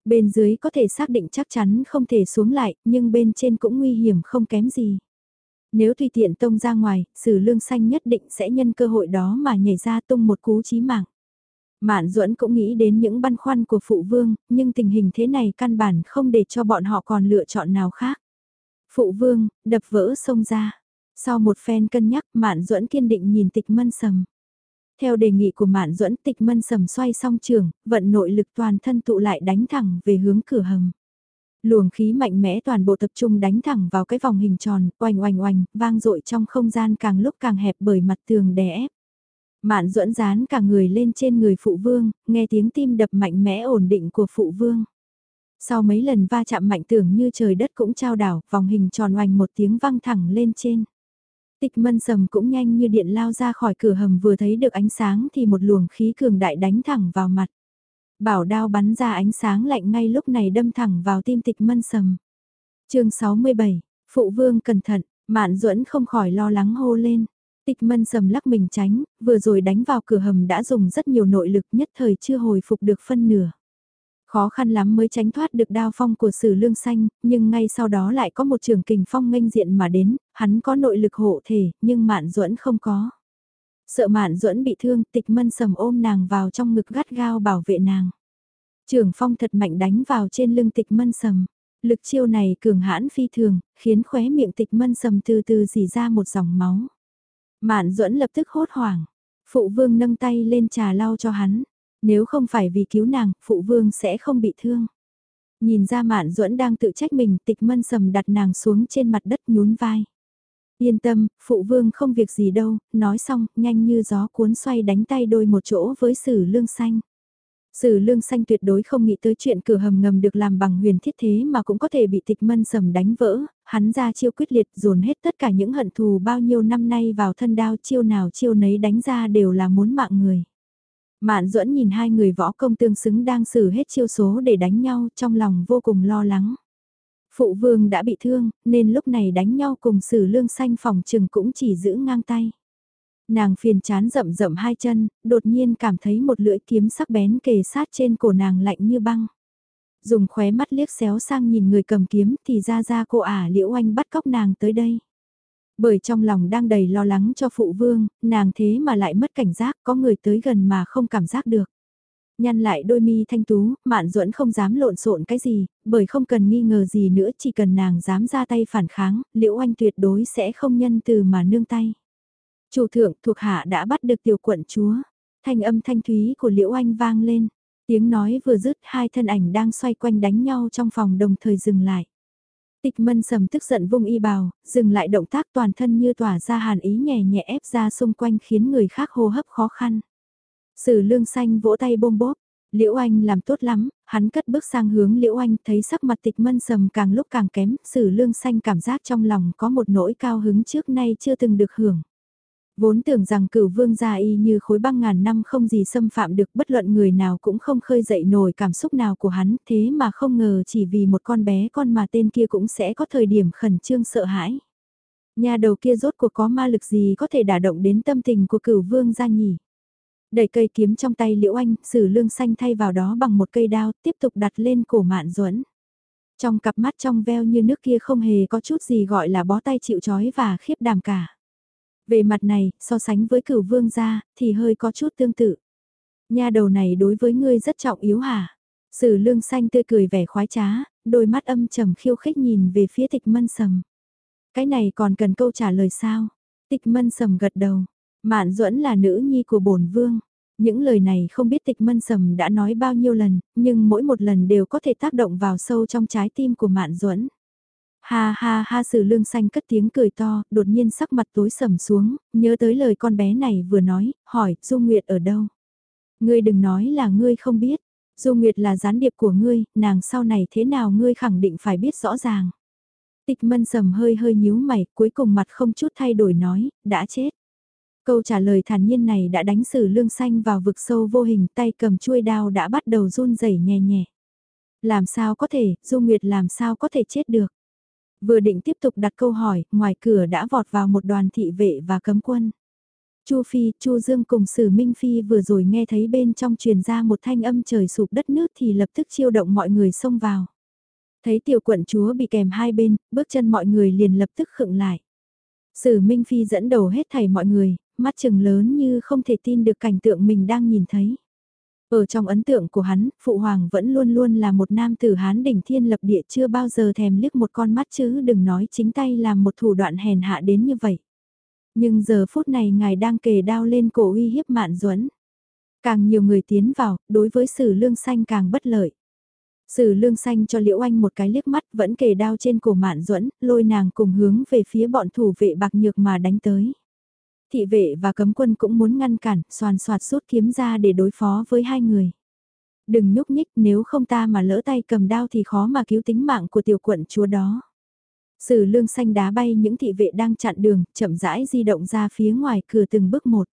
Bên dưới có thể xác định chắc chắn không thể xuống lại, nhưng bên trên cũng nguy hiểm không kém gì. Nếu tùy tiện tông ra ngoài, sử lương xanh nhất định sẽ nhân cơ hội đó mà nhảy ra tung một cú chí mạng. Mạn duẫn cũng nghĩ đến những băn khoăn của phụ vương, nhưng tình hình thế này căn bản không để cho bọn họ còn lựa chọn nào khác. Phụ vương, đập vỡ sông ra. Sau một phen cân nhắc, Mạn duẫn kiên định nhìn tịch mân sầm. Theo đề nghị của Mạn duẫn tịch mân sầm xoay song trường, vận nội lực toàn thân tụ lại đánh thẳng về hướng cửa hầm. Luồng khí mạnh mẽ toàn bộ tập trung đánh thẳng vào cái vòng hình tròn, oanh oanh oanh, vang dội trong không gian càng lúc càng hẹp bởi mặt tường đè ép. Mạn duẫn dán cả người lên trên người phụ vương, nghe tiếng tim đập mạnh mẽ ổn định của phụ vương. Sau mấy lần va chạm mạnh tưởng như trời đất cũng trao đảo, vòng hình tròn oanh một tiếng văng thẳng lên trên. Tịch mân sầm cũng nhanh như điện lao ra khỏi cửa hầm vừa thấy được ánh sáng thì một luồng khí cường đại đánh thẳng vào mặt. Bảo đao bắn ra ánh sáng lạnh ngay lúc này đâm thẳng vào tim tịch mân sầm. chương 67, Phụ Vương cẩn thận, Mạn duẫn không khỏi lo lắng hô lên. Tịch mân sầm lắc mình tránh, vừa rồi đánh vào cửa hầm đã dùng rất nhiều nội lực nhất thời chưa hồi phục được phân nửa. Khó khăn lắm mới tránh thoát được đao phong của sử lương xanh, nhưng ngay sau đó lại có một trường kình phong nghênh diện mà đến, hắn có nội lực hộ thể, nhưng mạn duẫn không có. Sợ mạn duẫn bị thương, tịch mân sầm ôm nàng vào trong ngực gắt gao bảo vệ nàng. Trường phong thật mạnh đánh vào trên lưng tịch mân sầm. Lực chiêu này cường hãn phi thường, khiến khóe miệng tịch mân sầm từ từ dì ra một dòng máu. Mạn duẫn lập tức hốt hoảng. Phụ vương nâng tay lên trà lau cho hắn. Nếu không phải vì cứu nàng, phụ vương sẽ không bị thương. Nhìn ra mạn duẫn đang tự trách mình, tịch mân sầm đặt nàng xuống trên mặt đất nhún vai. Yên tâm, phụ vương không việc gì đâu, nói xong, nhanh như gió cuốn xoay đánh tay đôi một chỗ với sử lương xanh. Sử lương xanh tuyệt đối không nghĩ tới chuyện cửa hầm ngầm được làm bằng huyền thiết thế mà cũng có thể bị tịch mân sầm đánh vỡ, hắn ra chiêu quyết liệt dồn hết tất cả những hận thù bao nhiêu năm nay vào thân đao chiêu nào chiêu nấy đánh ra đều là muốn mạng người. Mạn duẫn nhìn hai người võ công tương xứng đang xử hết chiêu số để đánh nhau trong lòng vô cùng lo lắng. Phụ vương đã bị thương, nên lúc này đánh nhau cùng sử lương xanh phòng trừng cũng chỉ giữ ngang tay. Nàng phiền chán rậm rậm hai chân, đột nhiên cảm thấy một lưỡi kiếm sắc bén kề sát trên cổ nàng lạnh như băng. Dùng khóe mắt liếc xéo sang nhìn người cầm kiếm thì ra ra cô ả liễu anh bắt cóc nàng tới đây. Bởi trong lòng đang đầy lo lắng cho phụ vương, nàng thế mà lại mất cảnh giác có người tới gần mà không cảm giác được. Nhăn lại đôi mi thanh tú, mạn duẫn không dám lộn xộn cái gì, bởi không cần nghi ngờ gì nữa chỉ cần nàng dám ra tay phản kháng, liễu anh tuyệt đối sẽ không nhân từ mà nương tay. Chủ thượng thuộc hạ đã bắt được tiểu quận chúa. Thanh âm thanh thúy của Liễu Anh vang lên. Tiếng nói vừa dứt hai thân ảnh đang xoay quanh đánh nhau trong phòng đồng thời dừng lại. Tịch mân sầm tức giận vung y bào, dừng lại động tác toàn thân như tỏa ra hàn ý nhẹ nhẹ ép ra xung quanh khiến người khác hô hấp khó khăn. Sử lương xanh vỗ tay bôm bốp, Liễu Anh làm tốt lắm, hắn cất bước sang hướng Liễu Anh thấy sắc mặt tịch mân sầm càng lúc càng kém, sử lương xanh cảm giác trong lòng có một nỗi cao hứng trước nay chưa từng được hưởng. Vốn tưởng rằng cửu vương gia y như khối băng ngàn năm không gì xâm phạm được bất luận người nào cũng không khơi dậy nổi cảm xúc nào của hắn thế mà không ngờ chỉ vì một con bé con mà tên kia cũng sẽ có thời điểm khẩn trương sợ hãi. Nhà đầu kia rốt cuộc có ma lực gì có thể đả động đến tâm tình của cửu vương gia nhỉ? Đẩy cây kiếm trong tay liễu anh, sử lương xanh thay vào đó bằng một cây đao, tiếp tục đặt lên cổ mạn duẫn Trong cặp mắt trong veo như nước kia không hề có chút gì gọi là bó tay chịu chói và khiếp đảm cả. Về mặt này, so sánh với cửu vương gia, thì hơi có chút tương tự. Nha đầu này đối với ngươi rất trọng yếu hả? Sử lương xanh tươi cười vẻ khoái trá, đôi mắt âm trầm khiêu khích nhìn về phía tịch mân sầm. Cái này còn cần câu trả lời sao? Tịch mân sầm gật đầu. Mạn duẫn là nữ nhi của bổn vương. Những lời này không biết tịch mân sầm đã nói bao nhiêu lần, nhưng mỗi một lần đều có thể tác động vào sâu trong trái tim của mạn duẫn Ha ha ha sử lương xanh cất tiếng cười to, đột nhiên sắc mặt tối sầm xuống, nhớ tới lời con bé này vừa nói, hỏi, Du Nguyệt ở đâu? Ngươi đừng nói là ngươi không biết, Du Nguyệt là gián điệp của ngươi, nàng sau này thế nào ngươi khẳng định phải biết rõ ràng. Tịch mân sầm hơi hơi nhíu mày, cuối cùng mặt không chút thay đổi nói, đã chết. Câu trả lời thản nhiên này đã đánh sử lương xanh vào vực sâu vô hình tay cầm chuôi đao đã bắt đầu run rẩy nhẹ nhẹ. Làm sao có thể, Du Nguyệt làm sao có thể chết được. Vừa định tiếp tục đặt câu hỏi, ngoài cửa đã vọt vào một đoàn thị vệ và cấm quân. Chu Phi, Chu Dương cùng Sử Minh Phi vừa rồi nghe thấy bên trong truyền ra một thanh âm trời sụp đất nước thì lập tức chiêu động mọi người xông vào. Thấy tiểu quận chúa bị kèm hai bên, bước chân mọi người liền lập tức khựng lại. Sử Minh Phi dẫn đầu hết thảy mọi người, mắt chừng lớn như không thể tin được cảnh tượng mình đang nhìn thấy. Ở trong ấn tượng của hắn, Phụ Hoàng vẫn luôn luôn là một nam tử Hán đỉnh thiên lập địa chưa bao giờ thèm liếc một con mắt chứ đừng nói chính tay làm một thủ đoạn hèn hạ đến như vậy. Nhưng giờ phút này ngài đang kề đao lên cổ uy hiếp mạn duẫn Càng nhiều người tiến vào, đối với sử lương xanh càng bất lợi. Sử lương xanh cho Liễu Anh một cái liếc mắt vẫn kề đao trên cổ mạn duẫn lôi nàng cùng hướng về phía bọn thủ vệ bạc nhược mà đánh tới thị vệ và cấm quân cũng muốn ngăn cản, soàn soạt rút kiếm ra để đối phó với hai người. Đừng nhúc nhích nếu không ta mà lỡ tay cầm đao thì khó mà cứu tính mạng của tiểu quận chúa đó. Sử lương xanh đá bay những thị vệ đang chặn đường, chậm rãi di động ra phía ngoài cửa từng bước một.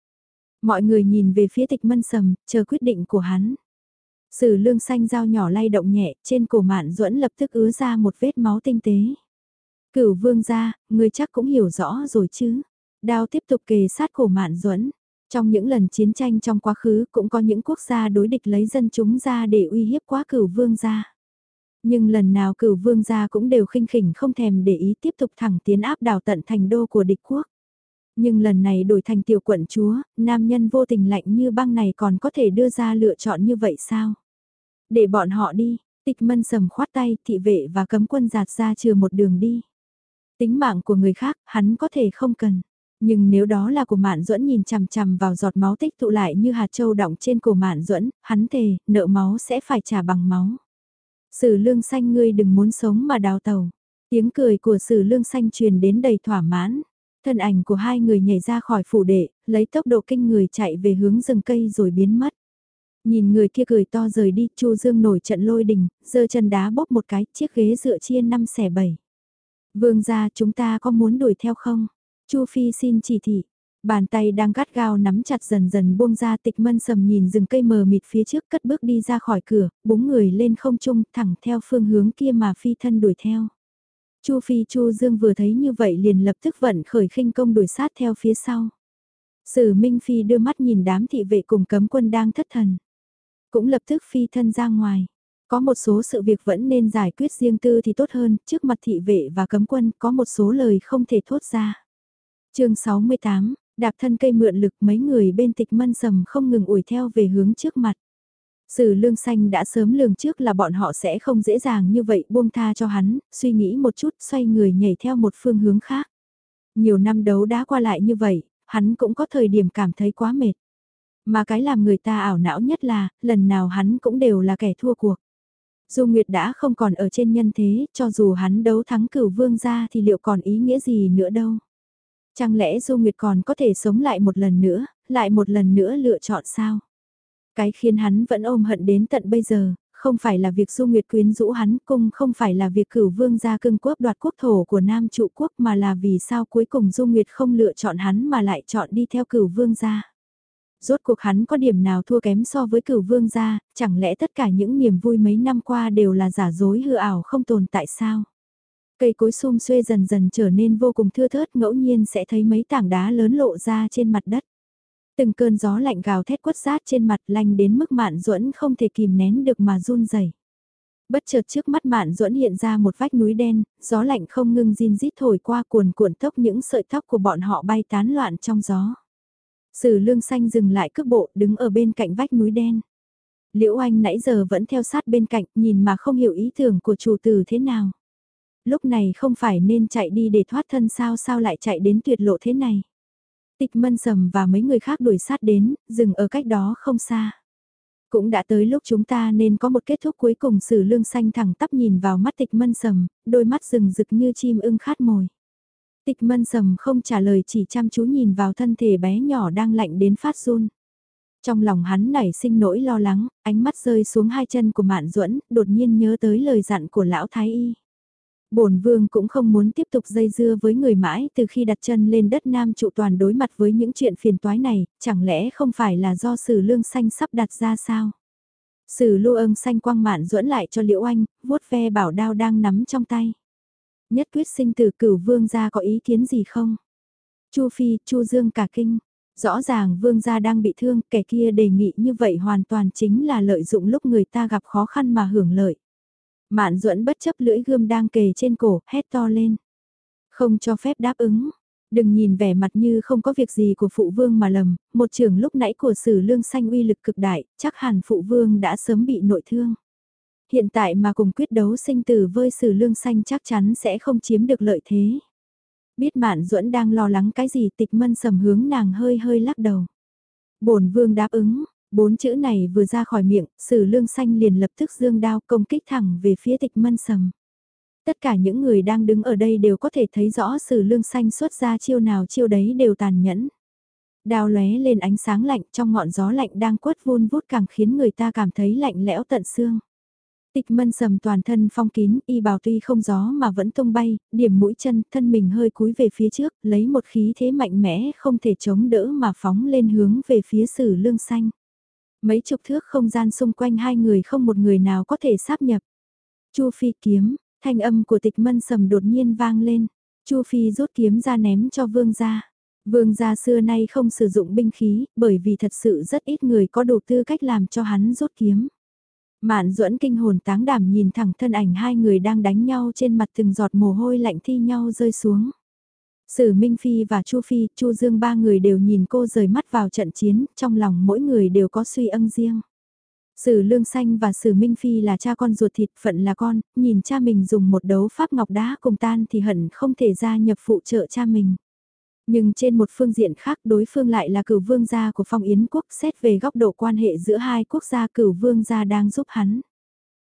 Mọi người nhìn về phía tịch mân sầm, chờ quyết định của hắn. Sử lương xanh dao nhỏ lay động nhẹ, trên cổ mạn duẫn lập tức ứa ra một vết máu tinh tế. Cửu vương ra, người chắc cũng hiểu rõ rồi chứ. Đao tiếp tục kề sát cổ mạn duẫn Trong những lần chiến tranh trong quá khứ cũng có những quốc gia đối địch lấy dân chúng ra để uy hiếp quá cửu vương gia. Nhưng lần nào cửu vương gia cũng đều khinh khỉnh không thèm để ý tiếp tục thẳng tiến áp đảo tận thành đô của địch quốc. Nhưng lần này đổi thành tiểu quận chúa, nam nhân vô tình lạnh như băng này còn có thể đưa ra lựa chọn như vậy sao? Để bọn họ đi, tịch mân sầm khoát tay, thị vệ và cấm quân giạt ra chừa một đường đi. Tính mạng của người khác, hắn có thể không cần. Nhưng nếu đó là của Mạn Duẫn nhìn chằm chằm vào giọt máu tích tụ lại như hạt châu đọng trên cổ Mạn Duẫn, hắn thề, nợ máu sẽ phải trả bằng máu. Sử lương xanh ngươi đừng muốn sống mà đào tàu. Tiếng cười của sử lương xanh truyền đến đầy thỏa mãn. Thân ảnh của hai người nhảy ra khỏi phủ đệ, lấy tốc độ kinh người chạy về hướng rừng cây rồi biến mất. Nhìn người kia cười to rời đi, Chu Dương nổi trận lôi đình, giơ chân đá bóp một cái, chiếc ghế dựa chia năm xẻ bảy. Vương gia chúng ta có muốn đuổi theo không? Chu Phi xin chỉ thị. Bàn tay đang gắt gao nắm chặt dần dần buông ra tịch mân sầm nhìn rừng cây mờ mịt phía trước cất bước đi ra khỏi cửa, búng người lên không trung thẳng theo phương hướng kia mà phi thân đuổi theo. Chu Phi Chu Dương vừa thấy như vậy liền lập tức vận khởi khinh công đuổi sát theo phía sau. Sử Minh Phi đưa mắt nhìn đám thị vệ cùng cấm quân đang thất thần. Cũng lập tức phi thân ra ngoài. Có một số sự việc vẫn nên giải quyết riêng tư thì tốt hơn, trước mặt thị vệ và cấm quân có một số lời không thể thốt ra chương 68, đạp thân cây mượn lực mấy người bên tịch mân sầm không ngừng ủi theo về hướng trước mặt. Sử lương xanh đã sớm lường trước là bọn họ sẽ không dễ dàng như vậy buông tha cho hắn, suy nghĩ một chút xoay người nhảy theo một phương hướng khác. Nhiều năm đấu đã qua lại như vậy, hắn cũng có thời điểm cảm thấy quá mệt. Mà cái làm người ta ảo não nhất là, lần nào hắn cũng đều là kẻ thua cuộc. Dù Nguyệt đã không còn ở trên nhân thế, cho dù hắn đấu thắng cửu vương ra thì liệu còn ý nghĩa gì nữa đâu. Chẳng lẽ Du Nguyệt còn có thể sống lại một lần nữa, lại một lần nữa lựa chọn sao? Cái khiến hắn vẫn ôm hận đến tận bây giờ, không phải là việc Du Nguyệt quyến rũ hắn cung không phải là việc cửu vương gia cưng quốc đoạt quốc thổ của Nam trụ quốc mà là vì sao cuối cùng Du Nguyệt không lựa chọn hắn mà lại chọn đi theo cửu vương gia. Rốt cuộc hắn có điểm nào thua kém so với cửu vương gia, chẳng lẽ tất cả những niềm vui mấy năm qua đều là giả dối hư ảo không tồn tại sao? Cây cối sum xuê dần dần trở nên vô cùng thưa thớt ngẫu nhiên sẽ thấy mấy tảng đá lớn lộ ra trên mặt đất. Từng cơn gió lạnh gào thét quất sát trên mặt lanh đến mức mạn duẫn không thể kìm nén được mà run rẩy. Bất chợt trước mắt mạn duẫn hiện ra một vách núi đen, gió lạnh không ngưng zin rít thổi qua cuồn cuộn tóc những sợi tóc của bọn họ bay tán loạn trong gió. Sử lương xanh dừng lại cước bộ đứng ở bên cạnh vách núi đen. Liễu Anh nãy giờ vẫn theo sát bên cạnh nhìn mà không hiểu ý tưởng của chủ tử thế nào. Lúc này không phải nên chạy đi để thoát thân sao sao lại chạy đến tuyệt lộ thế này. Tịch mân sầm và mấy người khác đuổi sát đến, dừng ở cách đó không xa. Cũng đã tới lúc chúng ta nên có một kết thúc cuối cùng sử lương xanh thẳng tắp nhìn vào mắt tịch mân sầm, đôi mắt rừng rực như chim ưng khát mồi. Tịch mân sầm không trả lời chỉ chăm chú nhìn vào thân thể bé nhỏ đang lạnh đến phát run. Trong lòng hắn nảy sinh nỗi lo lắng, ánh mắt rơi xuống hai chân của Mạn Duẫn, đột nhiên nhớ tới lời dặn của lão thái y. Bổn vương cũng không muốn tiếp tục dây dưa với người mãi từ khi đặt chân lên đất Nam trụ toàn đối mặt với những chuyện phiền toái này, chẳng lẽ không phải là do sử lương xanh sắp đặt ra sao? Sử lưu ân xanh quang mạn duẫn lại cho Liễu Anh, vuốt ve bảo đao đang nắm trong tay. Nhất quyết sinh từ cửu vương gia có ý kiến gì không? Chu Phi, Chu Dương cả kinh. Rõ ràng vương gia đang bị thương, kẻ kia đề nghị như vậy hoàn toàn chính là lợi dụng lúc người ta gặp khó khăn mà hưởng lợi. Mạn duẫn bất chấp lưỡi gươm đang kề trên cổ, hét to lên. Không cho phép đáp ứng. Đừng nhìn vẻ mặt như không có việc gì của phụ vương mà lầm, một trường lúc nãy của sử lương xanh uy lực cực đại, chắc hẳn phụ vương đã sớm bị nội thương. Hiện tại mà cùng quyết đấu sinh tử với sử lương xanh chắc chắn sẽ không chiếm được lợi thế. Biết mạn duẫn đang lo lắng cái gì tịch mân sầm hướng nàng hơi hơi lắc đầu. bổn vương đáp ứng, Bốn chữ này vừa ra khỏi miệng, sử lương xanh liền lập tức dương đao công kích thẳng về phía tịch mân sầm. Tất cả những người đang đứng ở đây đều có thể thấy rõ sử lương xanh xuất ra chiêu nào chiêu đấy đều tàn nhẫn. Đao lóe lên ánh sáng lạnh trong ngọn gió lạnh đang quất vun vút càng khiến người ta cảm thấy lạnh lẽo tận xương. Tịch mân sầm toàn thân phong kín, y bào tuy không gió mà vẫn tung bay, điểm mũi chân, thân mình hơi cúi về phía trước, lấy một khí thế mạnh mẽ không thể chống đỡ mà phóng lên hướng về phía sử lương xanh. Mấy chục thước không gian xung quanh hai người không một người nào có thể sáp nhập. Chu Phi kiếm, thanh âm của tịch mân sầm đột nhiên vang lên. Chu Phi rút kiếm ra ném cho vương gia. Vương gia xưa nay không sử dụng binh khí, bởi vì thật sự rất ít người có đủ tư cách làm cho hắn rút kiếm. Mạn duẫn kinh hồn táng đảm nhìn thẳng thân ảnh hai người đang đánh nhau trên mặt từng giọt mồ hôi lạnh thi nhau rơi xuống. Sử Minh Phi và Chu Phi, Chu Dương ba người đều nhìn cô rời mắt vào trận chiến, trong lòng mỗi người đều có suy ân riêng. Sử Lương Xanh và Sử Minh Phi là cha con ruột thịt phận là con, nhìn cha mình dùng một đấu pháp ngọc đá cùng tan thì hận không thể ra nhập phụ trợ cha mình. Nhưng trên một phương diện khác đối phương lại là cửu vương gia của phong yến quốc xét về góc độ quan hệ giữa hai quốc gia cửu vương gia đang giúp hắn.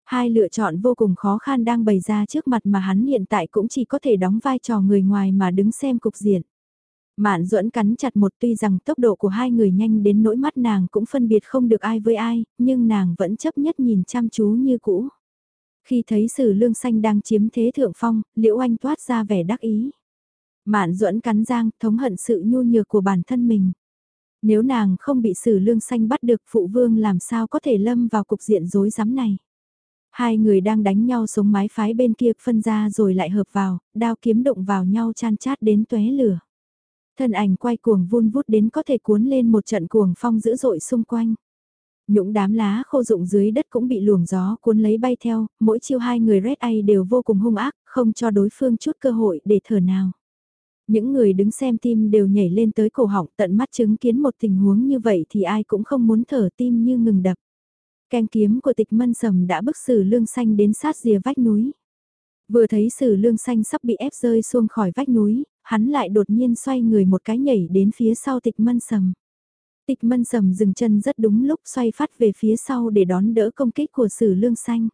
Hai lựa chọn vô cùng khó khăn đang bày ra trước mặt mà hắn hiện tại cũng chỉ có thể đóng vai trò người ngoài mà đứng xem cục diện. Mạn duẫn cắn chặt một tuy rằng tốc độ của hai người nhanh đến nỗi mắt nàng cũng phân biệt không được ai với ai, nhưng nàng vẫn chấp nhất nhìn chăm chú như cũ. Khi thấy sử lương xanh đang chiếm thế thượng phong, liễu anh toát ra vẻ đắc ý. Mạn duẫn cắn giang, thống hận sự nhu nhược của bản thân mình. Nếu nàng không bị sử lương xanh bắt được phụ vương làm sao có thể lâm vào cục diện rối rắm này. Hai người đang đánh nhau sống mái phái bên kia phân ra rồi lại hợp vào, đao kiếm động vào nhau chan chát đến tuế lửa. Thân ảnh quay cuồng vun vút đến có thể cuốn lên một trận cuồng phong dữ dội xung quanh. Những đám lá khô rụng dưới đất cũng bị luồng gió cuốn lấy bay theo, mỗi chiêu hai người Red Eye đều vô cùng hung ác, không cho đối phương chút cơ hội để thở nào. Những người đứng xem tim đều nhảy lên tới cổ họng tận mắt chứng kiến một tình huống như vậy thì ai cũng không muốn thở tim như ngừng đập. Canh kiếm của tịch mân sầm đã bức sử lương xanh đến sát rìa vách núi. Vừa thấy sử lương xanh sắp bị ép rơi xuống khỏi vách núi, hắn lại đột nhiên xoay người một cái nhảy đến phía sau tịch mân sầm. Tịch mân sầm dừng chân rất đúng lúc xoay phát về phía sau để đón đỡ công kích của sử lương xanh.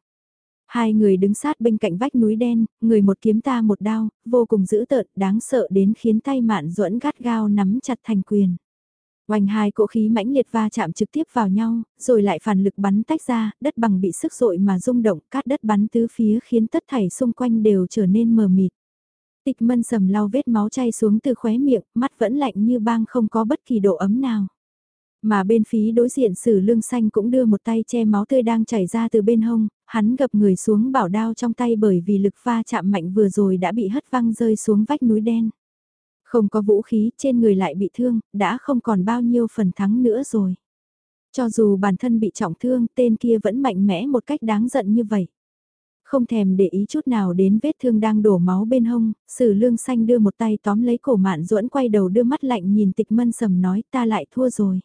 Hai người đứng sát bên cạnh vách núi đen, người một kiếm ta một đao, vô cùng dữ tợn, đáng sợ đến khiến tay mạn duẫn gắt gao nắm chặt thành quyền. Oanh hai cỗ khí mãnh liệt va chạm trực tiếp vào nhau, rồi lại phản lực bắn tách ra, đất bằng bị sức dội mà rung động, cát đất bắn tứ phía khiến tất thảy xung quanh đều trở nên mờ mịt. Tịch mân sầm lau vết máu chay xuống từ khóe miệng, mắt vẫn lạnh như băng không có bất kỳ độ ấm nào. Mà bên phí đối diện sử lương xanh cũng đưa một tay che máu tươi đang chảy ra từ bên hông, hắn gập người xuống bảo đao trong tay bởi vì lực va chạm mạnh vừa rồi đã bị hất văng rơi xuống vách núi đen. Không có vũ khí trên người lại bị thương, đã không còn bao nhiêu phần thắng nữa rồi. Cho dù bản thân bị trọng thương, tên kia vẫn mạnh mẽ một cách đáng giận như vậy. Không thèm để ý chút nào đến vết thương đang đổ máu bên hông, sử lương xanh đưa một tay tóm lấy cổ mạn duẫn quay đầu đưa mắt lạnh nhìn tịch mân sầm nói ta lại thua rồi.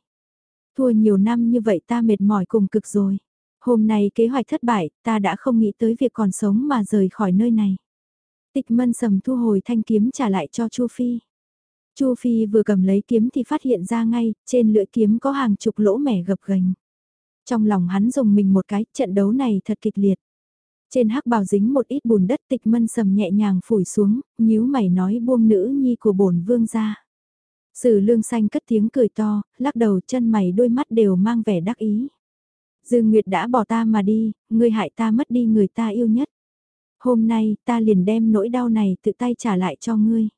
Thua nhiều năm như vậy ta mệt mỏi cùng cực rồi. Hôm nay kế hoạch thất bại, ta đã không nghĩ tới việc còn sống mà rời khỏi nơi này. Tịch mân sầm thu hồi thanh kiếm trả lại cho Chu Phi. Chu Phi vừa cầm lấy kiếm thì phát hiện ra ngay, trên lưỡi kiếm có hàng chục lỗ mẻ gập ghềnh. Trong lòng hắn dùng mình một cái, trận đấu này thật kịch liệt. Trên hắc bào dính một ít bùn đất tịch mân sầm nhẹ nhàng phủi xuống, nhíu mày nói buông nữ nhi của bổn vương ra. Sử lương xanh cất tiếng cười to, lắc đầu chân mày đôi mắt đều mang vẻ đắc ý. Dương Nguyệt đã bỏ ta mà đi, ngươi hại ta mất đi người ta yêu nhất. Hôm nay ta liền đem nỗi đau này tự tay trả lại cho ngươi.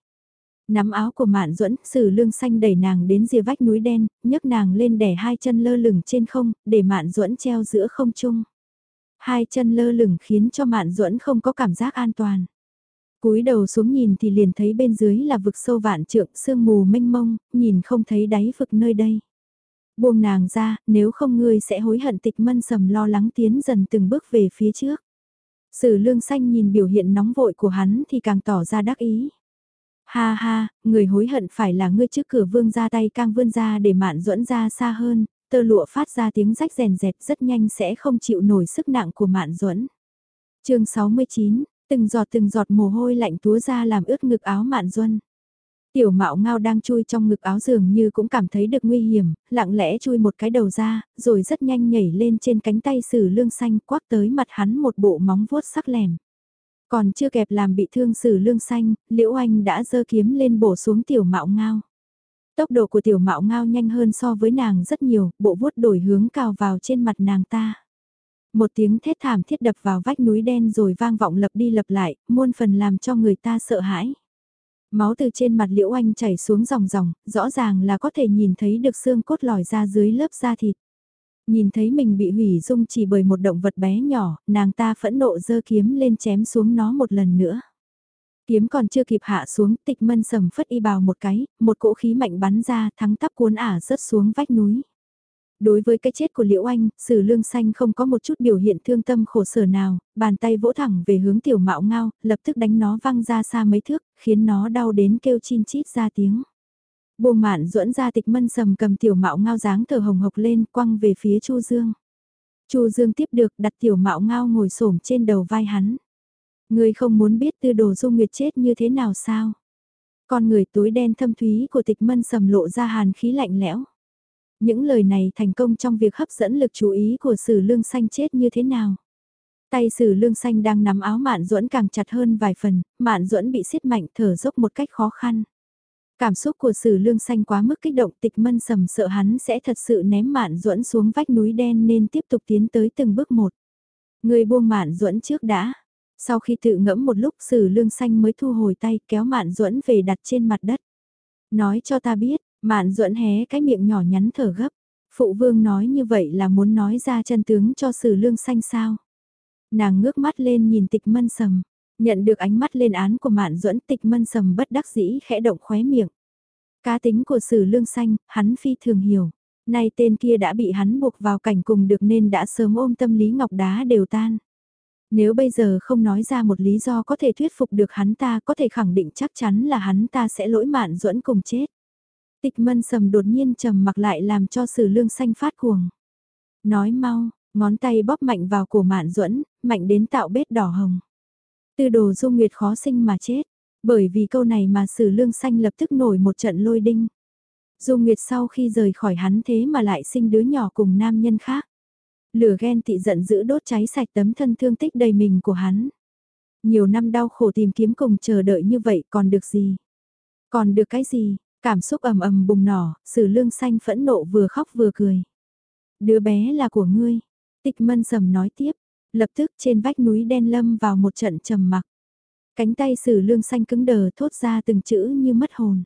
Nắm áo của Mạn Duẫn, Sử Lương xanh đẩy nàng đến rìa vách núi đen, nhấc nàng lên đè hai chân lơ lửng trên không, để Mạn Duẫn treo giữa không trung. Hai chân lơ lửng khiến cho Mạn Duẫn không có cảm giác an toàn. Cúi đầu xuống nhìn thì liền thấy bên dưới là vực sâu vạn trượng, sương mù mênh mông, nhìn không thấy đáy vực nơi đây. Buông nàng ra, nếu không ngươi sẽ hối hận tịch mân sầm lo lắng tiến dần từng bước về phía trước. Sử lương xanh nhìn biểu hiện nóng vội của hắn thì càng tỏ ra đắc ý. Ha ha, người hối hận phải là ngươi trước cửa vương ra tay càng vươn ra để mạn duẫn ra xa hơn, tơ lụa phát ra tiếng rách rèn rẹt rất nhanh sẽ không chịu nổi sức nặng của mạn duẫn. chương 69, từng giọt từng giọt mồ hôi lạnh túa ra làm ướt ngực áo mạn duẫn. Tiểu mạo ngao đang chui trong ngực áo dường như cũng cảm thấy được nguy hiểm, lặng lẽ chui một cái đầu ra, rồi rất nhanh nhảy lên trên cánh tay sử lương xanh quắc tới mặt hắn một bộ móng vuốt sắc lẻm. Còn chưa kẹp làm bị thương sử lương xanh, liễu anh đã giơ kiếm lên bổ xuống tiểu mạo ngao. Tốc độ của tiểu mạo ngao nhanh hơn so với nàng rất nhiều, bộ vuốt đổi hướng cào vào trên mặt nàng ta. Một tiếng thét thảm thiết đập vào vách núi đen rồi vang vọng lập đi lập lại, muôn phần làm cho người ta sợ hãi. Máu từ trên mặt liễu anh chảy xuống dòng dòng, rõ ràng là có thể nhìn thấy được xương cốt lòi ra dưới lớp da thịt. Nhìn thấy mình bị hủy dung chỉ bởi một động vật bé nhỏ, nàng ta phẫn nộ dơ kiếm lên chém xuống nó một lần nữa. Kiếm còn chưa kịp hạ xuống, tịch mân sầm phất y bào một cái, một cỗ khí mạnh bắn ra, thắng tắp cuốn ả rớt xuống vách núi. Đối với cái chết của Liễu Anh, Sử Lương Xanh không có một chút biểu hiện thương tâm khổ sở nào, bàn tay vỗ thẳng về hướng tiểu mạo ngao, lập tức đánh nó văng ra xa mấy thước, khiến nó đau đến kêu chin chít ra tiếng. Buông mạn duẫn ra tịch mân sầm cầm tiểu mạo ngao dáng thở hồng hộc lên quăng về phía Chu Dương. Chu Dương tiếp được đặt tiểu mạo ngao ngồi xổm trên đầu vai hắn. Ngươi không muốn biết tư đồ dung nguyệt chết như thế nào sao? Con người túi đen thâm thúy của tịch mân sầm lộ ra hàn khí lạnh lẽo. Những lời này thành công trong việc hấp dẫn lực chú ý của sử lương xanh chết như thế nào. Tay sử lương xanh đang nắm áo mạn duẫn càng chặt hơn vài phần, mạn duẫn bị siết mạnh thở dốc một cách khó khăn. Cảm xúc của sử lương xanh quá mức kích động tịch mân sầm sợ hắn sẽ thật sự ném mạn duẫn xuống vách núi đen nên tiếp tục tiến tới từng bước một. Người buông mạn duẫn trước đã. Sau khi tự ngẫm một lúc sử lương xanh mới thu hồi tay kéo mạn duẫn về đặt trên mặt đất. Nói cho ta biết, mạn duẫn hé cái miệng nhỏ nhắn thở gấp. Phụ vương nói như vậy là muốn nói ra chân tướng cho sử lương xanh sao. Nàng ngước mắt lên nhìn tịch mân sầm. Nhận được ánh mắt lên án của mạn duẫn tịch mân sầm bất đắc dĩ khẽ động khóe miệng. Cá tính của sử lương xanh, hắn phi thường hiểu. Nay tên kia đã bị hắn buộc vào cảnh cùng được nên đã sớm ôm tâm lý ngọc đá đều tan. Nếu bây giờ không nói ra một lý do có thể thuyết phục được hắn ta có thể khẳng định chắc chắn là hắn ta sẽ lỗi mạn duẫn cùng chết. Tịch mân sầm đột nhiên trầm mặc lại làm cho sử lương xanh phát cuồng. Nói mau, ngón tay bóp mạnh vào cổ mạn duẫn mạnh đến tạo bết đỏ hồng. Tư đồ dung nguyệt khó sinh mà chết, bởi vì câu này mà sử lương xanh lập tức nổi một trận lôi đinh. Dung nguyệt sau khi rời khỏi hắn thế mà lại sinh đứa nhỏ cùng nam nhân khác. Lửa ghen tị giận dữ đốt cháy sạch tấm thân thương tích đầy mình của hắn. Nhiều năm đau khổ tìm kiếm cùng chờ đợi như vậy còn được gì? Còn được cái gì? Cảm xúc ầm ầm bùng nỏ, sử lương xanh phẫn nộ vừa khóc vừa cười. Đứa bé là của ngươi. Tịch mân sầm nói tiếp, lập tức trên vách núi đen lâm vào một trận trầm mặc. Cánh tay sử lương xanh cứng đờ thốt ra từng chữ như mất hồn.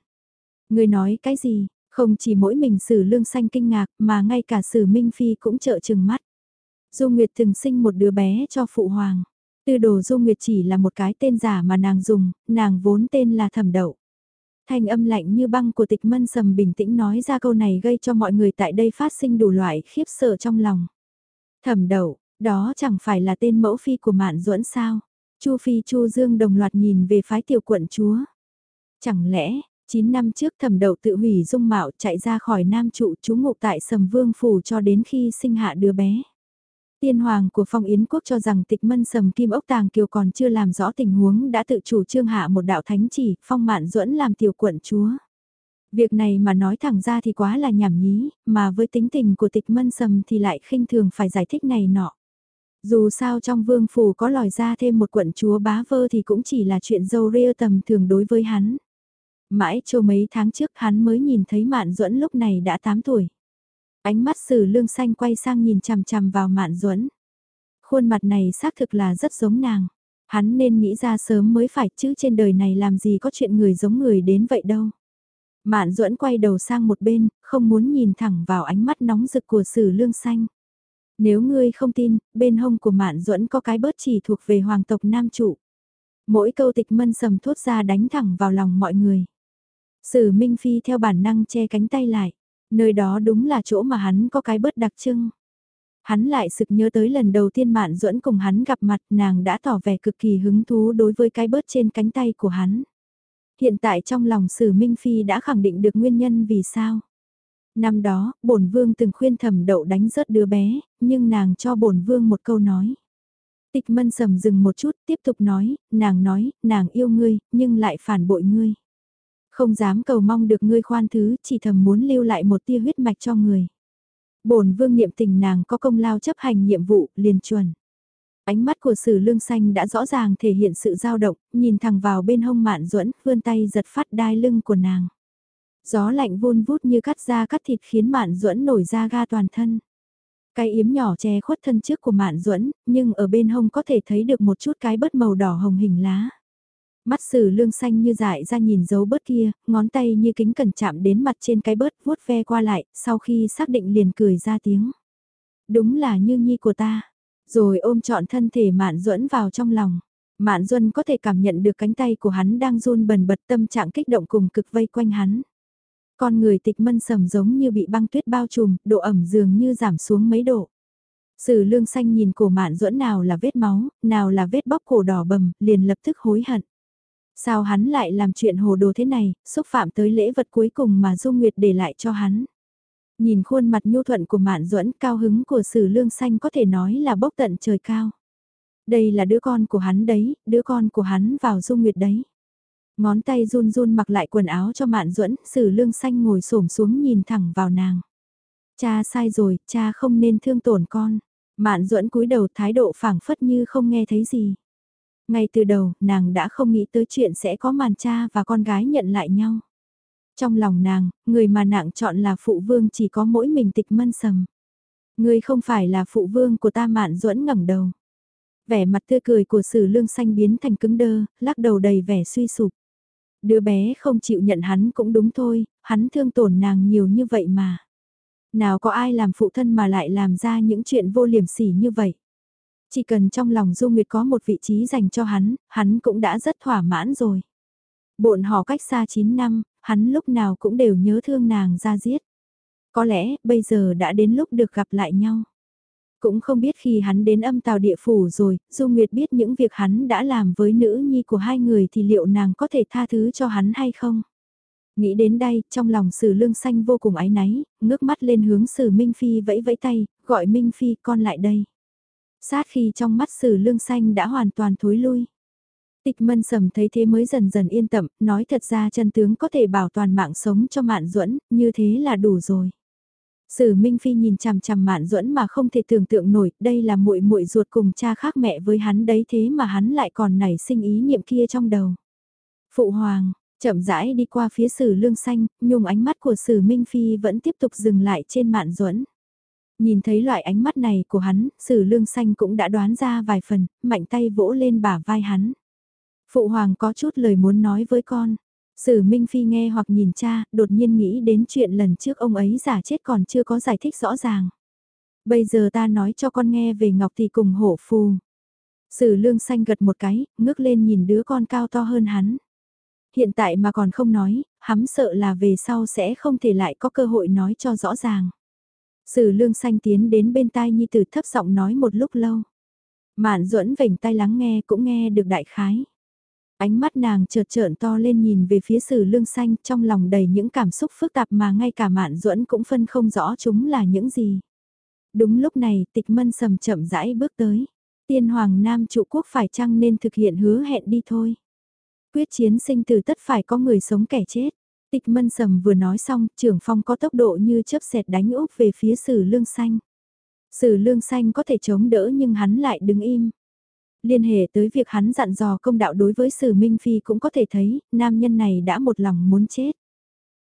người nói cái gì? Không chỉ mỗi mình sử lương xanh kinh ngạc mà ngay cả sử minh phi cũng trợ chừng mắt. Du Nguyệt từng sinh một đứa bé cho phụ hoàng. Tư đồ Du Nguyệt chỉ là một cái tên giả mà nàng dùng, nàng vốn tên là thẩm đậu. Thanh âm lạnh như băng của tịch mân sầm bình tĩnh nói ra câu này gây cho mọi người tại đây phát sinh đủ loại khiếp sợ trong lòng. Thẩm đậu, đó chẳng phải là tên mẫu phi của mạn duẫn sao. Chu Phi Chu Dương đồng loạt nhìn về phái tiểu quận chúa. Chẳng lẽ, 9 năm trước thẩm đậu tự hủy dung mạo chạy ra khỏi nam trụ trú ngụ tại sầm vương phủ cho đến khi sinh hạ đứa bé. Tiên hoàng của phong yến quốc cho rằng tịch mân sầm kim ốc tàng kiều còn chưa làm rõ tình huống đã tự chủ trương hạ một đạo thánh chỉ, phong mạn duẫn làm tiểu quận chúa. Việc này mà nói thẳng ra thì quá là nhảm nhí, mà với tính tình của tịch mân sầm thì lại khinh thường phải giải thích này nọ. Dù sao trong vương phủ có lòi ra thêm một quận chúa bá vơ thì cũng chỉ là chuyện dâu ria tầm thường đối với hắn. Mãi cho mấy tháng trước hắn mới nhìn thấy Mạn Duẫn lúc này đã 8 tuổi. Ánh mắt sử lương xanh quay sang nhìn chằm chằm vào Mạn Duẫn. Khuôn mặt này xác thực là rất giống nàng. Hắn nên nghĩ ra sớm mới phải chứ trên đời này làm gì có chuyện người giống người đến vậy đâu. Mạn Duẫn quay đầu sang một bên, không muốn nhìn thẳng vào ánh mắt nóng rực của Sử Lương Xanh. Nếu ngươi không tin, bên hông của Mạn Duẫn có cái bớt chỉ thuộc về hoàng tộc nam trụ. Mỗi câu tịch mân sầm thốt ra đánh thẳng vào lòng mọi người. Sử Minh Phi theo bản năng che cánh tay lại. Nơi đó đúng là chỗ mà hắn có cái bớt đặc trưng. Hắn lại sực nhớ tới lần đầu tiên Mạn Duẫn cùng hắn gặp mặt nàng đã tỏ vẻ cực kỳ hứng thú đối với cái bớt trên cánh tay của hắn. Hiện tại trong lòng Sử Minh Phi đã khẳng định được nguyên nhân vì sao. Năm đó, bổn vương từng khuyên thẩm đậu đánh rớt đứa bé, nhưng nàng cho bổn vương một câu nói. Tịch mân sầm dừng một chút, tiếp tục nói, nàng nói, nàng yêu ngươi, nhưng lại phản bội ngươi. Không dám cầu mong được ngươi khoan thứ, chỉ thầm muốn lưu lại một tia huyết mạch cho người. bổn vương niệm tình nàng có công lao chấp hành nhiệm vụ, liền chuẩn. Ánh mắt của sử lương xanh đã rõ ràng thể hiện sự dao động, nhìn thẳng vào bên hông mạn duẫn vươn tay giật phát đai lưng của nàng. Gió lạnh vun vút như cắt da cắt thịt khiến mạn duẫn nổi da ga toàn thân. Cái yếm nhỏ che khuất thân trước của mạn duẫn nhưng ở bên hông có thể thấy được một chút cái bớt màu đỏ hồng hình lá. Mắt sử lương xanh như dại ra nhìn dấu bớt kia, ngón tay như kính cẩn chạm đến mặt trên cái bớt vuốt ve qua lại, sau khi xác định liền cười ra tiếng. Đúng là như nhi của ta. Rồi ôm trọn thân thể Mạn Duẫn vào trong lòng. Mạn Duân có thể cảm nhận được cánh tay của hắn đang run bần bật tâm trạng kích động cùng cực vây quanh hắn. Con người tịch mân sầm giống như bị băng tuyết bao trùm, độ ẩm dường như giảm xuống mấy độ. Sử lương xanh nhìn cổ mạn duẫn nào là vết máu, nào là vết bóc cổ đỏ bầm, liền lập tức hối hận. Sao hắn lại làm chuyện hồ đồ thế này, xúc phạm tới lễ vật cuối cùng mà Dung Nguyệt để lại cho hắn. Nhìn khuôn mặt nhu thuận của Mạn Duẫn, cao hứng của Sử Lương Xanh có thể nói là bốc tận trời cao. Đây là đứa con của hắn đấy, đứa con của hắn vào Dung Nguyệt đấy. Ngón tay run run mặc lại quần áo cho Mạn Duẫn, Sử Lương Xanh ngồi xổm xuống nhìn thẳng vào nàng. Cha sai rồi, cha không nên thương tổn con. Mạn Duẫn cúi đầu thái độ phảng phất như không nghe thấy gì. Ngay từ đầu, nàng đã không nghĩ tới chuyện sẽ có màn cha và con gái nhận lại nhau. Trong lòng nàng, người mà nàng chọn là phụ vương chỉ có mỗi mình tịch mân sầm. Người không phải là phụ vương của ta mạn duẫn ngẩng đầu. Vẻ mặt tươi cười của sử lương xanh biến thành cứng đơ, lắc đầu đầy vẻ suy sụp. Đứa bé không chịu nhận hắn cũng đúng thôi, hắn thương tổn nàng nhiều như vậy mà. Nào có ai làm phụ thân mà lại làm ra những chuyện vô liềm sỉ như vậy. Chỉ cần trong lòng Du Nguyệt có một vị trí dành cho hắn, hắn cũng đã rất thỏa mãn rồi. Bộn họ cách xa 9 năm, hắn lúc nào cũng đều nhớ thương nàng ra giết. Có lẽ bây giờ đã đến lúc được gặp lại nhau. Cũng không biết khi hắn đến âm tàu địa phủ rồi, Du Nguyệt biết những việc hắn đã làm với nữ nhi của hai người thì liệu nàng có thể tha thứ cho hắn hay không? Nghĩ đến đây, trong lòng sử lương xanh vô cùng áy náy, ngước mắt lên hướng sử Minh Phi vẫy vẫy tay, gọi Minh Phi con lại đây. Sát khi trong mắt sử lương xanh đã hoàn toàn thối lui. Tịch mân sầm thấy thế mới dần dần yên tâm, nói thật ra chân tướng có thể bảo toàn mạng sống cho mạn duẫn như thế là đủ rồi. Sử Minh Phi nhìn chằm chằm Mạn Duẫn mà không thể tưởng tượng nổi, đây là muội muội ruột cùng cha khác mẹ với hắn đấy thế mà hắn lại còn nảy sinh ý niệm kia trong đầu. Phụ hoàng, chậm rãi đi qua phía Sử Lương Xanh, nhung ánh mắt của Sử Minh Phi vẫn tiếp tục dừng lại trên Mạn Duẫn. Nhìn thấy loại ánh mắt này của hắn, Sử Lương Xanh cũng đã đoán ra vài phần, mạnh tay vỗ lên bả vai hắn. Phụ hoàng có chút lời muốn nói với con. Sử Minh Phi nghe hoặc nhìn cha, đột nhiên nghĩ đến chuyện lần trước ông ấy giả chết còn chưa có giải thích rõ ràng. Bây giờ ta nói cho con nghe về Ngọc thì cùng hổ phù. Sử lương xanh gật một cái, ngước lên nhìn đứa con cao to hơn hắn. Hiện tại mà còn không nói, hắn sợ là về sau sẽ không thể lại có cơ hội nói cho rõ ràng. Sử lương xanh tiến đến bên tai Nhi Tử thấp giọng nói một lúc lâu. Mạn duẫn vểnh tai lắng nghe cũng nghe được đại khái. Ánh mắt nàng chợt trợn to lên nhìn về phía sử lương xanh trong lòng đầy những cảm xúc phức tạp mà ngay cả mạn duẫn cũng phân không rõ chúng là những gì. Đúng lúc này tịch mân sầm chậm rãi bước tới. Tiên hoàng nam trụ quốc phải chăng nên thực hiện hứa hẹn đi thôi. Quyết chiến sinh từ tất phải có người sống kẻ chết. Tịch mân sầm vừa nói xong, trưởng phong có tốc độ như chớp xẹt đánh úp về phía sử lương xanh. Sử lương xanh có thể chống đỡ nhưng hắn lại đứng im liên hệ tới việc hắn dặn dò công đạo đối với Sử Minh Phi cũng có thể thấy, nam nhân này đã một lòng muốn chết.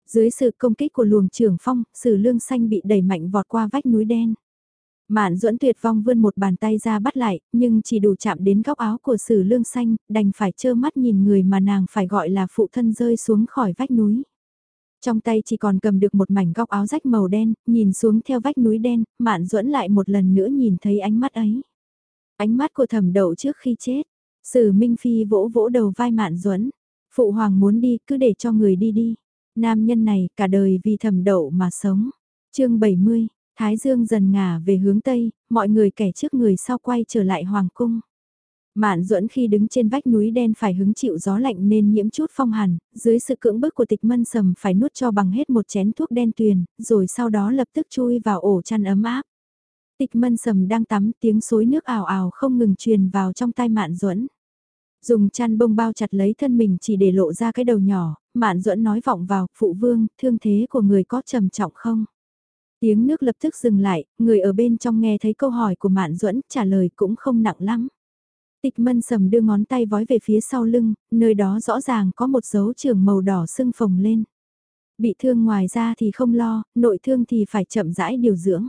Dưới sự công kích của luồng trưởng phong, Sử Lương Xanh bị đẩy mạnh vọt qua vách núi đen. Mạn duẫn tuyệt vong vươn một bàn tay ra bắt lại, nhưng chỉ đủ chạm đến góc áo của Sử Lương Xanh, đành phải trơ mắt nhìn người mà nàng phải gọi là phụ thân rơi xuống khỏi vách núi. Trong tay chỉ còn cầm được một mảnh góc áo rách màu đen, nhìn xuống theo vách núi đen, Mạn duẫn lại một lần nữa nhìn thấy ánh mắt ấy. Ánh mắt của thẩm đậu trước khi chết, sử Minh Phi vỗ vỗ đầu vai mạn duẫn Phụ hoàng muốn đi cứ để cho người đi đi. Nam nhân này cả đời vì thẩm đậu mà sống. chương 70, Thái Dương dần ngả về hướng Tây, mọi người kẻ trước người sau quay trở lại Hoàng Cung. Mạn duẫn khi đứng trên vách núi đen phải hứng chịu gió lạnh nên nhiễm chút phong hàn, dưới sự cưỡng bức của tịch mân sầm phải nuốt cho bằng hết một chén thuốc đen tuyền, rồi sau đó lập tức chui vào ổ chăn ấm áp. Tịch mân sầm đang tắm tiếng suối nước ảo ảo không ngừng truyền vào trong tai mạn duẫn Dùng chăn bông bao chặt lấy thân mình chỉ để lộ ra cái đầu nhỏ, mạn duẫn nói vọng vào, phụ vương, thương thế của người có trầm trọng không? Tiếng nước lập tức dừng lại, người ở bên trong nghe thấy câu hỏi của mạn duẫn trả lời cũng không nặng lắm. Tịch mân sầm đưa ngón tay vói về phía sau lưng, nơi đó rõ ràng có một dấu trường màu đỏ sưng phồng lên. Bị thương ngoài ra thì không lo, nội thương thì phải chậm rãi điều dưỡng.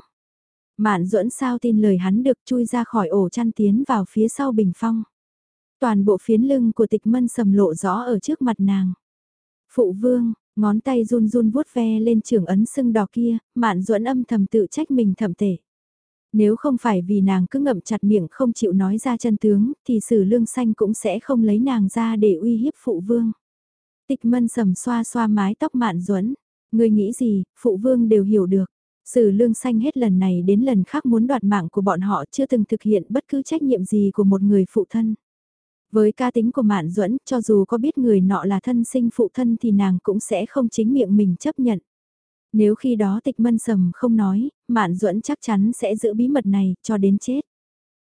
Mạn duẫn sao tin lời hắn được chui ra khỏi ổ chăn tiến vào phía sau bình phong. Toàn bộ phiến lưng của tịch mân sầm lộ rõ ở trước mặt nàng. Phụ vương, ngón tay run run vuốt ve lên trường ấn sưng đỏ kia, mạn duẫn âm thầm tự trách mình thầm tệ. Nếu không phải vì nàng cứ ngậm chặt miệng không chịu nói ra chân tướng, thì sử lương xanh cũng sẽ không lấy nàng ra để uy hiếp phụ vương. Tịch mân sầm xoa xoa mái tóc mạn duẫn người nghĩ gì, phụ vương đều hiểu được. Sử lương xanh hết lần này đến lần khác muốn đoạt mạng của bọn họ chưa từng thực hiện bất cứ trách nhiệm gì của một người phụ thân. Với ca tính của Mạn Duẫn, cho dù có biết người nọ là thân sinh phụ thân thì nàng cũng sẽ không chính miệng mình chấp nhận. Nếu khi đó tịch mân sầm không nói, Mạn Duẫn chắc chắn sẽ giữ bí mật này cho đến chết.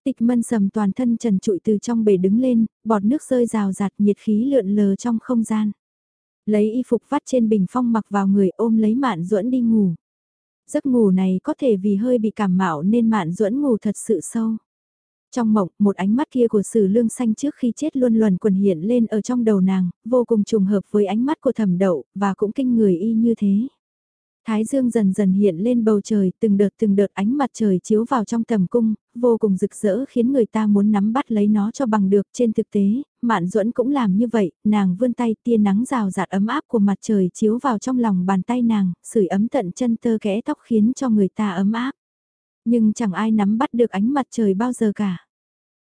Tịch mân sầm toàn thân trần trụi từ trong bể đứng lên, bọt nước rơi rào rạt nhiệt khí lượn lờ trong không gian. Lấy y phục vắt trên bình phong mặc vào người ôm lấy mạn duẫn đi ngủ. Giấc ngủ này có thể vì hơi bị cảm mạo nên mạn duẫn ngủ thật sự sâu. Trong mộng, một ánh mắt kia của sử lương xanh trước khi chết luôn luẩn quần hiện lên ở trong đầu nàng, vô cùng trùng hợp với ánh mắt của thẩm đậu, và cũng kinh người y như thế. Thái dương dần dần hiện lên bầu trời, từng đợt từng đợt ánh mặt trời chiếu vào trong tầm cung, vô cùng rực rỡ khiến người ta muốn nắm bắt lấy nó cho bằng được. Trên thực tế, Mạn Duẫn cũng làm như vậy, nàng vươn tay tia nắng rào rạt ấm áp của mặt trời chiếu vào trong lòng bàn tay nàng, sưởi ấm tận chân tơ kẽ tóc khiến cho người ta ấm áp. Nhưng chẳng ai nắm bắt được ánh mặt trời bao giờ cả.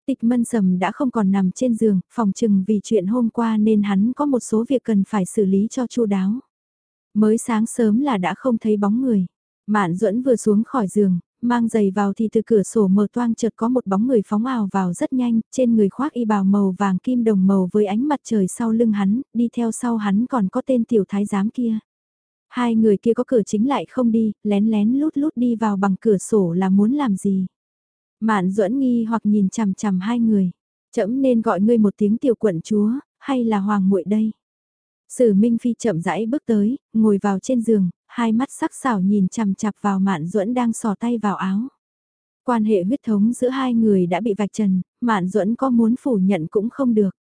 Tịch mân sầm đã không còn nằm trên giường, phòng trừng vì chuyện hôm qua nên hắn có một số việc cần phải xử lý cho chu đáo. Mới sáng sớm là đã không thấy bóng người. Mạn duẫn vừa xuống khỏi giường, mang giày vào thì từ cửa sổ mở toang chợt có một bóng người phóng ào vào rất nhanh, trên người khoác y bào màu vàng kim đồng màu với ánh mặt trời sau lưng hắn, đi theo sau hắn còn có tên tiểu thái giám kia. Hai người kia có cửa chính lại không đi, lén lén lút lút đi vào bằng cửa sổ là muốn làm gì. Mạn duẫn nghi hoặc nhìn chằm chằm hai người. Chậm nên gọi ngươi một tiếng tiểu quận chúa, hay là hoàng muội đây? Sử Minh Phi chậm rãi bước tới, ngồi vào trên giường, hai mắt sắc sảo nhìn chằm chằm vào Mạn Duẫn đang sò tay vào áo. Quan hệ huyết thống giữa hai người đã bị vạch trần, Mạn Duẫn có muốn phủ nhận cũng không được.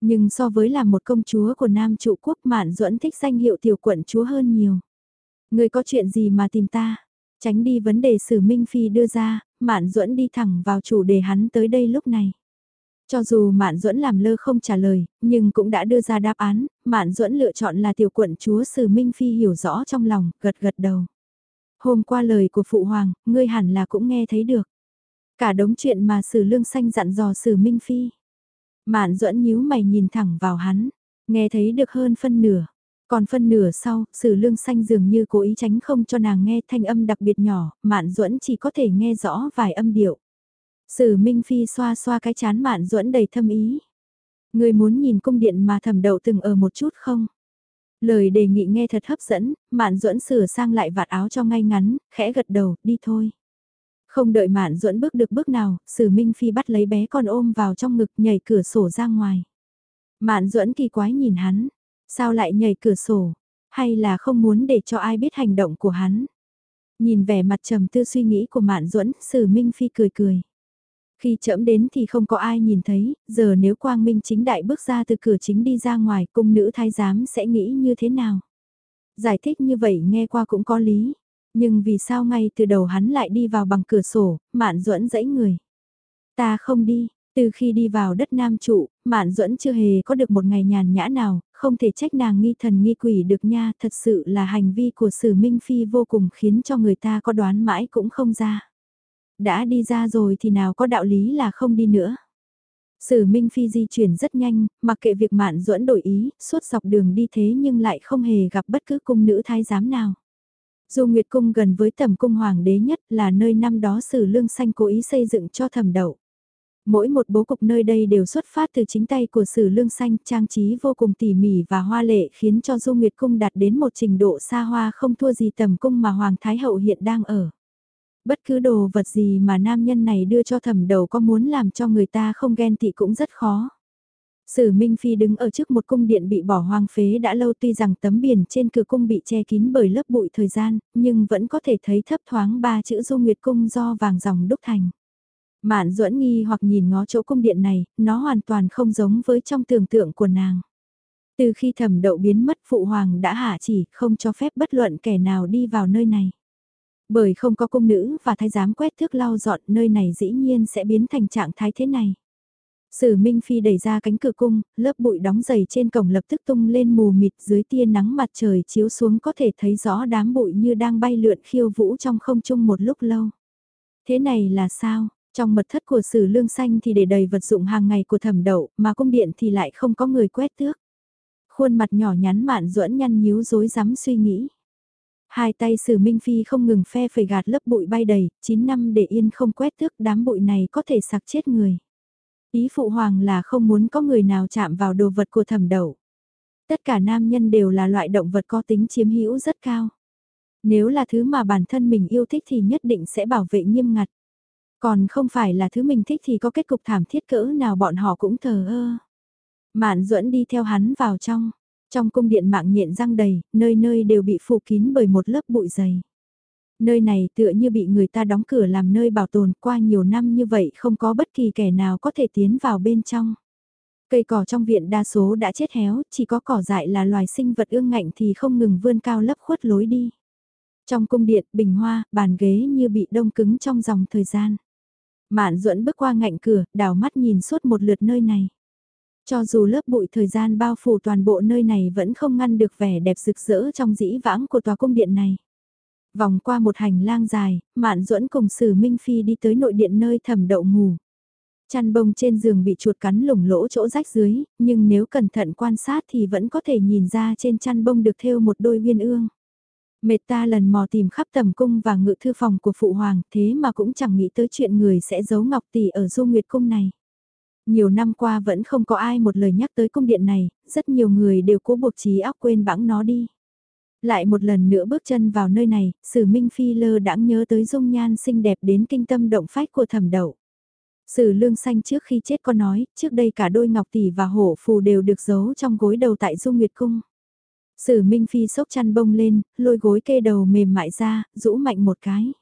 Nhưng so với là một công chúa của Nam trụ quốc Mạn Duẫn thích danh hiệu tiểu quận chúa hơn nhiều. Người có chuyện gì mà tìm ta? Tránh đi vấn đề Sử Minh Phi đưa ra, Mạn Duẫn đi thẳng vào chủ đề hắn tới đây lúc này. Cho dù Mạn Duẫn làm lơ không trả lời, nhưng cũng đã đưa ra đáp án, Mạn Duẫn lựa chọn là tiểu quận chúa Sử Minh Phi hiểu rõ trong lòng, gật gật đầu. Hôm qua lời của Phụ Hoàng, ngươi hẳn là cũng nghe thấy được. Cả đống chuyện mà Sử Lương Xanh dặn dò Sử Minh Phi. Mạn Duẫn nhíu mày nhìn thẳng vào hắn, nghe thấy được hơn phân nửa. Còn phân nửa sau, Sử Lương Xanh dường như cố ý tránh không cho nàng nghe thanh âm đặc biệt nhỏ, Mạn Duẫn chỉ có thể nghe rõ vài âm điệu. Sử Minh Phi xoa xoa cái chán mạn duẫn đầy thâm ý. Người muốn nhìn cung điện mà thẩm đậu từng ở một chút không? Lời đề nghị nghe thật hấp dẫn, mạn duẫn sửa sang lại vạt áo cho ngay ngắn, khẽ gật đầu, đi thôi. Không đợi mạn duẫn bước được bước nào, sử Minh Phi bắt lấy bé con ôm vào trong ngực nhảy cửa sổ ra ngoài. Mạn duẫn kỳ quái nhìn hắn, sao lại nhảy cửa sổ, hay là không muốn để cho ai biết hành động của hắn. Nhìn vẻ mặt trầm tư suy nghĩ của mạn duẫn sử Minh Phi cười cười. Khi chậm đến thì không có ai nhìn thấy, giờ nếu Quang Minh chính đại bước ra từ cửa chính đi ra ngoài, cung nữ thái giám sẽ nghĩ như thế nào? Giải thích như vậy nghe qua cũng có lý, nhưng vì sao ngay từ đầu hắn lại đi vào bằng cửa sổ, mạn duẫn dãy người. Ta không đi, từ khi đi vào đất nam trụ, mạn duẫn chưa hề có được một ngày nhàn nhã nào, không thể trách nàng nghi thần nghi quỷ được nha, thật sự là hành vi của sử minh phi vô cùng khiến cho người ta có đoán mãi cũng không ra đã đi ra rồi thì nào có đạo lý là không đi nữa. Sử Minh Phi di chuyển rất nhanh, mặc kệ việc mạn duẫn đổi ý, suốt dọc đường đi thế nhưng lại không hề gặp bất cứ cung nữ thái giám nào. Dù Nguyệt Cung gần với tầm cung hoàng đế nhất là nơi năm đó sử lương xanh cố ý xây dựng cho thẩm đậu. Mỗi một bố cục nơi đây đều xuất phát từ chính tay của sử lương xanh trang trí vô cùng tỉ mỉ và hoa lệ khiến cho Du Nguyệt Cung đạt đến một trình độ xa hoa không thua gì tầm cung mà Hoàng Thái Hậu hiện đang ở. Bất cứ đồ vật gì mà nam nhân này đưa cho thẩm đầu có muốn làm cho người ta không ghen tị cũng rất khó. Sử Minh Phi đứng ở trước một cung điện bị bỏ hoang phế đã lâu tuy rằng tấm biển trên cửa cung bị che kín bởi lớp bụi thời gian, nhưng vẫn có thể thấy thấp thoáng ba chữ Du Nguyệt Cung do vàng dòng đúc thành. Mạn duẫn nghi hoặc nhìn ngó chỗ cung điện này, nó hoàn toàn không giống với trong tưởng tượng của nàng. Từ khi thẩm đậu biến mất phụ hoàng đã hạ chỉ không cho phép bất luận kẻ nào đi vào nơi này. Bởi không có cung nữ và thái giám quét thước lau dọn nơi này dĩ nhiên sẽ biến thành trạng thái thế này. Sử Minh Phi đẩy ra cánh cửa cung, lớp bụi đóng dày trên cổng lập tức tung lên mù mịt dưới tia nắng mặt trời chiếu xuống có thể thấy rõ đám bụi như đang bay lượn khiêu vũ trong không trung một lúc lâu. Thế này là sao? Trong mật thất của sử lương xanh thì để đầy vật dụng hàng ngày của thẩm đậu, mà cung điện thì lại không có người quét tước. Khuôn mặt nhỏ nhắn mạn duẫn nhăn nhíu rối rắm suy nghĩ. Hai tay sử minh phi không ngừng phe phẩy gạt lớp bụi bay đầy, 9 năm để yên không quét tước đám bụi này có thể sặc chết người. Ý phụ hoàng là không muốn có người nào chạm vào đồ vật của thẩm đậu. Tất cả nam nhân đều là loại động vật có tính chiếm hữu rất cao. Nếu là thứ mà bản thân mình yêu thích thì nhất định sẽ bảo vệ nghiêm ngặt. Còn không phải là thứ mình thích thì có kết cục thảm thiết cỡ nào bọn họ cũng thờ ơ. Mạn duẫn đi theo hắn vào trong. Trong cung điện mạng nhện răng đầy, nơi nơi đều bị phủ kín bởi một lớp bụi dày. Nơi này tựa như bị người ta đóng cửa làm nơi bảo tồn qua nhiều năm như vậy không có bất kỳ kẻ nào có thể tiến vào bên trong. Cây cỏ trong viện đa số đã chết héo, chỉ có cỏ dại là loài sinh vật ương ngạnh thì không ngừng vươn cao lấp khuất lối đi. Trong cung điện, bình hoa, bàn ghế như bị đông cứng trong dòng thời gian. Mạn duẫn bước qua ngạnh cửa, đảo mắt nhìn suốt một lượt nơi này. Cho dù lớp bụi thời gian bao phủ toàn bộ nơi này vẫn không ngăn được vẻ đẹp rực rỡ trong dĩ vãng của tòa cung điện này. Vòng qua một hành lang dài, Mạn Duẫn cùng Sử Minh Phi đi tới nội điện nơi thẩm đậu ngủ. Chăn bông trên giường bị chuột cắn lủng lỗ chỗ rách dưới, nhưng nếu cẩn thận quan sát thì vẫn có thể nhìn ra trên chăn bông được thêu một đôi viên ương. Mệt ta lần mò tìm khắp tầm cung và ngự thư phòng của phụ hoàng, thế mà cũng chẳng nghĩ tới chuyện người sẽ giấu ngọc tỷ ở du nguyệt cung này. Nhiều năm qua vẫn không có ai một lời nhắc tới cung điện này, rất nhiều người đều cố buộc trí óc quên bẵng nó đi. Lại một lần nữa bước chân vào nơi này, sử minh phi lơ đãng nhớ tới dung nhan xinh đẹp đến kinh tâm động phách của thẩm đậu. Sử lương xanh trước khi chết có nói, trước đây cả đôi ngọc tỷ và hổ phù đều được giấu trong gối đầu tại dung nguyệt cung. Sử Minh Phi sốc chăn bông lên, lôi gối kê đầu mềm mại ra, rũ mạnh một cái.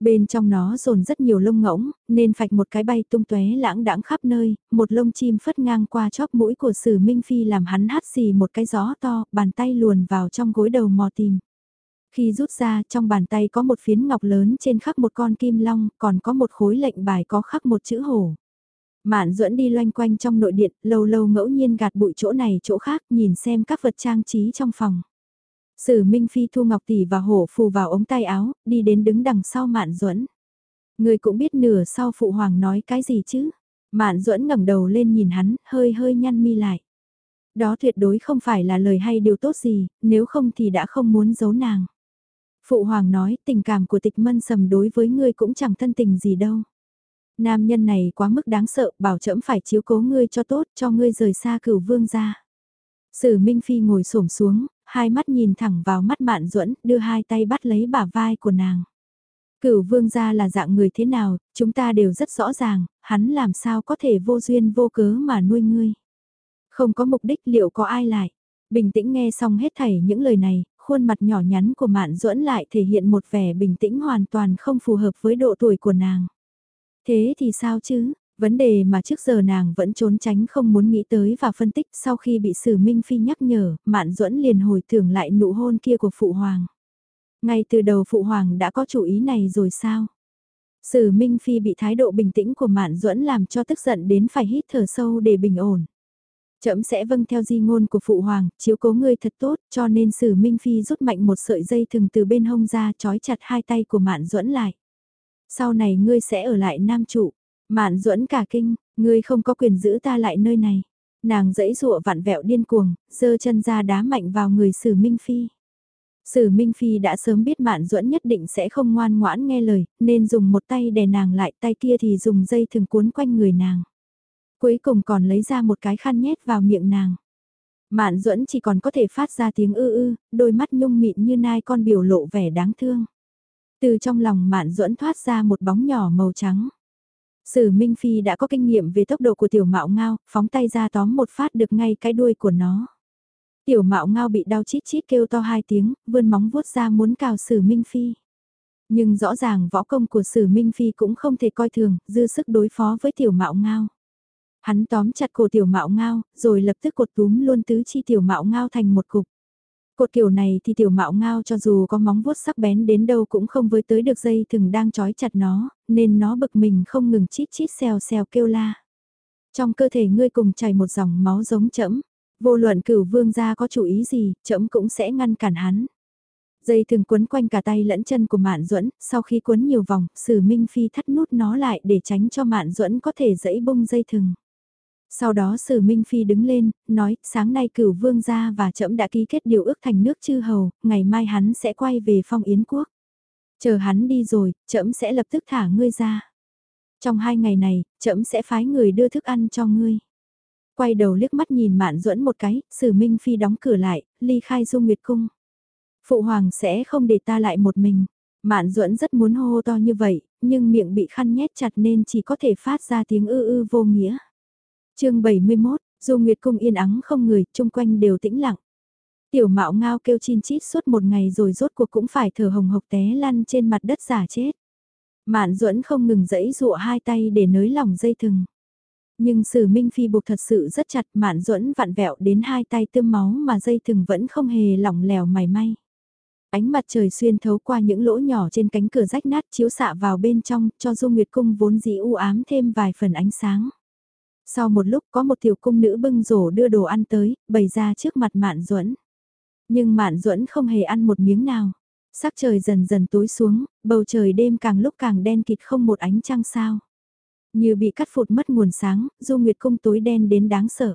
Bên trong nó dồn rất nhiều lông ngỗng, nên phạch một cái bay tung tóe lãng đãng khắp nơi, một lông chim phất ngang qua chóp mũi của Sử Minh Phi làm hắn hắt xì một cái gió to, bàn tay luồn vào trong gối đầu mò tìm. Khi rút ra, trong bàn tay có một phiến ngọc lớn trên khắc một con kim long, còn có một khối lệnh bài có khắc một chữ hổ. Mạn duẫn đi loanh quanh trong nội điện, lâu lâu ngẫu nhiên gạt bụi chỗ này chỗ khác, nhìn xem các vật trang trí trong phòng. Sử Minh Phi thu ngọc tỷ và hổ phù vào ống tay áo, đi đến đứng đằng sau Mạn duẫn. Người cũng biết nửa sau phụ hoàng nói cái gì chứ? Mạn duẫn ngẩng đầu lên nhìn hắn, hơi hơi nhăn mi lại. Đó tuyệt đối không phải là lời hay điều tốt gì, nếu không thì đã không muốn giấu nàng. Phụ hoàng nói tình cảm của tịch mân sầm đối với ngươi cũng chẳng thân tình gì đâu. Nam nhân này quá mức đáng sợ, bảo trẫm phải chiếu cố ngươi cho tốt, cho ngươi rời xa cửu vương ra. Sử Minh Phi ngồi xổm xuống, hai mắt nhìn thẳng vào mắt Mạn Duẫn, đưa hai tay bắt lấy bả vai của nàng. Cửu vương gia là dạng người thế nào, chúng ta đều rất rõ ràng, hắn làm sao có thể vô duyên vô cớ mà nuôi ngươi. Không có mục đích liệu có ai lại. Bình tĩnh nghe xong hết thảy những lời này, khuôn mặt nhỏ nhắn của Mạn Duẫn lại thể hiện một vẻ bình tĩnh hoàn toàn không phù hợp với độ tuổi của nàng. Thế thì sao chứ? Vấn đề mà trước giờ nàng vẫn trốn tránh không muốn nghĩ tới và phân tích sau khi bị Sử Minh Phi nhắc nhở, Mạn Duẫn liền hồi tưởng lại nụ hôn kia của Phụ Hoàng. Ngay từ đầu Phụ Hoàng đã có chủ ý này rồi sao? Sử Minh Phi bị thái độ bình tĩnh của Mạn Duẫn làm cho tức giận đến phải hít thở sâu để bình ổn. Trẫm sẽ vâng theo di ngôn của Phụ Hoàng, chiếu cố ngươi thật tốt, cho nên Sử Minh Phi rút mạnh một sợi dây thừng từ bên hông ra trói chặt hai tay của Mạn Duẫn lại. Sau này ngươi sẽ ở lại nam trụ. Mạn duẫn cả kinh, ngươi không có quyền giữ ta lại nơi này. Nàng dẫy dụa vặn vẹo điên cuồng, giơ chân ra đá mạnh vào người sử Minh Phi. Sử Minh Phi đã sớm biết Mạn Duẫn nhất định sẽ không ngoan ngoãn nghe lời, nên dùng một tay đè nàng lại, tay kia thì dùng dây thừng cuốn quanh người nàng. Cuối cùng còn lấy ra một cái khăn nhét vào miệng nàng. Mạn Duẫn chỉ còn có thể phát ra tiếng ư ư, đôi mắt nhung mịn như nai con biểu lộ vẻ đáng thương. Từ trong lòng mạn duẫn thoát ra một bóng nhỏ màu trắng. Sử Minh Phi đã có kinh nghiệm về tốc độ của tiểu mạo ngao, phóng tay ra tóm một phát được ngay cái đuôi của nó. Tiểu mạo ngao bị đau chít chít kêu to hai tiếng, vươn móng vuốt ra muốn cào Sử Minh Phi. Nhưng rõ ràng võ công của Sử Minh Phi cũng không thể coi thường, dư sức đối phó với tiểu mạo ngao. Hắn tóm chặt cổ tiểu mạo ngao, rồi lập tức cột túm luôn tứ chi tiểu mạo ngao thành một cục. Cột kiểu này thì tiểu mạo ngao cho dù có móng vuốt sắc bén đến đâu cũng không với tới được dây thừng đang trói chặt nó, nên nó bực mình không ngừng chít chít xèo xèo kêu la. Trong cơ thể ngươi cùng chảy một dòng máu giống chẫm, vô luận cửu vương gia có chủ ý gì, chẫm cũng sẽ ngăn cản hắn. Dây thừng quấn quanh cả tay lẫn chân của Mạn Duẫn, sau khi quấn nhiều vòng, Sử Minh Phi thắt nút nó lại để tránh cho Mạn Duẫn có thể dẫy bung dây thừng. Sau đó Sử Minh Phi đứng lên, nói, sáng nay cửu vương gia và trẫm đã ký kết điều ước thành nước chư hầu, ngày mai hắn sẽ quay về phong yến quốc. Chờ hắn đi rồi, trẫm sẽ lập tức thả ngươi ra. Trong hai ngày này, trẫm sẽ phái người đưa thức ăn cho ngươi. Quay đầu liếc mắt nhìn Mạn Duẫn một cái, Sử Minh Phi đóng cửa lại, ly khai Dung Nguyệt cung. Phụ hoàng sẽ không để ta lại một mình. Mạn Duẫn rất muốn hô to như vậy, nhưng miệng bị khăn nhét chặt nên chỉ có thể phát ra tiếng ư ư vô nghĩa chương 71, dù Nguyệt Cung yên ắng không người, chung quanh đều tĩnh lặng. Tiểu mạo ngao kêu chin chít suốt một ngày rồi rốt cuộc cũng phải thở hồng hộc té lăn trên mặt đất giả chết. Mạn duẫn không ngừng dẫy dụa hai tay để nới lỏng dây thừng. Nhưng sử minh phi buộc thật sự rất chặt mạn duẫn vặn vẹo đến hai tay tươm máu mà dây thừng vẫn không hề lỏng lẻo mày may. Ánh mặt trời xuyên thấu qua những lỗ nhỏ trên cánh cửa rách nát chiếu xạ vào bên trong cho du nguyệt cung vốn dĩ u ám thêm vài phần ánh sáng. Sau một lúc có một tiểu cung nữ bưng rổ đưa đồ ăn tới, bày ra trước mặt mạn duẫn Nhưng mạn duẫn không hề ăn một miếng nào. Sắc trời dần dần tối xuống, bầu trời đêm càng lúc càng đen kịt không một ánh trăng sao. Như bị cắt phụt mất nguồn sáng, du nguyệt cung tối đen đến đáng sợ.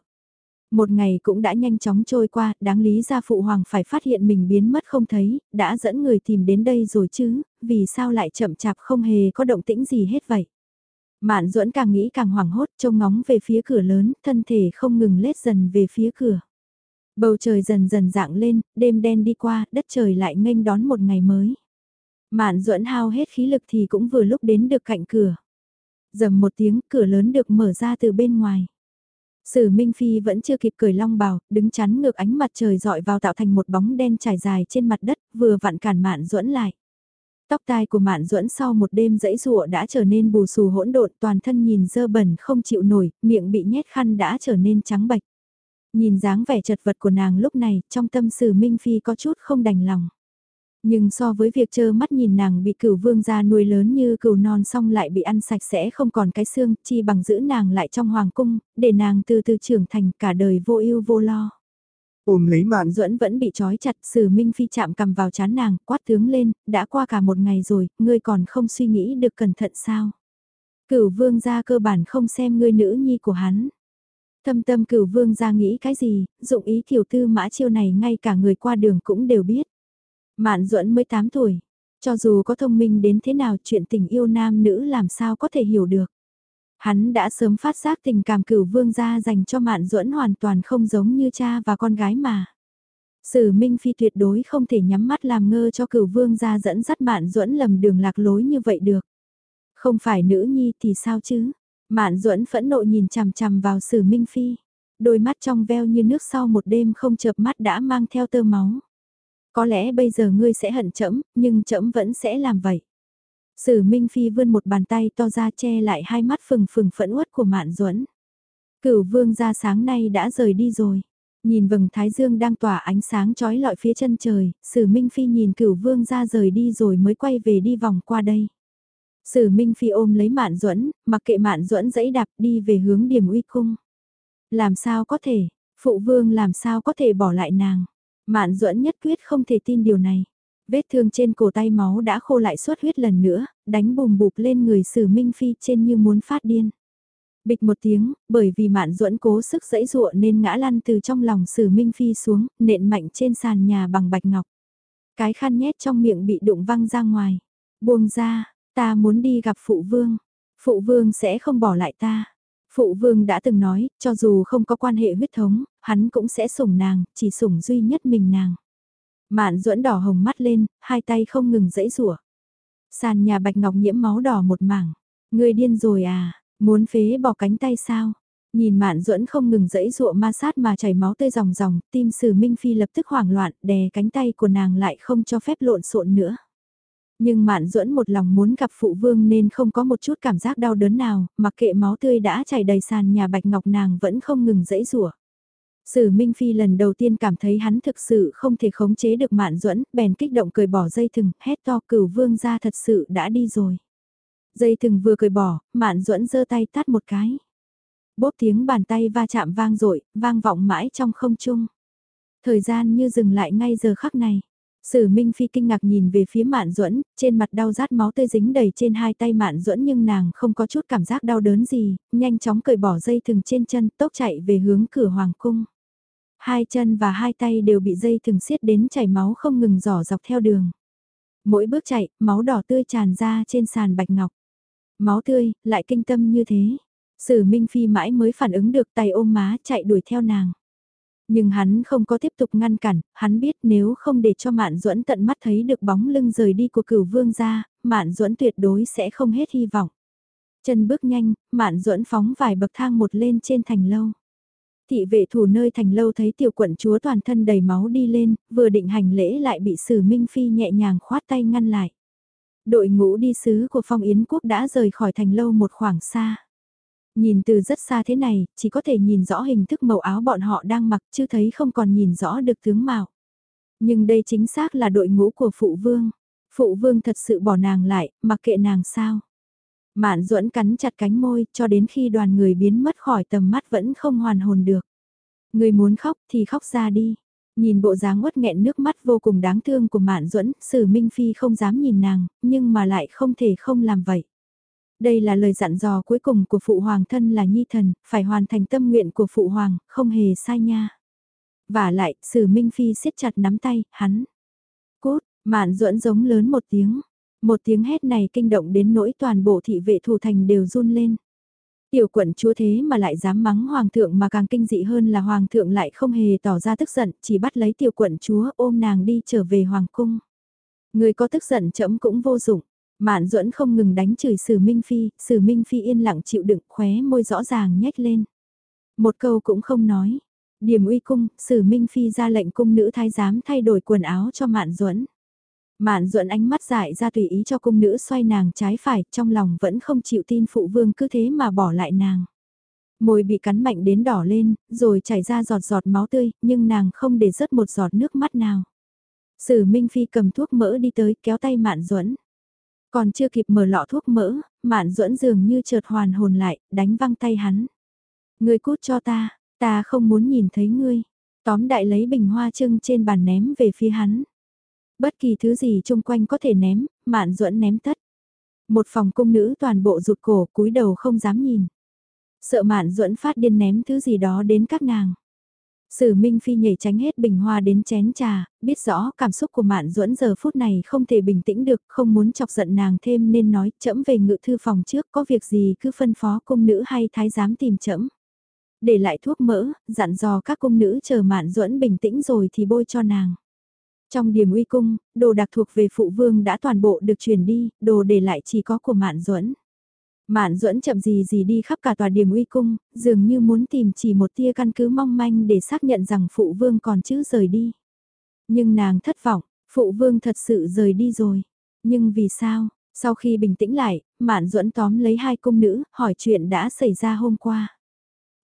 Một ngày cũng đã nhanh chóng trôi qua, đáng lý ra phụ hoàng phải phát hiện mình biến mất không thấy, đã dẫn người tìm đến đây rồi chứ, vì sao lại chậm chạp không hề có động tĩnh gì hết vậy. Mạn duẫn càng nghĩ càng hoảng hốt, trông ngóng về phía cửa lớn, thân thể không ngừng lết dần về phía cửa. Bầu trời dần dần dạng lên, đêm đen đi qua, đất trời lại nghênh đón một ngày mới. Mạn duẫn hao hết khí lực thì cũng vừa lúc đến được cạnh cửa. Dầm một tiếng, cửa lớn được mở ra từ bên ngoài. Sử Minh Phi vẫn chưa kịp cười long bào, đứng chắn ngược ánh mặt trời dọi vào tạo thành một bóng đen trải dài trên mặt đất, vừa vặn cản Mạn Duẫn lại. Tóc tai của Mạn Duẫn sau một đêm dãy rụa đã trở nên bù xù hỗn độn, toàn thân nhìn dơ bẩn không chịu nổi, miệng bị nhét khăn đã trở nên trắng bạch. Nhìn dáng vẻ chật vật của nàng lúc này, trong tâm Sử Minh Phi có chút không đành lòng. Nhưng so với việc trơ mắt nhìn nàng bị cửu vương gia nuôi lớn như cửu non xong lại bị ăn sạch sẽ không còn cái xương, chi bằng giữ nàng lại trong hoàng cung, để nàng từ từ trưởng thành cả đời vô ưu vô lo. Ôm lấy mạn duẫn vẫn bị trói chặt, sử minh phi chạm cầm vào chán nàng, quát tướng lên, đã qua cả một ngày rồi, ngươi còn không suy nghĩ được cẩn thận sao. Cửu vương gia cơ bản không xem ngươi nữ nhi của hắn. Thâm tâm cửu vương gia nghĩ cái gì, dụng ý tiểu tư mã chiêu này ngay cả người qua đường cũng đều biết. Mạn duẫn mới 8 tuổi, cho dù có thông minh đến thế nào chuyện tình yêu nam nữ làm sao có thể hiểu được. Hắn đã sớm phát giác tình cảm cửu vương gia dành cho Mạn duẫn hoàn toàn không giống như cha và con gái mà. Sử Minh Phi tuyệt đối không thể nhắm mắt làm ngơ cho cửu vương gia dẫn dắt Mạn duẫn lầm đường lạc lối như vậy được. Không phải nữ nhi thì sao chứ? Mạn duẫn phẫn nộ nhìn chằm chằm vào Sử Minh Phi. Đôi mắt trong veo như nước sau một đêm không chợp mắt đã mang theo tơ máu. Có lẽ bây giờ ngươi sẽ hận chẫm, nhưng chẫm vẫn sẽ làm vậy. Sử Minh Phi vươn một bàn tay to ra che lại hai mắt phừng phừng phẫn uất của Mạn Duẫn. Cửu Vương gia sáng nay đã rời đi rồi. Nhìn vầng thái dương đang tỏa ánh sáng chói lọi phía chân trời, Sử Minh Phi nhìn Cửu Vương gia rời đi rồi mới quay về đi vòng qua đây. Sử Minh Phi ôm lấy Mạn Duẫn, mặc kệ Mạn Duẫn dẫy đạp đi về hướng Điểm Uy cung. Làm sao có thể, phụ vương làm sao có thể bỏ lại nàng? Mạn duẫn nhất quyết không thể tin điều này. Vết thương trên cổ tay máu đã khô lại suốt huyết lần nữa, đánh bùm bụp lên người sử minh phi trên như muốn phát điên. Bịch một tiếng, bởi vì mạn duẫn cố sức dẫy dụa nên ngã lăn từ trong lòng sử minh phi xuống, nện mạnh trên sàn nhà bằng bạch ngọc. Cái khăn nhét trong miệng bị đụng văng ra ngoài. Buông ra, ta muốn đi gặp phụ vương. Phụ vương sẽ không bỏ lại ta. Phụ vương đã từng nói, cho dù không có quan hệ huyết thống, hắn cũng sẽ sủng nàng, chỉ sủng duy nhất mình nàng. Mạn duẫn đỏ hồng mắt lên, hai tay không ngừng dẫy rủa. Sàn nhà bạch ngọc nhiễm máu đỏ một mảng. Người điên rồi à, muốn phế bỏ cánh tay sao? Nhìn Mạn Duẫn không ngừng dẫy rụa ma sát mà chảy máu tươi ròng ròng, tim Sử Minh Phi lập tức hoảng loạn, đè cánh tay của nàng lại không cho phép lộn xộn nữa. Nhưng Mạn Duẫn một lòng muốn gặp phụ vương nên không có một chút cảm giác đau đớn nào, mặc kệ máu tươi đã chảy đầy sàn nhà bạch ngọc nàng vẫn không ngừng dẫy rụa. Sử Minh Phi lần đầu tiên cảm thấy hắn thực sự không thể khống chế được Mạn Duẫn, bèn kích động cười bỏ dây thừng, hét to cửu vương ra thật sự đã đi rồi. Dây thừng vừa cười bỏ, Mạn Duẫn giơ tay tát một cái. Bốp tiếng bàn tay va chạm vang dội vang vọng mãi trong không trung. Thời gian như dừng lại ngay giờ khắc này. Sử Minh Phi kinh ngạc nhìn về phía Mạn Duẫn, trên mặt đau rát máu tươi dính đầy trên hai tay Mạn Duẫn nhưng nàng không có chút cảm giác đau đớn gì, nhanh chóng cởi bỏ dây thừng trên chân, tốc chạy về hướng cửa hoàng cung. Hai chân và hai tay đều bị dây thừng siết đến chảy máu không ngừng giỏ dọc theo đường. Mỗi bước chạy, máu đỏ tươi tràn ra trên sàn bạch ngọc. Máu tươi, lại kinh tâm như thế. Sử Minh Phi mãi mới phản ứng được tay ôm má chạy đuổi theo nàng. Nhưng hắn không có tiếp tục ngăn cản, hắn biết nếu không để cho Mạn Duẫn tận mắt thấy được bóng lưng rời đi của cửu vương gia, Mạn Duẫn tuyệt đối sẽ không hết hy vọng. Chân bước nhanh, Mạn Duẫn phóng vài bậc thang một lên trên thành lâu. Thị vệ thủ nơi thành lâu thấy tiểu quận chúa toàn thân đầy máu đi lên, vừa định hành lễ lại bị sử Minh Phi nhẹ nhàng khoát tay ngăn lại. Đội ngũ đi sứ của phong yến quốc đã rời khỏi thành lâu một khoảng xa. Nhìn từ rất xa thế này, chỉ có thể nhìn rõ hình thức màu áo bọn họ đang mặc chứ thấy không còn nhìn rõ được tướng mạo. Nhưng đây chính xác là đội ngũ của phụ vương. Phụ vương thật sự bỏ nàng lại, mặc kệ nàng sao. Mạn duẫn cắn chặt cánh môi cho đến khi đoàn người biến mất khỏi tầm mắt vẫn không hoàn hồn được. Người muốn khóc thì khóc ra đi. Nhìn bộ dáng uất nghẹn nước mắt vô cùng đáng thương của Mạn duẫn sử Minh Phi không dám nhìn nàng, nhưng mà lại không thể không làm vậy. Đây là lời dặn dò cuối cùng của Phụ Hoàng thân là Nhi Thần, phải hoàn thành tâm nguyện của Phụ Hoàng, không hề sai nha. Và lại, sử Minh Phi siết chặt nắm tay, hắn. Cốt, Mạn duẫn giống lớn một tiếng, một tiếng hét này kinh động đến nỗi toàn bộ thị vệ thủ thành đều run lên. Tiểu quận chúa thế mà lại dám mắng hoàng thượng mà càng kinh dị hơn là hoàng thượng lại không hề tỏ ra tức giận, chỉ bắt lấy tiểu quận chúa ôm nàng đi trở về hoàng cung. Người có tức giận chậm cũng vô dụng. Mạn duẫn không ngừng đánh chửi sử Minh Phi, sử Minh Phi yên lặng chịu đựng khóe môi rõ ràng nhếch lên. Một câu cũng không nói. Điểm uy cung, sử Minh Phi ra lệnh cung nữ thái giám thay đổi quần áo cho Mạn duẫn Mạn duẫn ánh mắt dại ra tùy ý cho cung nữ xoay nàng trái phải, trong lòng vẫn không chịu tin phụ vương cứ thế mà bỏ lại nàng. Môi bị cắn mạnh đến đỏ lên, rồi chảy ra giọt giọt máu tươi, nhưng nàng không để rớt một giọt nước mắt nào. Sử Minh Phi cầm thuốc mỡ đi tới, kéo tay Mạn duẫn Còn chưa kịp mở lọ thuốc mỡ, Mạn duẫn dường như chợt hoàn hồn lại, đánh văng tay hắn. Ngươi cút cho ta, ta không muốn nhìn thấy ngươi. Tóm đại lấy bình hoa trưng trên bàn ném về phía hắn. Bất kỳ thứ gì chung quanh có thể ném, mạn duẫn ném tất. Một phòng cung nữ toàn bộ rụt cổ cúi đầu không dám nhìn. Sợ mạn duẫn phát điên ném thứ gì đó đến các nàng. Sử Minh Phi nhảy tránh hết bình hoa đến chén trà, biết rõ cảm xúc của Mạn Duẫn giờ phút này không thể bình tĩnh được, không muốn chọc giận nàng thêm nên nói chậm về ngự thư phòng trước có việc gì cứ phân phó cung nữ hay thái giám tìm chậm. Để lại thuốc mỡ, dặn dò các cung nữ chờ Mạn Duẫn bình tĩnh rồi thì bôi cho nàng. Trong điểm uy cung, đồ đặc thuộc về phụ vương đã toàn bộ được chuyển đi, đồ để lại chỉ có của Mạn Duẫn. Mạn Duẫn chậm gì gì đi khắp cả tòa điểm uy cung, dường như muốn tìm chỉ một tia căn cứ mong manh để xác nhận rằng phụ vương còn chứ rời đi. Nhưng nàng thất vọng, phụ vương thật sự rời đi rồi. Nhưng vì sao? Sau khi bình tĩnh lại, Mạn Duẫn tóm lấy hai cung nữ, hỏi chuyện đã xảy ra hôm qua.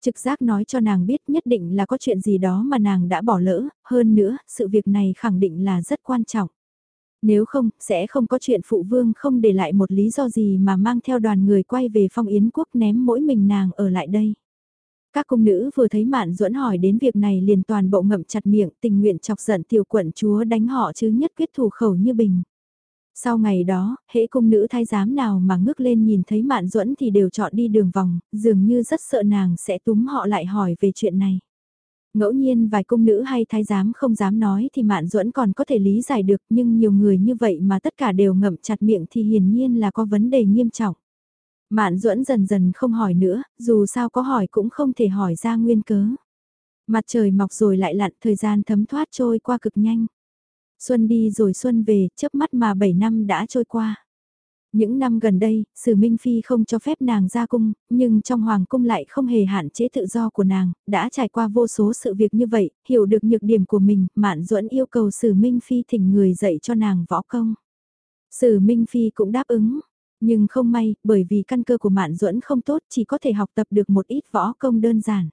Trực giác nói cho nàng biết nhất định là có chuyện gì đó mà nàng đã bỏ lỡ, hơn nữa, sự việc này khẳng định là rất quan trọng. Nếu không, sẽ không có chuyện phụ vương không để lại một lý do gì mà mang theo đoàn người quay về phong yến quốc ném mỗi mình nàng ở lại đây. Các cung nữ vừa thấy Mạn Duẫn hỏi đến việc này liền toàn bộ ngậm chặt miệng tình nguyện chọc giận tiểu quận chúa đánh họ chứ nhất quyết thủ khẩu như bình. Sau ngày đó, hễ cung nữ thái giám nào mà ngước lên nhìn thấy Mạn Duẫn thì đều chọn đi đường vòng, dường như rất sợ nàng sẽ túm họ lại hỏi về chuyện này. Ngẫu nhiên vài cung nữ hay thái giám không dám nói thì Mạn Duẫn còn có thể lý giải được nhưng nhiều người như vậy mà tất cả đều ngậm chặt miệng thì hiển nhiên là có vấn đề nghiêm trọng. Mạn Duẫn dần dần không hỏi nữa, dù sao có hỏi cũng không thể hỏi ra nguyên cớ. Mặt trời mọc rồi lại lặn thời gian thấm thoát trôi qua cực nhanh. Xuân đi rồi xuân về, chớp mắt mà 7 năm đã trôi qua. Những năm gần đây, Sử Minh Phi không cho phép nàng ra cung, nhưng trong Hoàng cung lại không hề hạn chế tự do của nàng, đã trải qua vô số sự việc như vậy, hiểu được nhược điểm của mình, Mạn Duẫn yêu cầu Sử Minh Phi thỉnh người dạy cho nàng võ công. Sử Minh Phi cũng đáp ứng, nhưng không may, bởi vì căn cơ của Mạn Duẫn không tốt, chỉ có thể học tập được một ít võ công đơn giản.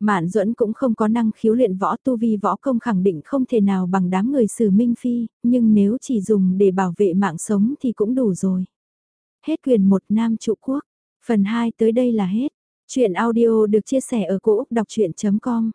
Mạn Duẫn cũng không có năng khiếu luyện võ tu vi võ công khẳng định không thể nào bằng đám người sử minh phi, nhưng nếu chỉ dùng để bảo vệ mạng sống thì cũng đủ rồi. Hết quyền một nam trụ quốc. Phần 2 tới đây là hết. Chuyện audio được chia sẻ ở cỗ đọc chuyện.com